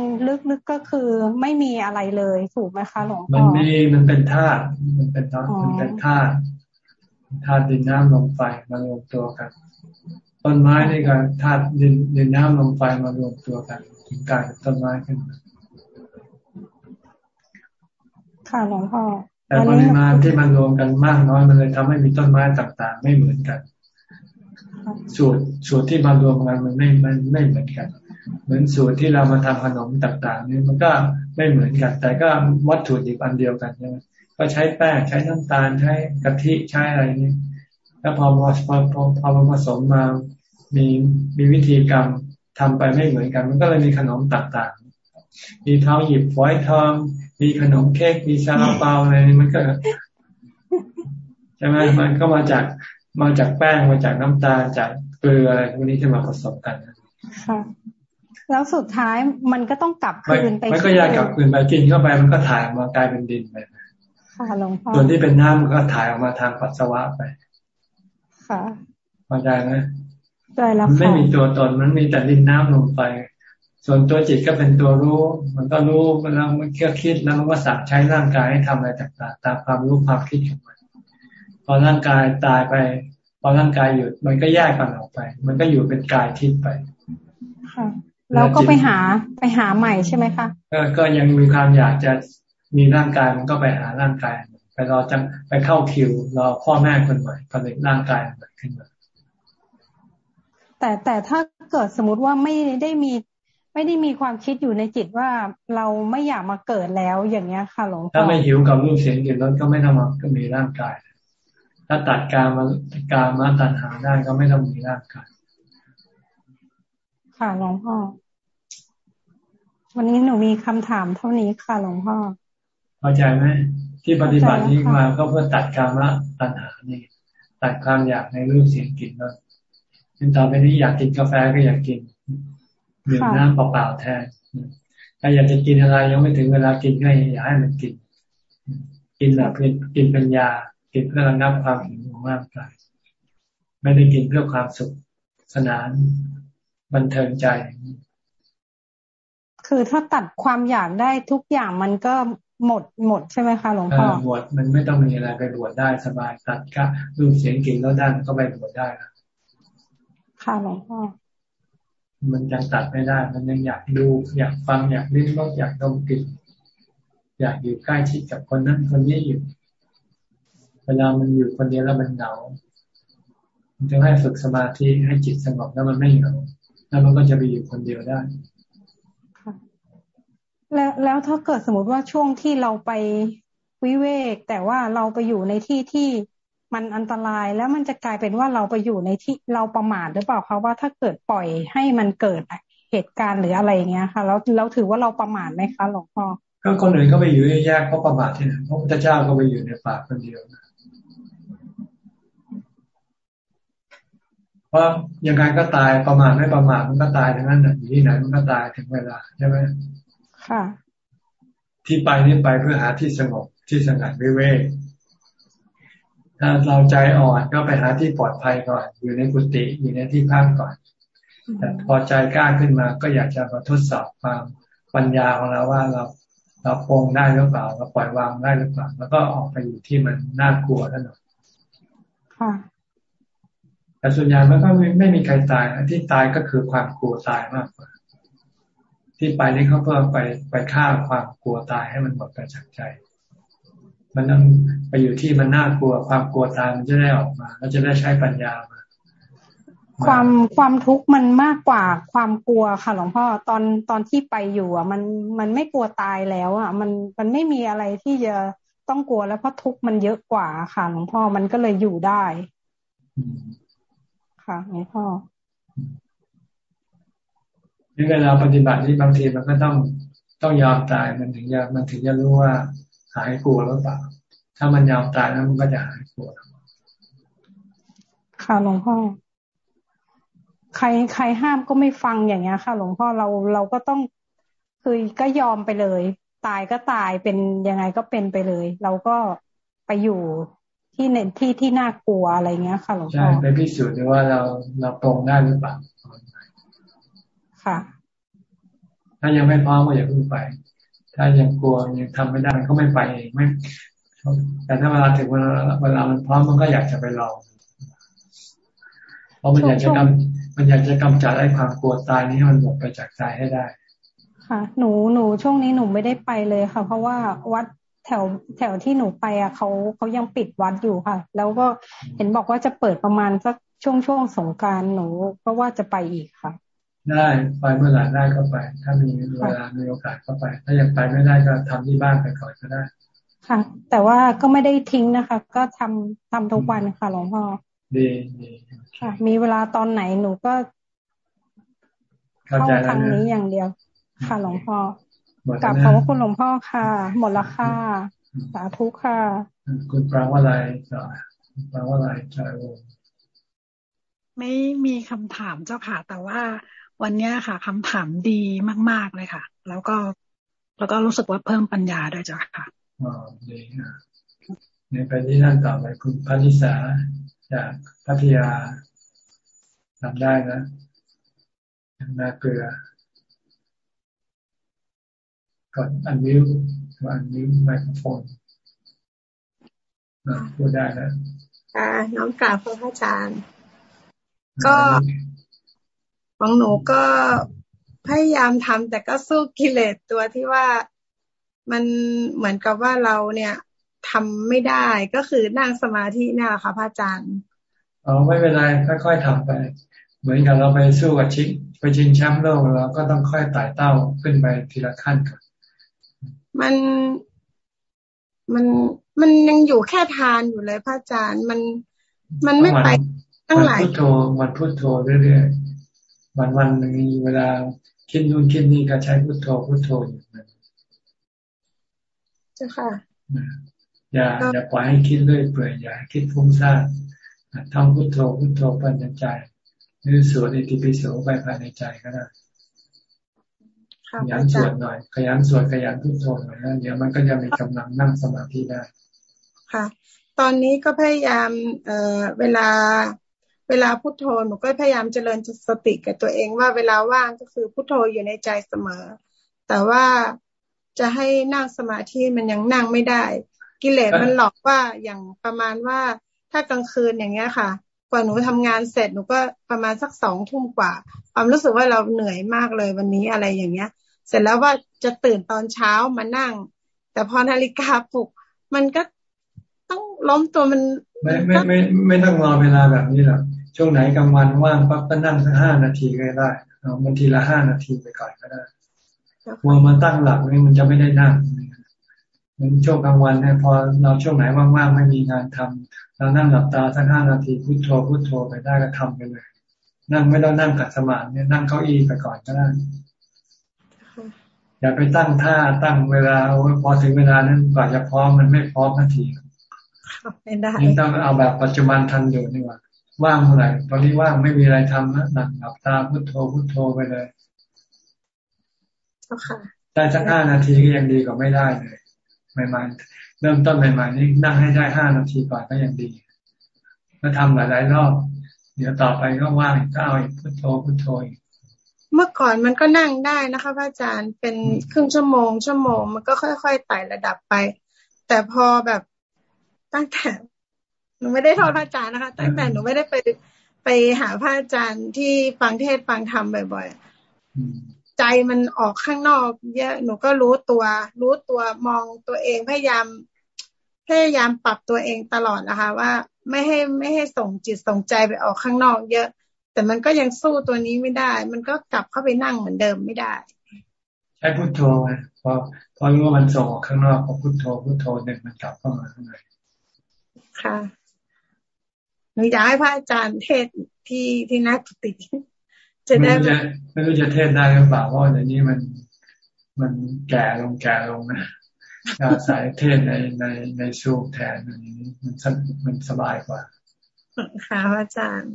ลึกๆก็คือไม่มีอะไรเลยถูกไหมคะหลวงพ่อมันมีมันเป็นธาตุมันเป็นธาตุมันเป็นธาตุ ธาตุดินน้ำลมไฟมารวมตัวกัน ต้นไม้นี่ก็ธาตุดินดินน้ำลมไฟมารวมตัวกันถึงกลายเป็นต้นไม้ขึ้นมาค่ะหลวงพ่อแต่ปริมาณที่มันรวมกันมากน้อยมันเลยทำให้มีต้นไม้ต่างๆ ไม่เหมือนกันสูตรสูตรที่มารวมกันมันไม่มันไม่เหมือนกัน เหมือนสูตรที่เรามาทำขนมต่างๆนี่มันก็ไม่เหมือนกัน แต่ก็วัตถุดิบอันเดียวกันใช่ไหม ก็ใช้แป้งใช้น้ำตาลใช้กะทิใช้อะไรนี่แล้วพอพอพอพอพอผสมมามีมีวิธีกรรมทำไปไม่เหมือนกัน มันก็เลยมีขนมต่างๆ มีเท้าหยิบฝอยทอง มีขนมเค้กมีซาลาเปาอะไรนี่มันก็ใช่ไหมมันก็มาจากมาจากแป้งมาจากน้ำตาลจากเกลืออะไรพวกนี้ที่มาผสมกันค่ะแล้วสุดท้ายมันก็ต้องกลับคืนไปมันก็อยากกลับคืนไปกินเข้าไปมันก็ถ่ายออกมากลายเป็นดินไป ค่ะหลวงพ่อส่วนที่เป็นน้ำมันก็ถ่ายออกมาทางปัสสาวะไป ค่ะเข้าใจไหมใช่แล้วมันไม่มีตัวตนมันมีแต่ดินน้ำลงไป ส่วนตัวจิตก็เป็นตัวรู้ มันก็รู้แล้วมันเคี่ยวคิดแล้วมันก็สั่งใช้ร่างกายให้ทำอะไรต่างๆตามความรู้ความคิดของมันพอร่างกายตายไป พอร่างกายหยุดมันก็แยกกันออกไป มันก็อยู่เป็นกายทิพย์ไปค่ะแล้วก็ไปหาไปหาใหม่ใช่ไหมคะก็ก็ยังมีความอยากจะ มีร่างกายมันก็ไปหาร่างกายไปรอจังไปเข้าคิวรอพ่อแม่คนใหม่ผลิตร่างกายใหม่ขึ้นมาแต่แต่ถ้าเกิดสมมติว่าไม่ได้มีไม่ได้มีความคิดอยู่ในจิตว่าเราไม่อยากมาเกิดแล้วอย่างเงี้ยค่ะหลวงพ่อถ้าไม่หิวกับรูปเสียงกลิ่นรสก็ไม่ต้องมาก็มีร่างกาย ถ้าตัดการมาการมาตัดหาได้ก็ไม่ต้องมีร่างกายค่ะหลวงพ่อวันนี้หนูมีคำถามเท่านี้ค่ะหลวงพ่อ เข้าใจไหมที่ปฏิบัตินี้มาก็เพื่อตัดการมาตัณหานี่ตัดความอยากในรูปเสียงกลิ่นรสต่อไปนี้อยากกินกาแฟก็อยากกินดื่มน้ำเปล่าๆแทนถ้าอยากจะกินอะไรยังไม่ถึงเวลากินก็อย่าให้มันกิน กินแบบกินเป็นยากินเพื่อระงับความหิวของร่างกายไม่ได้กินเพื่อความสุขสนานบันเทิงใจ คือถ้าตัดความอยากได้ทุกอย่างมันก็ หมดหมดใช่ไหมคะหลวงพ่อหมดมันไม่ต้องมีอะไรไปบวชได้สบายตัดก็รูปเสียงกินแล้วด้านก็ไปบวชได้แล้วค่ะหลวงพ่อมันยังตัดไม่ได้ มันยังอยากดู อยากฟังอยากลิ้มรสอยากดมกลิ่นอยากอยู่ใกล้ชิดกับคนนั้นคนนี้อยู่เวลามันอยู่คนเดียวแล้วมันเหงามันจะให้ฝึกสมาธิให้จิตสงบแล้วมันไม่เหงาแล้วมันก็จะไปอยู่คนเดียวได้ แล้วแล้วถ้าเกิดสมมติว่าช่วงที่เราไปวิเวก แต่ว่าเราไปอยู่ในที่ที่มันอันตรายแล้วมันจะกลายเป็นว่าเราไปอยู่ในที่เราประมาทหรือเปล่าคะว่าถ้าเกิดปล่อยให้มันเกิดเหตุการณ์หรืออะไรเงี้ยค่ะแล้วเราถือว่าเราประมาทไหมคะหลวงพ่อก็คนอื่นก็ไปอยู่แยกเขาประมาทที่ไหนพระพุทธเจ้าก็ไปอยู่ในป่าคนเดียวนะเพราะยังไงก็ตายประมาทไม่ประมาทมันก็ตายทั้งนั้นอยู่ที่ไหนมันก็ตายถึงเวลาใช่ไหม ค่ะที่ไปนี่ไปเพื่อหาที่สงบที่สงัดวิเวกถ้าเราใจอ่อนก็ไปหาที่ปลอดภัยก่อน อยู่ในกุฏิอยู่ในที่พักก่อน แต่พอใจกล้าขึ้นมาก็อยากจะมาทดสอบความปัญญาของเราว่าเราเราปองได้หรือเปล่าเราปล่อยวางได้หรือเปล่าแล้วก็ออกไปอยู่ที่มันน่ากลัวนั่นหน่อยแต่ส่วนใหญ่มันก็ไม่ไม่มีใครตายที่ตายก็คือความกลัวตายมากกว่า ที่ไปนี่เขาเพื่อไปไปฆ่าความกลัวตายให้มันหมดไปจากใจ มันต้องไปอยู่ที่มันน่ากลัวความกลัวตายมันจะได้ออกมา แล้วจะได้ใช้ปัญญามาความความทุกข์มันมากกว่าความกลัวค่ะหลวงพ่อตอนตอนที่ไปอยู่ อะ มันมันไม่กลัวตายแล้ว อะ มันมันไม่มีอะไรที่จะต้องกลัวแล้วเพราะทุกข์มันเยอะกว่าค่ะหลวงพ่อมันก็เลยอยู่ได้ ค่ะหลวงพ่อ นี่เวลาปฏิบัตินี่บางทีมันก็ต้องต้องยอมตายมันถึงจะมันถึงจะรู้ว่าหายกลัวหรือเปล่า ถ้ามันยาวตายแล้วมันก็จะหายกลัวค่ะหลวงพ่อใครใครห้ามก็ไม่ฟังอย่างเงี้ย ค่ะหลวงพ่อเราเราก็ต้องคือก็ยอมไปเลย ตายก็ตายเป็นยังไงก็เป็นไปเลย เราก็ไปอยู่ที่ในที่ที่น่ากลัวอะไรเงี้ยค่ะหลวงพ่อใช่ไปพิสูจน์ดูว่าเราเราตรงได้หรือเปล่า ค่ะ ถ้ายังไม่พร้อมก็อย่าเพิ่งไป ถ้ายังกลัวยังทำไม่ได้มันก็ไม่ไปเองไม่ แต่ถ้าเวลาถึงเวลาเวลามันพร้อมมันก็อยากจะไปลองเพราะมันอยากจะกำมันอยากจะกำจัดไอ้ความกลัวตายนี้ให้มันหมดไปจากใจให้ได้ ค่ะ หนูหนูช่วงนี้หนูไม่ได้ไปเลยค่ะ เพราะว่าวัดแถวแถวที่หนูไปอะเขาเขายังปิดวัดอยู่ค่ะ แล้วก็เห็นบอกว่าจะเปิดประมาณสักช่วงช่วงสงการหนูก็ว่าจะไปอีกค่ะ ได้ไปเมื่อไหร่ได้ก็ไป ถ้ามีเวลามีโอกาสก็ไป ถ้ายังไปไม่ได้ก็ทำที่บ้านไปก่อนก็ได้ ค่ะ แต่ว่าก็ไม่ได้ทิ้งนะคะ ก็ทำทำทุกวันค่ะหลวงพ่อดีดีค่ะ มีเวลาตอนไหนหนูก็เข้าทางนี้อย่างเดียว ค่ะหลวงพ่อกลับขอบคุณหลวงพ่อค่ะ หมดละค่ะ สาธุค่ะ คุณปราว่าอะไรจ้ะปราว่าอะไรใจวงไม่มีคำถามเจ้าค่ะแต่ว่า วันนี้ค่ะคำถามดีมาก ๆเลยค่ะ แล้วก็แล้วก็รู้สึกว่าเพิ่มปัญญาด้วยเจ้าค่ะอ๋อดีค่ะในไปที่นั่นต่อไปคุณพันิสาจากพัทยาทำได้นะนาเกลือกดอันวิวอันวิวไมโครโฟนพูดได้แล้วค่ะน้องกราบพระอาจารย์ ก็ ของหนูก็พยายามทำแต่ก็สู้กิเลสตัวที่ว่ามันเหมือนกับว่าเราเนี่ยทำไม่ได้ก็คือนั่งสมาธินี่แหละค่ะพระอาจารย์อ๋อไม่เป็นไรค่อยๆทำไป เหมือนกับเราไปสู้กับชิงไปชิงแชมป์โลกเราก็ต้องค่อยไต่เต้าขึ้นไปทีละขั้นก่อนมันมันมันยังอยู่แค่ทานอยู่เลยพระอาจารย์มันมันไม่ไปตั้งหลายพุทโธมันพุทโธเรื่อยๆ วันวันหนึ่งเวลาคิดนู่นคิดนี่ก็ใช้พุทโธพุทโธอยู่นั่นจ้าค่ะอย่าอย่าปล่อยให้คิดเรื่อยเปื่อยอย่าคิดฟุ้งซ่านทำพุทโธพุทโธภายในใจหรือสวดอิติปิโสไปภายในใจก็ได้ขยันสวดหน่อย ขยันสวดขยันพุทโธหน่อยนะเดี๋ยวมันก็จะมีกำลังนั่งสมาธิได้ ค่ะ ตอนนี้ก็พยายามเอ่อเวลา เวลาพุทโธหนูก็พยายามเจริญสติกับตัวเองว่าเวลาว่างก็คือพุทโธอยู่ในใจเสมอ แต่ว่าจะให้นั่งสมาธิมันยังนั่งไม่ได้ กิเลสมันหลอกว่าอย่างประมาณว่าถ้ากลางคืนอย่างเงี้ยค่ะ กว่าหนูทำงานเสร็จหนูก็ประมาณสักสองทุ่มกว่า ความรู้สึกว่าเราเหนื่อยมากเลยวันนี้อะไรอย่างเงี้ย เสร็จแล้วว่าจะตื่นตอนเช้ามานั่ง แต่พอนาฬิกาปลุก มันก็ ต้องล้มตัวมัน ไม่ไม่ไม่ไม่ต้องรอเวลาแบบนี้หรอกช่วงไหนกลางวันว่างปั๊บก็นั่งสักห้านาทีก็ได้เอาบางทีละห้านาทีไปก่อนก็ได้มัวมาตั้งหลักนี่มันจะไม่ได้นั่งมันช่วงกลางวันเนี่ยพอเราช่วงไหนว่างๆไม่มีงานทำเรานั่งหลับตาสักห้านาทีพุโทโธพุโทโธไปได้ก็ทำไปเลย นั่งไม่ต้องนั่งกัดสมาธิเนี่ยนั่งเก้าอี้ไปก่อนก็ได้อย่าไปตั้งท่าตั้งเวลาพอถึงเวลานั้นกว่าจะพร้อมมันไม่พร้อมทันที ไม่ได้ต้องเอาแบบปัจจุบันทันอยู่นี่ว่าว่างเมื่อไหร่ตอนนี้ว่างไม่มีอะไรทำนะนั่งหลับตาพุโทโธพุโทโธไปเลยได้สักห้านาทีก็ยังดีกว่าไม่ได้เลยใหม่ๆเริ่มต้นใหม่ๆนี่นั่งให้ได้ห้านาทีก่อนก็ยังดีแล้วทำหลายๆรอบเดี๋ยวต่อไปก็ว่างก็เอาอีกพุโทโธพุโทโธอีกเมื่อก่อนมันก็นั่งได้นะคะพระอาจารย์เป็นครึ่งชั่วโมงชั่วโมง มันก็ค่อยๆไต่ระดับไป แต่พอแบบ ตั้งแต่หนูไม่ได้โทษพระอาจารย์นะคะ ตั้งแต่หนูไม่ได้ไปไปหาพระอาจารย์ที่ฟังเทศฟังธรรมบ่อยๆใจมันออกข้างนอกเยอะหนูก็รู้ตัว รู้ตัวมองตัวเองพยายามพยายามปรับตัวเองตลอดนะคะ ว่าไม่ให้ไม่ให้ส่งจิตส่งใจไปออกข้างนอก เยอะ แต่มันก็ยังสู้ตัวนี้ไม่ได้ มันก็กลับเข้าไปนั่งเหมือนเดิมไม่ได้ ใช้พุทโธไงพอพอรู้ว่ามันส่งออกข้างนอกพอพุทโธพุทโธเด็กมันกลับเข้ามาข้างใน ค่ะหนูอยากให้พระอาจารย์เทศที่ที่นักติจะได้ไม่รู้จะเทศได้หรือเปล่าเพราะในนี้มันมันแก่ลงแก่ลงนะอาศัยเทศในในในซูมแทนอันนี้มันมันสบายกว่า ค่ะอาจารย์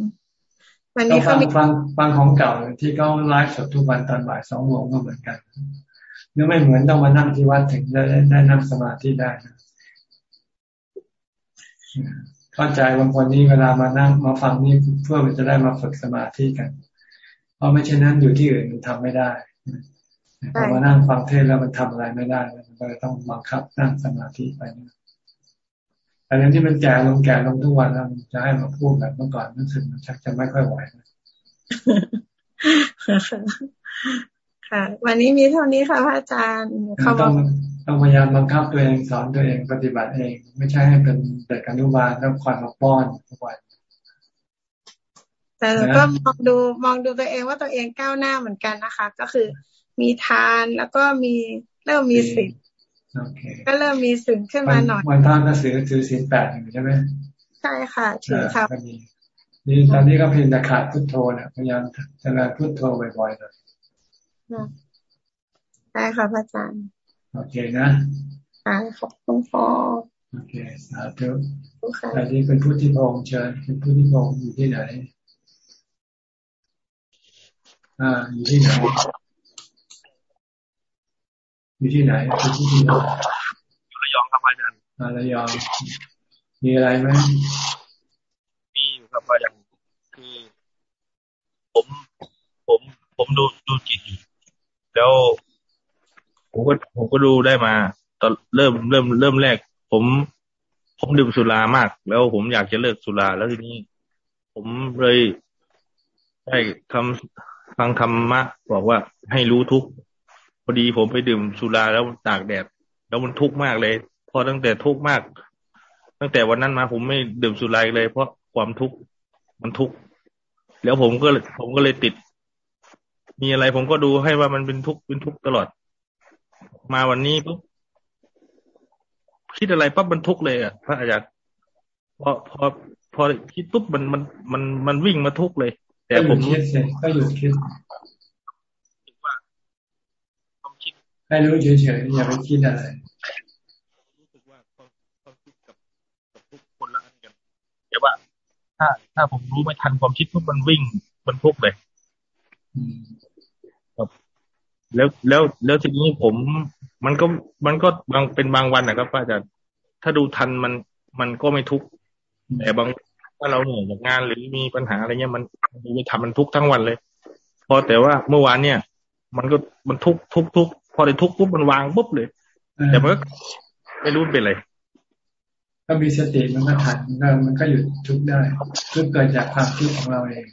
วันนี้เขาฟังฟังของเก่าที่เขาไลฟ์สดทุกวันตอนบ่ายสองโมงก็เหมือนกันหรือไม่เหมือนต้องมานั่งที่วัดถึงได้ได้นั่งสมาธิได้นะ เข้าใจบางคนนี่เวลามานั่งมาฟังนี่เพื่อมันจะได้มาฝึกสมาธิกัน เพราะไม่เช่นนั้นอยู่ที่อื่นมันทำไม่ได้พอมานั่งฟังเทศแล้วมันทำอะไรไม่ได้มันก็เลยต้องบังคับนั่งสมาธิไปนะแต่เรื่องที่มันแก่ลงแก่ลงทุกวันแล้วจะให้มาพูดแบบเมื่อก่อนรู้สึกมันชักจะไม่ค่อยไหวค่ะ วันนี้มีเท่านี้ค่ะพระอาจารย์เขาต้อง ต้องพยายามบังคับตัวเองสอนตัวเองปฏิบัติเอง ไม่ใช่ให้เป็นเด็กอนุบาลแล้วคอยมาป้อนทุกวันแต่ก็มองดูมองดูตัวเองว่าตัวเองก้าวหน้าเหมือนกันนะคะ ก็คือมีทานแล้วก็มีเริ่มมีสิ่งก็เริ่มมีสิ่งขึ้นมาหน่อยวันท่านก็ซื้อถือสินแปดอยู่ใช่ไหมใช่ค่ะถือค่ะนี่ตอนนี้ก็เพียงแต่ขาดพุทโธเนี่ยพยายามเจริญพุทโธบ่อยๆเลยใช่ค่ะพระอาจารย์ โอเคนะค่ะขอบคุณพ่อโอเคสาธุอันนี้เป็นพุทธิพงษ์เชิญเป็นพุทธิพงษ์อยู่ที่ไหน อ่า อยู่ที่ไหนอยู่ที่ไหนอยู่ที่ที่ไหนอยู่ระยองครับอาจารย์ระยองมีอะไรไหมมีอยู่ครับอาจารย์คือผมผมผมดูดูจิตอยู่แล้ว ผมก็ผมก็ดูได้มา ตอนเริ่มเริ่มเริ่มแรก ผม ผมดื่มสุรามาก แล้วผมอยากจะเลิกสุราแล้วทีนี้ ผมเลยได้คำฟังธรรมะบอกว่าให้รู้ทุกพอดีผมไปดื่มสุราแล้วตากแดดแล้วมันทุกข์มากเลย พอตั้งแต่ทุกข์มาก ตั้งแต่วันนั้นมาผมไม่ดื่มสุราเลย เพราะความทุกข์มันทุกข์แล้วผมก็ผมก็เลยติด มีอะไรผมก็ดูให้ว่ามันเป็นทุกข์เป็นทุกข์ตลอด มาวันนี้ปุ๊บคิดอะไรปั๊บมันทุกข์เลยอะพระอาจารย์พอพอพอคิดปุ๊บมันมันมันมันวิ่งมาทุกข์เลย แต่ผมคิดเสร็จก็หยุดคิดให้รู้เฉยๆอย่าไปคิดอะไรรู้สึกว่าความความคิดกับกับทุกคนละอันกันเดี๋ยวว่า ถ้าถ้าผมรู้ไม่ทันความคิดทุกมันวิ่งมันทุกเลยครับ แล้วแล้วแล้วทีนี้ผมมันก็มันก็บางเป็นบางวันนะครับอาจารย์ถ้าดูทันมันมันก็ไม่ทุกแต่บางถ้าเราเหนื่อยจากงานหรือมีปัญหาอะไรเงี้ยมันดูไม่ทำมันทุกทั้งวันเลยพอแต่ว่าเมื่อวานเนี่ย มันก็มันทุกทุกทุกพอได้ทุกปุ๊บมันวางปุ๊บเลย แต่มันก็ไม่รู้เป็นอะไรก็มีสติมันก็ทันมันมันก็หยุดทุกได้ทุกเกิดจากความคิดของเราเอง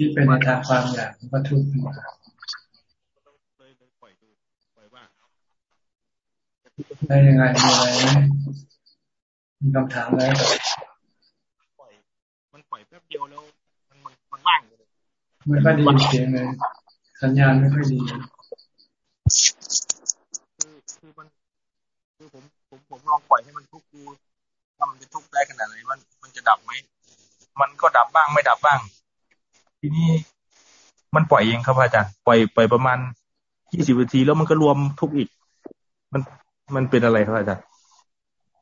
คิดเป็นในทางความอยากมันก็ทุกข์ขึ้นมาได้ยังไงมีอะไรไหมมีคำถามอะไรมันปล่อยแป๊บเดียวแล้ว มันมันว่างเลยไม่ค่อยด้ยินเสียงเลย สัญญาณไม่ค่อยดีคือคือมันคือผมผมผมลองปล่อยให้มันทุกข์ดูว่ามันจะทุกข์ได้ขนาดไหนมันมันจะดับไหมมันก็ดับบ้างไม่ดับบ้าง ทีนี้มันปล่อยเองครับอาจารย์ปล่อยปล่อยประมาณยี่สิบนาทีแล้วมันก็รวมทุกอีก มันมันเป็นอะไรครับอาจารย์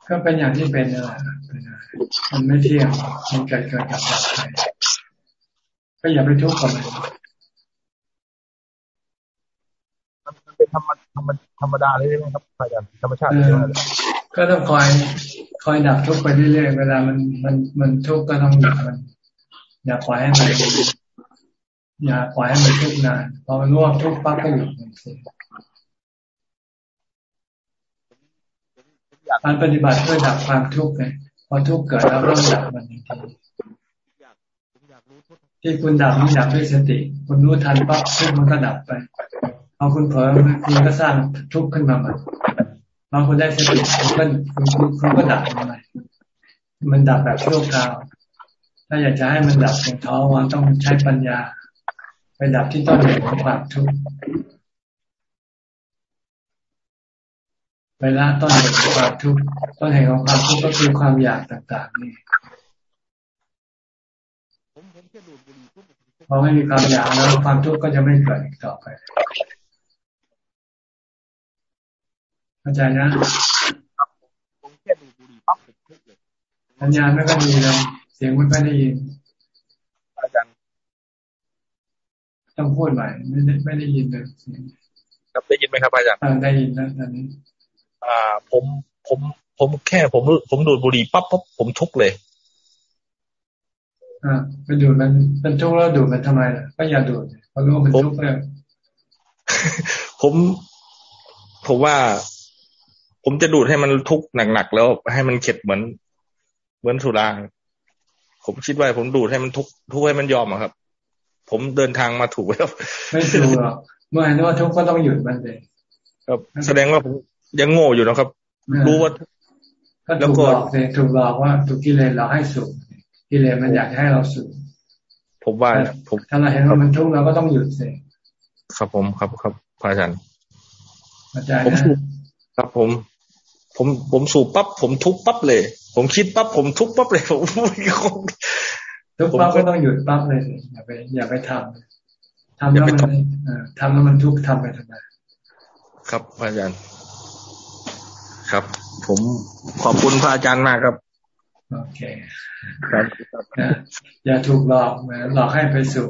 ก็เป็นอย่างที่เป็นนั่นแหละมันไม่เที่ยงมันเกิดเกิดกับดับไปก็อย่าไปทุกข์กับมันมันเป็นธรรมธรรมธรรมดาเลยใช่ไหมครับอาจารย์ธรรมชาติเลยก็ต้องคอยคอยดับทุกไปเรื่อยๆเวลามันมันมันทุกข์ก็ต้องหยุดมันอย่าปล่อยให้มัน อย่าปล่อยให้มันทุกข์นานพอมันรู้ว่าทุกข์ปั๊บก็หยุดมันสีการปฏิบัติเพื่อดับความทุกข์ไงพอทุกข์เกิดแล้วต้องดับมันทันทีที่คุณดับนี่ดับด้วยสติ คุณรู้ทันปั๊บทุกข์มันก็ดับไปเอาคุณเผลอคุณก็สร้างทุกข์ขึ้นมาใหม่พอคุณได้สติคุณก็คุณคุณก็ดับมันใหม่มันดับแบบชั่วคราวถ้าอยากจะให้มันดับอย่างท้อวันต้องใช้ปัญญา ไปดับที่ต้นเหตุของความทุกข์ไปละต้นเหตุของความทุกข์ต้นเหตุของความทุกข์ก็คือความอยากต่างๆนี่พอไม่มีความอยากแล้วความทุกข์ก็จะไม่เกิดอีกต่อไปเข้าใจนะผมแค่ดูบุรีปั๊บผมทุกเลยสัญญาณไม่ค่อยดีเลยเสียงไม่ค่อยได้ยินอาจารย์ ต้องพูดใหม่ไม่ได้ไม่ได้ยินเลยครับได้ยินไหมครับอาจารย์ได้ยินแล้วตอนนี้ อ่า ผมผมผมแค่ผมผมดูดบุหรี่ปั๊บปั๊บผมทุกเลยอ่าไปดูดมันมันทุกแล้วดูดมันทำไมล่ะก็อย่าดูดเพราะรู้ว่ามันทุกเลยผม ผมว่า ผมจะดูดให้มันทุกหนักๆแล้วให้มันเข็ดเหมือน เหมือนสุราผมคิดว่าผมดูดให้มันทุกทุกให้มันยอมอะครับ ผมเดินทางมาถูกแล้วไม่ถูกหรอกเมื่อเห็นว่าทุกก็ต้องหยุดมันเลยครับ แสดงว่าผมยังโง่อยู่นะครับ รู้ว่าก็ถูกหลอกเลยถูกหลอกว่าถูกกิเลสเราให้สุขกิเลสมันอยากให้เราสุขผมว่าผมถ้าเราเห็นว่ามันทุกข์เราก็ต้องหยุดเสียครับผมครับครับพระอาจารย์อาจารย์ผมครับผม ผมผมสูบปั๊บผมทุกปั๊บเลย ผมคิดปั๊บผมทุกปั๊บเลยผม ทุกปั๊บก็ต้องหยุดปั๊บเลยอย่าไป อย่าไปทำทำแล้วมันทำแล้วมันทุกข์ทำไปทำไมครับพระอาจารย์ ครับ ผมขอบคุณพระอาจารย์มากครับ โอเค ครับอย่าถูกหลอกนะหลอกให้ไปสู่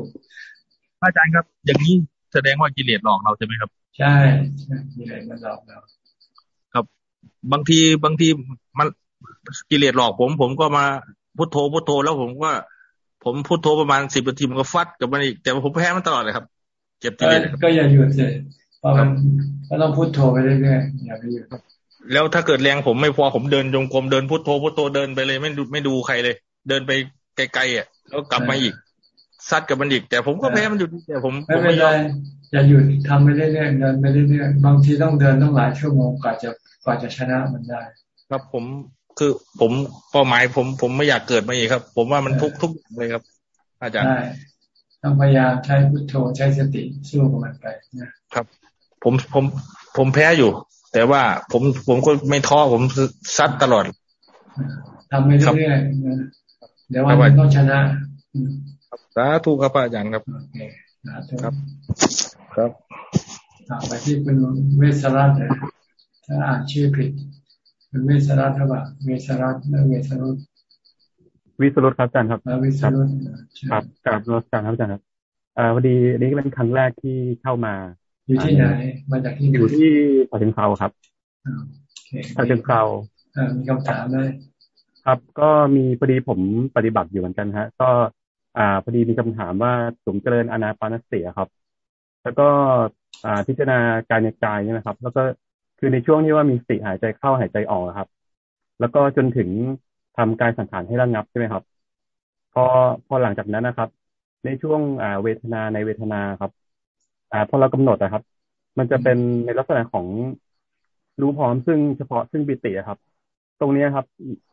พระอาจารย์ครับ อย่างนี้แสดงว่ากิเลสหลอกเราใช่ไหมครับ ใช่กิเลสมันหลอกเราครับ บางทีบางทีมันกิเลสหลอกผม ผมก็มาพุทโธพุทโธแล้วผมก็ ผมพุทโธประมาณสิบนาทีมันก็ฟัดกับมันอีกแต่ผมแพ้มันตลอดเลยครับ เจ็บกิเลสก็อย่าหยุดเลยเพราะมันก็ต้องพุทโธไปเรื่อยๆอย่าไปหยุดแล้วถ้าเกิดแรงผมไม่พอผมเดินจงกรมเดินพุทโธพุทโธเดินไปเลย ไม่ดูไม่ดูใครเลย เดินไปไกลๆอะแล้วกลับมาอีกซัดกับมันอีก แต่ผมก็แพ้มันอยู่แต่ผมไม่เป็นไรอย่าหยุดทำไปเรื่อยๆเดินไปเรื่อยๆบางทีต้องเดินต้องหลายชั่วโมงกว่าจะกว่าจะชนะมันได้ ครับผม คือผมเป้าหมายผมผมไม่อยากเกิดมาอีกครับ ผมว่ามันทุกทุกเลยครับ อาจารย์ต้องพยายามใช้พุทโธใช้สติสู้กับมันไปนะครับ ผมผมผมแพ้อยู่ แต่ว่าผมผมก็ไม่ท้อผมซัดตลอดทำไปเรื่อยๆเดี๋ยววันนี้ต้องชนะสาธุครับอาจารย์ครับครับ ครับไปที่เป็นเวสรัตนะถ้าอ่านชื่อผิด เป็นเวสรัตหรือเปล่าเวสรัตและเวสรุตวิสรุตครับอาจารย์ครับวิสรุตครับกับรถการครับอาจารย์ครับอ่าพอดีอันนี้เป็นครั้งแรกที่เข้ามา อยู่ที่ไหน มาจากที่อยู่ที่ปาจิงเทาครับปาจิงเทามีคำถามไหมครับก็มีพอดีผมปฏิบัติอยู่เหมือนกันฮะ ก็อ่าพอดีมีคำถามว่าสูงเจริญอนาปานสติครับ แล้วก็อ่าพิจารณากายในกายเนี่ยนะครับ แล้วก็ คือในช่วงที่ว่ามีสติหายใจเข้าหายใจออกครับ แล้วก็จนถึงทำกายสังขารให้ระงับใช่ไหมครับ พอพอหลังจากนั้นนะครับ ในช่วงอ่าเวทนาในเวทนาครับ อ่าพอเรากำหนดนะครับ มันจะเป็นในลักษณะของรู้พร้อมซึ่งเฉพาะซึ่งปิติครับ ตรงนี้ครับ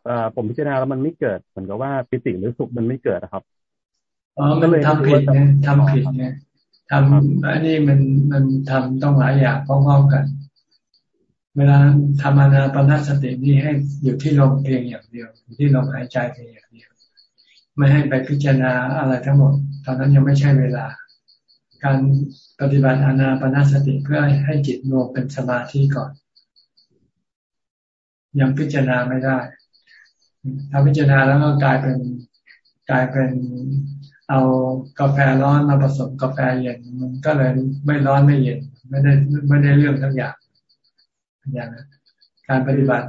อ่าผมพิจารณาแล้วมันไม่เกิดเหมือนกับว่าปิติหรือสุขมันไม่เกิดนะครับอ๋อมันทำผิดไงทำผิดไงทำอันนี้มันมันทำต้องหลายอย่างพร้อมๆกัน เวลาทำอนาปนาสตินี่ให้อยู่ที่ลมเพียงอย่างเดียวอยู่ที่ลมหายใจเพียงอย่างเดียว ไม่ให้ไปพิจารณาอะไรทั้งหมด ตอนนั้นยังไม่ใช่เวลา การปฏิบัติอนาปนาสติเพื่อให้จิตรวมเป็นสมาธิก่อน ยังพิจารณาไม่ได้ถ้าพิจารณาแล้วก็กลายเป็นกลายเป็นเอากาแฟร้อนมาผสมกาแฟเย็นมันก็เลยไม่ร้อนไม่เย็น ไม่ได้ไม่ได้เรื่องทั้งอย่าง อย่างการปฏิบัติ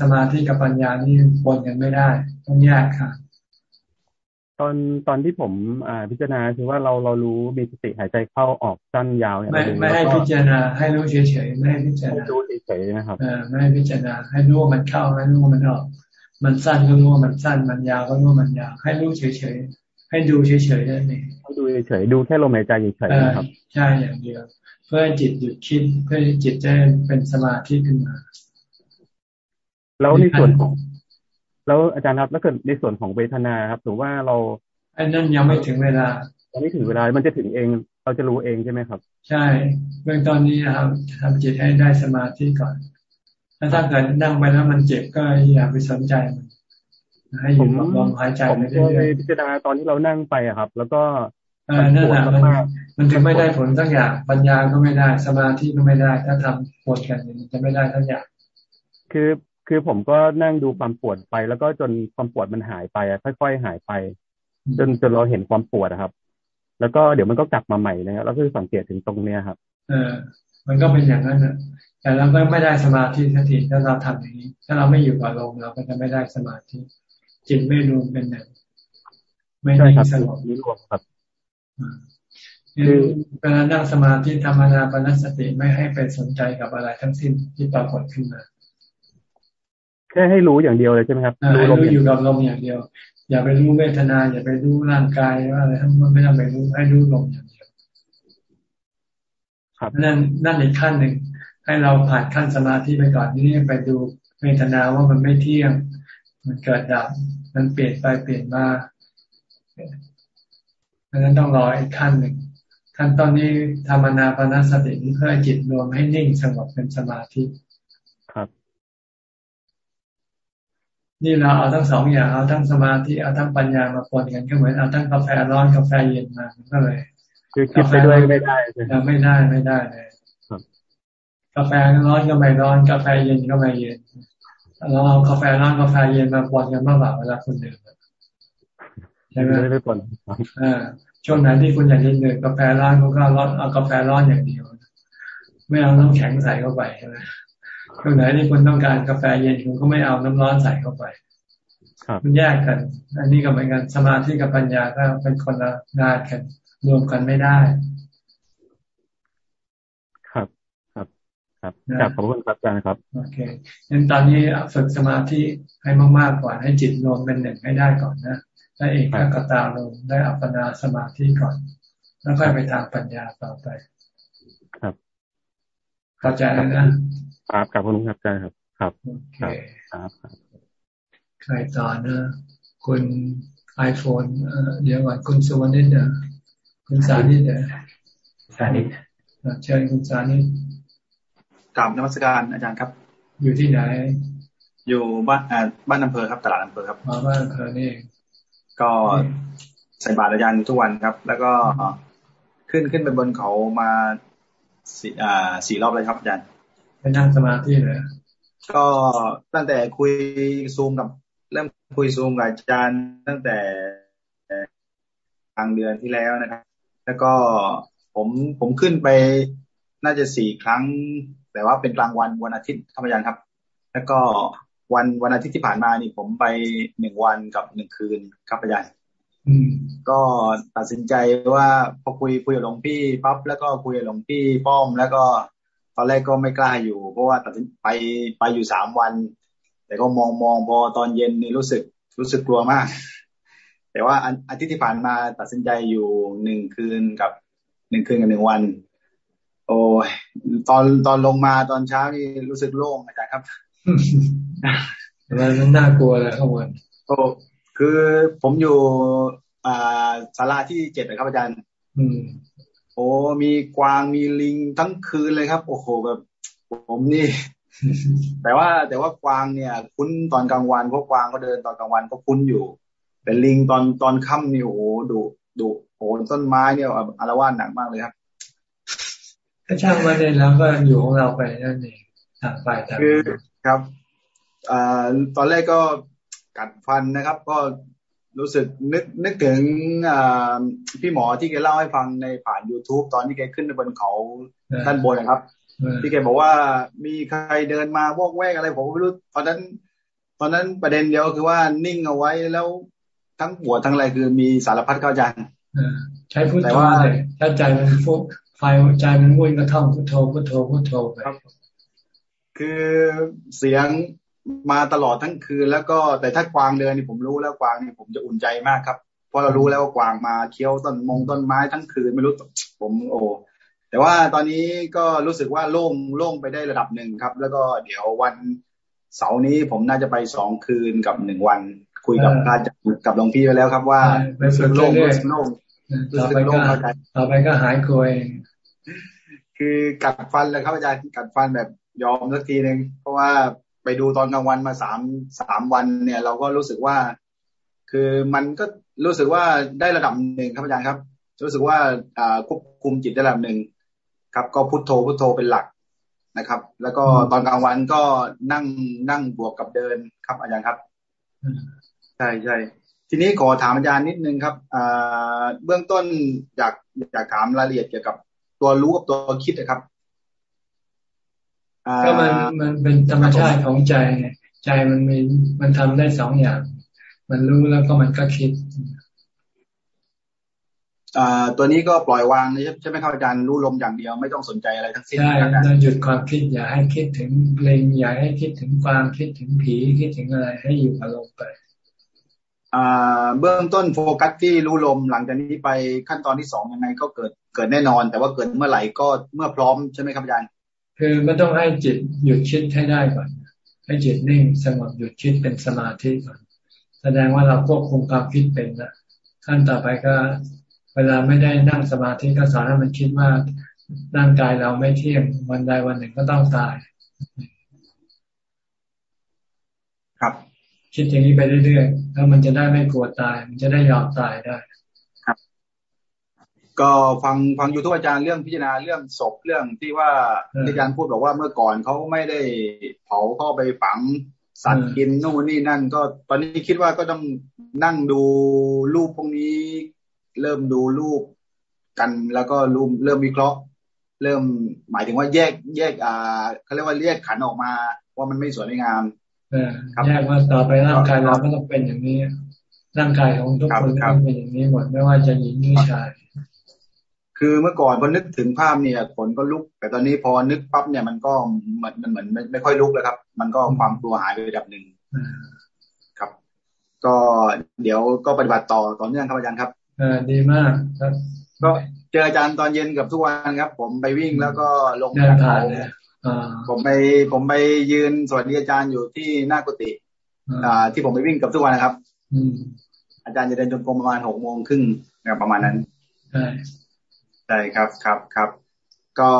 สมาธิกับปัญญานี่ปนกันไม่ได้ ต้องแยกค่ะ ตอนตอนที่ผมอ่าพิจารณาคือว่าเราเรารู้มีสติหายใจเข้าออกสั้นยาวเนี่ยไม่ไม่ให้พิจารณาให้รู้เฉยๆไม่ให้พิจารณารู้เฉยๆนะครับเออไม่ให้พิจารณาให้รู้ว่ามันเข้าให้รู้ว่ามันออก มันสั้นก็รู้ว่ามันสั้นมันยาวก็รู้ว่ามันยาว ให้รู้เฉยๆให้ดูเฉยๆนั่นเองให้ดูเฉยๆดูแค่ลมหายใจเฉยๆนะครับ ใช่อย่างเดียว เพื่อจิตหยุดคิดเพื่อจิตจะเป็นสมาธิขึ้นมา แล้วในส่วนของ แล้วอาจารย์ครับแล้วเกิดในส่วนของเวทนาครับหรือว่าเราอันนั้นยังไม่ถึงเวลายังไม่ถึงเวลามันจะถึงเองเราจะรู้เองใช่ไหมครับ ใช่เบื้องตอนนี้ครับทำจิตให้ได้สมาธิก่อนถ้าเกิดนั่งไปแล้วมันเจ็บก็อย่าไปสนใจมันให้อยู่กับลมหายใจไปเรื่อยๆพิจารณาตอนที่เรานั่งไปอะครับ แล้วก็นั่นแหละมัน มันถึงไม่ได้ผลทั้งอย่างปัญญาก็ไม่ได้สมาธิก็ไม่ได้ ถ้าทำปวดกันมันจะไม่ได้ทั้งอย่าง คือคือผมก็นั่งดูความปวดไปแล้วก็จนความปวดมันหายไปค่อยๆหายไป จนจนเราเห็นความปวดครับ แล้วก็เดี๋ยวมันก็กลับมาใหม่นะครับแล้วก็สังเกตถึงตรงเนี้ยครับ เออ มันก็เป็นอย่างนั้นนะแต่เราก็ไม่ได้สมาธิทันทีถ้าเราทำอย่างนี้ ถ้าเราไม่อยู่กับลมเราก็จะไม่ได้สมาธิจิตไม่รวมเป็นหนึ่งไม่ได้สงบนี่รวมครับ คือเวลานั่งสมาธิธรรมนาปนสติไม่ให้ไปสนใจกับอะไรทั้งสิ้นที่ปรากฏขึ้นมาแค่ให้รู้อย่างเดียวเลยใช่ไหมครับรู้รู้อยู่กับลมอย่างเดียว อย่าไปรู้เวทนา อย่าไปรู้ร่างกายว่าอะไรทั้งหมดไม่ต้องไปรู้ให้รู้ลมอย่างเดียวครับนั่นนั่นอีกขั้นหนึ่งให้เราผ่านขั้นสมาธิไปก่อนนี่ไปดูเวทนาว่ามันไม่เที่ยง มันเกิดดับ มันเปลี่ยนไปเปลี่ยนมาดังนั้นต้องรออีกขั้นหนึ่ง ขั้นตอนนี้ธรรมนาปนาสติเพื่อจิตรวมให้นิ่งสงบเป็นสมาธิ ครับ นี่เราเอาทั้งสองอย่างเอาทั้งสมาธิเอาทั้งปัญญามาปนกันก็เหมือนเอาทั้งกาแฟร้อนกาแฟเย็นมาก็เลยคือคิดไปด้วยไม่ได้ไม่ได้ไม่ได้เลยกาแฟร้อนก็ไม่ร้อนกาแฟเย็นก็ไม่เย็นเราเอากาแฟร้อนกาแฟเย็นมาปนกันมากกว่าเวลาคุณดื่มใช่ไหมไม่ปนอ่า ช่วงไหนที่คุณอยากดื่มกาแฟร้อนคุณก็ร้อนเอากาแฟร้อนอย่างเดียว ไม่เอาน้ำแข็งใส่เข้าไปใช่ไหมช่วงไหนที่คุณต้องการกาแฟเย็นคุณก็ไม่เอาน้ำร้อนใส่เข้าไปมันแยกกัน อันนี้ก็เหมือนกันสมาธิกับปัญญาก็เป็นคนละงานกันรวมกันไม่ได้ครับกลับขอบคุณครับอาจารย์ครับโอเคงั้นตอนนี้ฝึกสมาธิให้มากๆก่อนให้จิตรวมเป็นหนึ่งให้ได้ก่อนนะ ได้เอกขตาลงได้อัปปนาสมาธิก่อน แล้วค่อยไปทางปัญญาต่อไป ครับ เข้าใจแล้วนะครับกับคุณครับอาจารย์ครับ ครับโอเคครับใครต่อนะคุณไอโฟนเดี๋ยวก่อนคุณสุวรรณิเดี๋ยวคุณสานิเดี๋ยวสานิเชิญคุณสานิกราบนมัสการอาจารย์ครับ อยู่ที่ไหน อยู่บ้านบ้านอำเภอครับ ตลาดอำเภอครับบ้านอำเภอนี่ ก็ใส่บาตรอาจารย์ทุกวันครับ แล้วก็ขึ้นขึ้นไปบนเขามาสี่อ่าสี่รอบเลยครับอาจารย์ไปนั่งสมาธิเลยก็ตั้งแต่คุยซูมกับ เริ่มคุยซูมกับอาจารย์ตั้งแต่กลางเดือนที่แล้วนะครับ แล้วก็ผมผมขึ้นไปน่าจะสี่ครั้ง แต่ว่าเป็นกลางวันวันอาทิตย์ครับอาจารย์ครับ แล้วก็ วันวันอาทิตย์ที่ผ่านมานี่ผมไปหนึ่งวันกับหนึ่งคืนครับอาจารย์ก็ตัดสินใจว่าพอคุยคุยกับหลวงพี่ปั๊บแล้วก็คุยกับหลวงพี่ป้อม แล้วก็ตอนแรกก็ไม่กล้าอยู่ เพราะว่าตัดสินไปไปอยู่สามวัน แต่ก็มองมองพอตอนเย็นนี่รู้สึกรู้สึกกลัวมาก แต่ว่าอาทิตย์ที่ผ่านมาตัดสินใจอยู่หนึ่งคืนกับหนึ่งคืนกับหนึ่งวัน โอ้ยตอนตอนลงมาตอนเช้านี่รู้สึกโล่งอาจารย์ครับ มันน่ากลัวเลยข้างบนโอ้คือผมอยู่อ่าศาลาที่เจ็ดนะครับอาจารย์ อืม โอ้มีกวางมีลิงทั้งคืนเลยครับ โอ้โหแบบ ผมนี่ แต่ว่าแต่ว่ากวางเนี่ย คุ้นตอนกลางวันเพราะกวางก็เดินตอนกลางวันก็คุ้นอยู่ แต่ลิงตอนตอนค่ำนี่โอ้โหดุดุโอ้ต้นไม้เนี่ยอารวาสหนักมากเลยครับก็ช่างมาเลยแล้วก็อยู่ของเราไปนั่นเองต่างไปต่างคือครับอ่า ตอนแรกก็กัดฟันนะครับ ก็รู้สึกนึกนึกถึงอ่าพี่หมอที่แกเล่าให้ฟังในผ่าน youtube ตอนที่แกขึ้นบนเขาด้านบนนะครับ ที่แกบอกว่ามีใครเดินมาวอกแวกอะไรผมไม่รู้ตอนนั้น ตอนนั้นประเด็นเดียวคือว่านิ่งเอาไว้แล้วทั้งหัวทั้งอะไรคือมีสารพัดเข้าใจใช้พูดแต่ว่าถ้าใจมันฟุกไฟใจมันวุ่นก็ท่องพุทโธพุทโธพุทโธไปคือเสียง มาตลอดทั้งคืนแล้วก็แต่ถ้ากวางเดินนี่ผมรู้แล้วกวางนี่ผมจะอุ่นใจมากครับเพราะเรารู้แล้วว่ากวางมาเคี้ยวต้นมงต้นไม้ทั้งคืนไม่รู้ผมโอ้แต่ว่าตอนนี้ก็รู้สึกว่าโล่งโล่งไปได้ระดับหนึ่งครับ แล้วก็เดี๋ยววันเสาร์นี้ผมน่าจะไปสองคืนกับหนึ่งวัน คุยกับพระอาจารย์กับหลวงพี่ไปแล้วครับว่าโล่งโล่งต่อไปก็ต่อไปก็หายกลัวเองคือกัดฟันเลยครับอาจารย์กัดฟันแบบยอมสักทีหนึ่งเพราะว่า ไปดูตอนกลางวันมาสามสามวันเนี่ย เราก็รู้สึกว่า คือมันก็รู้สึกว่าได้ระดับหนึ่งครับอาจารย์ครับ รู้สึกว่าอ่าควบคุมจิตได้ระดับหนึ่งครับ ก็พุโทโธพุโทโธเป็นหลักนะครับ แล้วก็ตอนกลางวันก็นั่งนั่งบวกกับเดินครับ อาจารย์ครับใช่ใช่ทีนี้ขอถามอาจารย์นิดนึงครับเบื้องต้นอยากอยากถามรายละเอียดเกี่ยวกับตัวรู้กับตัวคิดนะครับ ก็มันมันเป็นธรรมชาติของใจไงใจมันมีมันทำได้สองอย่าง มันรู้แล้วก็มันก็คิดอ่าตัวนี้ก็ปล่อยวางใช่ไหมครับอาจารย์รู้ลมอย่างเดียวไม่ต้องสนใจอะไรทั้งสิ้นใช่เราหยุดความคิดอย่าให้คิดถึงเลงอย่าให้คิดถึงความคิดถึงผีคิดถึงอะไรให้อยู่กับลมไปเบื้องต้นโฟกัสที่รู้ลมหลังจากนี้ไปขั้นตอนที่สองยังไงก็เกิดเกิดแน่นอน แต่ว่าเกิดเมื่อไหร่ก็เมื่อพร้อมใช่ไหมครับอาจารย์ คือมันต้องให้จิตหยุดคิดให้ได้ก่อน ให้จิตนิ่งสงบหยุดคิดเป็นสมาธิก่อน แสดงว่าเราควบคุมความคิดเป็นนะขั้นต่อไปก็ เวลาไม่ได้นั่งสมาธิก็สอนให้มันคิดว่าร่างกายเราไม่เที่ยงวันใดวันหนึ่งก็ต้องตาย ครับ คิดอย่างนี้ไปเรื่อยๆแล้วมันจะได้ไม่กลัวตาย มันจะได้ยอมตายได้ครับ ก็ฟังฟังยูทูบอาจารย์เรื่องพิจารณาเรื่องศพเรื่องที่ว่าอาจารย์พูดบอกว่าเมื่อก่อนเขาไม่ได้เผาเข้าไปฝังสัตว์กินนู่นนี่นั่น ก็ตอนนี้คิดว่าก็ต้องนั่งดูรูปพวกนี้ เริ่มดูรูปกันแล้วก็รูเริ่มวิเคราะห์ เริ่มหมายถึงว่าแยกแยกอ่าเขาเรียกว่าแยกขันออกมา ว่ามันไม่สวยงามแยกว่าต่อไปร่างกายเราก็ต้องเป็นอย่างนี้ร่างกายของทุกคนต้องเป็นอย่างนี้หมดไม่ว่าจะหญิงหรือชาย คือเมื่อก่อนพอนึกถึงภาพเนี่ยขนก็ลุก แต่ตอนนี้พอนึกปั๊บเนี่ยมันก็มันมันเหมือนไม่ค่อยลุกแล้วครับ มันก็ความกลัวหายไประดับหนึ่งครับ ก็เดี๋ยวก็ปฏิบัติต่อต่อเนื่องครับอาจารย์ครับอ่าดีมากครับ ก็เจออาจารย์ตอนเย็นกับทุกวันครับ ผมไปวิ่งแล้วก็ลงเขาผมไปผมไปยืนสวัสดีอาจารย์อยู่ที่หน้ากุฏิอ่า ที่ผมไปวิ่งกับทุกวันนะครับ อือาจารย์จะเดินจนกรมประมาณหกโมงครึ่งประมาณนั้นใช่ใช่ครับครับครับ ก็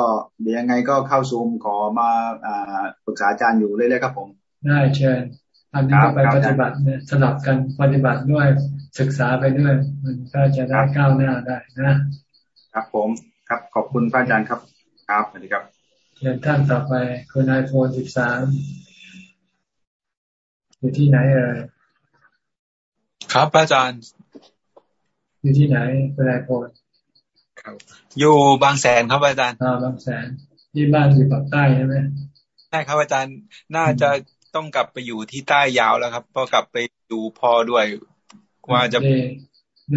เดี๋ยวยังไงก็เข้าซูมขอมาอ่าปรึกษาอาจารย์อยู่เรื่อยๆครับผม ได้เชิญอันนี้ก็ไปปฏิบัติเนี่ยสลับกันปฏิบัติด้วยศึกษาไปด้วย มันก็จะได้ก้าวหน้าได้นะ ครับผมครับขอบคุณพระอาจารย์ครับ ครับสวัสดีครับเชิญท่านต่อไปคุณไอโฟนสิบสามอยู่ที่ไหนเอ่ยครับอาจารย์ อยู่ที่ไหนคุณไอโฟนครับ อยู่บางแสนครับอาจารย์อ่าบางแสนที่บ้านอยู่ปากใต้ใช่ไหมใช่ครับอาจารย์น่าจะต้องกลับไปอยู่ที่ใต้ยาวแล้วครับพอกลับไปดูพ่อด้วยว่าจะ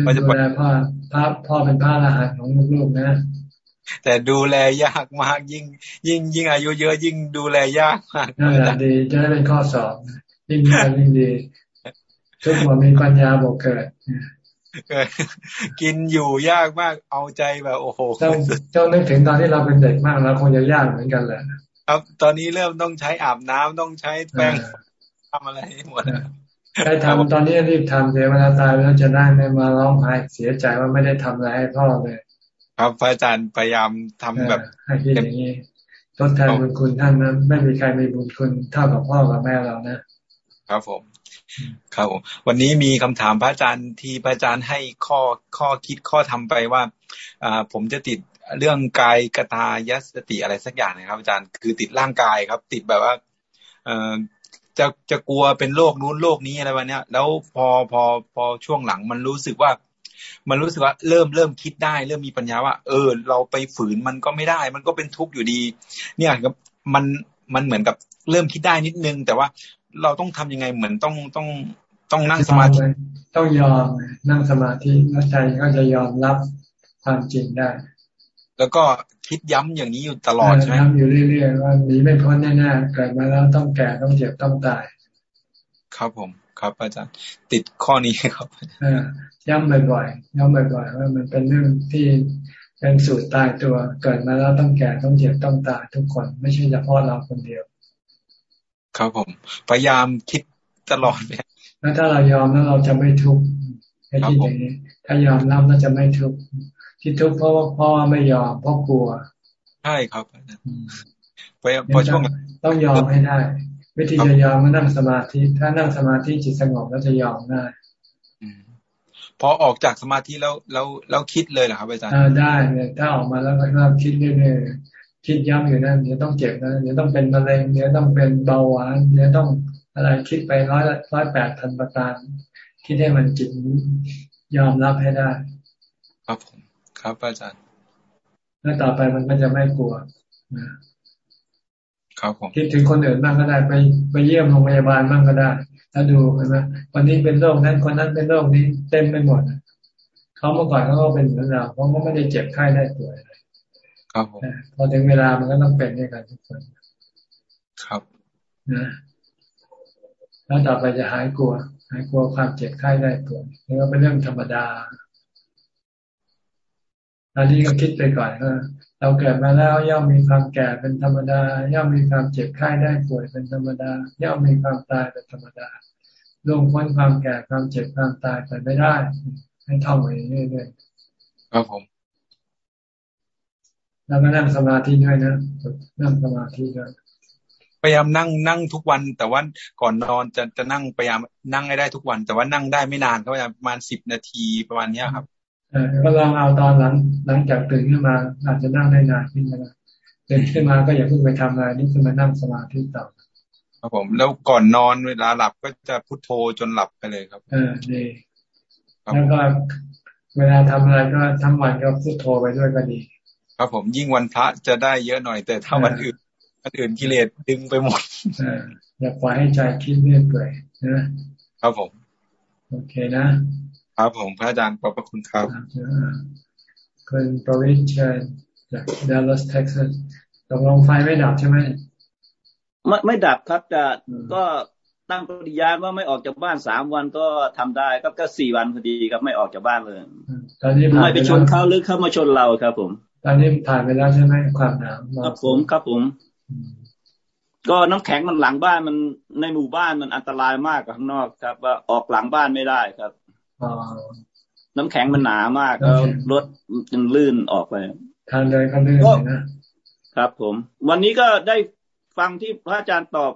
ว่าจะพ่อพ่อพ่อเป็นพ่อรหัสของลูกๆนะ แต่ดูแลยากมากยิ่ง ยิ่งยิ่งอายุเยอะยิ่งดูแลยากมากนั่นแหละดีจะได้เป็นข้อสอบยิ่งยากยิ่งดีทุกคนมีปัญญาบอกเกิด กินอยู่ยากมากเอาใจแบบโอ้โหเจ้าเจ้านึกถึงตอนที่เราเป็นเด็กมากแล้วคงจะยากเหมือนกันแหละครับ ตอนนี้เริ่มต้องใช้อาบน้ำต้องใช้แป้งทำอะไรหมดใครทำตอนนี้รีบทำเดี๋ยวเวลาตายแล้วจะได้ไม่มาร้องไห้เสียใจว่าไม่ได้ทำอะไรให้พ่อเลย ครับพระอาจารย์พยายามทำแบบให้คิดอย่างนี้ทดแทนบุญคุณท่านนั้นไม่มีใครมีบุญคุณเท่ากับพ่อกับแม่เรานะครับผม ครับวันนี้มีคำถามพระอาจารย์ที่พระอาจารย์ให้ข้อข้อคิดข้อทำไปว่าอ่าผมจะติดเรื่องกายกตายสติอะไรสักอย่างนะครับ อาจารย์คือติดร่างกายครับ ติดแบบว่าเอ่อจะจะกลัวเป็นโรคนู้นโรคนี้อะไรวันเนี้ยแล้วพอพอพอช่วงหลังมันรู้สึกว่า มันรู้สึกว่าเริ่มเริ่มคิดได้ เริ่มมีปัญญาว่า เออ เราไปฝืนมันก็ไม่ได้ มันก็เป็นทุกข์อยู่ดี เนี่ยครับมันมันเหมือนกับเริ่มคิดได้นิดนึง แต่ว่า เราต้องทำยังไงเหมือนต้องต้องต้องนั่งสมาธิต้องยอมนั่งสมาธิแล้วใจก็จะยอมรับความจริงได้ แล้วก็คิดย้ำอย่างนี้อยู่ตลอดใช่ไหมย้ำอยู่เรื่อยๆว่าหนีไม่พ้นแน่ๆเกิดมาแล้วต้องแก่ต้องเจ็บต้องตาย ครับผม ครับ อาจารย์ ติดข้อนี้ครับย้ำบ่อยๆย้ำบ่อยๆว่ามันเป็นเรื่องที่เป็นสูตรตายตัวเกิดมาแล้วต้องแก่ต้องเจ็บต้องตายทุกคน ไม่ใช่เฉพาะเราคนเดียว ครับผม พยายามคิดตลอดเลยแล้วถ้าเรายอมแล้วเราจะไม่ทุกข์ให้คิดอย่างนี้ถ้ายอมรับแล้วจะไม่ทุกข์ที่ทุกข์เพราะว่าพ่อไม่ยอมเพราะกลัว ใช่ครับพอช่วงต้องยอมให้ได้ วิธีจะยอมก็นั่งสมาธิ ถ้านั่งสมาธิจิตสงบแล้วจะยอมได้พอออกจากสมาธิแล้วแล้วแล้วคิดเลยเหรอครับอาจารย์ได้เลยถ้าออกมาแล้วก็เริ่มคิดเรื่อยๆ คิดย้ำอยู่นั่นเดี๋ยวต้องเจ็บนะเดี๋ยวต้องเป็นมะเร็งเดี๋ยวต้องเป็นเบาหวานเดี๋ยวต้องอะไรคิดไปร้อยร้อยแปดพันประการคิดให้มันจิตยอมรับให้ได้ ครับผมครับอาจารย์แล้วต่อไปมันก็จะไม่กลัวครับผมคิดถึงคนอื่นบ้างก็ได้ไปไปเยี่ยมโรงพยาบาลบ้างก็ได้ถ้าดูเห็นไหมวันนี้เป็นโรคนั้นคนนั้นเป็นโรคนี้เต็มไปหมดเขาเมื่อก่อนเขาก็เป็นเหมือนเราเขาก็ไม่ได้เจ็บไข้ได้ป่วยอะไร ครับผมพอถึงเวลามันก็ต้องเป็นด้วยกันทุกคน ครับนะแล้วต่อไปจะหายกลัว หายกลัวความเจ็บไข้ได้ป่วยนี่ก็เป็นเรื่องธรรมดาอันนี้ก็คิดไปก่อนว่าเราเกิดมาแล้วย่อมมีความแก่เป็นธรรมดา ย่อมมีความเจ็บไข้ได้ป่วยเป็นธรรมดา ย่อมมีความตายเป็นธรรมดาล่วงพ้นความแก่ความเจ็บความตายไปไม่ได้ ให้ท่องไปเรื่อยๆครับผม แล้วก็นั่งสมาธิด้วยนะนั่งสมาธิด้วยพยายามนั่งนั่งทุกวัน แต่ว่าก่อนนอนจะจะนั่งพยายามนั่งให้ได้ทุกวัน แต่ว่านั่งได้ไม่นานก็ประมาณสิบนาทีประมาณเนี้ยครับก็ลองเอาตอนหลังหลังจากตื่นขึ้นมา อาจจะนั่งได้นานขึ้นก็ได้ตื่นขึ้นมาก็อย่าเพิ่งไปทำอะไรนี่คือมานั่งสมาธิต่อครับผม แล้วก่อนนอนเวลาหลับก็จะพุทโธจนหลับไปเลยครับ เออดีแล้วก็เวลาทำอะไรก็ทั้งวันก็พุทโธไปด้วยก็ดี ครับผมยิ่งวันพระจะได้เยอะหน่อย แต่ถ้าวันอื่นวันอื่นกิเลสดึงไปหมดอย่าปล่อยให้ใจคิดเรื่อยเปื่อยนะครับผม โอเคนะ ครับผมพระอาจารย์ขอบพระคุณครับคุณประวิทย์เชิญจากดัลลัสเท็กซัสตกลงไฟไม่ดับใช่ไหมไม่ไม่ดับครับแต่ก็ตั้งปฏิญาณว่าไม่ออกจากบ้านสามวันก็ทำได้ก็ก็สี่วันพอดีครับไม่ออกจากบ้านเลยตอนนี้ไม่ไปชนเขาหรือเข้ามาชนเราครับผม ตอนนี้ผ่านไปแล้วใช่ไหมความหนาวครับผมครับผม ก็น้ำแข็งมันหลังบ้านมันในหมู่บ้านมันอันตรายมากกว่าข้างนอกครับ ว่าออกหลังบ้านไม่ได้ครับน้ำแข็งมันหนามากก็รถมันลื่นออกไปทางเดินก็ลื่นนะครับผม วันนี้ก็ได้ฟังที่พระอาจารย์ตอบ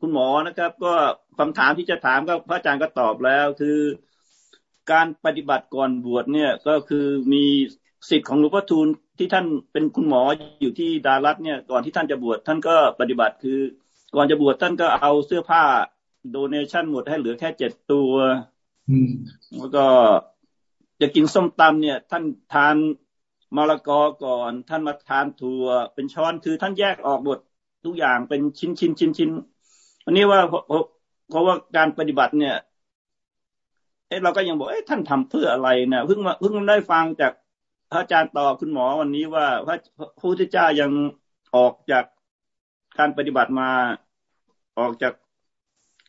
คุณหมอนะครับ ก็คำถามที่จะถามก็พระอาจารย์ก็ตอบแล้ว คือ การปฏิบัติก่อนบวชเนี่ยก็คือมี สิทธิ์ของหลวงพ่อทูลที่ท่านเป็นคุณหมออยู่ที่ดารัตเนี่ยก่อนที่ท่านจะบวชท่านก็ปฏิบัติคือ ก่อนจะบวชท่านก็เอาเสื้อผ้าโดเนชั่นหมดให้เหลือแค่เจ็ดตัวแล้วก็จะกินส้มตำเนี่ย ท่านทานมะละกอก่อน ท่านมาทานถั่วเป็นช้อนคือท่านแยกออกหมดทุกอย่างเป็นชิ้นชิ้นชิ้นชิ้นอันนี้ว่าเพราะว่าการปฏิบัติเนี่ยเอ๊ะเราก็ยังบอกเอ๊ะท่านทำเพื่ออะไรเนี่ยเพิ่งมาเพิ่งได้ฟังจาก พระอาจารย์ตอบคุณหมอวันนี้ว่าพระพุทธเจ้ายังออกจากการปฏิบัติมาออกจาก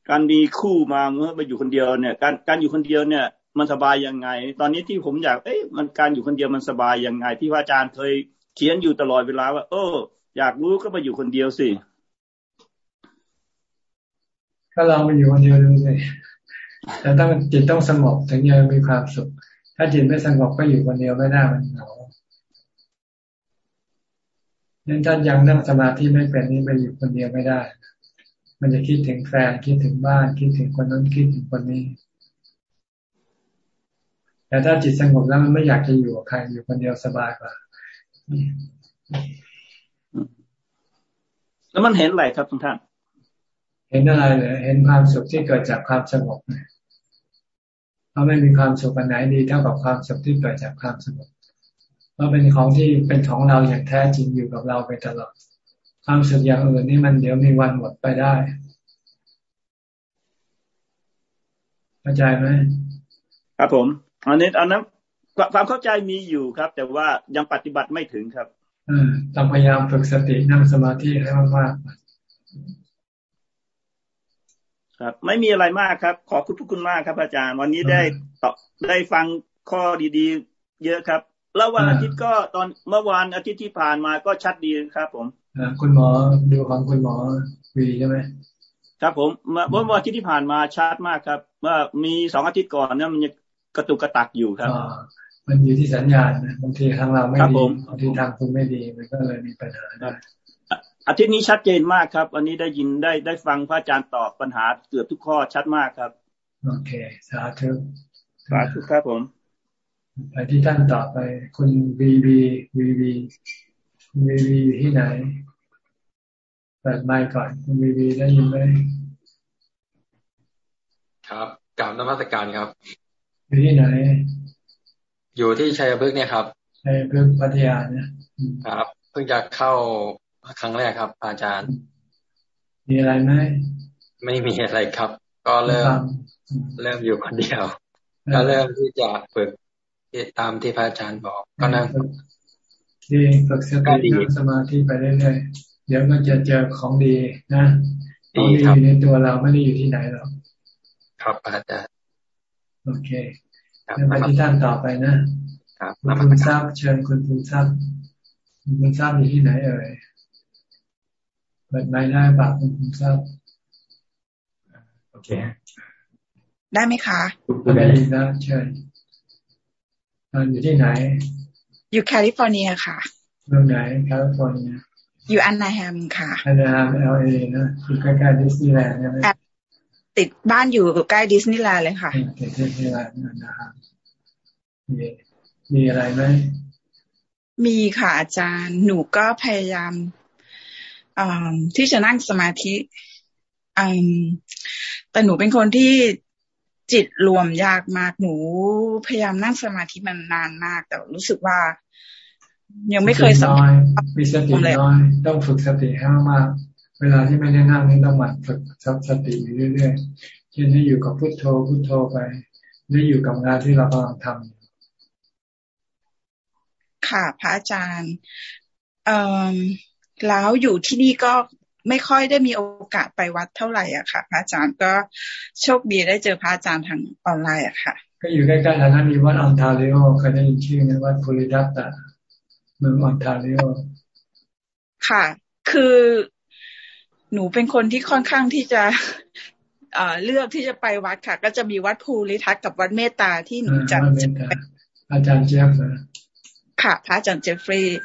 การมีคู่มาเมื่อมาอยู่คนเดียวเนี่ย การการอยู่คนเดียวเนี่ย มันสบายยังไง ตอนนี้ที่ผมอยากเอ๊ะมันการอยู่คนเดียวมันสบายยังไง ที่พระอาจารย์เคยเขียนอยู่ตลอดเวลาว่าเอออยากรู้ก็มาอยู่คนเดียวสิก็ลองมาอยู่คนเดียวดูสิแต่ต้องจิตต้องสงบถึงจะมีความสุข ถ้าจิตไม่สงบก็อยู่คนเดียวไม่ได้มันเหงาเนั้นท่านยังนั่งสมาธิไม่เป็นนี่ไปอยู่คนเดียวไม่ได้ มันจะคิดถึงแฟนคิดถึงบ้าน คิดถึงคนนั้นคิดถึงคนนี้ แต่ถ้าจิตสงบแล้วมันไม่อยากจะอยู่กับใครอยู่คนเดียวสบายกว่าแล้วมันเห็นอะไรครับทุกท่าน เห็นอะไรเลยเห็นความสุขที่เกิดจากความสงบเพ ราะไม่มีความสุขอันไหนดีเท่ากับความสุขที่เกิดจากความสงบเพราะเป็นของที่เป็นของเราอย่างแท้จริงอยู่กับเราไปตลอด ความสุขอย่างอื่นนี่มันเดี๋ยวมีวันหมดไปได้เข้าใจไหมครับผมอันนี้อันนั้นความเข้าใจมีอยู่ครับ แต่ว่ายังปฏิบัติไม่ถึงครับต้องพยายามฝึกสตินั่งสมาธิให้มากๆ ครับ ไม่มีอะไรมากครับ ขอบคุณทุกคุณมากครับ อาจารย์ วันนี้ได้ตอบได้ฟังข้อดีๆ เยอะครับ แล้ววันอาทิตย์ก็ตอนเมื่อวานอาทิตย์ที่ผ่านมาก็ชัดดีครับ ผมคุณหมอดูของคุณหมอวีใช่ไหมครับผมเมื่อวันที่ที่ผ่านมาชัดมากครับว่ามีสองอาทิตย์ก่อนเนี่ยมันกระตุกกระตักอยู่ครับมันอยู่ที่สัญญาณนะบางทีทางเราไม่ดีบางทีทางคุณไม่ดีมันก็เลยมีปัญหาได้ อาทิตย์นี้ชัดเจนมากครับวันนี้ได้ยินได้ได้ฟังพระอาจารย์ตอบปัญหาเกือบทุกข้อชัดมากครับ โอเค สาธุสาธุครับผม ไปที่ท่านต่อไป คุณวีวีวีวีวีวีที่ไหนเปิดไมค์ก่อนคุณวีวีได้ยินไหมครับกราบนมัสการครับอยู่ที่ไหน อยู่ที่ชัยพฤกษ์เนี่ยครับชัยพฤกษ์พัทยาเนี่ยครับ เพิ่งจะเข้า ครั้งแรกครับ อาจารย์ มีอะไรไหมไม่มีอะไรครับ ก็เริ่มเริ่มอยู่คนเดียว ก็เริ่มที่จะฝึกตามที่พระอาจารย์บอก ก็นั่งดีฝึกสตินั่งสมาธิไปเรื่อยๆเดี๋ยวก็จะเจอของดีนะของดีอยู่ในตัวเราไม่ได้อยู่ที่ไหนหรอกครับอาจารย์โอเคเดี๋ยวไปที่ท่านต่อไปนะครับคุณทราบเชิญคุณคุณทราบคุณทราบอยู่ที่ไหนเอ่ย เปิดไม้ได้ปากคุณคุณทราบโอเค ได้ไหมคะได้ยินนะเชิญอยู่ที่ไหน อยู่แคลิฟอร์เนียค่ะเมืองไหนแคลิฟอร์เนียอยู่อันนาแฮมค่ะอันนาแฮมเแอลเอนะอยู่ใกล้ๆดิสนีย์แลนด์ใช่ไหมติดบ้านอยู่ใกล้ดิสนีย์แลนด์เลยค่ะติดดิสนีย์แลนด์นะครับมีมีอะไรไหมมีค่ะอาจารย์หนูก็พยายาม ที่จะนั่งสมาธิแต่หนูเป็นคนที่จิตรวมยากมากหนูพยายามนั่งสมาธิมันนานมาก แต่รู้สึกว่า ยังไม่เคยสัมผัสมีสติน้อยต้องฝึกสติให้มาก เวลาที่ไม่ได้นั่งนี่ต้องหมั่นฝึกสติอยู่เรื่อยๆเช่นให้อยู่กับพุทโธพุทโธไปหรืออยู่กับงานที่เรากำลังทำค่ะพระอาจารย์ เอ่อ แล้วอยู่ที่นี่ก็ไม่ค่อยได้มีโอกาสไปวัดเท่าไหร่อะค่ะ พระอาจารย์ก็โชคดีได้เจอพระอาจารย์ทางออนไลน์อะค่ะ ก็อยู่ใกล้ๆนั้นมีวัดออนทาริโอเคยได้ยินชื่อไหมวัดพูริดัตตะเมืองออนทาริโอค่ะ คือหนูเป็นคนที่ค่อนข้างที่จะเลือกที่จะไปวัดค่ะ ก็จะมีวัดภูริทัศน์กับวัดเมตตาที่หนูจะอาจารย์เจฟค่ะ พระอาจารย์เจฟฟรีย์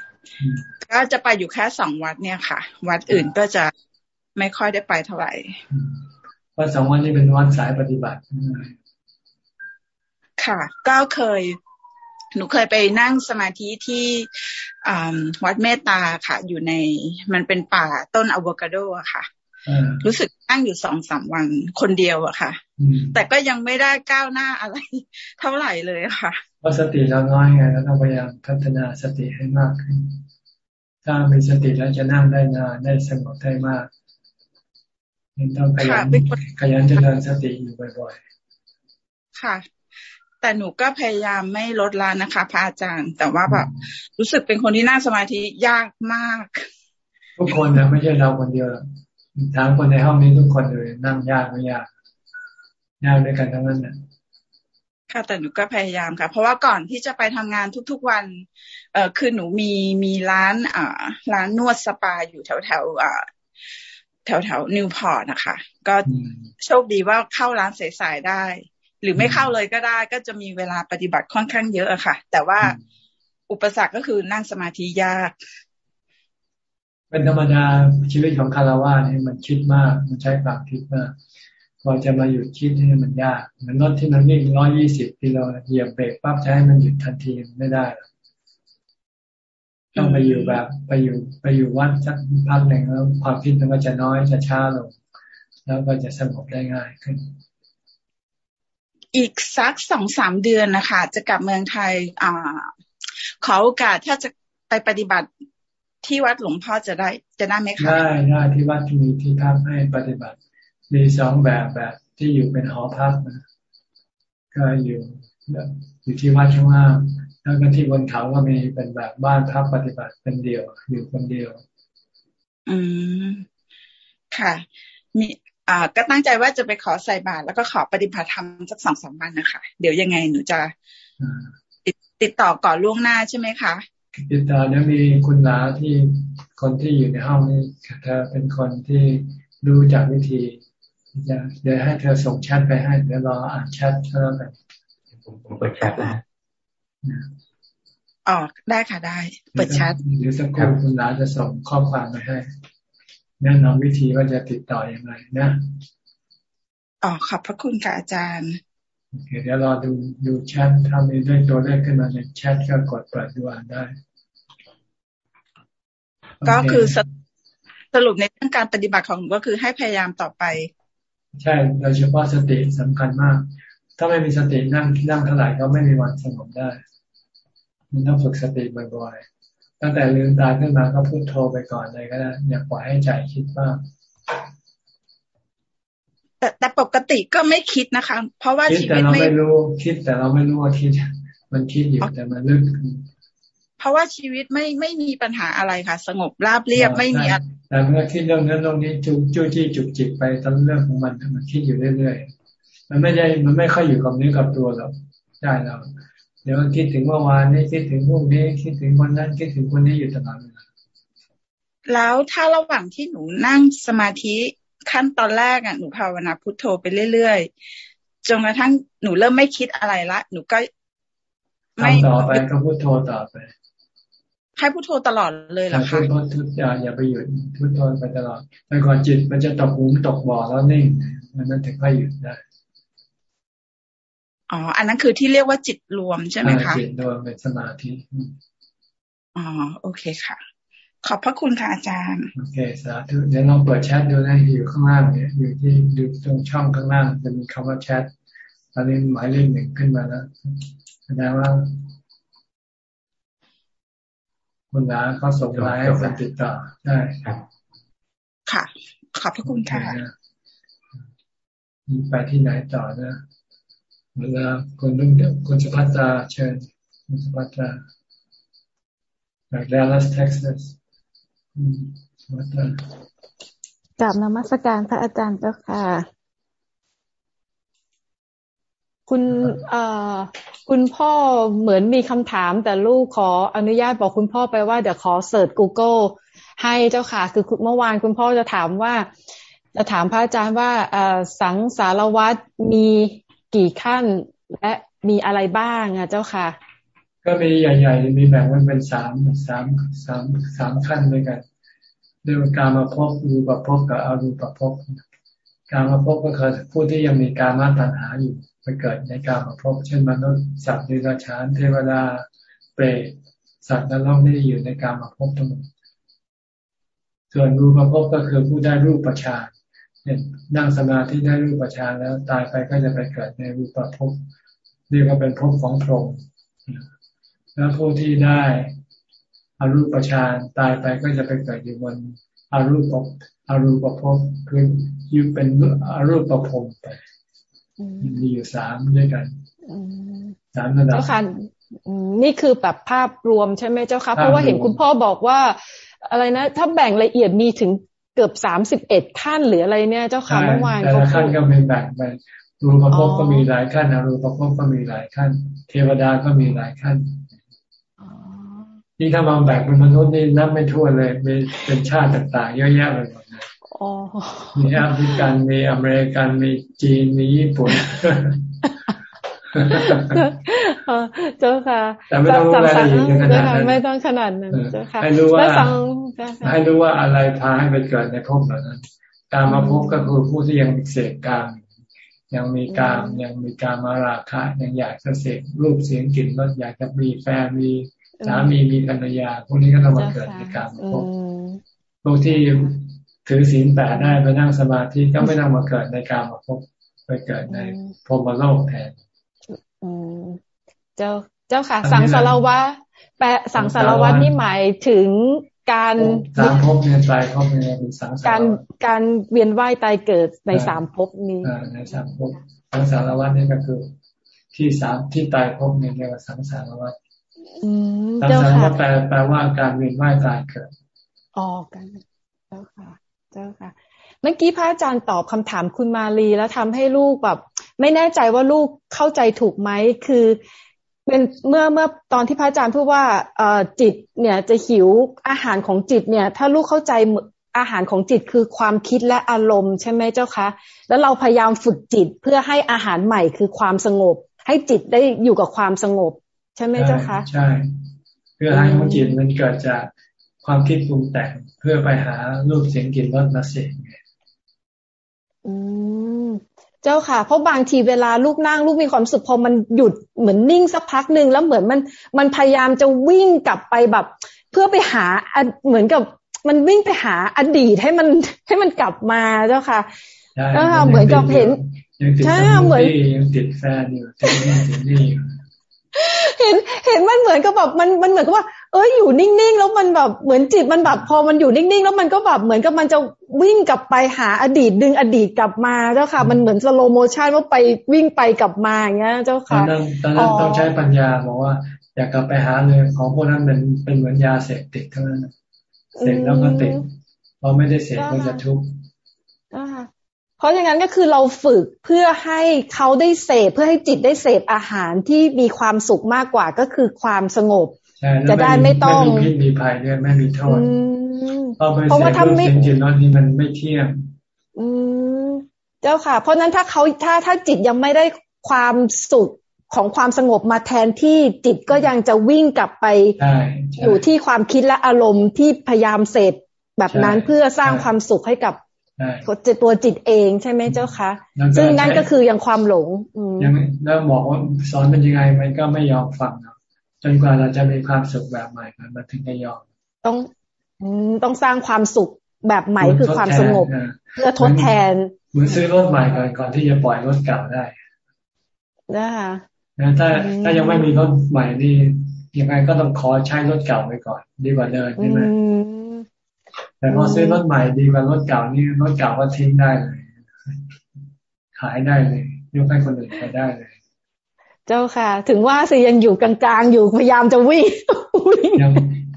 ก็จะไปอยู่แค่สองวัดเนี่ยค่ะ วัดอื่นก็จะไม่ค่อยได้ไปเท่าไหร่วัดสองวัดนี้เป็นวัดสายปฏิบัติ ค่ะ ก็เคย หนูเคยไปนั่งสมาธิที่วัดเมตตาค่ะ อยู่ในมันเป็นป่าต้นอะโวคาโดอะค่ะ รู้สึกนั่งอยู่สองสามวันคนเดียวอะค่ะ แต่ก็ยังไม่ได้ก้าวหน้าอะไร เท่าไหร่เลยค่ะเพราะสติเราน้อยไงเราต้องพยายามพัฒนาสติให้มากขึ้น ถ้ามีสติแล้วจะนั่งได้นานได้สงบได้มากยังต้องขยันขยันเจริญสติอยู่บ่อยๆ ค่ะ แต่หนูก็พยายามไม่ลดละนะคะพระอาจารย์ แต่ว่าแบบรู้สึกเป็นคนที่นั่งสมาธิยากมาก ทุกคนนะไม่ใช่เราคนเดียว ถามคนในห้องนี้ทุกคนเลยนั่งยากไม่ยากยากด้วยกันทั้งนั้นนะค่ะแต่หนูก็พยายามค่ะ เพราะว่าก่อนที่จะไปทำงานทุกๆวัน เอ่อคือหนูมีมีร้านอ่าร้านนวดสปาอยู่แถวแถวอ่าแถวแถวนิวพอร์ตนะคะ ก็โชคดีว่าเข้าร้านสายๆได้ หรือไม่เข้าเลยก็ได้ ก็จะมีเวลาปฏิบัติค่อนข้างเยอะอะค่ะ แต่ว่าอุปสรรคก็คือนั่งสมาธิยาก เป็นธรรมดาชีวิตของคารวะนี่มันคิดมาก มันใช้ความคิดมากพอจะมาหยุดคิดนี่มันยากเหมือนรถที่มันวิ่งร้อยยี่สิบกิโลเหยียบเบรกปั๊บจะใช้มันหยุดทันทีไม่ได้ต้องไปอยู่แบบไปอยู่ไปอยู่วัดสักพักหนึ่งแล้วความคิดมันก็จะน้อยจะช้าลง แล้วก็จะสงบได้ง่ายขึ้น อีกสักสองสามเดือนนะคะ จะกลับเมืองไทย อ่า ขอโอกาสถ้าจะไปปฏิบัติ ที่วัดหลวงพ่อจะได้ จะได้ไหมคะได้ได้ที่วัดที่มีที่พักให้ปฏิบัติ มีสองแบบแบบที่อยู่เป็นหอพักนะก็อยู่อยู่ที่วัดข้างล่างแล้วก็ที่บนเขาก็มีเป็นแบบบ้านพักปฏิบัติเป็นเดียว อยู่คนเดียว อืมค่ะมีอ่า ก็ตั้งใจว่าจะไปขอใส่บาตรแล้วก็ขอปฏิบัติธรรมสักสองสามวันนะคะ เดี๋ยวยังไงหนูจะติดติดต่อก่อนล่วงหน้าใช่ไหมคะ ติดต่อเดี๋ยวมีคุณลาที่คนที่อยู่ในห้องนี้เธอเป็นคนที่รู้จากวิธีจะเดี๋ยวให้เธอส่งแชทไปให้เดี๋ยวรออ่านแชทก็แล้วกันผมผมเปิดแชทนะอ๋อได้ค่ะได้ เปิดแชทเดี๋ยวสักครู่คุณลาจะส่งข้อความไปให้แนะนำวิธีว่าจะติดต่ออยังไงนะอ๋อขอบพระคุณค่ะอาจารย์โอ เคเดี๋ยวรอดูดูแชทถ้ามีได้ตัวเลขขึ้นมาในแชทก็กดเปิดดูอ่านได้ ก็คือสรุปในเรื่องการปฏิบัติของหนูก็คือให้พยายามต่อไป ใช่โดยเฉพาะสติสำคัญมาก ถ้าไม่มีสตินั่งนั่งเท่าไหร่ก็ไม่มีวันสงบได้มันต้องฝึกสติบ่อยตั้งแต่ลืมตาขึ้นมาก็พูดโทรไปก่อนเลยก็ได้อย่าปล่อยให้ใจคิดบ้าง แต่แต่ปกติก็ไม่คิดนะคะ เพราะว่าชีวิตไม่รู้คิดแต่เราไม่รู้ว่าคิด มันคิดอยู่แต่มันลึกเพราะว่าชีวิตไม่ไม่มีปัญหาอะไรค่ะ สงบราบเรียบไม่มีอะไรแต่เมื่อคิดเรื่องนั้นเรื่องนี้จุจู้จี้จุกจิกไปตามเรื่องของมันมันคิดอยู่เรื่อยๆมันไม่ได้มันไม่ค่อยอยู่กับเนื้อกับตัวเราได้เราเดี๋ยวมันคิดถึงเมื่อวานนี้คิดถึงพวกนี้คิดถึงคนนั้นคิดถึงคนนี้อยู่ตลอดเวลาแล้วถ้าระหว่างที่หนูนั่งสมาธิ ขั้นตอนแรกอะหนูภาวนาพุทโธไปเรื่อยๆจนกระทั่งหนูเริ่มไม่คิดอะไรละ หนูก็ ไม่ต่อไปก็พุทโธต่อไปให้พุทโธตลอดเลยเหรอคะพุทโธทุกอย่างอย่าไปหยุดพุทโธไปตลอดไปก่อนจิตมันจะตกหุมตกบ่อแล้วนิ่งมันมันถึงค่อยหยุดได้อ๋อ อันนั้นคือที่เรียกว่าจิตรวมใช่ไหมคะจิตรวมเป็นสมาธิ อ๋อ โอเคค่ะ ขอบพระคุณค่ะอาจารย์ โอเคสาธุเดี๋ยวลองเปิดแชทดูนะอยู่ข้างล่างเนี่ย อยู่ที่ดูตรงช่องข้างล่างจะมีคำว่าแชทตอนนี้หมายเลขหนึ่งขึ้นมาแล้วแสดงว่า คุณนาเขาส่งไลน์ให้ติดต่อได้ครับ ค่ะ ขอบพระคุณค่ะไปที่ไหนต่อนะเวลาคุณนุ่งคุณสุภัตราเชิญคุณสุภัตราจากดัลลัสเท็กซัสสุภัตรา กลับนมัสการพระอาจารย์เจ้าค่ะ คุณเอ่อคุณพ่อเหมือนมีคำถาม แต่ลูกขออนุญาตบอกคุณพ่อไปว่าเดี๋ยวขอเสิร์ช Google ให้เจ้าค่ะ คือเมื่อวานคุณพ่อจะถามว่า จะถามพระอาจารย์ว่าสังสารวัตรมีกี่ขั้นและมีอะไรบ้างอะเจ้าค่ะ ก็มีใหญ่ๆมีแบ่งมันเป็นสามสามสามสามขั้นด้วยกันเรื่องการมาพบรูปภพกับอารูปภพการมาพบก็คือผู้ที่ยังมีการมาตัณหาอยู่ไปเกิดในการมาพบเช่นมนุษย์สัตว์ดิรัจฉานเทวดาเปรตสัตว์นรกไม่ได้อยู่ในการมาพบทั้งหมดส่วนรูปภพก็คือผู้ได้รูปประชานเนี่ยนั่งสมาธิได้รูปฌานแล้วตายไปก็จะไปเกิดในรูปภพเรียกว่าเป็นภพของพรหม แล้วผู้ที่ได้อารูปฌานตายไปก็จะไปเกิดอยู่บนอารูปอารูปภพคืออยู่เป็นอารูปภพไปมีอยู่สามด้วยกันสามระดับเจ้าค่ะนี่คือแบบภาพรวมใช่ไหมเจ้าค่ะเพราะว่าเห็นคุณพ่อบอกว่า อะไรนะ ถ้าแบ่งละเอียดมีถึงเกือบสามสิบเอ็ดขั้นหรืออะไรเนี่ยเจ้าค่ะเมื่อวานแต่ละขั้นก็มีแบ่งไปรูปภพก็มีหลายขั้นนะรูปภพก็มีหลายขั้น เทวดาก็มีหลายขั้น นี่ถ้ามาแบ่งเป็นมนุษย์นี่นับไม่ทั่วเลยมีเป็นชาติต่างๆ เยอะแยะเลยหมดเลยมีแอฟริกันมีอเมริกันมีจีนมีญี่ปุ่นเจ้าค่ะแต่ไม่ต้องรู้รายละเอียดขนาดนั้นไม่ต้องขนาดนั้นเจ้าค่ะให้รู้ว่าให้รู้ว่าอะไรพาให้ไปเกิดในภพแบบนั้นการมาพบก็คือผู้ที่ยังเสกกามยังมีกามยังมีการมาราคะยังอยากจะเสกรูปเสียงกลิ่นรสอยากจะมีแฟนมี สามีมีภรรยาพวกนี้ก็ต้องมาเกิดในการมาพบพวกที่ถือศีลแปดได้ไปนั่งสมาธิก็ไม่ต้องมาเกิดในการมาพบไปเกิดในพรมโลกแทนเจ้าเจ้าค่ะ สังสารวัตแปลสังสารวัตนี่หมายถึงการสามภพเนี่ยตายภพเนี่ยเป็นสังสารการการเวียนว่ายตายเกิดในสามภพนี้ในสามภพสังสารวัตนี่ก็คือ ที่สามที่ตายภพเนี่ยเรียกว่าสังสารวัต สังสารวัตแปลแปลว่าการเวียนว่ายตายเกิดอ๋อกันเจ้าค่ะ เจ้าค่ะ เมื่อกี้พระอาจารย์ตอบคำถามคุณมาลีแล้วทำให้ลูกแบบ ไม่แน่ใจว่าลูกเข้าใจถูกไหมคือเป็นเมื่อเมื่อตอนที่พระอาจารย์พูดว่าเอ่อจิตเนี่ยจะหิวอาหารของจิตเนี่ย ถ้าลูกเข้าใจอาหารของจิตคือความคิดและอารมณ์ใช่ไหมเจ้าคะแล้วเราพยายามฝึกจิตเพื่อให้อาหารใหม่คือความสงบ ให้จิตได้อยู่กับความสงบ ใช่ไหมเจ้าคะใช่เพื่อให้ของจิตมันเกิดจากความคิดปรุงแต่งเพื่อไปหารูปเสียงกลิ่นรสมาเสกไงอืมเจ้าค่ะ เพราะบางทีเวลาลูกนั่งลูกมีความสุขพอมันหยุดเหมือนนิ่งสักพักหนึ่งแล้วเหมือนมันมันพยายามจะวิ่งกลับไปแบบ เพื่อไปหาเหมือนกับมันวิ่งไปหาอดีตให้มันให้มันกลับมาเจ้าค่ะเจ้าค่ะเหมือนกับเห็นใช่เหมือนยังติดแฟนอยู่ติดนี่ติดนี่ เห็นเห็นมันเหมือนกับแบบมันมันเหมือนกับว่า เอ้ยอยู่นิ่งๆแล้วมันแบบเหมือนจิตมันแบบพอมันอยู่นิ่งๆ แล้วมันก็แบบเหมือนกับมันจะวิ่งกลับไปหาอดีตดึงอดีตกลับมาเจ้าค่ะ มันเหมือน slow motion ว่าไปวิ่งไปกลับมาอย่างเงี้ย เจ้าค่ะตอนนั้นตอนนั้นต้องใช้ปัญญาบอกว่า อยากกลับไปหาเลยของพวกนั้นเป็นเป็นเหมือนยาเสพติดเท่านั้นเสพแล้วก็ติดพอไม่ได้เสพก็จะทุกข์เพ ราะอย่างนั้นก็คือเราฝึกเพื่อให้เขาได้เสพเพื่อให้จิตได้เสพอาหารที่มีความสุขมากกว่าก็คือความสงบ จะได้ไม่ต้องไม่มีพิษมีภัยด้วยไม่มีโทษเพราะว่าทำสิ่งจิตนอนนี้มันไม่เที่ยงอืมเจ้าค่ะ เพราะนั้นถ้าเขาถ้าถ้าจิตยังไม่ได้ความสุขของความสงบมาแทนที่จิตก็ยังจะวิ่งกลับไปอยู่ที่ความคิดและอารมณ์ที่พยายามเสพแบบนั้นเพื่อสร้างความสุขให้กับ ตัวจิตเองใช่ไหมเจ้าคะซึ่งนั่นก็คือยังความหลงยังแล้วบอกว่าสอนเป็นยังไงมันก็ไม่ยอมฟังจนกว่าเราจะมีความสุขแบบใหม่มันถึงจะยอมต้องต้องสร้างความสุขแบบใหม่คือความสงบ เพื่อทดแทนเหมือนซื้อรถใหม่ก่อนก่อนที่จะปล่อยรถเก่าได้นะคะถ้าถ้ายังไม่มีรถใหม่นี่ยังไงก็ต้องขอใช้รถเก่าไปก่อน ดีกว่าเดินใช่ไหม แต่พอซื้อรถใหม่ดีกว่ารถเก่านี่รถเก่าก็ทิ้งได้เลย ขายได้เลยยกให้คนอื่นไปได้เลย เจ้าค่ะ ถึงว่าสิยังอยู่กลางๆ อยู่พยายามจะวิ่งยัง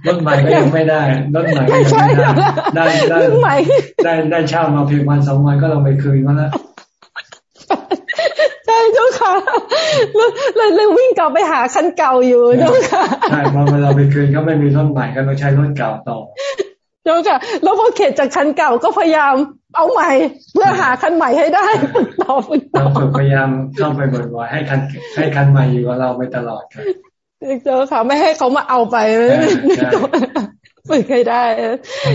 รถใหม่ก็ยังไม่ได้รถใหม่ก็ยังไม่ได้ได้ได้ได้ได้เช่ามาเพียงวันสองวันก็ลองไปคืนมาแล้วใช่เจ้าค่ะเลยเลยวิ่งกลับไปหาคันเก่าอยู่เจ้าค่ะใช่พอเราไปคืนก็ไม่มีรถใหม่ก็ต้องใช้รถเก่าต่อเจ้าค่ะแล้วพอเข็ดจากคันเก่าก็พยายามเอาใหม่ เพื่อหาคันใหม่ให้ได้ฝึกต่อฝึกต่อพยายามเข้าไปบ่อยๆให้คันให้คันใหม่อยู่กับเราไปตลอดครับเจ้าค่ะไม่ให้เขามาเอาไปฝึกให้ได้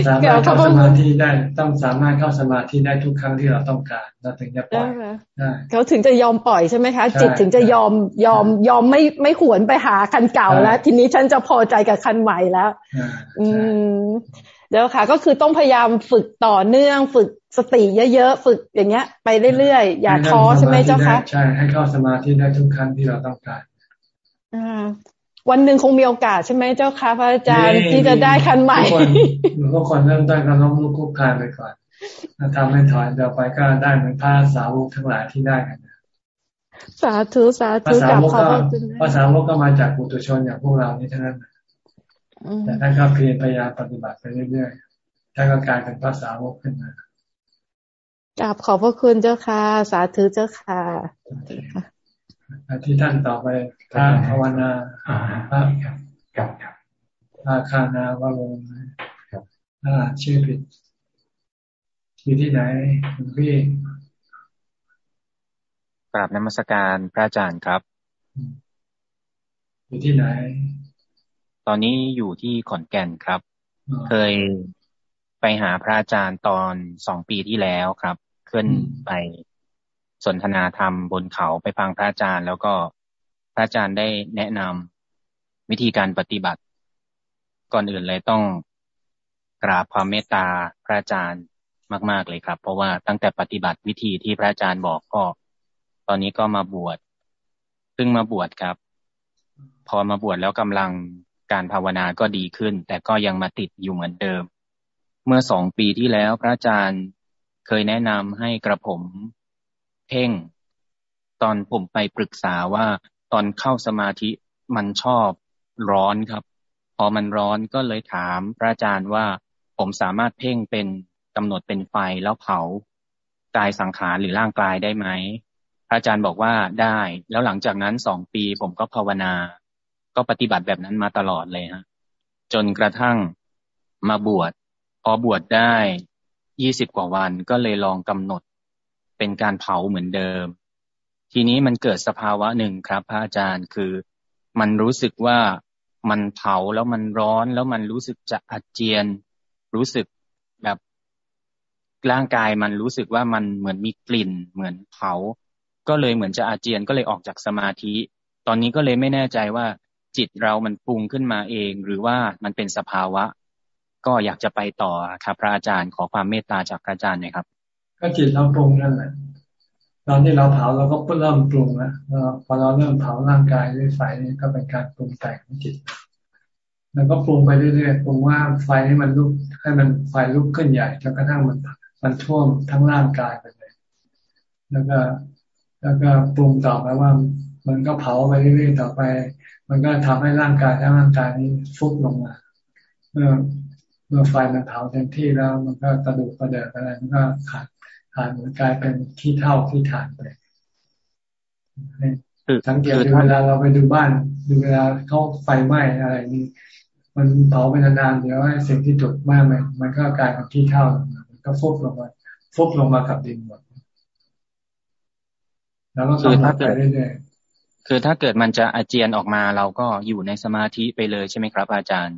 สามารถเข้าสมาธิได้ต้องสามารถเข้าสมาธิได้ทุกครั้งที่เราต้องการเราถึงจะปล่อยเขาถึงจะยอมปล่อยใช่ไหมคะจิตถึงจะยอมยอมยอมไม่ไม่หวนไปหาคันเก่าแล้ว ทีนี้ฉันจะพอใจกับคันใหม่แล้ว อืม เดี๋ยวค่ะ ก็คือต้องพยายามฝึกต่อเนื่อง ฝึกสติเยอะๆ ฝึกอย่างเงี้ย ไปเรื่อยๆ อย่าท้อใช่ไหมเจ้าคะใช่ให้เข้าสมาธิได้ทุกครั้งที่เราต้องการอ่าวันหนึ่งคงมีโอกาสใช่ไหมเจ้าค่ะพระอาจารย์ที่จะได้คันใหม่ทุกคนเริ่มต้นการล้มลุกคุกคานไปก่อนถ้าทำให้ถอยเดี๋ยวไปก็ได้เหมือนพระสาวกทั้งหลายที่ได้กันสาธุสาธุกับขอบคุณภาษาวกก็มาจากปุถุชนอย่างพวกเรานี่ทั้งนั้น แต่ท่านก็เพียรพยายามปฏิบัติไปเรื่อยๆท่านก็กลายเป็นภาษาวกขึ้นมากราบขอบพระคุณเจ้าค่ะ สาธุเจ้าค่ะที่ท่านต่อไปพระภาวนาพระกับครับพระคานาวโรอ่าชื่อผิดอยู่ที่ไหนคุณพี่กราบนมัสการพระอาจารย์ครับ อยู่ที่ไหน ตอนนี้อยู่ที่ขอนแก่นครับ เคยไปหาพระอาจารย์ตอนสองปีที่แล้วครับ ขึ้นไปสนทนาธรรมบนเขาไปฟังพระอาจารย์ แล้วก็พระอาจารย์ได้แนะนำวิธีการปฏิบัติ ก่อนอื่นเลยต้องกราบความเมตตาพระอาจารย์มาก ๆเลยครับ เพราะว่าตั้งแต่ปฏิบัติวิธีที่พระอาจารย์บอกก็ ตอนนี้ก็มาบวชซึ่งมาบวชครับ พอมาบวชแล้วกำลัง การภาวนาก็ดีขึ้น แต่ก็ยังมาติดอยู่เหมือนเดิม เมื่อสองปีที่แล้วพระอาจารย์เคยแนะนำให้กระผมเพ่ง ตอนผมไปปรึกษาว่าตอนเข้าสมาธิมันชอบร้อนครับ พอมันร้อนก็เลยถามพระอาจารย์ว่าผมสามารถเพ่งเป็นกำหนดเป็นไฟแล้วเผากายสังขารหรือร่างกายได้ไหมพระอาจารย์บอกว่าได้ แล้วหลังจากนั้นสองปีผมก็ภาวนา ก็ปฏิบัติแบบนั้นมาตลอดเลยฮะ จนกระทั่งมาบวช พอบวชได้ยี่สิบกว่าวันก็เลยลองกำหนดเป็นการเผาเหมือนเดิม ทีนี้มันเกิดสภาวะหนึ่งครับ พระอาจารย์คือ มันรู้สึกว่ามันเผาแล้วมันร้อนแล้วมันรู้สึกจะอาเจียน รู้สึกแบบร่างกายมันรู้สึกว่ามันเหมือนมีกลิ่น เหมือนเผา ก็เลยเหมือนจะอาเจียนก็เลยออกจากสมาธิ ตอนนี้ก็เลยไม่แน่ใจว่า จิตเรามันปรุงขึ้นมาเอง หรือว่ามันเป็นสภาวะ ก็อยากจะไปต่อครับพระอาจารย์ขอความเมตตาจากพระอาจารย์หน่อยครับ ก็จิตเราปรุงนั่นแหละตอนที่เราเผาเราก็เริ่มปรุงแล้วพอเราเริ่มเผาร่างกายด้วยไฟนี่ก็เป็นการปรุงแต่งของจิตแล้วก็ปรุงไปเรื่อยๆปรุงว่าไฟให้มันลุกให้มันไฟลุกขึ้นใหญ่จนกระทั่งมันมันท่วมทั้งร่างกายไปเลย แล้วก็ แล้วก็ปรุงต่อไปว่า มันก็เผาไปเรื่อยๆต่อไป มันก็ทำให้ร่างกายทั้งร่างกายนี้ฟุบลงมา เมื่อเมื่อไฟมันเผาเต็มที่แล้ว มันก็กระดูกกระเดิกอะไรมันก็ขาดขาดเหมือนกลายเป็นขี้เท่าขี้ฐานไปสังเกตดูเวลาเราไปดูบ้านดูเวลาเขาไฟไหม้อะไรนี่มันเผาไปนานๆเดี๋ยวไอ้สิ่งที่จุดไหม้มันมันก็กลายเป็นขี้เท่ามันก็ฟุบลงมาฟุบลงมากับดินหมดแล้วก็คือถ้าเกิด คือถ้าเกิดมันจะอาเจียนออกมาเราก็อยู่ในสมาธิไปเลยใช่ไหมครับ อาจารย์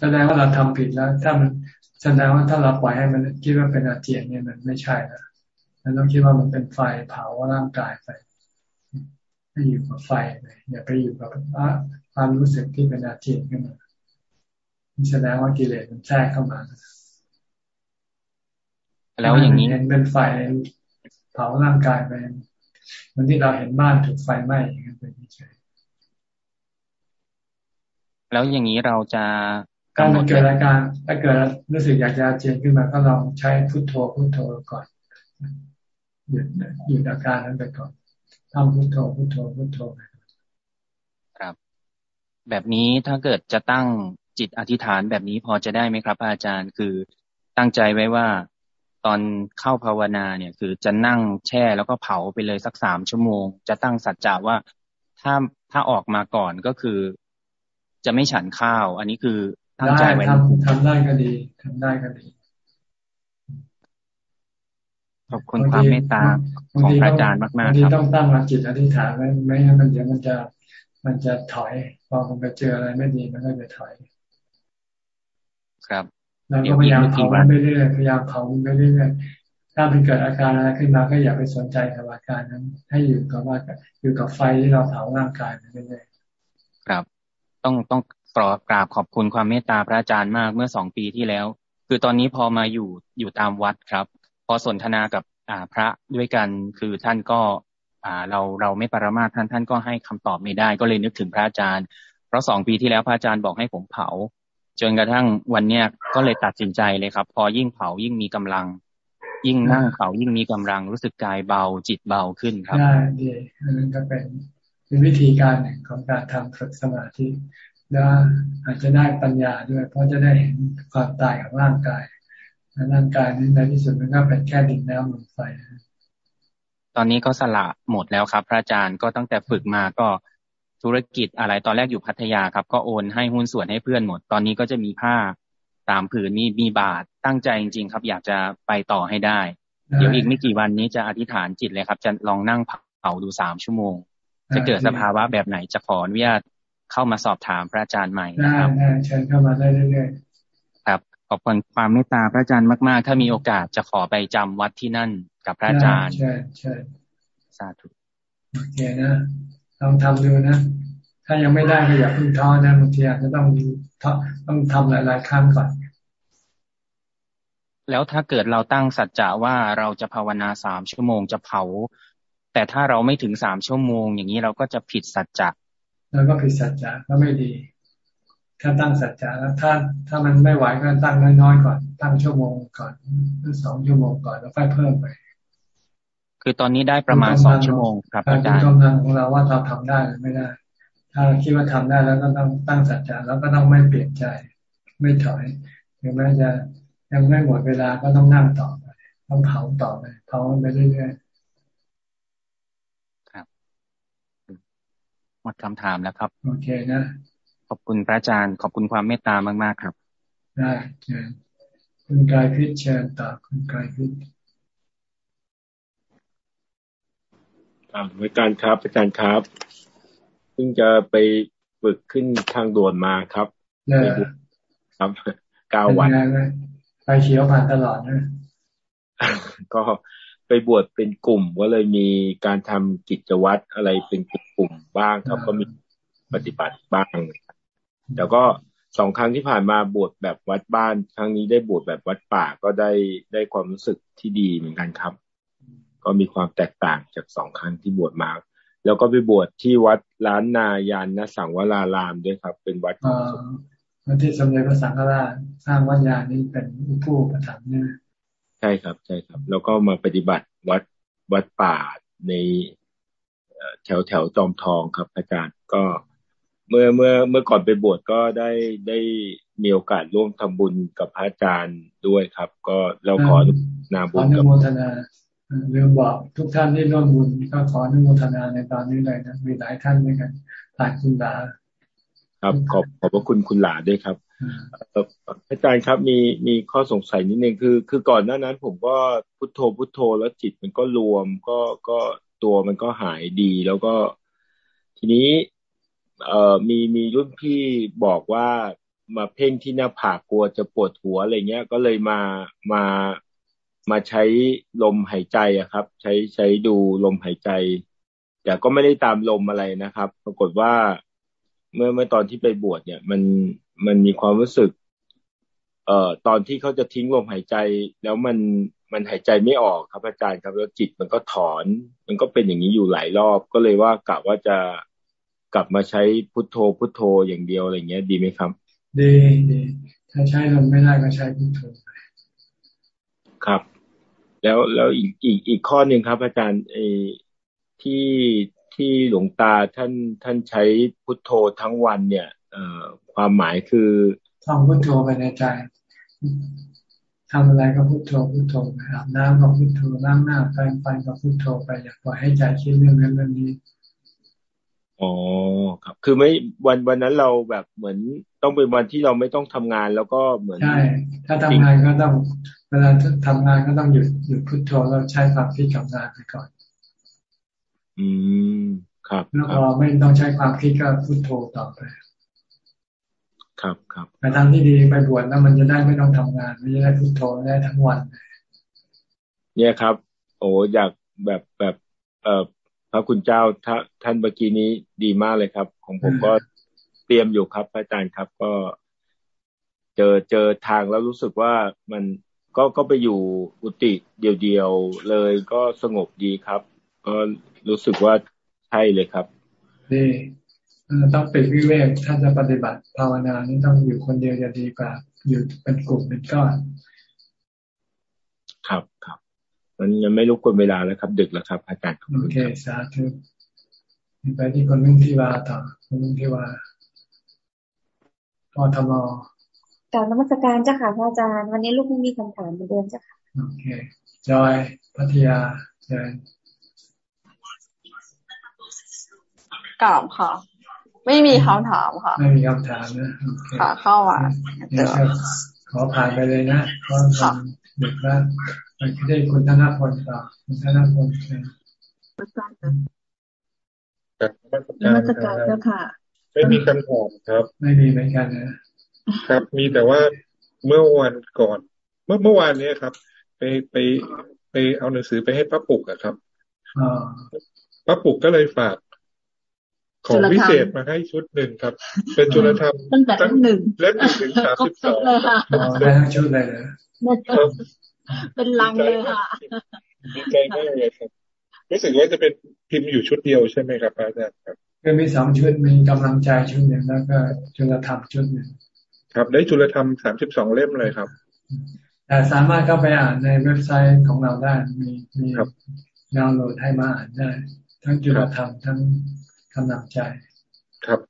แสดงว่าเราทำผิดแล้ว ถ้ามันแสดงว่าถ้าเราปล่อยให้มันคิดว่าเป็นอาเจียนเนี่ยมันไม่ใช่แล้วเราต้องคิดว่ามันเป็นไฟเผาร่างกายไปให้อยู่กับไฟเลยอย่าไปอยู่กับความรู้สึกที่เป็นอาเจียนขึ้นมาแสดงว่ากิเลสมันแทรกเข้ามาแล้วอย่างนี้เป็นไฟเผาร่างกายไป มันที่เราเห็นบ้านถูกไฟไหม้อย่างนี้เป็นเฉยแล้วอย่างนี้เราจะถ้ามันเกิดอาการถ้าเกิดรู้สึกอยากจะเจียนขึ้นมาก็ลองใช้พุทโธพุทโธก่อนหยุดหยุดอาการนั้นไปก่อนทำพุทโธพุทโธพุทโธครับ แบบนี้ถ้าเกิดจะตั้งจิตอธิษฐานแบบนี้พอจะได้ไหมครับ อาจารย์คือตั้งใจไว้ว่า ตอนเข้าภาวนาเนี่ย คือจะนั่งแช่แล้วก็เผาไปเลยสักสามชั่วโมง จะตั้งสัจจะว่าถ้าถ้าออกมาก่อนก็คือ จะไม่ฉันข้าว อันนี้คือตั้งใจไว้ทำทำได้ก็ดีทำได้ก็ดีขอบคุณความเมตตาของพระอาจารย์มากๆครับบางทีต้องตั้งหลักจิตอธิษฐานไว้ไม่งั้นมันเดี๋ยวมันจะมันจะถอย พอมันไปเจออะไรไม่ดีมันก็จะถอย ครับ เราก็พยายามเผามันไปเรื่อยพยายามเผามันไปเรื่อยถ้ามันเกิดอาการอะไรขึ้นมาก็อย่าไปสนใจกับอาการนั้น ให้อยู่กับว่าอยู่กับไฟที่เราเผาร่างกายไปเรื่อยครับ ต้องต้องกราบกราบขอบคุณความเมตตาพระอาจารย์มากเมื่อสองปีที่แล้ว คือตอนนี้พอมาอยู่อยู่ตามวัดครับ พอสนทนากับอ่าพระด้วยกันคือท่านก็อ่าเราเราไม่ปรมาท่านท่านก็ให้คำตอบไม่ได้ ก็เลยนึกถึงพระอาจารย์ เพราะสองปีที่แล้วพระอาจารย์บอกให้ผมเผา จนกระทั่งวันเนี้ยก็เลยตัดสินใจเลยครับ พอยิ่งเผายิ่งมีกำลัง ยิ่งนั่งเผายิ่งมีกำลังรู้สึกกายเบาจิตเบาขึ้นครับได้ดีอันนั้นก็เป็นเป็นวิธีการหนึ่งของการทำฝึกสมาธิแล้วอาจจะได้ปัญญาด้วย เพราะจะได้เห็นความตายของร่างกายร่างกายนี้ในที่สุดมันก็เป็นแค่ดินน้ำลมไฟตอนนี้ก็สละหมดแล้วครับ พระอาจารย์ก็ตั้งแต่ฝึกมาก็ ธุรกิจอะไรตอนแรกอยู่พัทยาครับ ก็โอนให้หุ้นส่วนให้เพื่อนหมด ตอนนี้ก็จะมีผ้าตามผืนมีมีบาทตั้งใจจริง ๆ ครับ อยากจะไปต่อให้ได้ เดี๋ยวอีกไม่กี่วันนี้จะอธิษฐานจิตเลยครับ จะลองนั่งเผาดูสามชั่วโมง จะเกิดสภาวะแบบไหนจะขออนุญาตเข้ามาสอบถามพระอาจารย์ใหม่นะครับเชิญเข้ามาได้เรื่อยๆครับ ขอบคุณความเมตตาพระอาจารย์มากๆ ถ้ามีโอกาสจะขอไปจำวัดที่นั่นกับพระอาจารย์ใช่ใช่สาธุโอเคนะ ลองทำดูนะ ถ้ายังไม่ได้ก็อย่าเพิ่งท้อนะบางทีอาจจะต้องต้องทำหลาย ๆ ครั้งก่อน แล้วถ้าเกิดเราตั้งสัจจะว่าเราจะภาวนาสามชั่วโมงจะเผา แต่ถ้าเราไม่ถึงสามชั่วโมง อย่างนี้เราก็จะผิดสัจจะแล้วก็ผิดสัจจะก็ไม่ดี ถ้าตั้งสัจจะแล้วถ้าถ้ามันไม่ไหวก็ตั้งน้อยๆก่อน ตั้งชั่วโมงก่อนหรือสองชั่วโมงก่อนแล้วค่อยเพิ่มไป คือตอนนี้ได้ประมาณสองชั่วโมงครับอาจารย์กำลังของเราว่าเราทำได้หรือไม่ได้ ถ้าคิดว่าทำได้แล้วก็ต้องตั้งสัจจะแล้วก็ต้องไม่เปลี่ยนใจ ไม่ถอยถึงแม้จะยังไม่หมดเวลาก็ต้องนั่งต่อไปต้องเผาต่อไปเผาไปเรื่อยๆครับ หมดคำถามแล้วครับ โอเคนะ ขอบคุณพระอาจารย์ ขอบคุณความเมตตามาก ๆ ครับ ได้เชิญคุณกายพิชเชิญต่อคุณกายพิช ครับอาจารย์ครับอาจารย์ครับพิ่งจะไปฝึกขึ้นทางด่วนมาครับครับเก้าวันไปเขียวผ่านตลอดนะก็ไปบวชเป็นกลุ่มก็เลยมีการทำกิจวัตรอะไรเป็นกลุ่มบ้างครับ ก็มีปฏิบัติบ้างแต่ก็สองครั้งที่ผ่านมาบวชแบบวัดบ้าน ครั้งนี้ได้บวชแบบวัดป่าก็ได้ได้ความรู้สึกที่ดีเหมือนกันครับ ก็มีความแตกต่างจากสองครั้งที่บวชมา แล้วก็ไปบวชที่วัดล้านนายานนสังวรารามด้วยครับ เป็นวัดอ๋อวัดที่สมเด็จพระสังฆราชสร้างวัดยานี่เป็นผู้ประทับเนี่ยใช่ครับใช่ครับ แล้วก็มาปฏิบัติวัดวัดป่าในแถวแถวจอมทองครับอาจารย์ก็เมื่อเมื่อเมื่อก่อนไปบวชก็ได้ได้มีโอกาสร่วมทำบุญกับพระอาจารย์ด้วยครับ ก็เราขอนาบุญกับโมทนา เรื่องบอกทุกท่านที่ร่วมบุญก็ขออนุโมทนาในตอนนี้เลยนะมีหลายท่านด้วยกันผ่านคุณหลาครับ ขอบขอบพระคุณคุณหลาด้วยครับอาจารย์ครับมีมีข้อสงสัยนิดนึงคือ คือก่อนหน้านั้น ผมก็พุทโธพุทโธแล้วจิตมันก็รวม ก็ก็ตัวมันก็หายดี แล้วก็ทีนี้ เอ่อมีมีรุ่นพี่บอกว่ามาเพ่งที่หน้าผากกลัวจะปวดหัวอะไรเงี้ย ก็เลยมามา มาใช้ลมหายใจอะครับ ใช้ใช้ดูลมหายใจ แต่ก็ไม่ได้ตามลมอะไรนะครับ ปรากฏว่าเมื่อเมื่อตอนที่ไปบวชเนี่ย มันมันมีความรู้สึก เอ่อตอนที่เขาจะทิ้งลมหายใจ แล้วมันมันหายใจไม่ออกครับอาจารย์ครับแล้วจิตมันก็ถอน มันก็เป็นอย่างนี้อยู่หลายรอบ ก็เลยว่ากะว่าจะกลับมาใช้พุทโธพุทโธอย่างเดียวอะไรเงี้ย ดีไหมครับ ดีดีถ้าใช้ลมไม่ได้ก็ใช้พุทโธไปครับ แล้วแล้วอีกอีกอีกข้อหนึ่งครับ อาจารย์ไอ้ที่ที่หลวงตาท่านท่านใช้พุทโธทั้งวันเนี่ยเอ่อความหมายคือท่องพุทโธไปในใจทำอะไรก็พุทโธพุทโธไปอาบน้ำก็พุทโธล้างหน้าแปรงฟันก็พุทโธไปอย่าปล่อยให้ใจคิดเรื่องนั้นเรื่องนี้อ๋อครับ คือไม่วันวันนั้นเราแบบเหมือนต้องเป็นวันที่เราไม่ต้องทำงาน แล้วก็เหมือนใช่ถ้าทำงานก็ต้อง เวลาทำงานก็ต้องหยุดหยุดพุทโธแล้วใช้ความคิดกับงานไปก่อน อืมครับแล้วพอไม่ต้องใช้ความคิดก็พุทโธต่อไป ครับครับแต่ทางที่ดีไปบวชแล้วมันจะได้ไม่ต้องทำงานไม่ได้พุทโธได้ทั้งวัน เนี่ยครับ โอ้อยากแบบแบบเอ่อพระคุณเจ้าท่านเมื่อกี้นี้ดีมากเลยครับ ของผมก็เตรียมอยู่ครับอาจารย์ครับก็ เจอเจอทางแล้วรู้สึกว่ามัน ก็ก็ไปอยู่อุติเดียวๆเลยก็สงบดีครับ ก็รู้สึกว่าใช่เลยครับนี่ต้องเป็นวิเวกถ้าจะปฏิบัติภาวนานี่ต้องอยู่คนเดียวจะดีกว่า อยู่เป็นกลุ่มเป็นก้อน ครับครับมันยังไม่รู้กวนเวลาแล้วครับ ดึกแล้วครับอาจารย์โอเคสาธุไปที่คนนุ่งที่ว่าต่อคนนุ่งที่ว่าพอทม การนมัสการเจ้าค่ะพระอาจารย์ วันนี้ลูกไม่มีคำถามเหมือนเดิมเจ้าค่ะโอเคจอยพัทยาเชิญกล่าวค่ะ ไม่มีคำถามค่ะ ไม่มีคำถามนะค่ะเข้ามาเดี๋ยวขอผ่านไปเลยนะเพราะดึกแล้วไปได้คุณธนพลต่อคุณธนพลเชิญนมัสการเจ้าค่ะ ไม่มีคำถามครับ ไม่มีเหมือนกันนะ ครับ มีแต่ว่าเมื่อวันก่อน เมื่อเมื่อวานนี้ครับ ไปไปไปเอาหนังสือไปให้ป้าปุกอะครับป้าปุกก็เลยฝากของพิเศษมาให้ชุดหนึ่งครับ เป็นจุลธรรมตั้งแต่หนึ่งเล่มหนึ่งถึงสามสิบสองได้ทั้งชุดเลยนะเป็นลังเลยค่ะดีใจมากเลยครับรู้สึกว่าจะเป็นพิมพ์อยู่ชุดเดียวใช่ไหมครับอาจารย์ครับก็มีสองชุดมีกำลังใจชุดหนึ่งแล้วก็จุลธรรมชุดหนึ่ง ครับ ได้จุลธรรมสามสิบสองเล่มเลยครับแต่สามารถเข้าไปอ่านในเว็บไซต์ของเราได้มีมีดาวน์โหลดให้มาอ่านได้ ทั้งจุลธรรมทั้งกำลังใจครับ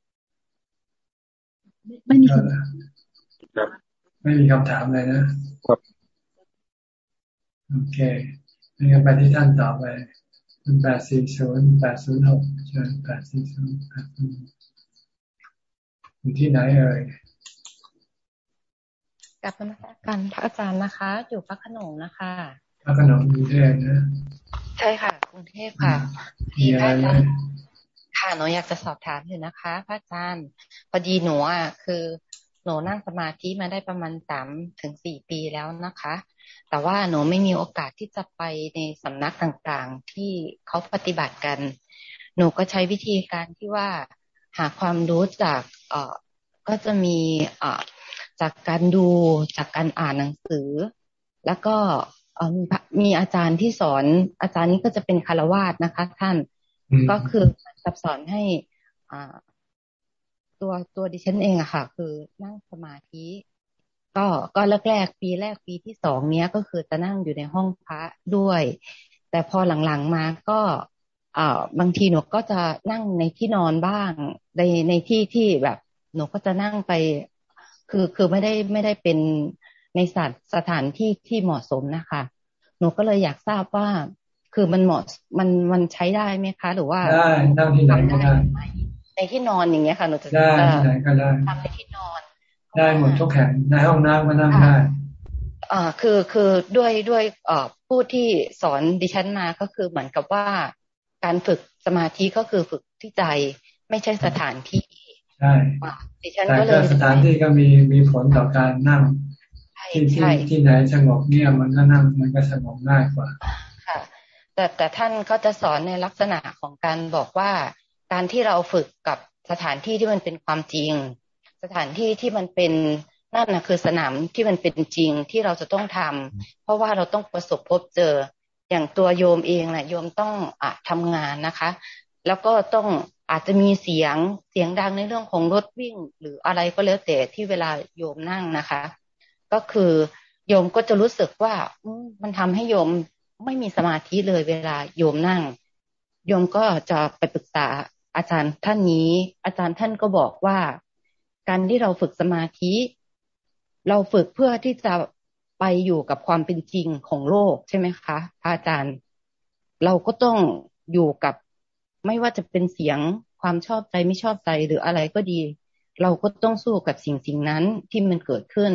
ไม่มีครับ ไม่มีคำถามเลยนะครับโอเคงั้นไปที่ท่านต่อไปเป็นแปดสี่ศูนย์แปดศูนย์หกเชิญแปดสี่ศูนย์แปดศูนย์อยู่ที่ไหนเอ่ย กับนมัสการพระอาจารย์นะคะ อยู่พระขนงนะคะพระขนงกรุงเทพนะ ใช่ค่ะกรุงเทพค่ะมีอะไรไหมค่ะหนูอยากจะสอบถามอยู่นะคะ พระอาจารย์พอดีหนูอะคือหนูนั่งสมาธิมาได้ประมาณสามถึงสี่ปีแล้วนะคะ แต่ว่าหนูไม่มีโอกาสที่จะไปในสำนักต่างๆ ที่เขาปฏิบัติกัน หนูก็ใช้วิธีการที่ว่าหาความรู้จากเอ่อก็จะมีเอ่อ จากการดูจากการอ่านหนังสือ แล้วก็มีอาจารย์ที่สอนอาจารย์นี้ก็จะเป็นคารวาสนะคะ ท่านก็คือสับสอนให้อ่าตัวตัวดิฉันเองอะค่ะ คือนั่งสมาธิ ก็ก็แรกๆปีแรกปีที่สองเนี้ยก็คือจะนั่งอยู่ในห้องพระด้วย แต่พอหลังๆมาก็อ่าบางทีหนูก็จะนั่งในที่นอนบ้างในในที่ที่แบบ หนูก็จะนั่งไป คือคือไม่ได้ไม่ได้เป็นในสถสถานที่ที่เหมาะสมนะคะ หนูก็เลยอยากทราบว่า คือมันเหมาะมันมันใช้ได้ไหมคะ หรือว่าได้นั่งที่ไหนก็ได้ในที่นอนอย่างเงี้ยค่ะหนูจะได้ที่ไหนก็ได้ทำในที่นอน ได้หมดทุกแห่งในห้องน้ำก็นั่งได้อ่าคือคือด้วยด้วยเอ่อผู้ที่สอนดิฉันมาก็คือเหมือนกับว่า การฝึกสมาธิก็คือฝึกที่ใจไม่ใช่สถานที่ ใช่ดิฉันก็เลยสถานที่ก็มีมีผลต่อการนั่งที่ที่ที่ไหนสงบเงียบมันก็นั่งมันก็สงบง่ายกว่า ค่ะ แต่แต่ท่านก็จะสอนในลักษณะของการบอกว่าการที่เราฝึกกับสถานที่ที่มันเป็นความจริง สถานที่ที่มันเป็นนั่นนะคือสนามที่มันเป็นจริงที่เราจะต้องทำเพราะว่าเราต้องประสบพบเจอ อย่างตัวโยมเองนะ่ะโยมต้องอะทำงานนะคะ แล้วก็ต้อง อาจจะมีเสียงเสียงดังในเรื่องของรถวิ่ง หรืออะไรก็แล้วแต่ที่เวลาโยมนั่งนะคะ ก็คือโยมก็จะรู้สึกว่ามันทำให้โยมไม่มีสมาธิเลยเวลาโยมนั่ง โยมก็จะไปปรึกษาอาจารย์ท่านนี้ อาจารย์ท่านก็บอกว่า การที่เราฝึกสมาธิ เราฝึกเพื่อที่จะไปอยู่กับความเป็นจริงของโลกใช่ไหมคะพระอาจารย์ เราก็ต้องอยู่กับ ไม่ว่าจะเป็นเสียงความชอบใจไม่ชอบใจหรืออะไรก็ดี เราก็ต้องสู้กับสิ่งสิ่งนั้นที่มันเกิดขึ้น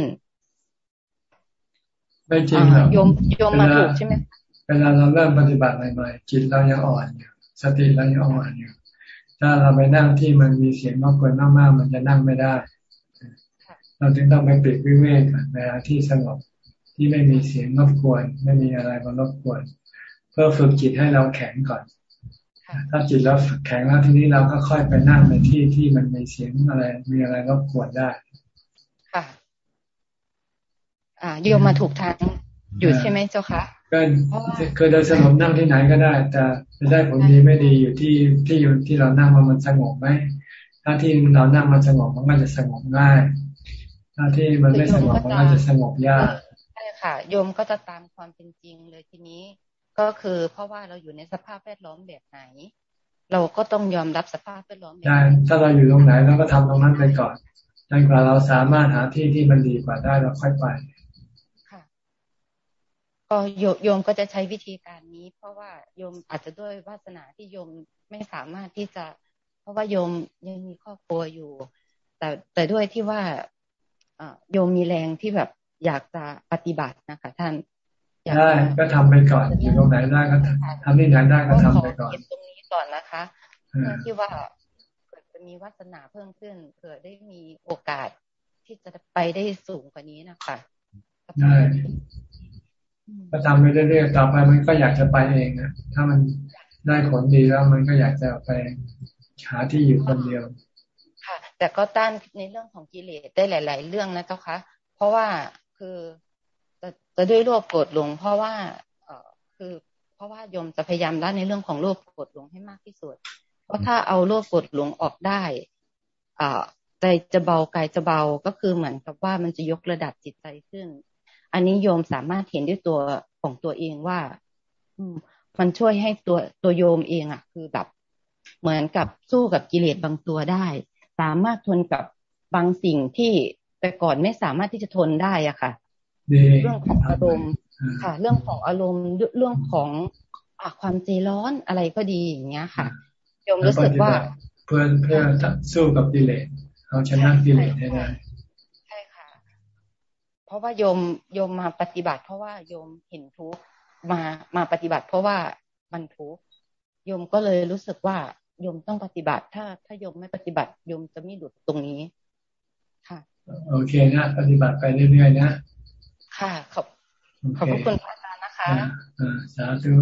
ไม่จริงหรอกโยมโยมมาถูกใช่ไหมเวลาเราเริ่มปฏิบัติใหม่ๆจิตเรายังอ่อนอยู่สติเรายังอ่อนอยู่ถ้าเราไปนั่งที่มันมีเสียงมากกว่ามากๆมันจะนั่งไม่ได้ เราจึงต้องไปปิดวิเวกเวลาที่สงบที่ไม่มีเสียงรบกวน ไม่มีอะไรมารบกวน เพื่อฝึกจิตให้เราแข็งก่อน ถ้าจิตเราแข็งแล้วทีนี้เราก็ค่อยไปนั่งในที่ที่มันมีเสียงอะไร มีอะไรรบกวนได้ ค่ะ อ่าโยมมาถูกทางอยู่ใช่ไหมเจ้าคะก็เคยโดยสงบนั่งที่ไหนก็ได้ แต่จะได้ผลดีไม่ดีอยู่ที่ที่อยู่ที่เรานั่งมันมันสงบไหมถ้าที่เรานั่งมันสงบมันก็จะสงบง่ายถ้าที่มันไม่สงบมันก็จะสงบยากใช่ค่ะโยมก็จะตามความเป็นจริงเลยทีนี้ ก็คือเพราะว่าเราอยู่ในสภาพแวดล้อมแบบไหน เราก็ต้องยอมรับสภาพแวดล้อมใช่ถ้าเราอยู่ตรงไหนเราก็ทำตรงนั้นไปก่อนจนกว่าเราสามารถหาที่ที่มันดีกว่าได้เราค่อยไปก็โยมก็จะใช้วิธีการนี้ เพราะว่าโยมอาจจะด้วยวาสนาที่โยมไม่สามารถที่จะ เพราะว่าโยมยังมีครอบครัวอยู่ แต่แต่ด้วยที่ว่าโยมมีแรงที่แบบอยากจะปฏิบัตินะคะ ท่าน ได้ก็ทำไปก่อนอยู่ตรงไหนได้ก็ทำที่ไหนได้ก็ทำไปก่อนตรงนี้ก่อนนะคะเพื่อที่ว่าเกิดจะมีวาสนาเพิ่มขึ้นเผื่อได้มีโอกาสที่จะไปได้สูงกว่านี้นะคะได้ก็ทำไปเรื่อยๆต่อไปมันก็อยากจะไปเองนะถ้ามันได้ผลดีแล้วมันก็อยากจะไปหาที่อยู่คนเดียว ค่ะ แต่ก็ต้านในเรื่องของกิเลสได้หลาย ๆ เรื่องนะเจ้าคะเพราะว่าคือ จะจะด้วยโลภโกรธหลง เพราะว่าเออคือ เพราะว่าโยมจะพยายามละในเรื่องของโลภโกรธหลงให้มากที่สุด เพราะถ้าเอาโลภโกรธหลงออกได้อ่าใจจะเบากายจะเบาก็คือเหมือนกับว่ามันจะยกระดับจิตใจขึ้น อันนี้โยมสามารถเห็นด้วยตัวของตัวเองว่า อืม มันช่วยให้ตัวตัวโยมเองอะ คือแบบเหมือนกับสู้กับกิเลสบางตัวได้ สามารถทนกับบางสิ่งที่แต่ก่อนไม่สามารถที่จะทนได้อะค่ะ เรื่องของอารมณ์ค่ะ เรื่องของอารมณ์เรื่องของอความใจร้อนอะไรก็ดีอย่างเงี้ยค่ะโยมรู้สึกว่า เพื่อเพื่อสู้กับกิเลสเอาชนะกิเลสได้ราะว่าโยมโยมมาปฏิบัติ เพราะว่าโยมเห็นทุกมามาปฏิบัติ เพราะว่ามันทุกโยมก็เลยรู้สึกว่าโยมต้องปฏิบัติ ถ้าถ้าโยมไม่ปฏิบัติโยมจะไม่หลุดตรงนี้ค่ะ โอเคนะ ปฏิบัติไปเรื่อยๆนะ ค่ะ ขอบขอบคุณอาจารย์นะคะอ่าสาธุ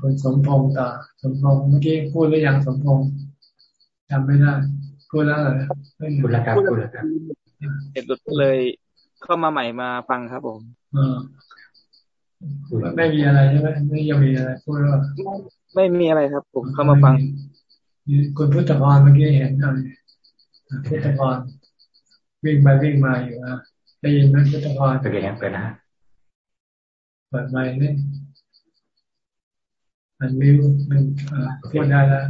คุณสมพงษ์ตา สมพงษ์เมื่อกี้พูดหรือยังสมพงษ์จำไม่ได้พูดแล้วเหรอพูดแล้วครับพูดแล้วครับเห็นเลยเข้ามาใหม่มาฟังครับผมไม่มีอะไรใช่ไหมไม่ยังมีอะไรพูดว่าไม่มีอะไรครับ ผมเข้ามาฟังคุณพุทธพรเมื่อกี้เห็นอะไรพุทธพรวิ่งไปวิ่งมาอยู่นะ ได้ยินไหมพุทธพรเปิดยังเปิดนะเปิดไมค์นี่มันมิวมันพูดได้แล้ว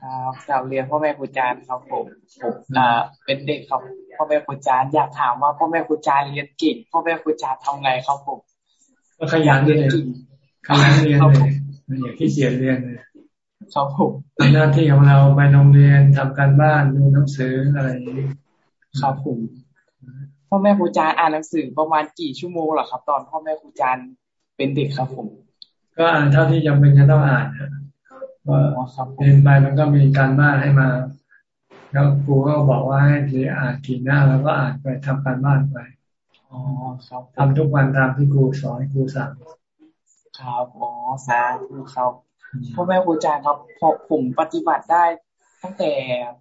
ครับกล่าวเรียนพ่อแม่ครูอาจารย์ครับผมผมอ่าเป็นเด็กครับพ่อแม่ครูอาจารย์อยากถามว่าพ่อแม่ครูอาจารย์เรียนเก่งพ่อแม่ครูอาจารย์ทำไงครับผมก็ขยันเรียนขยันเรียนเลยอย่าขี้เกียจเรียนเลยครับผมทำหน้าที่ของเราไปโรงเรียนทำการบ้านดูหนังสืออะไรครับผม พ่อแม่ครูอาจารย์อ่านหนังสือประมาณกี่ชั่วโมงหรอครับ ตอนพ่อแม่ครูอาจารย์เป็นเด็กครับผม ก็อ่านเท่าที่จำเป็นจะต้องอ่านว่าเรียนไปมันก็มีการบ้านให้มา แล้วครูก็บอกว่าให้เรียนอ่านกี่หน้าแล้วก็อ่านไปทำการบ้านไปอ๋อครับทำทุกวันตามที่ครูสอนครูสั่งครับอ๋อสาธุครับพ่อแม่ครูอาจารย์ครับพอผมปฏิบัติได้ตั้งแต่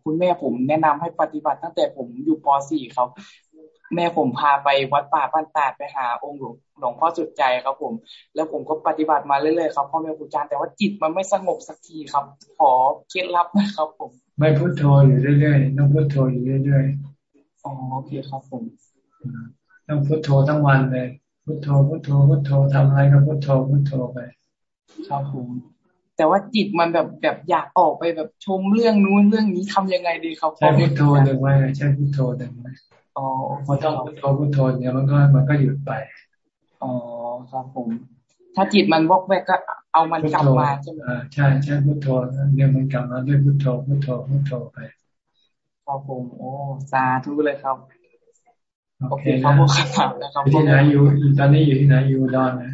คุณแม่ผมแนะนำให้ปฏิบัติตั้งแต่ผมอยู่ป .4 ครับ แม่ผมพาไปวัดป่าปันตาดไปหาองค์หลวงหลวงพ่อสุดใจครับผม แล้วผมก็ปฏิบัติมาเรื่อยๆครับพ่อแม่ครูอาจารย์แต่ว่าจิตมันไม่สงบสักทีครับ ขอเคล็ดลับนะครับ ผม ไม่พุทโธอยู่เรื่อยๆต้องพุทโธอยู่เรื่อยๆอ๋อโอเคครับผมต้องพุทโธทั้งวันเลย พุทโธพุทโธพุทโธทำอะไรก็พุทโธพุทโธไปครับผมแต่ว่าจิตมันแบบแบบอยากออกไปแบบชมเรื่องนู้นเรื่องนี้ทำยังไงดีครับใช้พุทโธดึงไว้ใช้พุทโธดึงไว้ อ๋อพอต้องพุทโธพุทโธเนี่ยมันก็มันก็หยุดไปอ๋อครับผม ถ้าจิตมันวอกแวกก็เอามันกลับมาใช่ไหมใช่ใช่พุทโธเนี่ยมันกลับมาด้วยพุทโธพุทโธพุทโธไปครับผมโอ้สาธุเลยครับโอเคครับผมครับนะครับที่ไหนอยู่ตอนนี้อยู่ที่ไหนอยู่ดอนนะ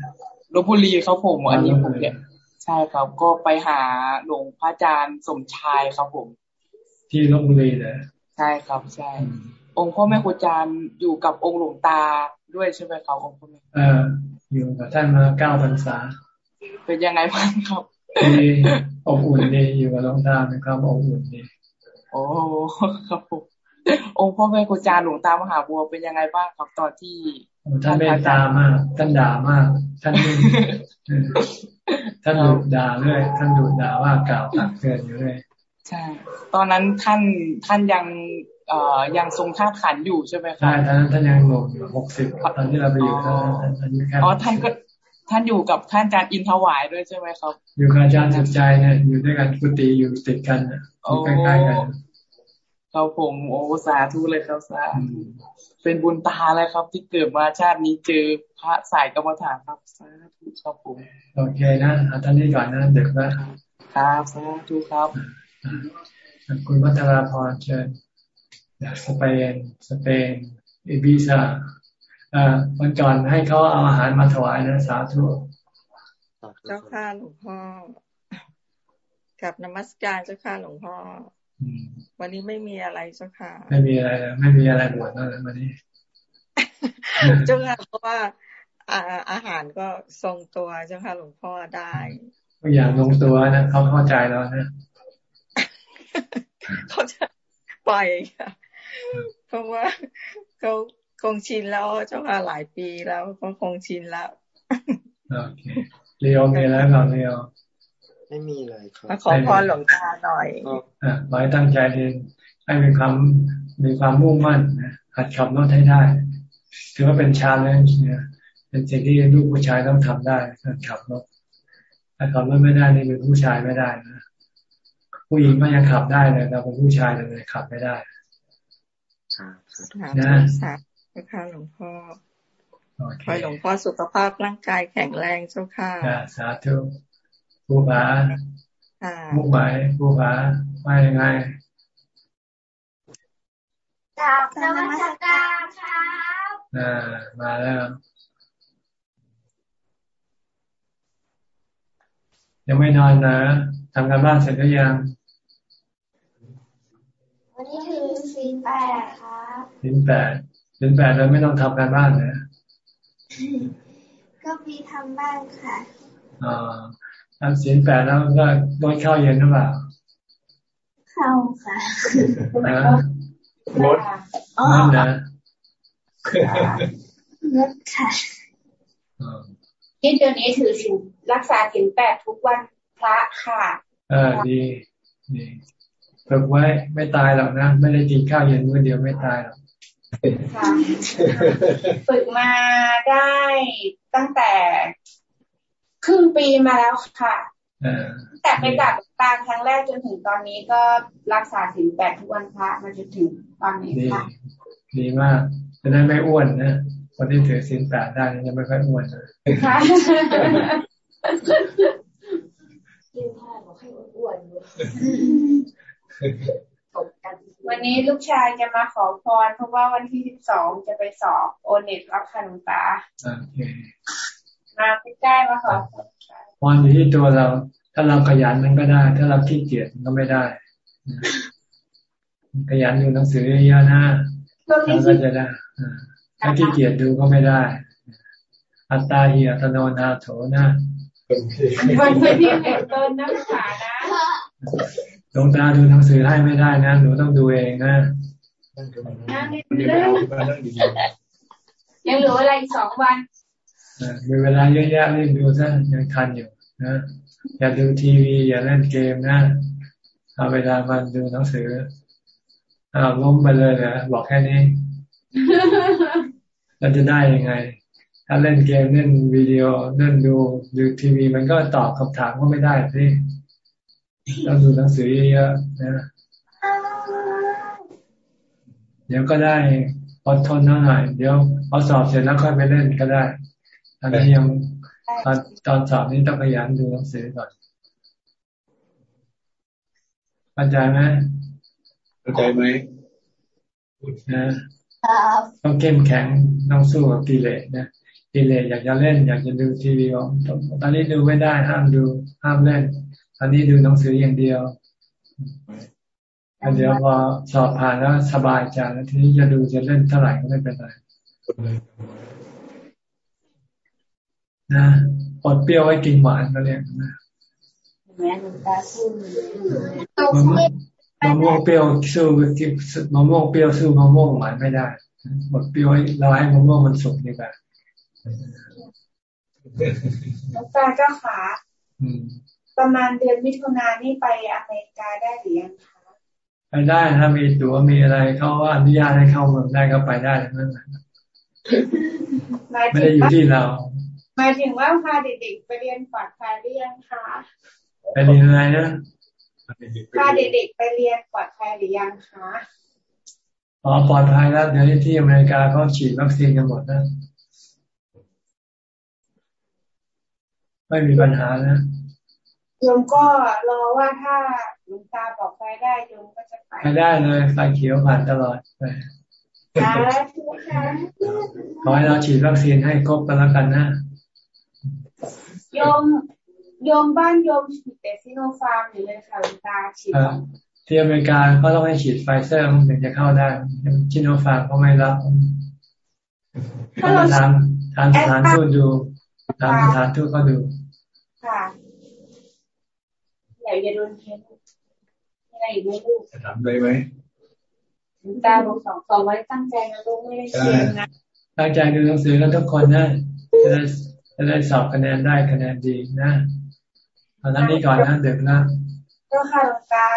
ลบบุรีครับผมอันนี้ผมเนี่ยใช่ครับ ก็ไปหาหลวงพระอาจารย์สมชายครับผม ที่ลบบุรีเลยใช่ครับใช่ องค์พ่อแม่ครูอาจารย์อยู่กับองค์หลวงตาด้วยใช่ไหมครับองค์พ่อแม่เอออยู่กับท่านมาเก้าพรรษา เป็นยังไงบ้างครับดีอบอุ่นดีอยู่กับหลวงตาเป็นความอบอุ่นดีโอ้ครับผมองค์พ่อแม่ครูอาจารย์หลวงตามหาบัวเป็นยังไงบ้างครับตอนที่ท่านเมตตามาก ท่านด่ามาก ท่านท่านดุด่าเลยท่านดุด่าว่ากล่าวตักเตือนอยู่เลยใช่ ตอนนั้นท่านท่านยังเอ่อ ยังทรงท่าขันอยู่ใช่ไหมครับใช่ตอนนั้นท่านยังหนุ่มอยู่หกสิบตอนที่เราไปอยู่ท่านท่านแค่อ๋อท่านก็ท่านอยู่กับท่านอาจารย์อินทวายด้วยใช่ไหมครับ อยู่กับอาจารย์สุดใจเนี่ยอยู่ด้วยกันกุฏิอยู่ติดกันอยู่ใกล้ๆกันเขาผมโอ้สาธุเลยครับสาเป็นบุญตาเลยครับ ที่เกิดมาชาตินี้เจอพระสายกรรมฐานครับสาธุครับผมโอเคนะเอาท่านนี้ก่อนนะเด็กแล้วครับสาธุครับคุณวัฒนาพรเชิญ สเปนสเปนอิบิซาอ่าวันก่อนให้เขาเอาอาหารมาถวายนะสาธุเจ้าค่ะหลวงพ่อกับนมัสการเจ้าค่ะหลวงพ่อวันนี้ไม่มีอะไรเจ้าค่ะ ไม่มีอะไรไม่มีอะไรบวชแล้ววันนี้ เจ้าค่ะเพราะว่าอาหารก็ทรงตัวเจ้าค่ะหลวงพ่อได้ทุกอย่างลงตัวนะเขาเข้าใจแล้วนะเขาจะปล่อยค่ะ เพราะว่าเขาคงชินแล้วเจ้าค่ะหลายปีแล้วเขาคงชินแล้วโอเคเรียวมีแล้วก่อนเรียวไม่มีเลยครับขอพรหลวงตาหน่อยอ่าขอให้ตั้งใจเรียนให้มีความมีความมุ่งมั่นนะหัดขับรถให้ได้ ถือว่าเป็นชาเลนจ์เนี่ยเป็นสิ่งที่ลูกผู้ชายต้องทำได้การขับรถถ้าขับรถไม่ได้นี่เป็นผู้ชายไม่ได้นะผู้หญิงก็ยังขับได้เลยแต่เป็นผู้ชายเลยขับไม่ได้ นะสาธุค่ะหลวงพ่อขอหลวงพ่อสุขภาพร่างกายแข็งแรงเจ้าค่ะสาธุผู้ผาผู้หมายผู้ผาว่ายังไงกราบนมัสการครับอ่ามาแล้วยังไม่นอนนะทำงานบ้านเสร็จหรือยัง วันนี้ถึงสี่แปดครับสี่แปดสี่แปดแล้วไม่ต้องทำงานบ้านนะก็มีทำบ้านค่ะอ่าทำศีลแปดแล้วก็ลดข้าวเย็นหรือเปล่าเข้าค่ะลดนั่นนะลดค่ะที่เดือนนี้ถือสินรักษาสินแปดทุกวันพระค่ะอ่าดีดี ฝึกไว้ไม่ตายหรอกนะ ไม่ได้กินข้าวเย็นมื้อเดียวไม่ตายหรอกฝึกมาได้ตั้งแต่ครึ่งปีมาแล้วค่ะแต่ไปกับตาครั้งแรกจนถึงตอนนี้ก็รักษาสินแปดทุกวันพระมาจนถึงตอนนี้ค่ะ ดีมากจะได้ไม่อ้วนนะคนที่ถือสินแปดได้จะไม่ค่อยอ้วนนะค่ะวัน นี้ลูกชายจะมาขอพร เพราะว่าวันที่สิบสองจะไปสอบโอเน็ตรับขนมตามาใกล้มาขอพรอยู่ที่ตัวเรา ถ้าเราขยันมันก็ได้ ถ้าเราขี้เกียจมันก็ไม่ได้ ขยันดูหนังสือเยอะๆนะเราก็จะได้ถ้าขี้เกียจดูก็ไม่ได้ อัตตาเหียตโนนาโถนะวันที่เห็นต้นนักศึกษานะ หลวงตาดูหนังสือให้ไม่ได้นะหนูต้องดูเองนะยังเหลืออะไรสองวันมีเวลาเยอะแยะรีบดูซะยังทันอยู่นะอย่าดูทีวี อย่าเล่นเกมนะเอาเวลามันดูหนังสืออ้าวล้มไปเลยนะบอกแค่นี้เราจะได้ยังไง ถ้าเล่นเกมเล่นวิดีโอเล่นดูดูทีวี มันก็ตอบคำถามก็ไม่ได้สิ ต้องดูหนังสือเยอะๆนะเดี๋ยวก็ได้อดทนหน่อยเดี๋ยวพอสอบเสร็จแล้วค่อยไปเล่นก็ได้ตอนนี้ยังตอนตอนสอบนี้ต้องพยายามดูหนังสือก่อนเข้าใจไหมเข้าใจไหมนะต้องเข้มแข็งต้องสู้กับกิเลสนะกิเลสอยากจะเล่น อยากจะดูทีวีตอนนี้ดูไม่ได้ห้ามดูห้ามเล่น ตอนนี้ดูหนังสืออย่างเดียวเดี๋ยวพอสอบผ่านแล้วสบายใจแล้วทีนี้จะดูจะเล่นเท่าไหร่ก็ไม่เป็นไรนะอดเปรี้ยวไว้กินหวานก็เรียกนะแม่ลูตาสู้มะม่วงเปรี้ยวสู้มะม่วงเปรี้ยวสู้มะม่วงหวานไม่ได้หมดเปรี้ยวเราให้มะม่วงมันสุกดีกว่าลูกตาเจ้าขา ประมาณเดือนมิถุนายนนี่ไปอเมริกาได้หรือยังคะไปได้ถ้ามีตั๋วมีอะไรเขาว่าอนุญาตให้เข้าเมืองได้ก็ไปได้นั่นแหละไม่ได้อยู่ที่เราหมายถึงว่าพาเด็กๆไปเรียนปลอดภัยหรือยังคะไปเรียนอะไรนะพาเด็กๆไปเรียนปลอดภัยหรือยังคะอ๋อปลอดภัยแล้วเดี๋ยวที่อเมริกาเขาฉีดวัคซีนกันหมดนะไม่มีปัญหานะ โยมก็รอว่าถ้าหลวงตาบอกไปได้โยมก็จะไปไปได้เลยไฟเขียวผ่านตลอดไปขอให้เราฉีดวัคซีนให้ครบกันแล้วกันนะโยมโยมบ้านโยมฉีดแต่ซิโนฟาร์มอยู่เลยค่ะหลวงตาฉีดที่อเมริกาเขาต้องให้ฉีดไฟเซอร์ถึงจะเข้าได้ชิโนฟาร์มเขาไม่รับถ้าเราทำทางสถานทูตดูทางสถานทูตก็ดูค่ะ อยากจะโดนเค้นอะไรอีกไหมลูกจะทำได้ไหมตาลูกสองสองไว้ตั้งใจนะลูกไม่ได้เชียนนะตั้งใจดูหนังสือกันทุกคนนะจะได้จะได้สอบคะแนนได้คะแนนดีนะตอนนี้ก่อนนะเด็กนะเจ้าค่ะหลวงตา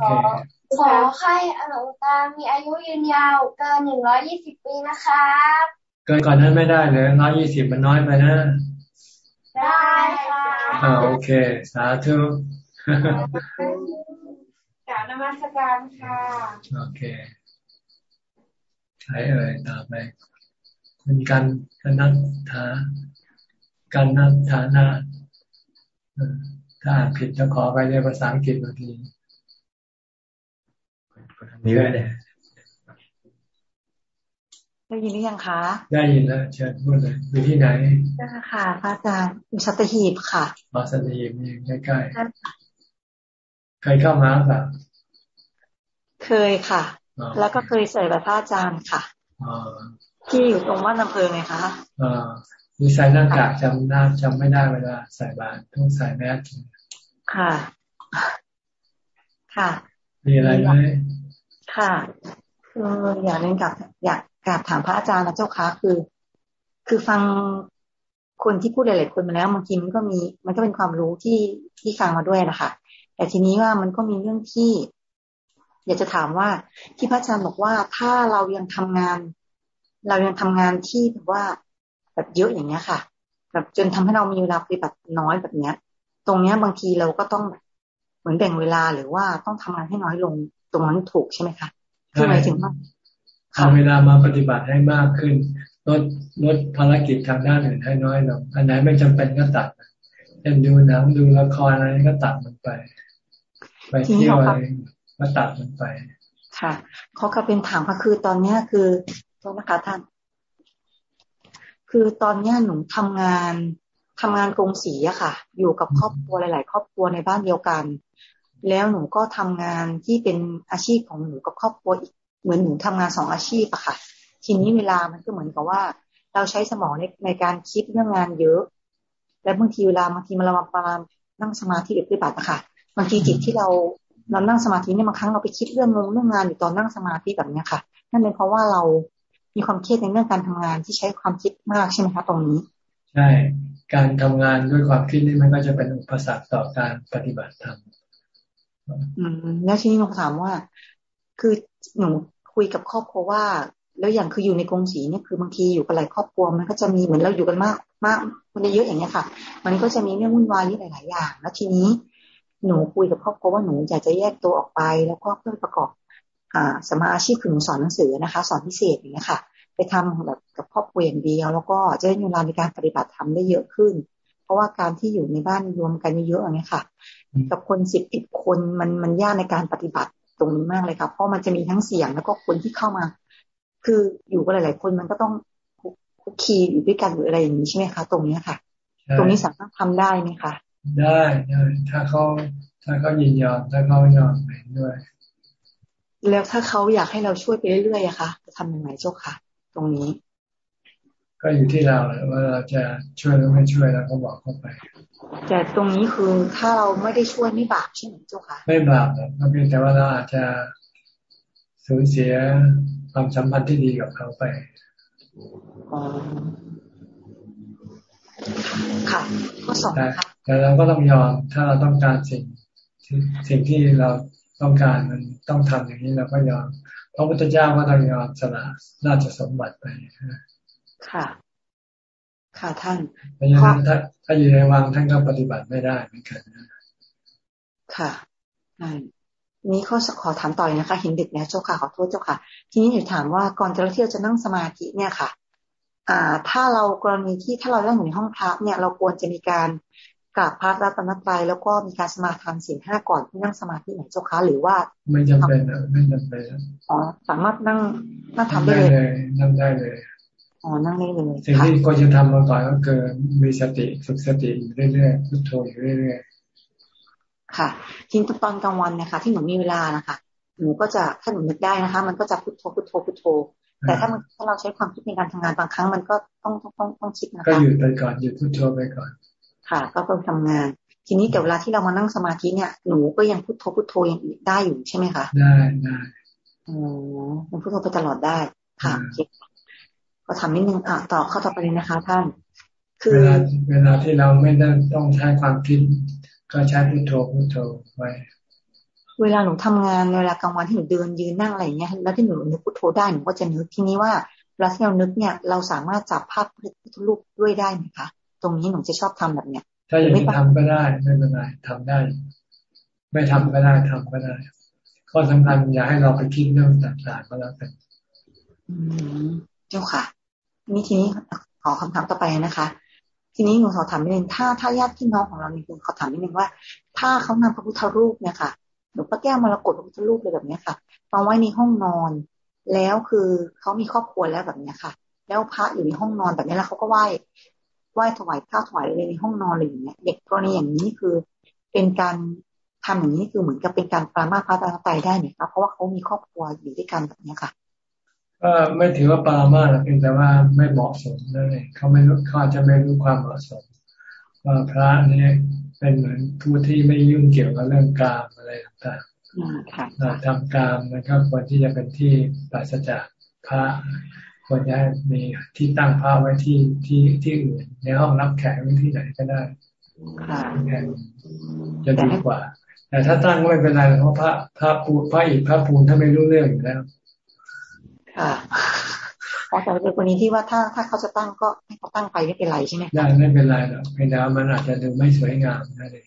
ขอขอให้หลวงตา มีอายุยืนยาวเกินหนึ่งร้อยยี่สิบปีนะครับเกินก่อนนั้นไม่ได้เลยร้อยยี่สิบมันน้อยไปนะ ได้ค่ะอ่าโอเค สาธุ กล่าวนมัสการค่ะ โอเคใครเอ่ยต่อไปคุณกันกันนัทธากันนัทธานาถ้าอ่านผิดจะขอไปในภาษาอังกฤษบางทีนี่ได้เลยได้ยินหรือยังคะ ได้ยินแล้วเชิญพูดเลยอยู่ที่ไหนได้ค่ะพระอาจารย์อยู่สัตหีบค่ะอ๋อสัตหีบนี่ใกล้ๆ เคยเข้ามาแบบเคยค่ะ แล้วก็เคยใส่แบบพระอาจารย์ค่ะที่อยู่ตรงวัดอำเภอไงคะอ่ามีใส่หน้ากากจำหน้าจำไม่ได้เวลาใส่บาตรต้องใส่แมสค่ะ ค่ะ มีอะไรไหมค่ะคืออย่างนึงกับอยากกราบถามพระอาจารย์นะเจ้าคะคือ คือฟังคนที่พูดหลายๆคนมาแล้วบางทีมันก็มี มันก็เป็นความรู้ที่ที่ฟังมาด้วยนะคะ แต่ทีนี้ว่ามันก็มีเรื่องที่ อยากจะถามว่าที่พระอาจารย์บอกว่าถ้าเรายังทำงาน เรายังทำงานที่แบบว่าแบบเยอะอย่างเงี้ยค่ะ แบบจนทำให้เรามีเวลาปฏิบัติน้อยแบบเนี้ย ตรงเนี้ยบางทีเราก็ต้องเหมือนแบ่งเวลาหรือว่าต้องทำงานให้น้อยลงตรงนั้นถูกใช่ไหมคะคือหมายถึงว่าเอาเวลามาปฏิบัติให้มากขึ้นลดลดภารกิจทางด้านอื่นให้น้อยลงอันไหนไม่จำเป็นก็ตัด เช่นดูหนังดูละครอะไรก็ตัดมันไป ไปเที่ยวอะไรก็ตัดมันไป ค่ะเขาก็เป็นถามก็คือตอนเนี้ยคือโทษนะคะท่าน คือตอนเนี้ยหนูทำงานทำงานกรงสีอะค่ะ อยู่กับครอบครัวหลาย ๆ ครอบครัวในบ้านเดียวกัน แล้วหนูก็ทำงานที่เป็นอาชีพของหนูกับครอบครัวอีกเหมือนหนูทำงานสองอาชีพอะค่ะ ทีนี้เวลามันก็เหมือนกับว่า เราใช้สมองในในการคิดเรื่องงานเยอะ และบางทีเวลาบางทีมันเรามาประมาณนั่งสมาธิหรือปฏิบัติอะค่ะบางทีจิตที่เราเรานั่งสมาธิเนี่ยบางครั้งเราไปคิดเรื่องงงเรื่องงานอยู่ตอนนั่งสมาธิแบบเนี้ยค่ะ นั่นเป็นเพราะว่าเรามีความเครียดในเรื่องการทำงานที่ใช้ความคิดมากใช่ไหมคะตรงนี้ ใช่ การทำงานด้วยความคิดนี่มันก็จะเป็นอุปสรรคต่อการปฏิบัติธรรมอืมแล้วทีนี้หนูถามว่า คือหนูคุยกับครอบครัวว่า แล้วอย่างคืออยู่ในกรงสีเนี่ยคือบางทีอยู่กับหลายครอบครัวมันก็จะมีเหมือนเราอยู่กันมากมากคนเยอะอย่างเงี้ยค่ะ มันก็จะมีเรื่องวุ่นวายหลาย ๆ อย่าง แล้วทีนี้หนูคุยกับครอบครัวว่าหนูอยากจะแยกตัวออกไป แล้วก็เพื่อประกอบ อ่าสมาอาชีพคือหนูสอนหนังสือนะคะ สอนพิเศษอย่างเงี้ยค่ะ ไปทำแบบกับครอบครัวอย่างเดียว แล้วก็จะได้มีเวลาในการปฏิบัติทำได้เยอะขึ้น เพราะว่าการที่อยู่ในบ้านรวมกันเยอะๆอย่างเงี้ยค่ะ กับคนสิบเอ็ดคนมันมันยากในการปฏิบัติตรงนี้มากเลยค่ะเพราะมันจะมีทั้งเสียงแล้วก็คนที่เข้ามา คืออยู่กับหลาย ๆ คนมันก็ต้องคุกคีอยู่ด้วยกันหรืออะไรอย่างนี้ใช่ไหมคะ ตรงนี้ค่ะ ตรงนี้สามารถทำได้ไหมคะได้ได้ถ้าเขาถ้าเขายินยอมถ้าเขายอมเห็นด้วย แล้วถ้าเขาอยากให้เราช่วยไปเรื่อยๆอะคะจะทำยังไงเจ้าค่ะ ตรงนี้ ก็อยู่ที่เราว่าเราจะช่วยหรือไม่ช่วยเราก็บอกเข้าไป แต่ตรงนี้คือถ้าเราไม่ได้ช่วยไม่บาปใช่ไหมเจ้าค่ะ ไม่บาปหรอกเพียงแต่ว่าเราอาจจะ สูญเสียความสัมพันธ์ที่ดีกับเขาไปค่ะข้อสองค่ะแต่เราก็ต้องยอมถ้าเราต้องการสิ่งสิ่งที่เราต้องการมันต้องทำอย่างนี้เราก็ยอมพระพุทธเจ้าก็ต้องยอมสละราชสมบัติไปค่ะ ค่ะท่านเพราะฉะนั้นถ้าถ้าอยู่ในวังท่านก็ปฏิบัติไม่ได้เหมือนกันค่ะ นี้ข้อขอถามต่อยนะคะ เห็นเด็กแล้วเจ้าค่ะขอโทษเจ้าค่ะ ทีนี้หนูถามว่าก่อนจะเที่ยวจะนั่งสมาธิเนี่ยค่ะ อ่า ถ้าเรากรณีที่ถ้าเราเล่นอยู่ในห้องพระเนี่ย เราควรจะมีการกราบพระรัตนตรัยแล้วก็มีการสมาทานศีลห้าก่อนที่นั่งสมาธิไหนเจ้าคะหรือว่า ไม่จำเป็นไม่จำเป็นอ๋อสามารถนั่งนั่งทำได้เลยนั่งได้เลยอ๋อนั่งได้เลยสิ่งที่ควรจะทำมาก่อนก็คือมีสติฝึกสติอยู่เรื่อยๆพุทโธอยู่เรื่อยๆ ค่ะทีนี้ตอนกลางวันนะคะ ที่หนูมีเวลานะคะหนูก็จะถ้าหนูนึกได้นะคะ มันก็จะพุทโธพุทโธพุทโธ แต่ถ้ามันถ้าเราใช้ความคิดในการทำงานบางครั้งมันก็ต้องต้องต้องคิดนะคะก็หยุดไปก่อนหยุดพุทโธไปก่อน ค่ะ ก็ต้องทำงาน ทีนี้แต่เวลาที่เรามานั่งสมาธิเนี่ยหนูก็ยังพุทโธพุทโธยังได้อยู่ใช่ไหมคะได้ได้อ๋อมันพุทโธไปตลอดได้ค่ะก็ทำนิดนึงอะต่อเข้าต่อไปเลยนะคะ ท่าน คือเวลาเวลาที่เราไม่ได้ต้องใช้ความคิด ก็ใช้พุทโธพุทโธไว้ เวลาหนูทำงานเวลากลางวันที่หนูเดินยืนนั่งอะไรอย่างเงี้ยแล้วที่หนูนึกพุทโธได้หนูก็จะนึกทีนี้ว่าเวลาที่เรานึกเนี่ย เราสามารถจับภาพพุทธรูปด้วยได้ไหมคะตรงนี้หนูจะชอบทำแบบเนี้ยถ้าอย่างนี้ทำก็ได้ไม่เป็นไรทำได้ ไม่ทำก็ได้ทำก็ได้ข้อสำคัญอย่าให้เราไปคิดเรื่องต่างๆก็แล้วกันเจ้าค่ะนี่ทีนี้ขอคำถามต่อไปนะคะ ทีนี้หนูขอถามนิดนึงถ้าถ้าญาติพี่น้องของเรามีคุณขอถามนิดนึงว่า ถ้าเขานำพระพุทธรูปเนี่ยค่ะหลวงพ่อแก้วมรกตพระพุทธรูปเลยแบบนี้ค่ะวางไว้ในห้องนอน แล้วคือเขามีครอบครัวแล้วแบบนี้ค่ะ แล้วพระอยู่ในห้องนอนแบบนี้แล้วเขาก็ไหว้ไหว้ถวายข้าวถวายอะไรในห้องนอนอะไรอย่างเงี้ย เด็กกรณีอย่างนี้คือ เป็นการทำอย่างนี้คือเหมือนกับเป็นการปรามาพระตาไตได้เนี่ยครับเพราะว่าเขามีครอบครัวอยู่ด้วยกันแบบนี้ค่ะ ก็ไม่ถือว่าปรามาสเพียงแต่ว่าไม่เหมาะสมนั่นเองเขาไม่รู้เขาจะไม่รู้ความเหมาะสม ว่าพระนี่เป็นเหมือนผู้ที่ไม่ยุ่งเกี่ยวกับเรื่องกามอะไรต่างๆเราทำกามมันก็ควรที่จะเป็นที่ปราศจากพระคควรจะมีที่ตั้งผ้าไว้ที่ที่ที่อื่นในห้องรับแขกไว้ที่ไหนก็ได้แขกจะดีกว่า แต่ถ้าตั้งไม่เป็นไรเพราะพระพระปูพระอิฐพระปูนถ้าไม่รู้เรื่องอยู่แล้ว ค่ะเพราะแต่ในกรณีที่ว่าถ้าถ้าเขาจะตั้งก็ให้เขาตั้งไปไม่เป็นไรใช่ไหมได้ไม่เป็นไรหรอกเพียงแต่มันอาจจะดูไม่สวยงามนั่นเอง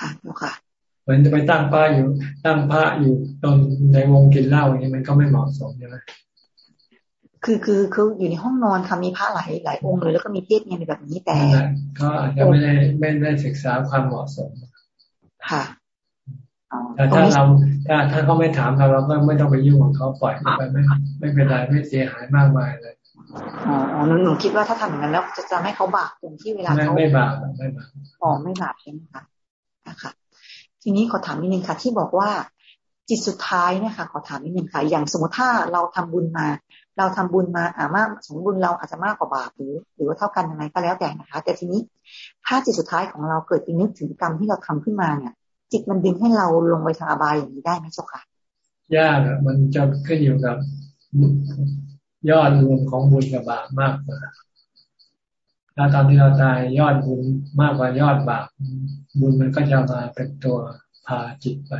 ค่ะดูค่ะเหมือนจะไปตั้งป้าอยู่ ตั้งพระอยู่ตรงในวงกินเหล้าอย่างนี้มันก็ไม่เหมาะสมใช่ไหมคือคือคืออยู่ในห้องนอนค่ะมีพระหลายหลายองค์เลยแล้วก็มีเทศเนี่ยแบบนี้แต่ก็อาจจะไม่ได้ไม่ได้ศึกษาความเหมาะสม ค่ะ แต่ถ้าเราถ้าถ้าเขาไม่ถามเราเราก็ไม่ต้องไปยุ่งของเขาปล่อยไปไม่ไม่เป็นไรไม่เสียหายมากมายเลยอ๋อหนูหนูคิดว่าถ้าทำอย่างนั้นแล้วจะจะให้เขาบาปตรงที่เวลาเขาไม่บาปไม่บาปอ๋อไม่บาปใช่ไหมคะนะคะทีนี้ขอถามนิดนึงค่ะ ที่บอกว่าจิตสุดท้ายเนี่ยค่ะขอถามนิดนึงค่ะ อย่างสมมติถ้าเราทำบุญมา เราทำบุญมาอ่ามากสมบุญเราอาจจะมากกว่าบาปหรือ หรือว่าเท่ากันยังไงก็แล้วแต่นะคะ แต่ทีนี้ถ้าจิตสุดท้ายของเราเกิดไปนึกถึงกรรมที่เราทำขึ้นมาเนี่ย จิตมันดึงให้เราลงไปทางอบายอย่างนี้ได้ไหมเจ้าค่ะยากอะมันจะขึ้นอยู่กับยอดรวมของบุญกับบาปมากกว่าถ้าตอนที่เราตายยอดบุญมากกว่ายอดบาปบุญมันก็จะมาเป็นตัวพาจิตไป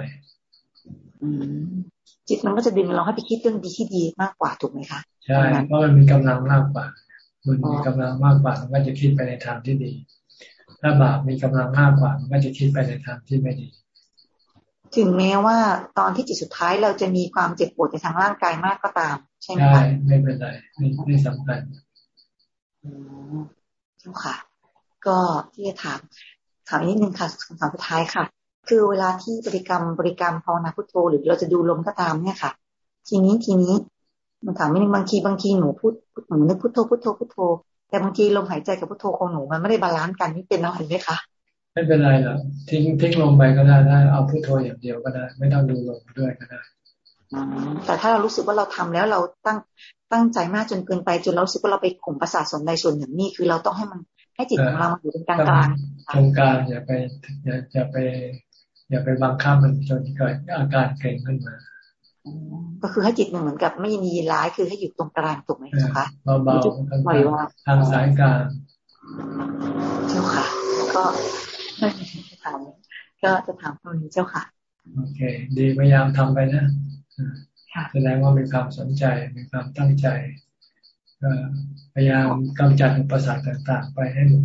จิตมันก็จะดึงเราให้ไปคิดเรื่องดีที่ดีมากกว่าถูกไหมคะใช่เพราะมันมีกำลังมากกว่าบุญมีกำลังมากกว่ามันก็จะคิดไปในทางที่ดี ถ้าบาปมีกำลังมากกว่ามันก็จะคิดไปในทางที่ไม่ดี ถึงแม้ว่าตอนที่จิตสุดท้ายเราจะมีความเจ็บปวดในทางร่างกายมากก็ตาม ใช่ไหมคะใช่ไม่เป็นไรไม่ไม่สำคัญเจ้าค่ะ ก็ที่จะถามถามนิดนึงค่ะคำถามสุดท้ายค่ะ คือเวลาที่บริกรรมบริกรรมภาวนาพุทโธหรือเราจะดูลมก็ตามเนี่ยค่ะ ทีนี้ทีนี้มันถามนิดนึงบางทีบางทีหนูพูดหนูนึกพุทโธพุทโธพุทโธ แต่บางทีลมหายใจกับพุทโธของหนูมันไม่ได้ balance กันนี่เป็นอะไรไหมคะไม่เป็นไรหรอกทิ้งทิ้งลงไปก็ได้ถ้าเอาพุทโธอย่างเดียวก็ได้ ไม่ต้องดูลมด้วยก็ได้แต่ถ้าเรารู้สึกว่าเราทำแล้วเราตั้งตั้งใจมากจนเกินไปจนเราสึกว่าเราไปข่มประสาทส่วนใดส่วนหนึ่งนี่คือเราต้องให้มันให้จิตของเรามาอยู่เป็นกลางกลางตรงกลางอย่าไปอย่าอย่าไป อย่าไปบังคับมันจนเกิดอาการเกร็งขึ้นมา ก็คือให้จิตมันเหมือนกับไม่มีร้ายคือให้อยู่ตรงกลางถูกไหมคะเบาๆทางสายกลางเจ้าค่ะ ก็ไม่มีคำถามก็จะถามตรงนี้เจ้าค่ะ โอเค ดีพยายามทำไปนะแสดงว่ามีความสนใจมีความตั้งใจก็พยายามกำจัดอุปสรรคต่าง ๆ ไปให้หมด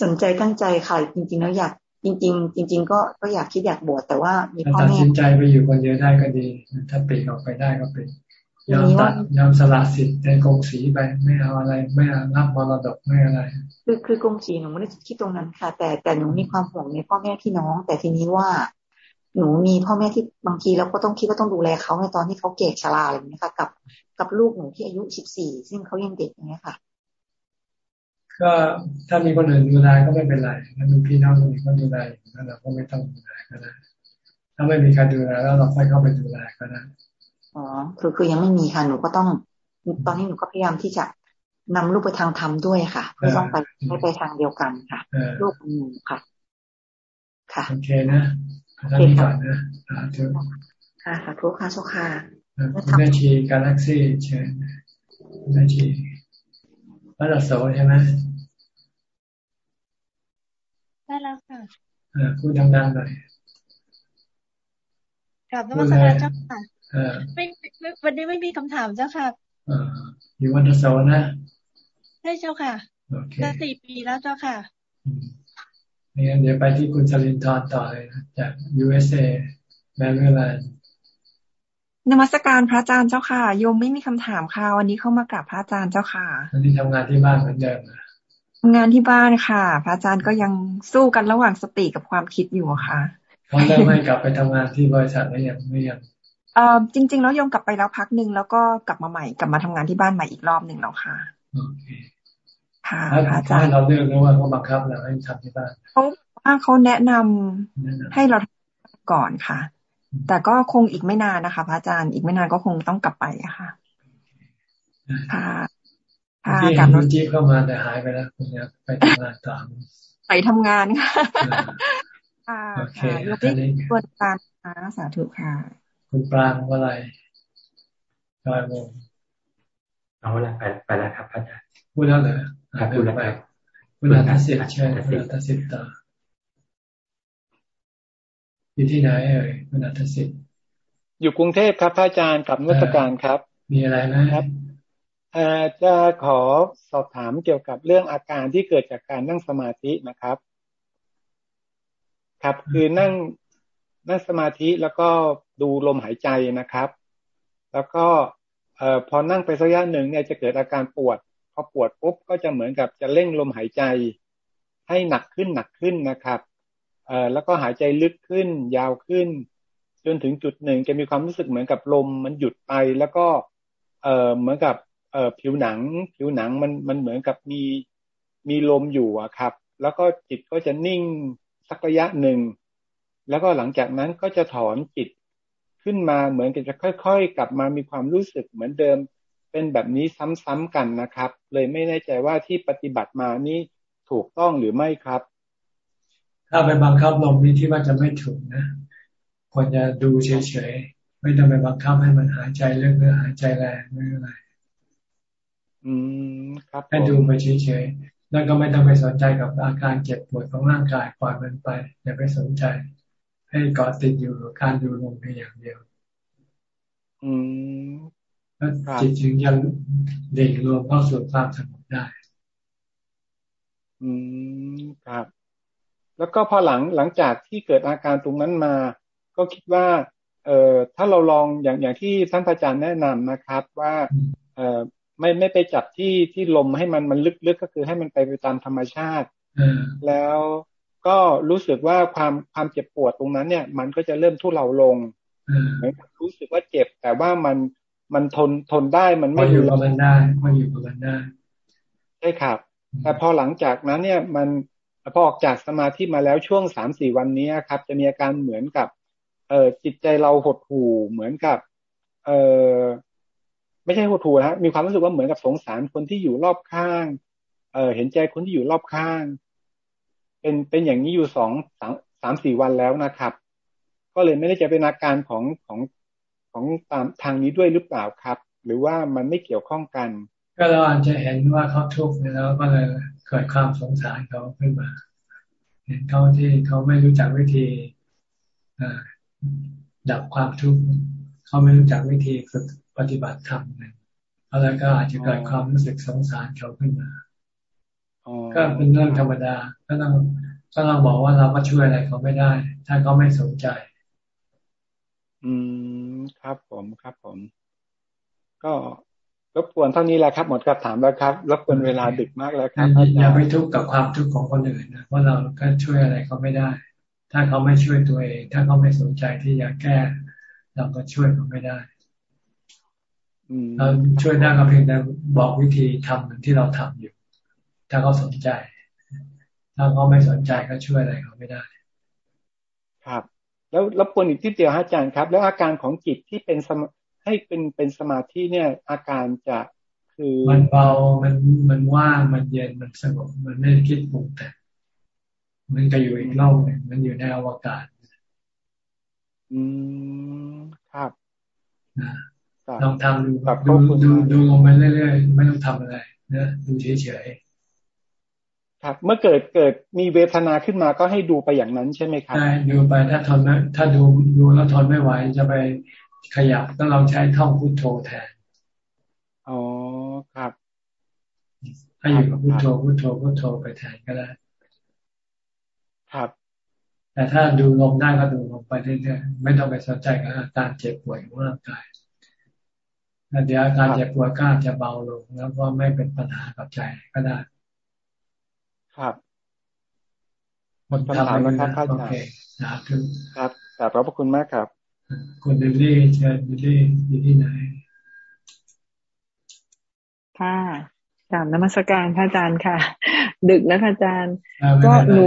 สนใจตั้งใจค่ะ จริงๆแล้วอยาก จริง ๆ จริง ๆ ก็ก็อยากคิดอยากบวชแต่ว่ามีพ่อแม่ตัดสินใจไปอยู่คนเดียวได้ก็ดี ถ้าปีกออกไปได้ก็เป็นยอมตัดยอมสละสิทธิ์ในกงสีไปไม่เอาอะไร ไม่รับมรดกไม่อะไร คือคือกงสีหนูไม่ได้คิดตรงนั้นค่ะ แต่แต่หนูมีความห่วงในพ่อแม่พี่น้อง แต่ทีนี้ว่า หนูมีพ่อแม่ที่บางทีเราก็ต้องคิดว่าต้องดูแลเขาในตอนที่เขาเก่ชราอะไรอย่างนี้ค่ะ กับกับลูกหนูที่อายุสิบสี่ซึ่งเขายังเด็กอย่างเงี้ยค่ะ ก็ถ้ามีคนอื่นดูแลก็ไม่เป็นไรถ้ามีพี่น้องคนอื่นก็ดูแลแล้วเราก็ไม่ต้องดูแลก็ได้ถ้าไม่มีใครดูแลแล้วเราค่อยเข้าไปดูแลก็ได้อ๋อคือคือยังไม่มีค่ะหนูก็ต้อง ตอนนี้หนูก็พยายามที่จะนำลูกไปทางธรรมด้วยค่ะเพื่อต้องไปให้ไปทางเดียวกันค่ะลูกหนูค่ะ ค่ะโอเคนะท่านนี้ก่อนนะสาธุค่ะสาธุค่ะโชคค่ะแม่ชีกาแล็กซี่เชิญแม่ชีวัดโสใช่ไหมได้ แล้วค่ะพูดดังๆหน่อยกับนมัสการเจ้าค่ะไม่วันนี้ไม่มีคำถามเจ้าค่ะอยู่วัดโสนะใช่เจ้าค่ะจะสี่ปีแล้วเจ้าค่ะงั้นเดี๋ยวไปที่คุณสลินทร์ต่อเลยนะจาก USA แมริแลนด์นมัสการพระอาจารย์เจ้าค่ะโยมไม่มีคำถามค่ะวันนี้เข้ามากราบพระอาจารย์เจ้าค่ะวันนี้ทำงานที่บ้านเหมือนเดิม ทำงานที่บ้านค่ะ พระอาจารย์ก็ยังสู้กันระหว่างสติกับความคิดอยู่ค่ะเขาได้ไม่กลับไปทำงานที่บริษัทแล้วยังไม่ยังเอ่อจริง ๆ แล้วโยมกลับไปแล้วพักหนึ่งแล้วก็กลับมาใหม่กลับมาทำงานที่บ้านใหม่อีกรอบหนึ่งแล้วค่ะโอเคค่ะอาจารย์เราเลือกแล้วว่าเขาบังคับเราให้ทำที่บ้านเขาว่าเขาแนะนำให้เราก่อนค่ะ แต่ก็คงอีกไม่นานนะคะ พระอาจารย์อีกไม่นานก็คงต้องกลับไปอะค่ะ ค่ะ ค่ะกลับรถจี๊เข้ามาแต่หายไปแล้วคุณเนี่ยไปทำงานตามไปทำงานค่ะค่ะค่ะยกที่ควรการค่ะสาธุค่ะ คุณปรางว่าอะไรจอยวงเอาละไปไปแล้วครับอาจารย์พูดแล้วเหรอครับพูดแล้วครับคุณอาทัศิษย์ใช่คุณอาทัศิษย์ตาอยู่ที่ไหนเอ่ยคุณอาทัศิษย์อยู่กรุงเทพครับพระอาจารย์กับนักการครับ มีอะไรไหมครับ จะขอสอบถามเกี่ยวกับเรื่องอาการที่เกิดจากการนั่งสมาธินะครับ ครับคือนั่งนั่งสมาธิแล้วก็ดูลมหายใจนะครับ แล้วก็เอพอนั่งไปสักระยะหนึ่งเนี่ยจะเกิดอาการปวด พอปวดปุ๊บก็จะเหมือนกับจะเร่งลมหายใจ ให้หนักขึ้นหนักขึ้นนะครับเอแล้วก็หายใจลึกขึ้น ยาวขึ้น จนถึงจุดหนึ่งจะมีความรู้สึกเหมือนกับลมมันหยุดไปแล้วก็เอเหมือนกับ เอ่อผิวหนัง ผิวหนังมันมันเหมือนกับมีมีลมอยู่อะครับ แล้วก็จิตก็จะนิ่งสักระยะหนึ่ง แล้วก็หลังจากนั้นก็จะถอนจิตขึ้นมาเหมือนกับจะค่อย ๆ กลับมามีความรู้สึกเหมือนเดิม เป็นแบบนี้ซ้ำๆกันนะครับ เลยไม่แน่ใจว่าที่ปฏิบัติมานี่ถูกต้องหรือไม่ครับ ถ้าไปบังคับลมนี้ที่ว่าจะไม่ถูกนะควรจะดูเฉยๆไม่ต้องไปบังคับให้มันหายใจเรื่องหายใจแรงไม่อะไร อืมครับให้ดูไปเฉยๆแล้วก็ไม่ต้องไปสนใจกับอาการเจ็บปวดของร่างกายปล่อยมันไป อย่าไปสนใจ ให้เกาะติดอยู่กับการดูลมเพียงอย่างเดียว อืมแล้วจิตจึงยังเด่งรวมเข้าสู่ความสงบได้ อืมครับ แล้วก็พอหลังหลังจากที่เกิดอาการตรงนั้นมา ก็คิดว่า เอ่อถ้าเราลองอย่างอย่างที่ท่านอาจารย์แนะนำนะครับ ว่า เอ่อ ไม่ไม่ไปจับที่ที่ลมให้มันมันลึกๆก็คือให้มันไปไปตามธรรมชาติแล้วก็รู้สึกว่าความความเจ็บปวดตรงนั้นเนี่ย มันก็จะเริ่มทุเลาลงเหมือนรู้สึกว่าเจ็บ แต่ว่ามันมันทนทนได้มันไม่อยู่กับมันได้ไม่อยู่กับมันได้ใช่ครับ แต่พอหลังจากนั้นเนี่ยมันพอออกจากสมาธิมาแล้วช่วงสามสี่วันนี้ครับ จะมีอาการเหมือนกับ เออจิตใจเราหดหู่เหมือนกับ เออ ไม่ใช่หดหู่นะมีความรู้สึกว่าเหมือนกับสงสารคนที่อยู่รอบข้าง เออเห็นใจคนที่อยู่รอบข้าง เป็นเป็นอย่างนี้อยู่สองสามสามสี่วันแล้วนะครับ ก็เลยไม่ได้จะเป็นอาการของของของตามทางนี้ด้วยหรือเปล่าครับ หรือว่ามันไม่เกี่ยวข้องกัน ก็เราอาจจะเห็นว่าเขาทุกข์แล้วก็เลยเกิดความสงสารเขาขึ้นมา เห็นเขาที่เขาไม่รู้จักวิธีดับความทุกข์ เขาไม่รู้จักวิธีฝึกปฏิบัติธรรมเนี่ยแล้วก็อาจจะเกิดความรู้สึกสงสารเขาขึ้นมาก็เป็นเรื่องธรรมดา ก็ต้องก็ต้องบอกว่าเราก็ช่วยอะไรเขาไม่ได้ ถ้าเขาไม่สนใจ อืม ครับผมครับผม ก็รบกวนเท่านี้แหละครับ หมดคำถามแล้วครับรบกวนเวลาดึกมากแล้วครับอย่าไปทุกข์กับความทุกข์ของคนอื่นนะเพราะเราก็ช่วยอะไรเขาไม่ได้ ถ้าเขาไม่ช่วยตัวเอง ถ้าเขาไม่สนใจที่อยากแก้ เราก็ช่วยเขาไม่ได้เราช่วยได้ก็เพียงแต่บอกวิธีทำเหมือนที่เราทำอยู่ ถ้าเขาสนใจ ถ้าเขาไม่สนใจก็ช่วยอะไรเขาไม่ได้ ครับ แล้วรบกวนอีกที่เดียวอาจารย์ครับ แล้วอาการของจิตที่เป็นสมให้เป็นเป็นสมาธิเนี่ย อาการจะคือมันเบามันมันว่างมันเย็นมันสงบมันไม่คิดปรุงแต่มันก็อยู่อีกโลกหนึ่งมันอยู่ในอวกาศ อืมครับลองทำดูดูดูดูลงไปเรื่อยๆ ไม่ต้องทำอะไรนะดูเฉยครับ เมื่อเกิดเกิดมีเวทนาขึ้นมาก็ให้ดูไปอย่างนั้นใช่ไหมครับใช่ดูไปถ้าทนไม่ถ้าดูดูแล้วทนไม่ไหวจะไปขยับก็ลองใช้ท่องพุทโธแทนอ๋อครับให้อยู่กับพุทโธพุทโธพุทโธไปแทนก็ได้ ครับ แต่ถ้าดูลมได้ก็ดูลมไปเรื่อยๆไม่ต้องไปสนใจกับอาการเจ็บป่วยของร่างกายแล้วเดี๋ยวอาการเจ็บป่วยก็อาจจะเบาลงแล้วก็ไม่เป็นปัญหากับใจก็ได้ ครับหมดคำถามแล้วครับพระอาจารย์ครับขอบพระคุณมากครับ คุณดิลลี่เชิญดิลลี่อยู่ที่ไหนค่ะกราบนมัสการพระอาจารย์ค่ะ ดึกแล้วค่ะอาจารย์ ก็หนู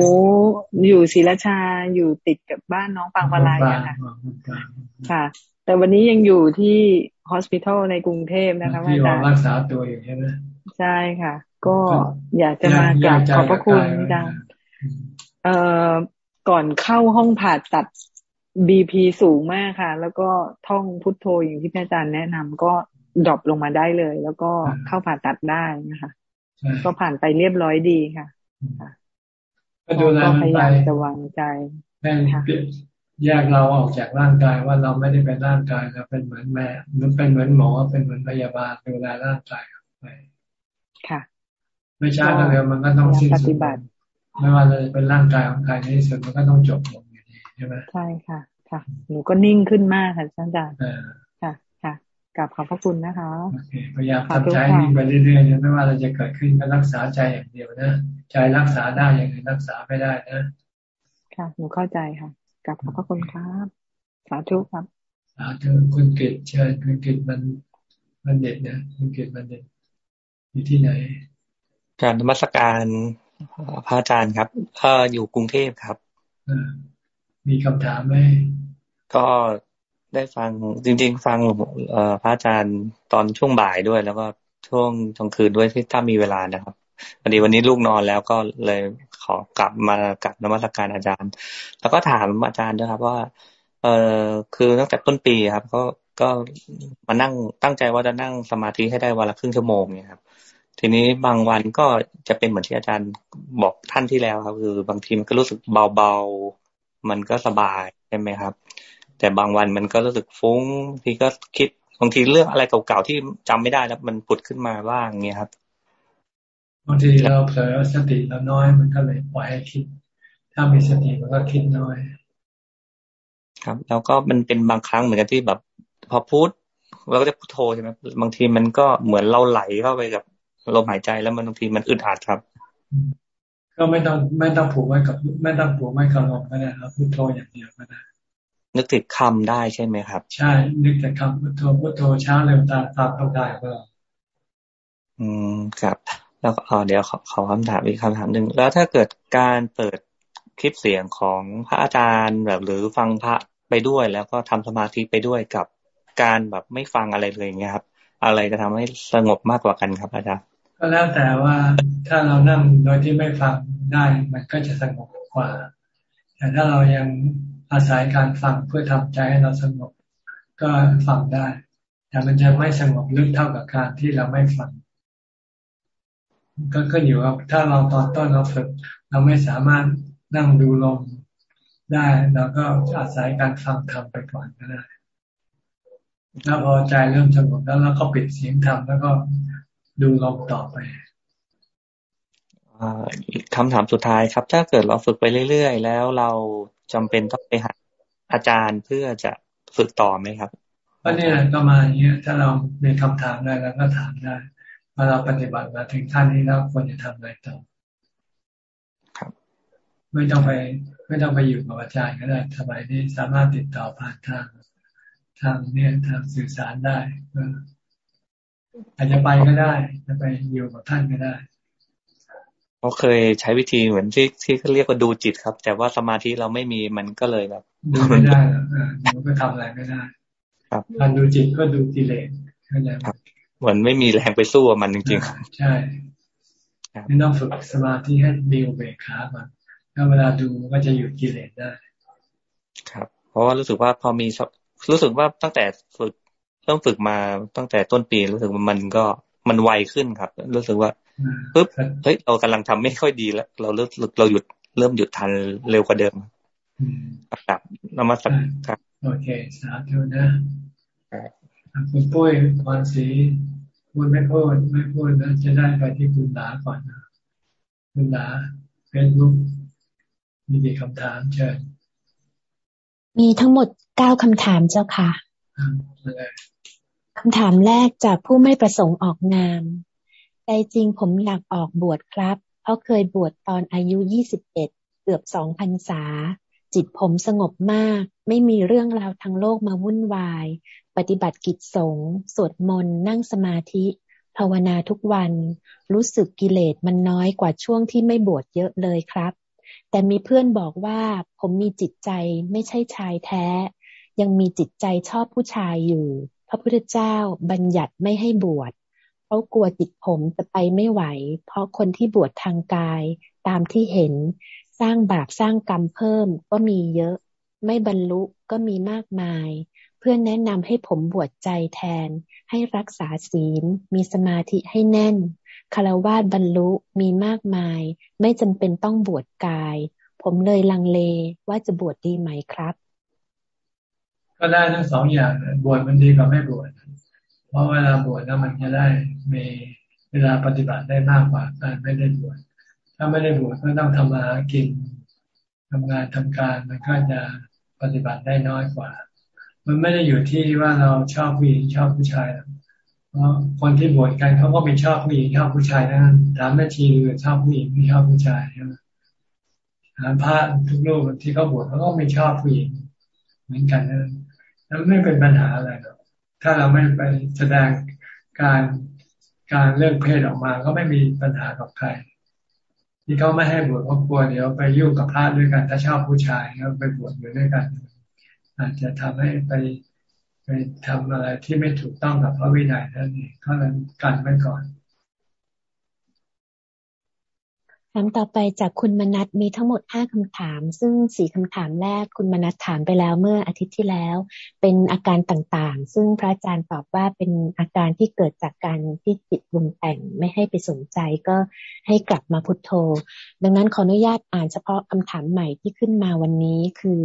อยู่ศรีราชาอยู่ติดกับบ้านน้องปางปลายค่ะค่ะ แต่วันนี้ยังอยู่ที่ฮอสพิทอลในกรุงเทพนะคะอาจารย์รักษาตัวอยู่ใช่ไหมใช่ค่ะ ก็อยากจะมากราบขอบพระคุณดังเอ่อก่อนเข้าห้องผ่าตัดบีพีสูงมากค่ะ แล้วก็ท่องพุทโธอย่างที่พระอาจารย์แนะนำก็drop ลงมาได้เลย แล้วก็เข้าผ่าตัดได้นะคะ ก็ผ่านไปเรียบร้อยดีค่ะก็ดูแลมันไปจะวางใจแม่แยกเราออกจากร่างกายว่าเราไม่ได้เป็นร่างกายเราเป็นเหมือนแม่มันเป็นเหมือนหมอเป็นเหมือนพยาบาลดูแลร่างกายไปค่ะ ไม่ช้าก็เร็วมันก็ต้องสิ้นสุดไม่ว่าเราจะเป็นร่างกายของใครในที่สุดมันก็ต้องจบลงอยู่ดีใช่ไหมใช่ค่ะ ค่ะหนูก็นิ่งขึ้นมากค่ะอาจารย์ค่ะค่ะ กลับขอบพระคุณนะคะโอเคพยายามทำใจนิ่งไปเรื่อยๆไม่ว่าเราจะเกิดขึ้นก็รักษาใจอย่างเดียวนะใจรักษาได้อย่างอื่นรักษาไม่ได้นะค่ะหนูเข้าใจค่ะกลับขอบพระคุณครับสาธุครับสาธุคุณกิตเชิญคุณกิตมันมันเด็ดเนี่ยคุณกิตมันเด็ดอยู่ที่ไหนการธรรมสการพระอาจารย์ครับเอออยู่กรุงเทพครับมีคำถามไหมก็ ได้ฟังจริง ๆ ฟังเอพระอาจารย์ตอนช่วงบ่ายด้วย แล้วก็ช่วงกลางคืนด้วยที่ถ้ามีเวลานะครับพอดีวันนี้ลูกนอนแล้วก็เลยขอกลับมากับนมัสการอาจารย์ แล้วก็ถามอาจารย์ด้วยครับว่า เออคือตั้งแต่ต้นปีครับ ก็ก็มานั่งตั้งใจว่าจะนั่งสมาธิให้ได้วันละครึ่งชั่วโมงเนี่ยครับ ทีนี้บางวันก็จะเป็นเหมือนที่อาจารย์บอกท่านที่แล้วครับ คือบางทีมันก็รู้สึกเบาๆมันก็สบายใช่ไหมครับ แต่บางวันมันก็รู้สึกฟุ้งทีก็คิดบางทีเรื่องอะไรเก่าๆที่จำไม่ได้แล้ว มันผุดขึ้นมาบ้างเงี้ยครับบางทีเราเผลอสติเราน้อยมันก็เลยปล่อยให้คิด ถ้ามีสติมันก็คิดน้อย ครับ แล้วก็มันเป็นบางครั้งเหมือนกันที่แบบ พอพูดเราก็จะพูดโทใช่ไหมบางทีมันก็เหมือนเราไหลเข้าไปกับลมหายใจแล้วมันบางทีมันอึดอัดครับ ก็ไม่ต้องไม่ต้องผูกไว้กับ ไม่ต้องผูกไว้กับลมก็ได้ครับพูดโทอย่างเดียวก็ได้ นึกติดคำได้ใช่ไหมครับ ใช่ นึกแต่คำพุทโธพุทโธเช้าเร็วตาตามต้องได้ก็ อืมครับ แล้วเอเดี๋ยวขอขอคำถามอีกคำถามหนึ่งแล้วถ้าเกิดการเปิดคลิปเสียงของพระอาจารย์แบบหรือฟังพระไปด้วย แล้วก็ทำสมาธิไปด้วยกับการแบบไม่ฟังอะไรเลยเงี้ยครับ อะไรจะทำให้สงบมากกว่ากันครับอาจารย์ก็แล้วแต่ว่าถ้าเรานั่งโดยที่ไม่ฟังได้มันก็จะสงบกว่า แต่ถ้าเรายัง อาศัยการฟังเพื่อทำใจให้เราสงบ ก็ฟังได้ แต่มันจะไม่สงบลึกเท่ากับการที่เราไม่ฟัง ก็ขึ้นอยู่กับถ้าเราตอนต้นเราฝึก เราไม่สามารถนั่งดูลมได้เราก็อาศัยการฟังธรรมไปก่อนก็ได้แล้วพอใจเริ่มสงบแล้วเราก็ปิดเสียงธรรมแล้วก็ดูลมต่อไป คำถามสุดท้ายครับ ถ้าเกิดเราฝึกไปเรื่อยๆ แล้วเราจำเป็นต้องไปหาอาจารย์เพื่อจะฝึกต่อไหมครับก็เนี่ยก็มาอย่างเงี้ยถ้าเรามีคำถามได้แล้วก็ถามได้เมื่อเราปฏิบัติมาถึงขั้นนี้แล้วควรจะทำอะไรต่อครับ ไม่ต้องไป ไม่ต้องไปอยู่กับอาจารย์ก็ได้สบายนี้สามารถติดต่อผ่านทาง ทางเนี่ยทางสื่อสารได้อาจจะไปก็ได้จะไปอยู่กับท่านก็ได้ เขาเคยใช้วิธีเหมือนที่ที่เขาเรียกว่าดูจิตครับ แต่ว่าสมาธิเราไม่มีมันก็เลยแบบดูไม่ได้มันก็ทำอะไรไม่ได้ ครับการดูจิตก็ดูกิเลสเข้าใจไหมเหมือนไม่มีแรงไปสู้มันจริงๆ ใช่ไม่ต้องฝึกสมาธิให้มีอุเบกขาก่อนถ้าเวลาดูก็จะหยุดกิเลสได้ ครับ เพราะว่ารู้สึกว่าพอมีรู้สึกว่าตั้งแต่ฝึกเริ่มฝึกมาตั้งแต่ต้นปีรู้สึกว่ามันก็มันไวขึ้นครับ รู้สึกว่า ปึ๊บเฮ้ยเรากำลังทำไม่ค่อยดีแล้ว เราเริ่มเราหยุดเริ่มหยุดทันเร็วกว่าเดิมครับนมัสการโอเคสาธุนะคุณปุ้ยพรศรีพูดไม่พูดไม่พูดนะจะได้ไปที่คุณหลาก่อนนะคุณหลาเฟซบุ๊กมีกี่คำถามเชิญมีทั้งหมดเก้าคำถามเจ้าค่ะคำถามแรกจากผู้ไม่ประสงค์ออกนาม ใจจริงผมอยากออกบวชครับ เพราะเคยบวชตอนอายุยี่สิบเอ็ดเกือบสองพันษา จิตผมสงบมาก ไม่มีเรื่องราวทางโลกมาวุ่นวาย ปฏิบัติกิจสงฆ์สวดมนต์นั่งสมาธิ ภาวนาทุกวัน รู้สึกกิเลสมันน้อยกว่าช่วงที่ไม่บวชเยอะเลยครับ แต่มีเพื่อนบอกว่าผมมีจิตใจไม่ใช่ชายแท้ ยังมีจิตใจชอบผู้ชายอยู่ พระพุทธเจ้าบัญญัติไม่ให้บวช เพรากลัวจิตผมจะไปไม่ไหว เพราะคนที่บวชทางกายตามที่เห็นสร้างบาปสร้างกรรมเพิ่มก็มีเยอะ ไม่บรรลุก็มีมากมาย เพื่อนแนะนำให้ผมบวชใจแทน ให้รักษาศีล มีสมาธิให้แน่นคารวาสบรรลุมีมากมาย ไม่จำเป็นต้องบวชกาย ผมเลยลังเลว่าจะบวชดีไหมครับ ก็ได้ทั้งสองอย่างบวชมันดีกว่าไม่บวช ราะเวลาบวชแล้วมันจะได้มีเวลาปฏิบัติได้มากกว่าการไม่ได้บวชถ้าไม่ได้บวชก็ต้องทำมากินทำงานทำการมันก็จะปฏิบัติได้น้อยกว่า มันไม่ได้อยู่ที่ว่าเราชอบผู้หญิงชอบผู้ชายเพราะคนที่บวชกันเขาก็ม่ชอบผู้หญิงชอบผู้ชายนะถามแม่ชีหรือชอบผู้หญิงไม่ชอบผู้ชายใช่ไหมถามพระทุกรูปที่เขาบวชเขาก็ไม่ชอบผู้หญิงเหมือนกันนะแล้วไม่เป็นปัญหาอะไรหรอก ถ้าเราไม่ไปแสดงการการเลือกเพศออกมาก็ไม่มีปัญหากับใครที่เขาไม่ให้บวชเพราะกลัวเดี๋ยวไปยุ่งกับพระด้วยกัน ถ้าชอบผู้ชายก็ไปบวชอยู่ด้วยกัน อาจจะทำให้ไปไปทำอะไรที่ไม่ถูกต้องกับพระวินัยนั่นเองเขาเลยกันไว้ก่อน ถามต่อไปจากคุณมนัทมีทั้งหมดห้าคำถาม ซึ่งสี่คำถามแรกคุณมนัทถามไปแล้วเมื่ออาทิตย์ที่แล้ว เป็นอาการต่างๆ ซึ่งพระอาจารย์ตอบว่าเป็นอาการที่เกิดจากการที่จิตบุงแต่งไม่ให้ไปสนใจก็ให้กลับมาพุทโธ ดังนั้นขออนุญาตอ่านเฉพาะคำถามใหม่ที่ขึ้นมาวันนี้คือ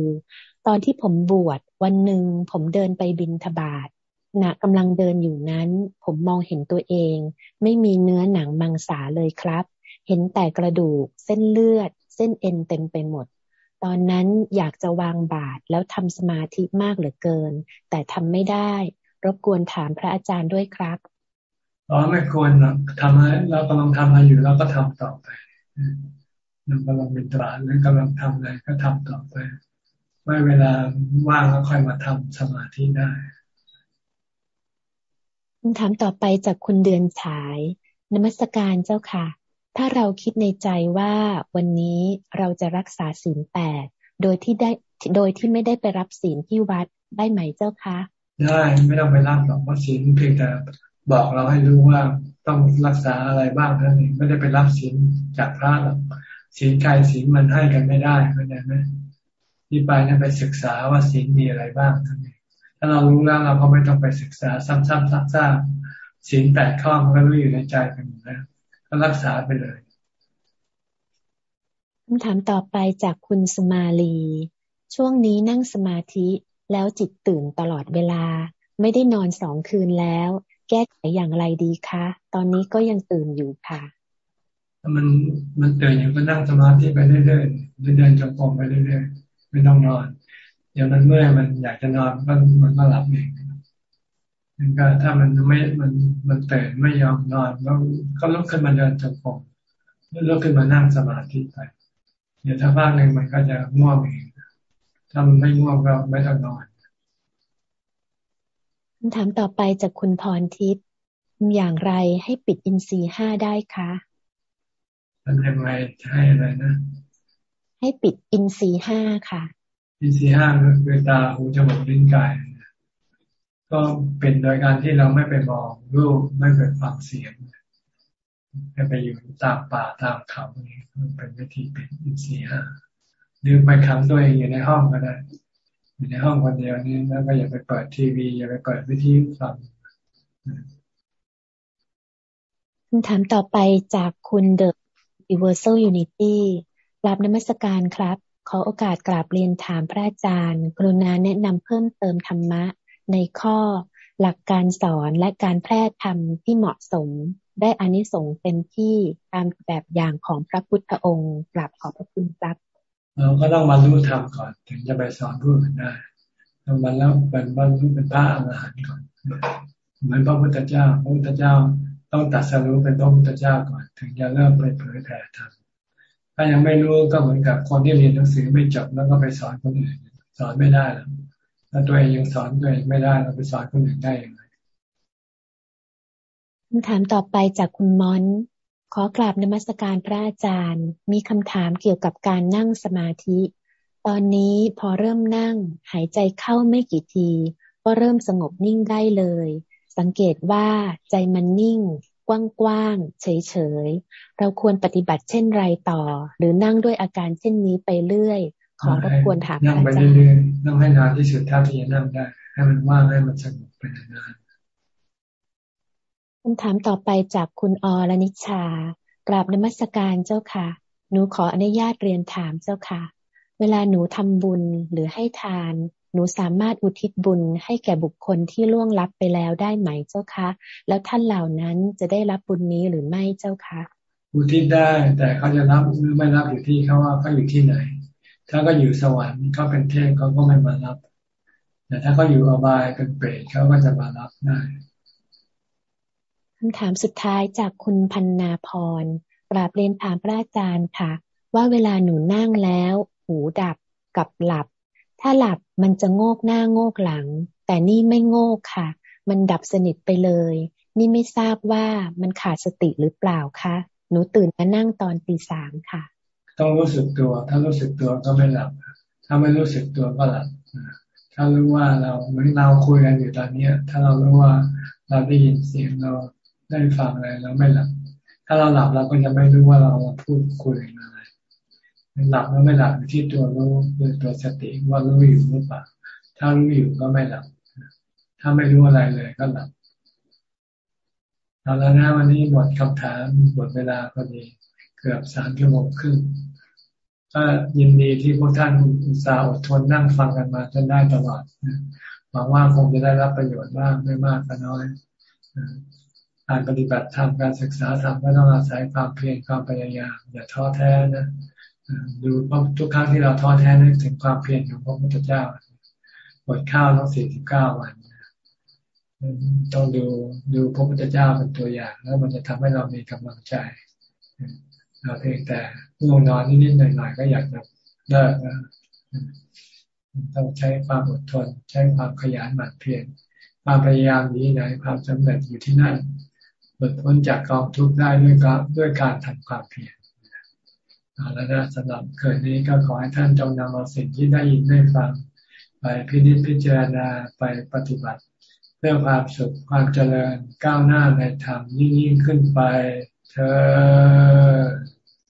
ตอนที่ผมบวชวันหนึ่งผมเดินไปบินทบาทขณะกำลังเดินอยู่นั้น ผมมองเห็นตัวเอง ไม่มีเนื้อหนังมังสาเลยครับ เห็นแต่กระดูก เส้นเลือด เส้นเอ็นเต็มไปหมด ตอนนั้นอยากจะวางบาตรแล้วทำสมาธิมากเหลือเกิน แต่ทำไม่ได้ รบกวนถามพระอาจารย์ด้วยครับอ๋อไม่ควรทำอะไรเรากำลังทำอะไรอยู่เราก็ทำต่อไปเรากำลังเป็นตราหรือกำลังทำอะไรก็ทำต่อไป ไม่เวลาว่างแล้วค่อยมาทำสมาธิได้คำถามต่อไปจากคุณเดือนฉาย นมัสการเจ้าค่ะ ถ้าเราคิดในใจว่าวันนี้เราจะรักษาศีลแปดโดยที่ได้โดยที่ไม่ได้ไปรับศีลที่วัดได้ไหมเจ้าคะได้ไม่ต้องไปรับหรอกเพราะศีลเพียงแต่บอกเราให้รู้ว่าต้องรักษาอะไรบ้างนั่นเองไม่ได้ไปรับศีลจากพระหรอกศีลกายศีลมันให้กันไม่ได้เข้าใจไหมที่ไปนั่นไปศึกษาว่าศีลมีอะไรบ้างทั้งนี้ถ้าเรารู้แล้วเราก็ไม่ต้องไปศึกษาซ้ำๆซักๆศีลแปดข้อมันก็รู้อยู่ในใจกันหมดแล้ว ก็รักษาไปเลยคำถามต่อไปจากคุณสมาลี ช่วงนี้นั่งสมาธิแล้วจิตตื่นตลอดเวลา ไม่ได้นอนสองคืนแล้ว แก้ไขอย่างไรดีคะ ตอนนี้ก็ยังตื่นอยู่ค่ะมันมันตื่นอยู่ก็นั่งสมาธิไปเรื่อยๆเดินจงกรมไปเรื่อยๆไม่ต้องนอน เดี๋ยวมันเมื่อยมันอยากจะนอนก็มันก็หลับเอง มันก็ถ้ามันไม่มันมันตื่นไม่ยอมนอนก็ก็ลุกขึ้นมาเดินจงกรมลุกขึ้นมานั่งสมาธิไปเดี๋ยวถ้าบ้างหนึ่งมันก็จะง่วงเองถ้ามันไม่ง่วงก็ไม่ต้องนอนคำถามต่อไปจากคุณพรทิพย์อย่างไรให้ปิดอินทรีห้าได้คะทำยังไงให้อะไรนะ ให้ปิดอินทรีห้าค่ะ อินทรีห้าคือตาหูจมูกลิ้นกาย ก็เป็นโดยการที่เราไม่ไปมองรูปไม่ไปฟังเสียงไม่ไปอยู่ตามป่าตามเขานี่เป็นวิธีเป็นอินทรีย์ห้าหรือไปขังตัวเองอยู่ในห้องก็ได้อยู่ในห้องคนเดียวนี่แล้วก็อย่าไปเปิดทีวี อย่าไปเปิดวิทยุฟังคำถามต่อไปจากคุณเดอะ Universal Unity ราบนมัสการครับ ขอโอกาสกราบเรียนถามพระอาจารย์ กรุณาแนะนำเพิ่มเติมธรรมะ ในข้อหลักการสอนและการแพร่ธรรมที่เหมาะสม ได้อานิสงส์เต็มที่ตามแบบอย่างของพระพุทธองค์กราบขอบพระคุณครับเราก็ต้องมารู้ธรรมก่อนถึงจะไปสอนผู้อื่นได้ต้องมาแล้วเป็นบรรลุเป็นพระอรหันต์ก่อนเหมือนพระพุทธเจ้าพระพุทธเจ้าต้องตัดสรู้เป็นพระพุทธเจ้าก่อน ถึงจะเริ่มไปเผยแผ่ธรรมถ้ายังไม่รู้ก็เหมือนกับคนที่เรียนหนังสือไม่จบแล้วก็ไปสอนคนอื่นสอนไม่ได้แล้ว ถ้าตัวเองยังสอนตัวเองไม่ได้เราไปสอนคนอื่นได้ยังไงคำถามต่อไปจากคุณมอนขอกราบนมัสการพระอาจารย์ มีคำถามเกี่ยวกับการนั่งสมาธิ ตอนนี้พอเริ่มนั่ง หายใจเข้าไม่กี่ที ก็เริ่มสงบนิ่งได้เลย สังเกตว่าใจมันนิ่ง กว้างๆ เฉยๆ เราควรปฏิบัติเช่นไรต่อ หรือนั่งด้วยอาการเช่นนี้ไปเรื่อย ขอรบกวนถามนั่งไปเรื่อยๆนั่งให้นานที่สุดเท่าที่จะนั่งได้ให้ให้มันว่างให้มันสงบไปนานคำถามต่อไปจากคุณอรนิชากราบนมัสการเจ้าค่ะ หนูขออนุญาตเรียนถามเจ้าค่ะ เวลาหนูทำบุญหรือให้ทาน หนูสามารถอุทิศบุญให้แก่บุคคลที่ล่วงลับไปแล้วได้ไหมเจ้าคะแล้วท่านเหล่านั้นจะได้รับบุญนี้หรือไม่เจ้าคะอุทิศได้ แต่เขาจะรับหรือไม่รับอยู่ที่เขาว่าเขาอยู่ที่ไหน ถ้าก็อยู่สวรรค์เขาเป็นเทพเขาก็ไม่มารับ แต่ถ้าเขาอยู่อบายเป็นเปรตเขาก็จะมารับได้คำถามสุดท้ายจากคุณพันนาพรกราบเรียนถามพระอาจารย์ค่ะ ว่าเวลาหนูนั่งแล้ว หูดับกับหลับ ถ้าหลับมันจะโงกหน้าโงกหลัง แต่นี่ไม่โงกค่ะ มันดับสนิทไปเลย นี่ไม่ทราบว่ามันขาดสติหรือเปล่าคะหนูตื่นมานั่งตอนตีสามค่ะ ต้องรู้สึกตัว ถ้ารู้สึกตัวก็ไม่หลับ ถ้าไม่รู้สึกตัวก็หลับถ้ารู้ว่าเราเหมือนเราคุยกันอยู่ตอนเนี้ย ถ้าเรารู้ว่าเราได้ยินเสียงเราได้ฟังอะไรเราไม่หลับ ถ้าเราหลับเราก็จะไม่รู้ว่าเราพูดคุยอะไรหลับแล้วไม่หลับอยู่ที่ตัวรู้คือตัวสติว่ารู้อยู่หรือเปล่าถ้ารู้อยู่ก็ไม่หลับ ถ้าไม่รู้อะไรเลยก็หลับเอาแล้วนะวันนี้หมดคำถามหมดเวลาพอดี เกือบสามชั่วโมงครึ่งก็ยินดีที่พวกท่านอุตส่าห์อดทนนั่งฟังกันมาจนได้ตลอดหวังว่าคงจะได้รับประโยชน์บ้างไม่มากก็น้อยการปฏิบัติธรรมการศึกษาธรรมก็ต้องอาศัยความเพียรความพยายามอย่าท้อแท้นะดูทุกครั้งที่เราท้อแท้นึกถึงความเพียรของพระพุทธเจ้าอดข้าวต้องสี่สิบเก้าวันต้องดูดูพระพุทธเจ้าเป็นตัวอย่าง แล้วมันจะทำให้เรามีกำลังใจ เราเพียงแต่ง่วงนอนนิดๆหน่อยๆก็อยากจะเลิกนะต้องใช้ความอดทน ใช้ความขยันหมั่นเพียรความพยายามนี้ไหนความสำเร็จอยู่ที่นั่นหลุดพ้นจากกองทุกข์ได้ด้วยการด้วยการทำความเพียรแล้วนะสำหรับเกิดนี้ก็ขอให้ท่านจงนำเอาสิ่งที่ได้ยินได้ฟัง ไปพิจิตพิจารณาไปปฏิบัติ เพื่อความสุขความเจริญก้าวหน้าในธรรมยิ่งยิ่งขึ้นไปเธอ